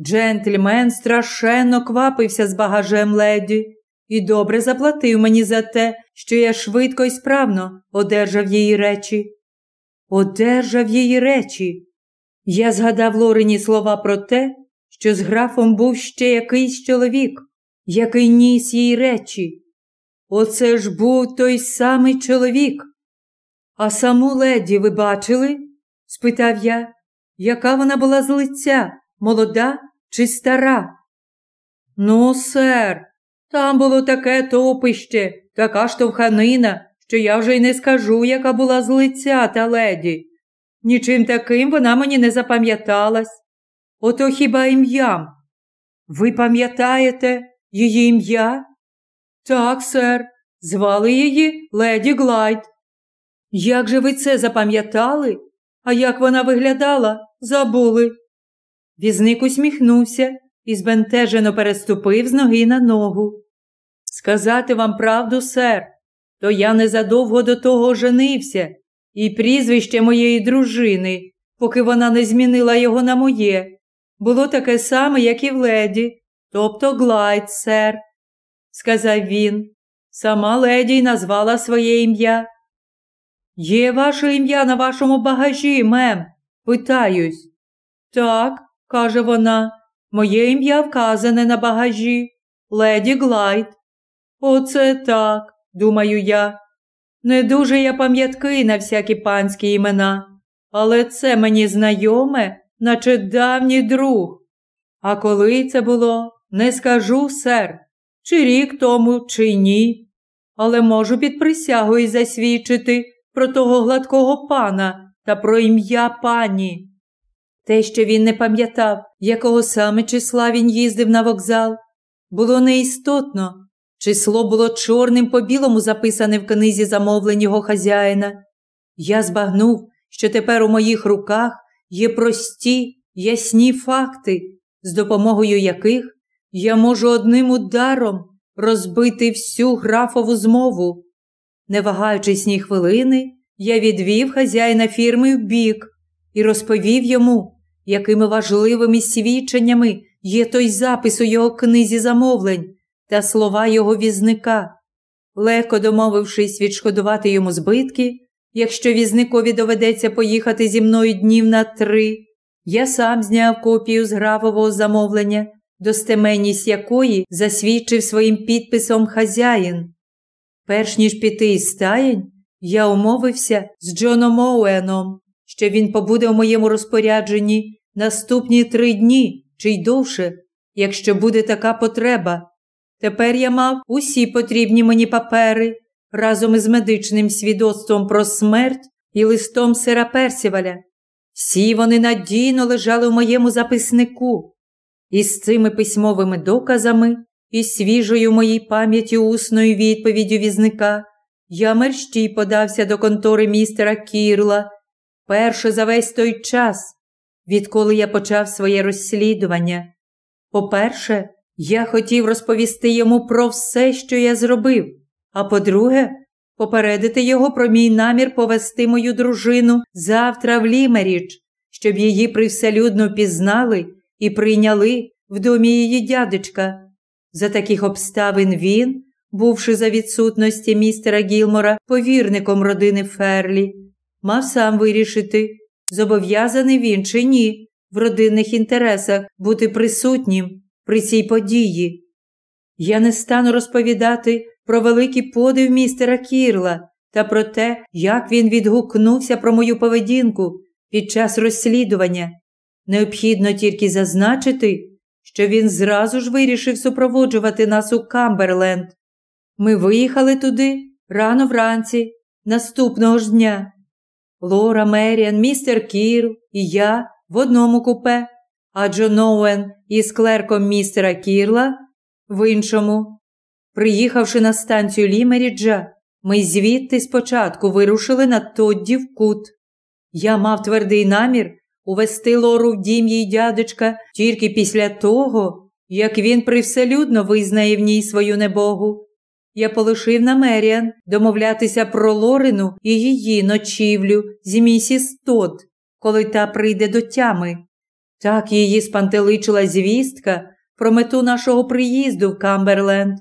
Джентльмен страшенно квапився з багажем леді і добре заплатив мені за те, що я швидко і справно одержав її речі. Одержав її речі. Я згадав Лорині слова про те, що з графом був ще якийсь чоловік, який ніс їй речі. Оце ж був той самий чоловік. А саму леді ви бачили? спитав я, яка вона була з лиця, молода чи стара? Ну, сер, там було таке топище, така штовханина, що я вже й не скажу, яка була з лиця та леді. Нічим таким вона мені не запам'яталась. Ото хіба ім'ям? Ви пам'ятаєте її ім'я? Так, сер, звали її леді Глайд. Як же ви це запам'ятали? А як вона виглядала, забули. Візник усміхнувся і збентежено переступив з ноги на ногу. Сказати вам правду, сер, то я незадовго до того оженився, і прізвище моєї дружини, поки вона не змінила його на моє, було таке саме, як і в леді, тобто Глайд, сер, сказав він. Сама леді й назвала своє ім'я. Є ваше ім'я на вашому багажі, мем? Питаюсь. Так, каже вона, моє ім'я вказане на багажі, леді Глайд. Оце так, думаю я. Не дуже я пам'яткий на всякі панські імена, але це мені знайоме, наче давній друг. А коли це було, не скажу, сер, чи рік тому, чи ні. Але можу під присягою засвідчити про того гладкого пана та про ім'я пані. Те, що він не пам'ятав, якого саме числа він їздив на вокзал, було неістотно. Число було чорним по білому записане в книзі замовлень його хазяїна. Я збагнув, що тепер у моїх руках є прості, ясні факти, з допомогою яких я можу одним ударом розбити всю графову змову. Не вагаючись ні хвилини, я відвів хазяїна фірми в бік і розповів йому, якими важливими свідченнями є той запис у його книзі замовлень та слова його візника. Легко домовившись відшкодувати йому збитки, якщо візникові доведеться поїхати зі мною днів на три. Я сам зняв копію з графового замовлення, достеменність якої засвідчив своїм підписом хазяїн. Перш ніж піти із стаєнь, я умовився з Джоном Оуеном, що він побуде у моєму розпорядженні наступні три дні чи й довше, якщо буде така потреба. Тепер я мав усі потрібні мені папери разом із медичним свідоцтвом про смерть і листом сера Персіваля. Всі вони надійно лежали в моєму записнику. І з цими письмовими доказами і свіжою моїй пам'яті усною відповіддю візника я мерщій подався до контори містера Кірла, перше за весь той час, відколи я почав своє розслідування. По-перше, я хотів розповісти йому про все, що я зробив, а по-друге, попередити його про мій намір повести мою дружину завтра в Лімеріч, щоб її привселюдно пізнали і прийняли в домі її дядечка. За таких обставин він, бувши за відсутності містера Гілмора повірником родини Ферлі, мав сам вирішити, зобов'язаний він чи ні в родинних інтересах бути присутнім при цій події. Я не стану розповідати про великий подив містера Кірла та про те, як він відгукнувся про мою поведінку під час розслідування. Необхідно тільки зазначити, що він зразу ж вирішив супроводжувати нас у Камберленд. Ми виїхали туди рано вранці, наступного ж дня. Лора Меріан, містер Кір і я в одному купе, а Джон Оуен із клерком містера Кірла в іншому. Приїхавши на станцію Лімеріджа, ми звідти спочатку вирушили на Тодді в кут. Я мав твердий намір увести Лору в дім їй дядечка тільки після того, як він привселюдно визнає в ній свою небогу. Я полишив на Меріан домовлятися про Лорину і її ночівлю з місіс Тод, коли та прийде до тями. Так її спантеличила звістка про мету нашого приїзду в Камберленд.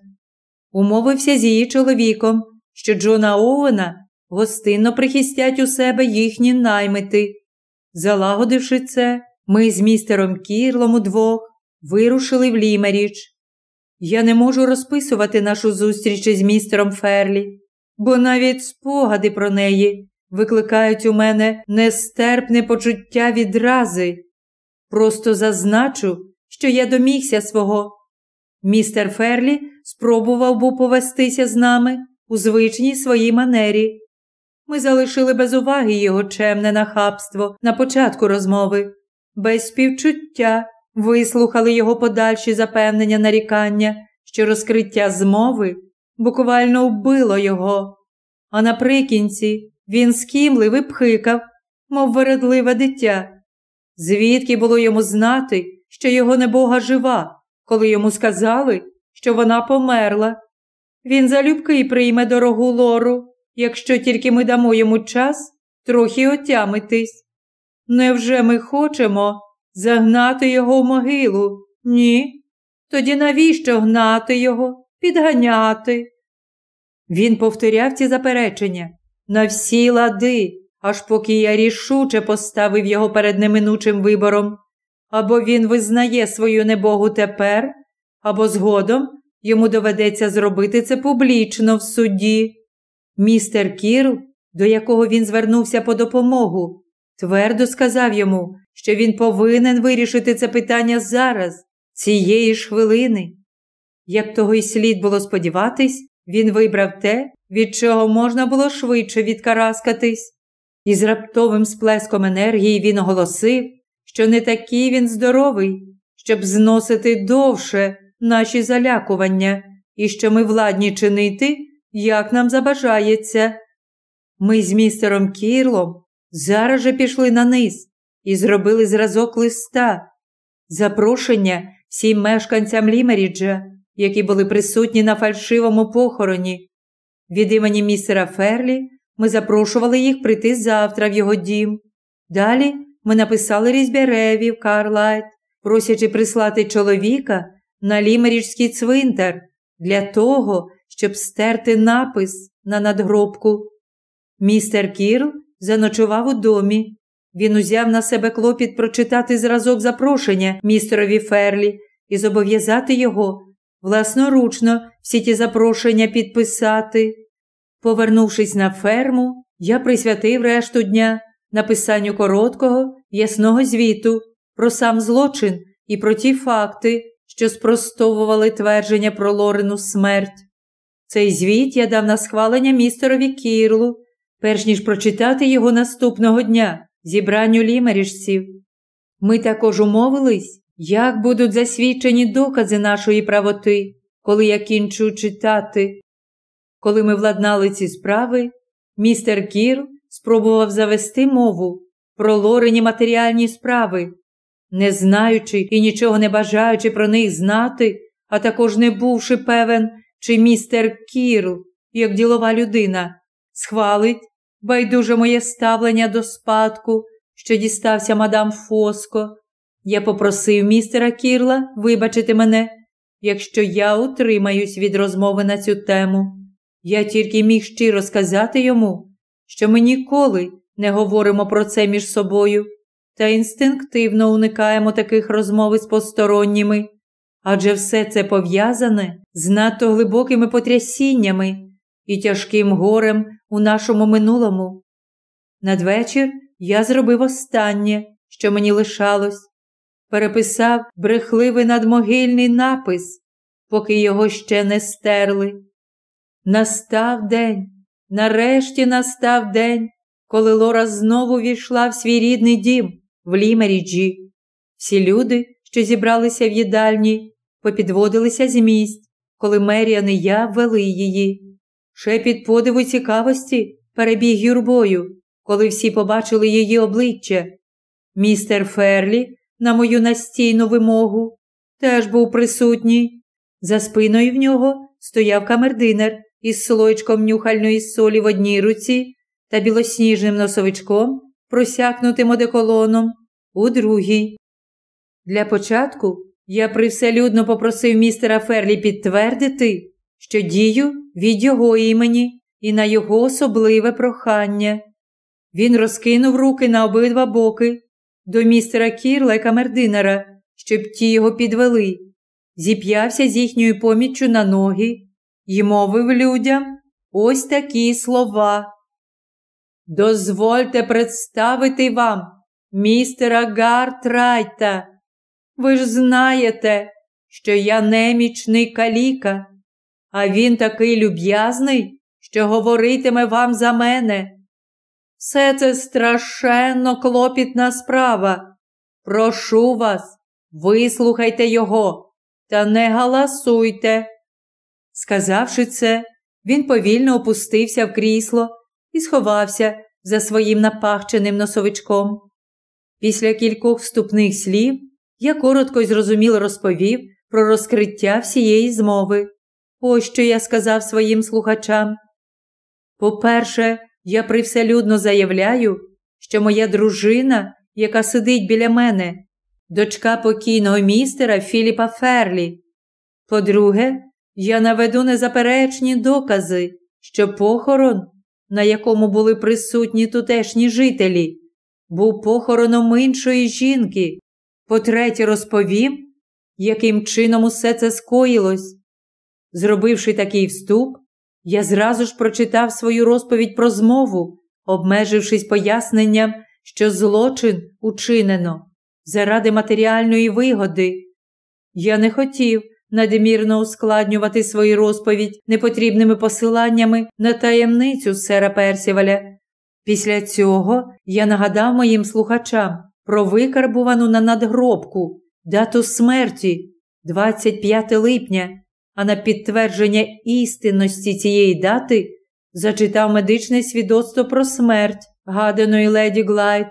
Умовився з її чоловіком, що Джона Оуена гостинно прихистять у себе їхні наймити. Залагодивши це, ми з містером Кірлом удвох вирушили в Лімеріч. Я не можу розписувати нашу зустріч із містером Ферлі, бо навіть спогади про неї викликають у мене нестерпне почуття відрази. Просто зазначу, що я домігся свого. Містер Ферлі спробував був повестися з нами у звичній своїй манері. Ми залишили без уваги його чемне нахабство на початку розмови, без співчуття вислухали його подальші запевнення нарікання, що розкриття змови буквально вбило його. А наприкінці він скімлив і пхикав, мов вередливе дитя. Звідки було йому знати, що його небога жива, коли йому сказали, що вона померла? Він залюбки прийме дорогу лору якщо тільки ми дамо йому час трохи отямитись. Невже ми хочемо загнати його в могилу? Ні. Тоді навіщо гнати його, підганяти? Він повторяв ці заперечення на всі лади, аж поки я рішуче поставив його перед неминучим вибором. Або він визнає свою небогу тепер, або згодом йому доведеться зробити це публічно в суді. Містер Кірл, до якого він звернувся по допомогу, твердо сказав йому, що він повинен вирішити це питання зараз, цієї ж хвилини. Як того й слід було сподіватись, він вибрав те, від чого можна було швидше відкараскатись. І з раптовим сплеском енергії він оголосив, що не такий він здоровий, щоб зносити довше наші залякування, і що ми владні чинити як нам забажається. Ми з містером Кірлом зараз же пішли на низ і зробили зразок листа, запрошення всім мешканцям Лімеріджа, які були присутні на фальшивому похороні. Від імені містера Ферлі ми запрошували їх прийти завтра в його дім. Далі ми написали різьбяреві в Карлайл, просячи прислати чоловіка на лімеріджський цвинтар для того, щоб стерти напис на надгробку. Містер Кірл заночував у домі. Він узяв на себе клопіт прочитати зразок запрошення містерові Ферлі і зобов'язати його власноручно всі ті запрошення підписати. Повернувшись на ферму, я присвятив решту дня написанню короткого, ясного звіту про сам злочин і про ті факти, що спростовували твердження про Лорену смерть. Цей звіт я дав на схвалення містерові Кірлу, перш ніж прочитати його наступного дня зібранню лімерішців. Ми також умовились, як будуть засвідчені докази нашої правоти, коли я кінчу читати. Коли ми владнали ці справи, містер Кір спробував завести мову про лорені матеріальні справи, не знаючи і нічого не бажаючи про них знати, а також не бувши певен, чи містер Кірл, як ділова людина, схвалить байдуже моє ставлення до спадку, що дістався мадам Фоско. Я попросив містера Кірла вибачити мене, якщо я утримаюсь від розмови на цю тему. Я тільки міг щиро сказати йому, що ми ніколи не говоримо про це між собою та інстинктивно уникаємо таких розмов із посторонніми, адже все це пов'язане з надто глибокими потрясіннями і тяжким горем у нашому минулому. Надвечір я зробив останнє, що мені лишалось, переписав брехливий надмогильний напис, поки його ще не стерли. Настав день, нарешті настав день, коли Лора знову війшла в свій рідний дім в Лімеріджі. Всі люди, що зібралися в їдальні, попідводилися з місць, коли Меріан і я ввели її. Шепіт подиву цікавості перебіг юрбою, коли всі побачили її обличчя. Містер Ферлі, на мою настійну вимогу, теж був присутній. За спиною в нього стояв камердинер із слоєчком нюхальної солі в одній руці та білосніжним носовичком, просякнутим одеколоном, у другій. Для початку я привселюдно попросив містера Ферлі підтвердити, що дію від його імені і на його особливе прохання. Він розкинув руки на обидва боки до містера Кірла і камердинера, щоб ті його підвели, зіп'явся з їхньою поміччю на ноги і мовив людям ось такі слова. Дозвольте представити вам містера Гартрайта. Ви ж знаєте, що я немічний каліка, а він такий люб'язний, що говоритиме вам за мене. Все це страшенно клопітна справа. Прошу вас, вислухайте його та не галасуйте. Сказавши це, він повільно опустився в крісло і сховався за своїм напахченим носовичком. Після кількох вступних слів я коротко й зрозуміло розповів про розкриття всієї змови. Ось що я сказав своїм слухачам. По-перше, я привселюдно заявляю, що моя дружина, яка сидить біля мене, дочка покійного містера Філіпа Ферлі. По-друге, я наведу незаперечні докази, що похорон, на якому були присутні тутешні жителі, був похороном іншої жінки. По-третє, розповім, яким чином усе це скоїлось. Зробивши такий вступ, я зразу ж прочитав свою розповідь про змову, обмежившись поясненням, що злочин учинено заради матеріальної вигоди. Я не хотів надмірно ускладнювати свою розповідь непотрібними посиланнями на таємницю сера Персіваля. Після цього я нагадав моїм слухачам про викарбувану на надгробку дату смерті 25 липня а на підтвердження істинності цієї дати зачитав медичне свідоцтво про смерть гаданої леді Глайд.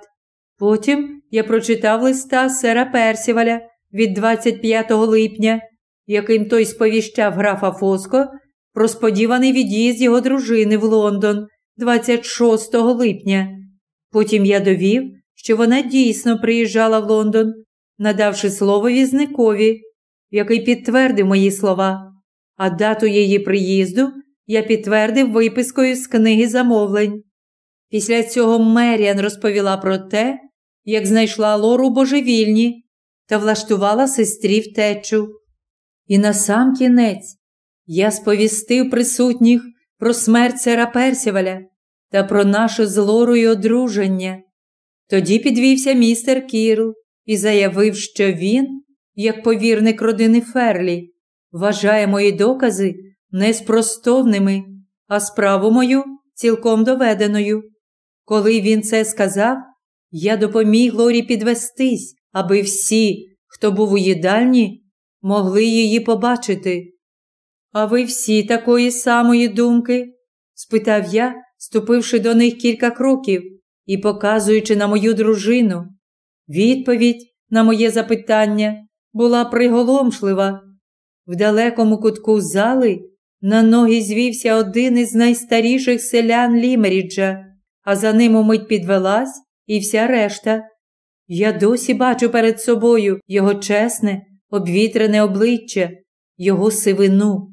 Потім я прочитав листа сера Персіваля від 25 липня, яким той сповіщав графа Фоско про сподіваний від'їзд його дружини в Лондон 26 липня. Потім я довів, що вона дійсно приїжджала в Лондон, надавши слово візникові, який підтвердив мої слова а дату її приїзду я підтвердив випискою з книги замовлень. Після цього Меріан розповіла про те, як знайшла Лору божевільні та влаштувала сестрі втечу. І на сам кінець я сповістив присутніх про смерть сера Персіваля та про наше з Лорою одруження. Тоді підвівся містер Кірл і заявив, що він, як повірник родини Ферлі, вважає мої докази неспростовними, а справу мою цілком доведеною. Коли він це сказав, я допоміг Лорі підвестись, аби всі, хто був у їдальні, могли її побачити. А ви всі такої самої думки? спитав я, ступивши до них кілька кроків і показуючи на мою дружину. Відповідь на моє запитання була приголомшлива. В далекому кутку зали на ноги звівся один із найстаріших селян Лімеріджа, а за ним умить підвелась і вся решта. Я досі бачу перед собою його чесне, обвітрене обличчя, його сивину.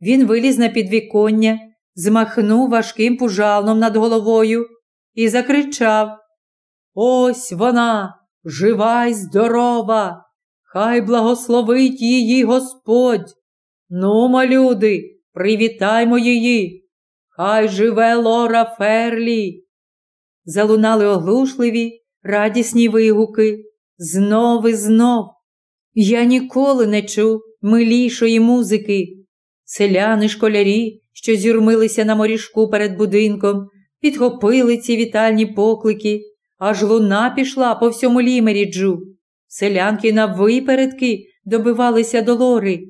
Він виліз на підвіконня, змахнув важким пужалном над головою і закричав Ось вона, жива й здорова, хай благословить її Господь. Нума, люди, привітаймо її, хай живе Лора Ферлі. Залунали оглушливі, радісні вигуки, знов і знов. Я ніколи не чув милішої музики. Селяни школярі, що зюрмилися на морішку перед будинком, підхопили ці вітальні поклики, аж луна пішла по всьому лімеріджу. Селянки на випередки добивалися до лори.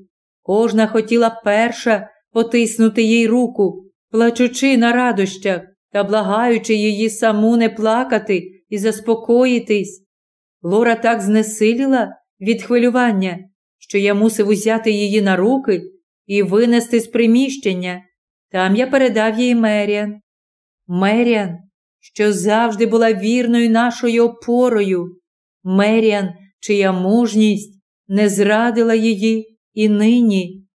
Кожна хотіла перша потиснути їй руку, плачучи на радощах та благаючи її саму не плакати і заспокоїтись. Лора так знесиліла від хвилювання, що я мусив узяти її на руки і винести з приміщення. Там я передав їй Меріан. Меріан, що завжди була вірною нашою опорою. Меріан, чия мужність не зрадила її і нині.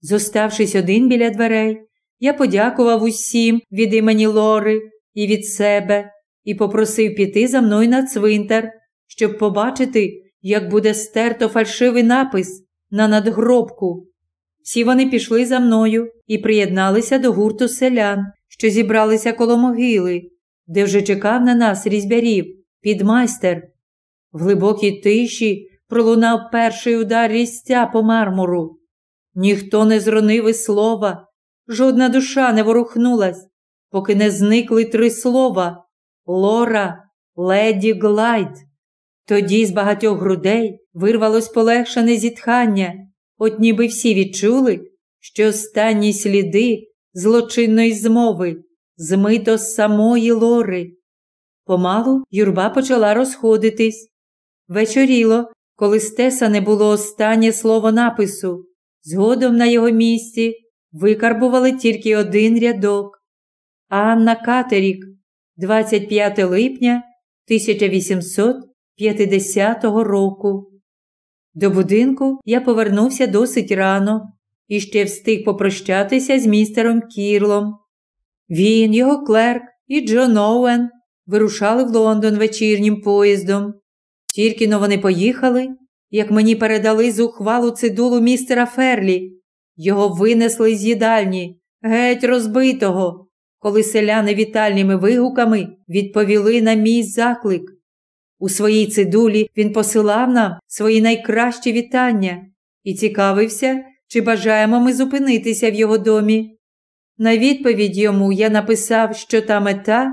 Зоставшись один біля дверей, я подякував усім від імені Лори і від себе і попросив піти за мною на цвинтар, щоб побачити, як буде стерто фальшивий напис на надгробку. Всі вони пішли за мною і приєдналися до гурту селян, що зібралися коло могили, де вже чекав на нас різьбярів, підмайстер. В глибокій тиші пролунав перший удар різця по мармуру. Ніхто не зронив і слова, жодна душа не ворухнулась, поки не зникли три слова Лора, леді Глайд. Тоді з багатьох грудей вирвалось полегшене зітхання, от ніби всі відчули, що останні сліди злочинної змови змито з самої лори. Помалу юрба почала розходитись. Вечоріло, коли стеса не було останнє слово напису. Згодом на його місці викарбували тільки один рядок. Анна Катерік, 25 липня 1850 року. До будинку я повернувся досить рано і ще встиг попрощатися з містером Кірлом. Він, його клерк і Джон Оуен вирушали в Лондон вечірнім поїздом. Тільки но вони поїхали, як мені передали зухвалу цидулу містера Ферлі. Його винесли з їдальні, геть розбитого, коли селяни вітальними вигуками відповіли на мій заклик. У своїй цидулі він посилав нам свої найкращі вітання і цікавився, чи бажаємо ми зупинитися в його домі. На відповідь йому я написав, що та мета,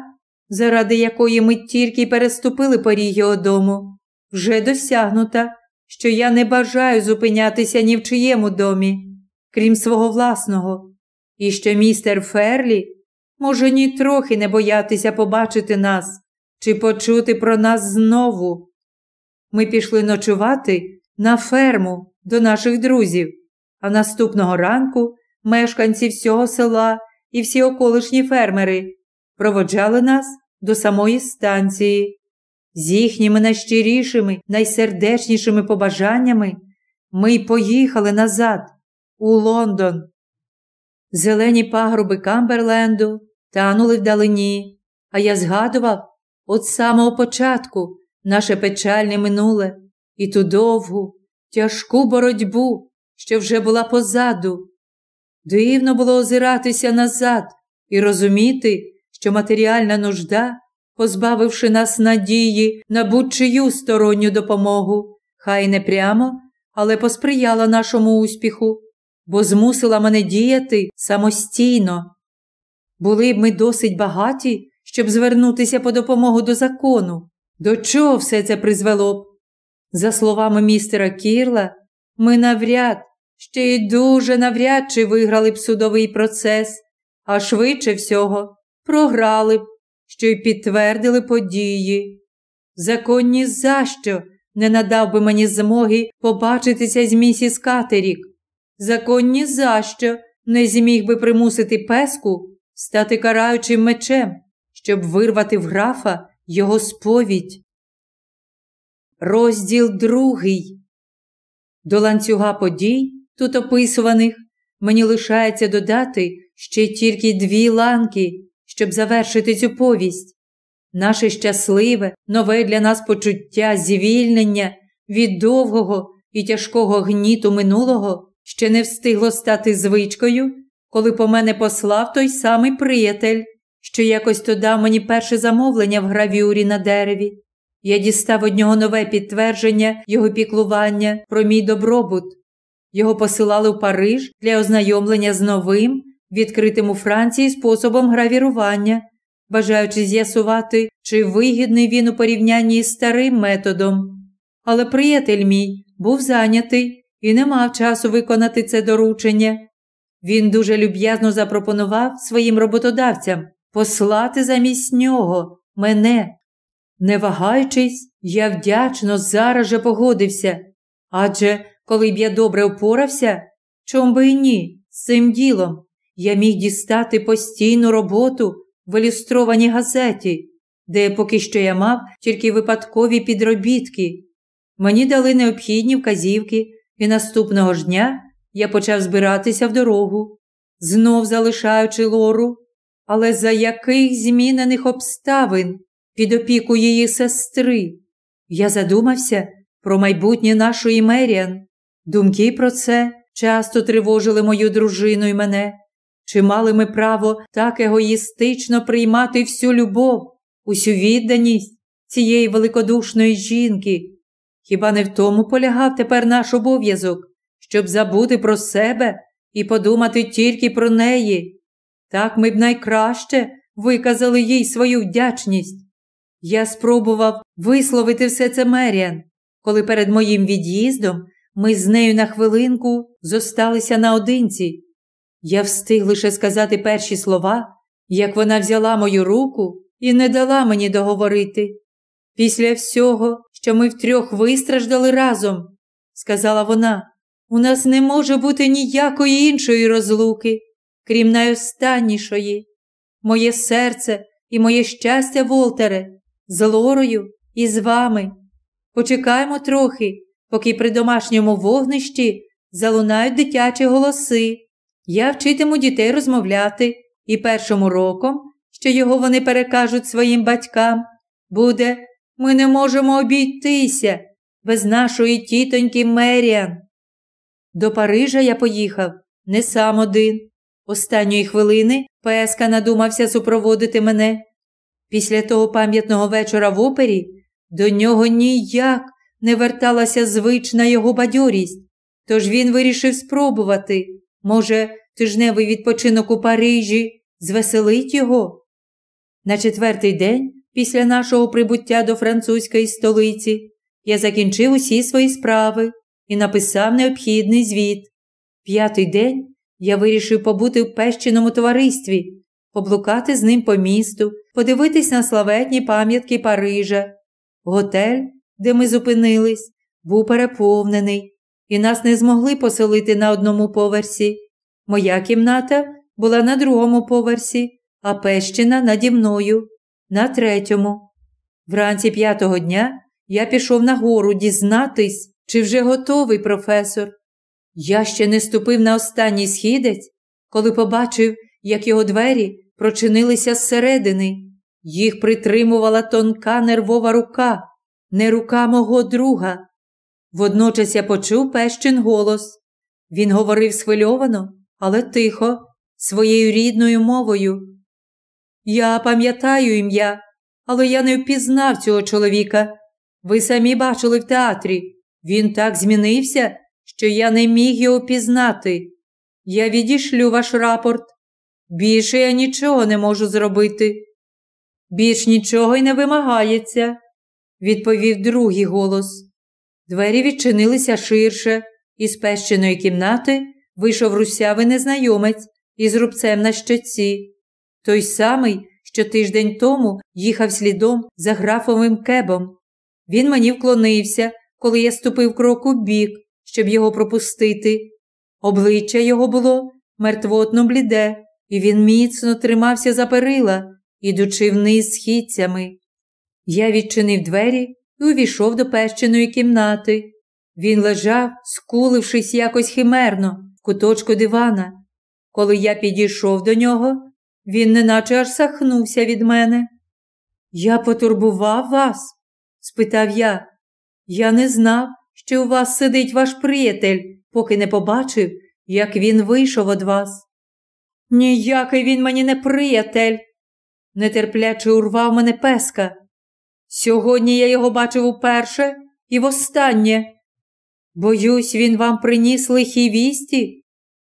заради якої ми тільки переступили поріг його дому, вже досягнута, що я не бажаю зупинятися ні в чиєму домі, крім свого власного, і що містер Ферлі може ні трохи не боятися побачити нас чи почути про нас знову. Ми пішли ночувати на ферму до наших друзів, а наступного ранку мешканці всього села і всі околишні фермери проводжали нас до самої станції. З їхніми найщирішими, найсердечнішими побажаннями ми й поїхали назад, у Лондон. Зелені пагруби Камберленду танули вдалині, а я згадував от самого початку наше печальне минуле і ту довгу, тяжку боротьбу, що вже була позаду. Дивно було озиратися назад і розуміти, що матеріальна нужда, позбавивши нас надії на будь-чию сторонню допомогу, хай не прямо, але посприяла нашому успіху, бо змусила мене діяти самостійно. Були б ми досить багаті, щоб звернутися по допомогу до закону. До чого все це призвело б? За словами містера Кірла, ми навряд, ще й дуже навряд чи виграли б судовий процес, а швидше всього програли б, що й підтвердили події. Закон ні за що не надав би мені змоги побачитися з місіс Катерік. Закон ні за що не зміг би примусити песку стати караючим мечем, щоб вирвати в графа його сповідь. Розділ другий. До ланцюга подій, тут описуваних, мені лишається додати ще тільки дві ланки, щоб завершити цю повість. Наше щасливе, нове для нас почуття звільнення від довгого і тяжкого гніту минулого ще не встигло стати звичкою, коли по мене послав той самий приятель, що якось то дав мені перше замовлення в гравюрі на дереві. Я дістав од нього нове підтвердження його піклування про мій добробут. Його посилали в Париж для ознайомлення з новим, відкритим у Франції способом гравірування, бажаючи з'ясувати, чи вигідний він у порівнянні з старим методом. Але приятель мій був зайнятий і не мав часу виконати це доручення. Він дуже люб'язно запропонував своїм роботодавцям послати замість нього мене. Не вагаючись, я вдячно зараз же погодився. Адже, коли б я добре впорався, чом би і ні, з цим ділом, я міг дістати постійну роботу в ілюстрованій газеті, де поки що я мав тільки випадкові підробітки. Мені дали необхідні вказівки, і наступного ж дня я почав збиратися в дорогу, знов залишаючи лору, але за яких змінених обставин під опіку її сестри. Я задумався про майбутнє нашої Меріан. Думки про це часто тривожили мою дружину і мене. Чи мали ми право так егоїстично приймати всю любов, усю відданість цієї великодушної жінки? Хіба не в тому полягав тепер наш обов'язок, щоб забути про себе і подумати тільки про неї? Так ми б найкраще виказали їй свою вдячність. Я спробував висловити все це Меріан, коли перед моїм від'їздом ми з нею на хвилинку зосталися наодинці. Я встиг лише сказати перші слова, як вона взяла мою руку і не дала мені договорити. Після всього, що ми втрьох вистраждали разом, сказала вона, у нас не може бути ніякої іншої розлуки, крім найостаннішої. Моє серце і моє щастя, Волтере, з Лорою і з вами. Почекаємо трохи, поки при домашньому вогнищі залунають дитячі голоси. Я вчитиму дітей розмовляти, і першим уроком, що його вони перекажуть своїм батькам, буде ми не можемо обійтися без нашої тітоньки Меріан. До Парижа я поїхав не сам один. Останньої хвилини Песка надумався супроводити мене. Після того пам'ятного вечора в опері до нього ніяк не верталася звична його бадьорість, тож він вирішив спробувати. Може, тижневий відпочинок у Парижі звеселить його? На четвертий день після нашого прибуття до французької столиці я закінчив усі свої справи і написав необхідний звіт. П'ятий день я вирішив побути в пещеному товаристві, поблукати з ним по місту, подивитись на славетні пам'ятки Парижа. Готель, де ми зупинились, був переповнений, і нас не змогли поселити на одному поверсі. Моя кімната була на другому поверсі, а пещина наді мною, на третьому. Вранці п'ятого дня я пішов на гору дізнатись, чи вже готовий професор. Я ще не ступив на останній східець, коли побачив, як його двері прочинилися зсередини. Їх притримувала тонка нервова рука, не рука мого друга. Водночас я почув пещин голос. Він говорив схвильовано, але тихо, своєю рідною мовою. Я пам'ятаю ім'я, але я не впізнав цього чоловіка. Ви самі бачили в театрі. Він так змінився, що я не міг його пізнати. Я відішлю ваш рапорт. Більше я нічого не можу зробити. Більш нічого й не вимагається, відповів другий голос. Двері відчинилися ширше, і з пещеної кімнати вийшов русявий незнайомець із рубцем на щоці. Той самий, що тиждень тому їхав слідом за графовим кебом. Він мені вклонився, коли я ступив крок у бік, щоб його пропустити. Обличчя його було мертвотно бліде, і він міцно тримався за перила, ідучи вниз східцями. Я відчинив двері і увійшов до пещеної кімнати. Він лежав, скулившись якось химерно, в куточку дивана. Коли я підійшов до нього, він неначе аж сахнувся від мене. Я потурбував вас? спитав я. Я не знав, що у вас сидить ваш приятель, поки не побачив, як він вийшов від вас. Ніякий він мені не приятель, нетерпляче урвав мене песка. Сьогодні я його бачив уперше і востаннє. Боюсь, він вам приніс лихі вісті.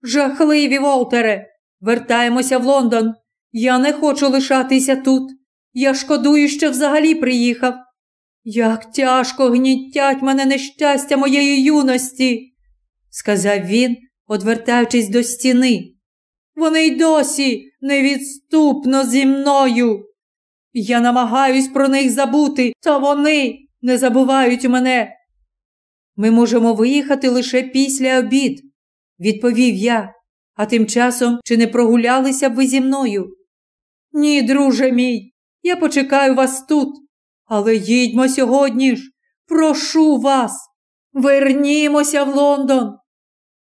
Жахливі, Волтере, вертаємося в Лондон. Я не хочу лишатися тут. Я шкодую, що взагалі приїхав. Як тяжко гнітять мене нещастя моєї юності, сказав він, одвертаючись до стіни. Вони й досі невідступно зі мною. Я намагаюсь про них забути, та вони не забувають мене. Ми можемо виїхати лише після обід, відповів я, а тим часом чи не прогулялися б ви зі мною? Ні, друже мій, я почекаю вас тут. Але їдьмо сьогодні ж, прошу вас, вернімося в Лондон.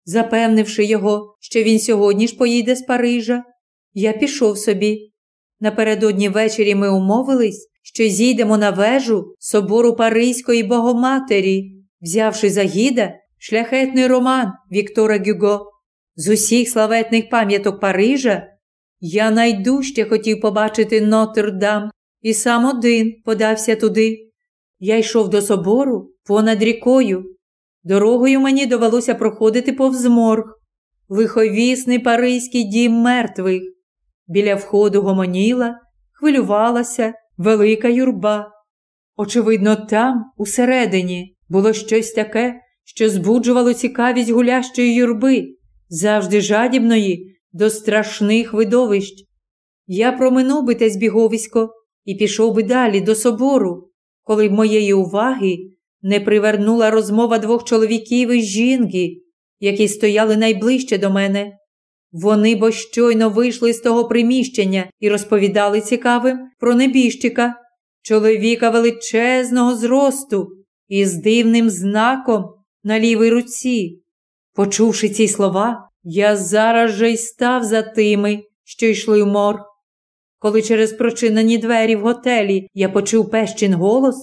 Запевнивши його, що він сьогодні ж поїде з Парижа, я пішов собі. Напередодні ввечері ми умовились, що зійдемо на вежу собору Паризької Богоматері, взявши за гіда шляхетний роман Віктора Гюго. З усіх славетних пам'яток Парижа я найдужче хотів побачити Нотр-Дам і сам один подався туди. Я йшов до собору понад рікою. Дорогою мені довелося проходити повз морг, лиховісний паризький дім мертвих. Біля входу гомоніла, хвилювалася велика юрба. Очевидно, там, усередині, було щось таке, що збуджувало цікавість гулящої юрби, завжди жадібної до страшних видовищ. Я проминув би те збіговисько і пішов би далі до собору, коли б моєї уваги не привернула розмова двох чоловіків і жінки, які стояли найближче до мене. Вони бо щойно вийшли з того приміщення і розповідали цікавим про небіжчика, чоловіка величезного зросту із дивним знаком на лівій руці. Почувши ці слова, я зараз же й став за тими, що йшли в морг. Коли через прочинені двері в готелі я почув пещин голос,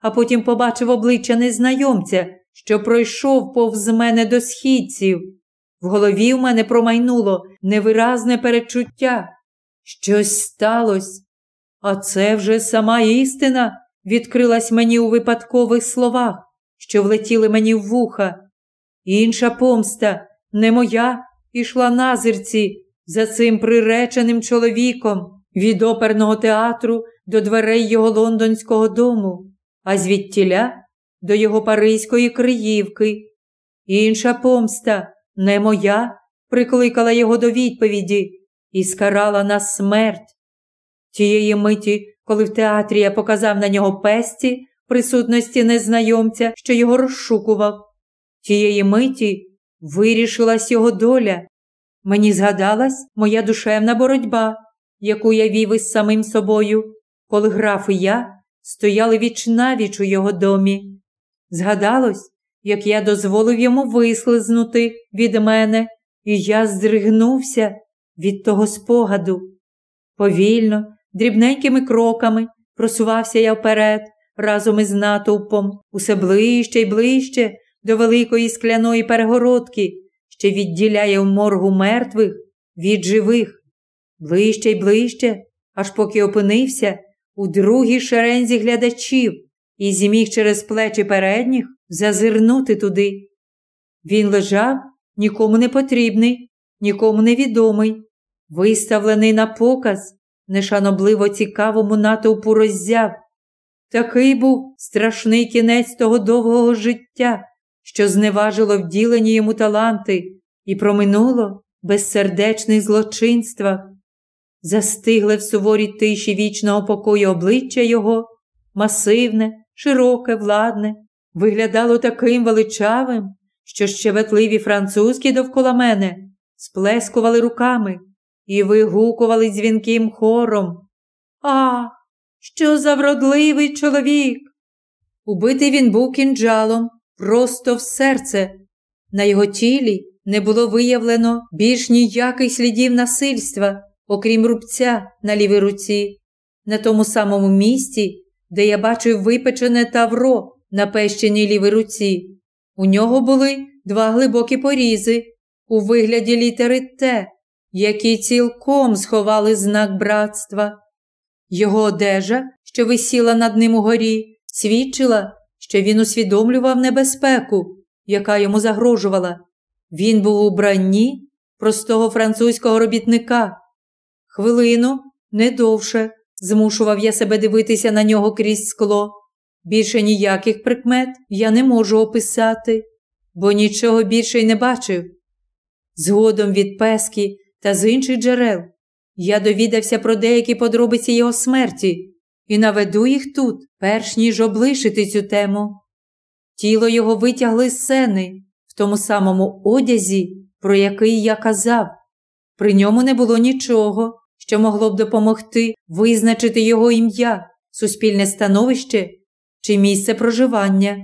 а потім побачив обличчя незнайомця, що пройшов повз мене до східців. В голові в мене промайнуло невиразне перечуття. Щось сталося. А це вже сама істина відкрилась мені у випадкових словах, що влетіли мені в вуха. Інша помста, не моя, ішла на зерці за цим приреченим чоловіком від оперного театру до дверей його лондонського дому, а звідтіля до його паризької Криївки. Інша помста, не моя, прикликала його до відповіді і скарала на смерть. Тієї миті, коли в театрі я показав на нього песті присутності незнайомця, що його розшукував, тієї миті вирішилась його доля. Мені згадалась моя душевна боротьба яку я вів із самим собою, коли граф і я стояли віч навіч у його домі. Згадалось, як я дозволив йому вислизнути від мене, і я здригнувся від того спогаду. Повільно, дрібненькими кроками просувався я вперед разом із натовпом, усе ближче й ближче до великої скляної перегородки, що відділяє в моргу мертвих від живих, ближче й ближче, аж поки опинився у другій шерензі глядачів і зміг через плечі передніх зазирнути туди. Він лежав нікому не потрібний, нікому не відомий, виставлений на показ нешанобливо цікавому натовпу роззяв. Такий був страшний кінець того довгого життя, що зневажило вділені йому таланти і проминуло безсердечних злочинствах. Застигле в суворій тиші вічного покою обличчя його, масивне, широке, владне, виглядало таким величавим, що щебетливі французькі довкола мене сплескували руками і вигукували дзвінким хором. А, що за вродливий чоловік! Убитий він був кінджалом просто в серце. На його тілі не було виявлено більш ніяких слідів насильства, окрім рубця на лівій руці, на тому самому місці, де я бачив випечене тавро на пещеній лівій руці. У нього були два глибокі порізи у вигляді літери Т, які цілком сховали знак братства. Його одежа, що висіла над ним угорі, свідчила, що він усвідомлював небезпеку, яка йому загрожувала. Він був у бранні простого французького робітника. Хвилину, не довше, змушував я себе дивитися на нього крізь скло. Більше ніяких прикмет я не можу описати, бо нічого більше й не бачив. Згодом від Пески та з інших джерел я довідався про деякі подробиці його смерті і наведу їх тут, перш ніж облишити цю тему. Тіло його витягли з сени в тому самому одязі, про який я казав. При ньому не було нічого, що могло б допомогти визначити його ім'я, суспільне становище чи місце проживання.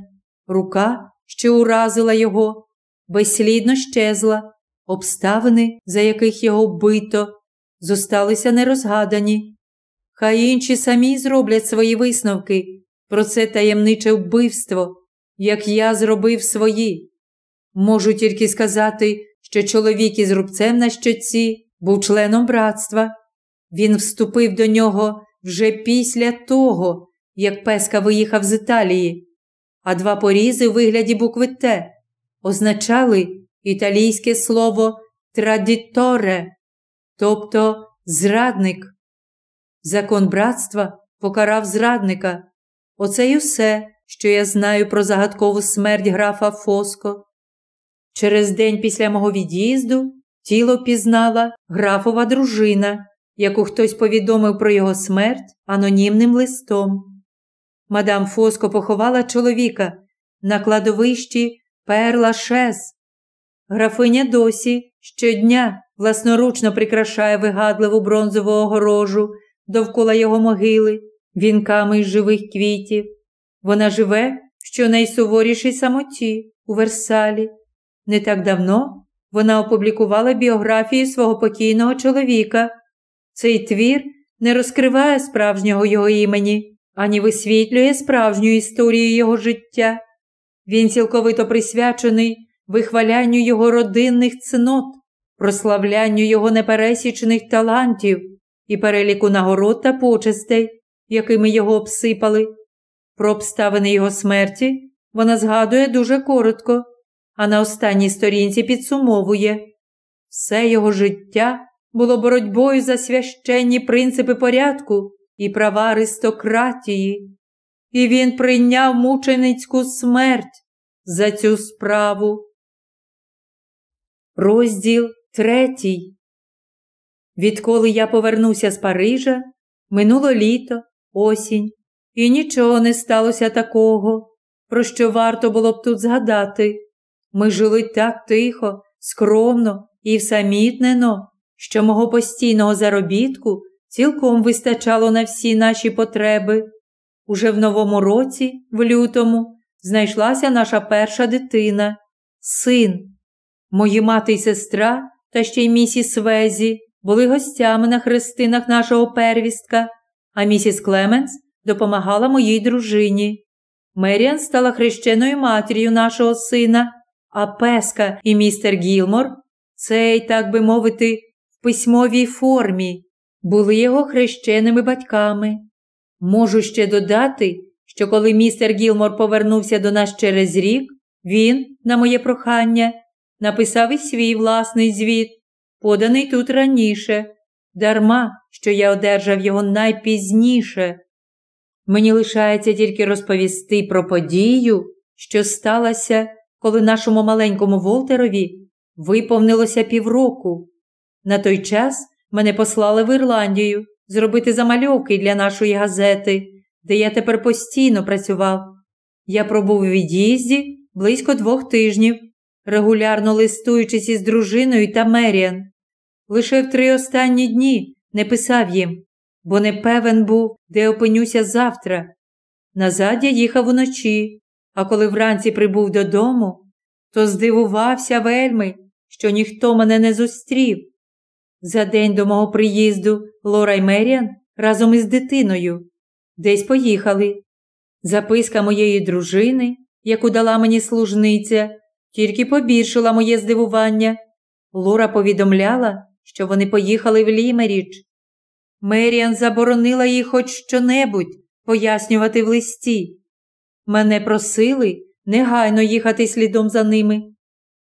Рука, що уразила його, безслідно щезла, обставини, за яких його вбито, зосталися нерозгадані. Хай інші самі зроблять свої висновки про це таємниче вбивство, як я зробив свої. Можу тільки сказати, що чоловік із рубцем на щоці був членом братства. Він вступив до нього вже після того, як Песка виїхав з Італії, а два порізи у вигляді букви Т означали італійське слово традіторе, тобто зрадник. Закон братства покарав зрадника. Оце й усе, що я знаю про загадкову смерть графа Фоско. Через день після мого від'їзду тіло пізнала графова дружина, яку хтось повідомив про його смерть анонімним листом. Мадам Фоско поховала чоловіка на кладовищі Перла Шес. Графиня досі щодня власноручно прикрашає вигадливу бронзову огорожу довкола його могили, вінками із живих квітів. Вона живе в щонайсуворішій самоті у Версалі. Не так давно вона опублікувала біографію свого покійного чоловіка. Цей твір не розкриває справжнього його імені, ані висвітлює справжню історію його життя. Він цілковито присвячений вихвалянню його родинних цнот, прославлянню його непересічних талантів і переліку нагород та почестей, якими його обсипали. Про обставини його смерті вона згадує дуже коротко, а на останній сторінці підсумовує все його життя було боротьбою за священні принципи порядку і права аристократії, і він прийняв мученицьку смерть за цю справу. Розділ третій. Відколи я повернувся з Парижа, минуло літо, осінь, і нічого не сталося такого, про що варто було б тут згадати. Ми жили так тихо, скромно і всамітнено, що мого постійного заробітку цілком вистачало на всі наші потреби. Уже в новому році, в лютому, знайшлася наша перша дитина, син. Мої мати й сестра та ще й місіс Везі були гостями на хрестинах нашого первістка а місіс Клеменс допомагала моїй дружині. Меріан стала хрещеною матір'ю нашого сина, а Песка і містер Гілмор, цей, так би мовити, в письмовій формі, були його хрещеними батьками. Можу ще додати, що коли містер Гілмор повернувся до нас через рік, він, на моє прохання, написав і свій власний звіт, поданий тут раніше, дарма, що я одержав його найпізніше. Мені лишається тільки розповісти про подію, що сталося, коли нашому маленькому Волтерові виповнилося півроку. На той час мене послали в Ірландію зробити замальовки для нашої газети, де я тепер постійно працював. Я пробув у від'їзді близько двох тижнів, регулярно листуючись із дружиною та Меріан. Лише в три останні дні не писав їм, бо не певен був, де опинюся завтра. Назад я їхав уночі, а коли вранці прибув додому, то здивувався вельми, що ніхто мене не зустрів. За день до мого приїзду Лора й Меріан разом із дитиною десь поїхали. Записка моєї дружини, яку дала мені служниця, тільки побільшила моє здивування. Лора повідомляла, що вони поїхали в Лімеріч. Меріан заборонила їй хоч щонебудь пояснювати в листі. Мене просили негайно їхати слідом за ними.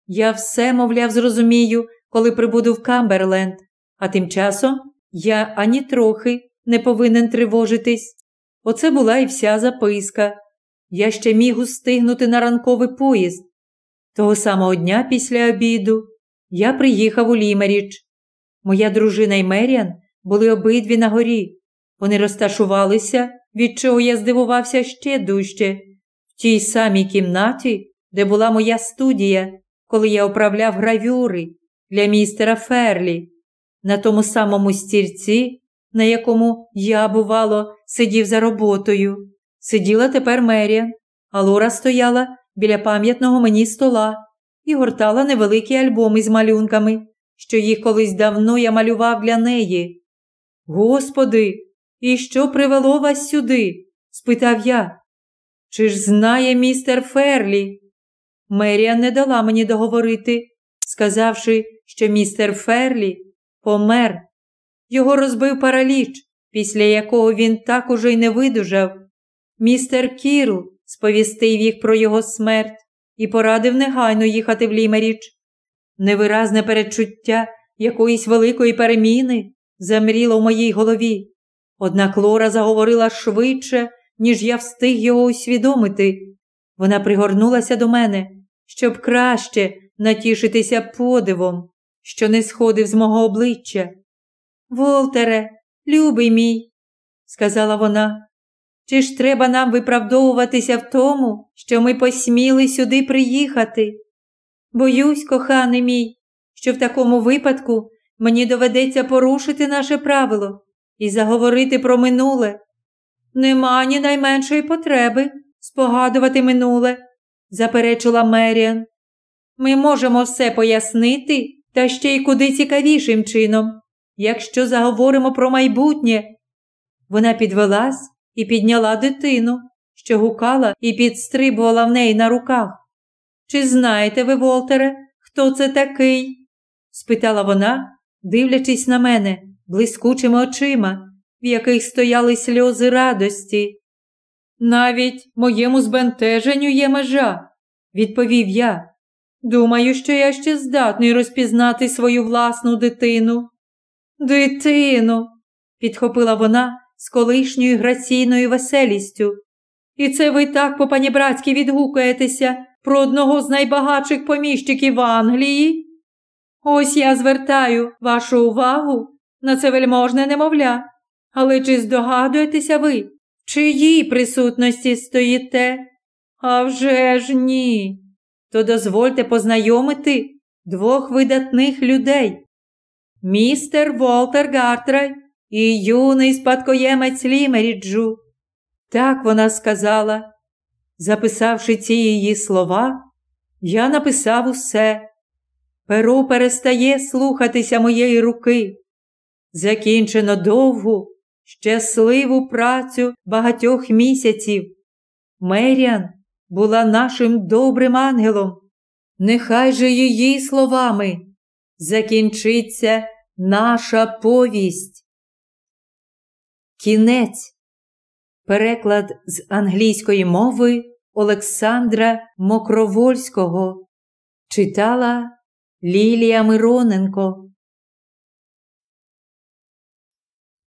Я все, мовляв, зрозумію, коли прибуду в Камберленд, а тим часом я ані трохи не повинен тривожитись. Оце була і вся записка. Я ще міг устигнути на ранковий поїзд. Того самого дня після обіду я приїхав у Лімеріч. Моя дружина і Меріан були обидві на горі. Вони розташувалися, від чого я здивувався ще дужче, в тій самій кімнаті, де була моя студія, коли я оправляв гравюри для містера Ферлі, на тому самому стільці, на якому я, бувало, сидів за роботою. Сиділа тепер Мерія, а Лора стояла біля пам'ятного мені стола і гортала невеликі альбоми з малюнками, що їх колись давно я малював для неї. Господи, і що привело вас сюди? спитав я. Чи ж знає містер Ферлі? Меріан не дала мені договорити, сказавши, що містер Ферлі помер. Його розбив параліч, після якого він так уже й не видужав. Містер Кірл сповістив їх про його смерть і порадив негайно їхати в Лімеріч. Невиразне передчуття якоїсь великої переміни замріло в моїй голові. Однак Лора заговорила швидше, ніж я встиг його усвідомити. Вона пригорнулася до мене, щоб краще натішитися подивом, що не сходив з мого обличчя. Волтере, любий мій, сказала вона, чи ж треба нам виправдовуватися в тому, що ми посміли сюди приїхати? Боюсь, коханий мій, що в такому випадку мені доведеться порушити наше правило і заговорити про минуле. Нема ні найменшої потреби спогадувати минуле, заперечила Меріан. Ми можемо все пояснити, та ще й куди цікавішим чином, якщо заговоримо про майбутнє. Вона підвелась і підняла дитину, що гукала і підстрибувала в неї на руках. Чи знаєте ви, Волтере, хто це такий? спитала вона, дивлячись на мене блискучими очима, в яких стояли сльози радості. Навіть моєму збентеженню є межа, відповів я. Думаю, що я ще здатний розпізнати свою власну дитину. Дитину, підхопила вона з колишньою граційною веселістю. І це ви так по панібратськи відгукаєтеся про одного з найбагатших поміщиків Англії? Ось я звертаю вашу увагу на це вельможне немовля. Але чи здогадуєтеся ви, в чиїй присутності стоїте? А вже ж ні. То дозвольте познайомити двох видатних людей. Містер Волтер Гартрай і юний спадкоємець Лімеріджу. Так вона сказала. Записавши ці її слова, я написав усе. Перо перестає слухатися моєї руки. Закінчено довгу, щасливу працю багатьох місяців. Меріан була нашим добрим ангелом. Нехай же її словами закінчиться наша повість. Кінець. Переклад з англійської мови Олександра Мокровольського читала Лілія Мироненко.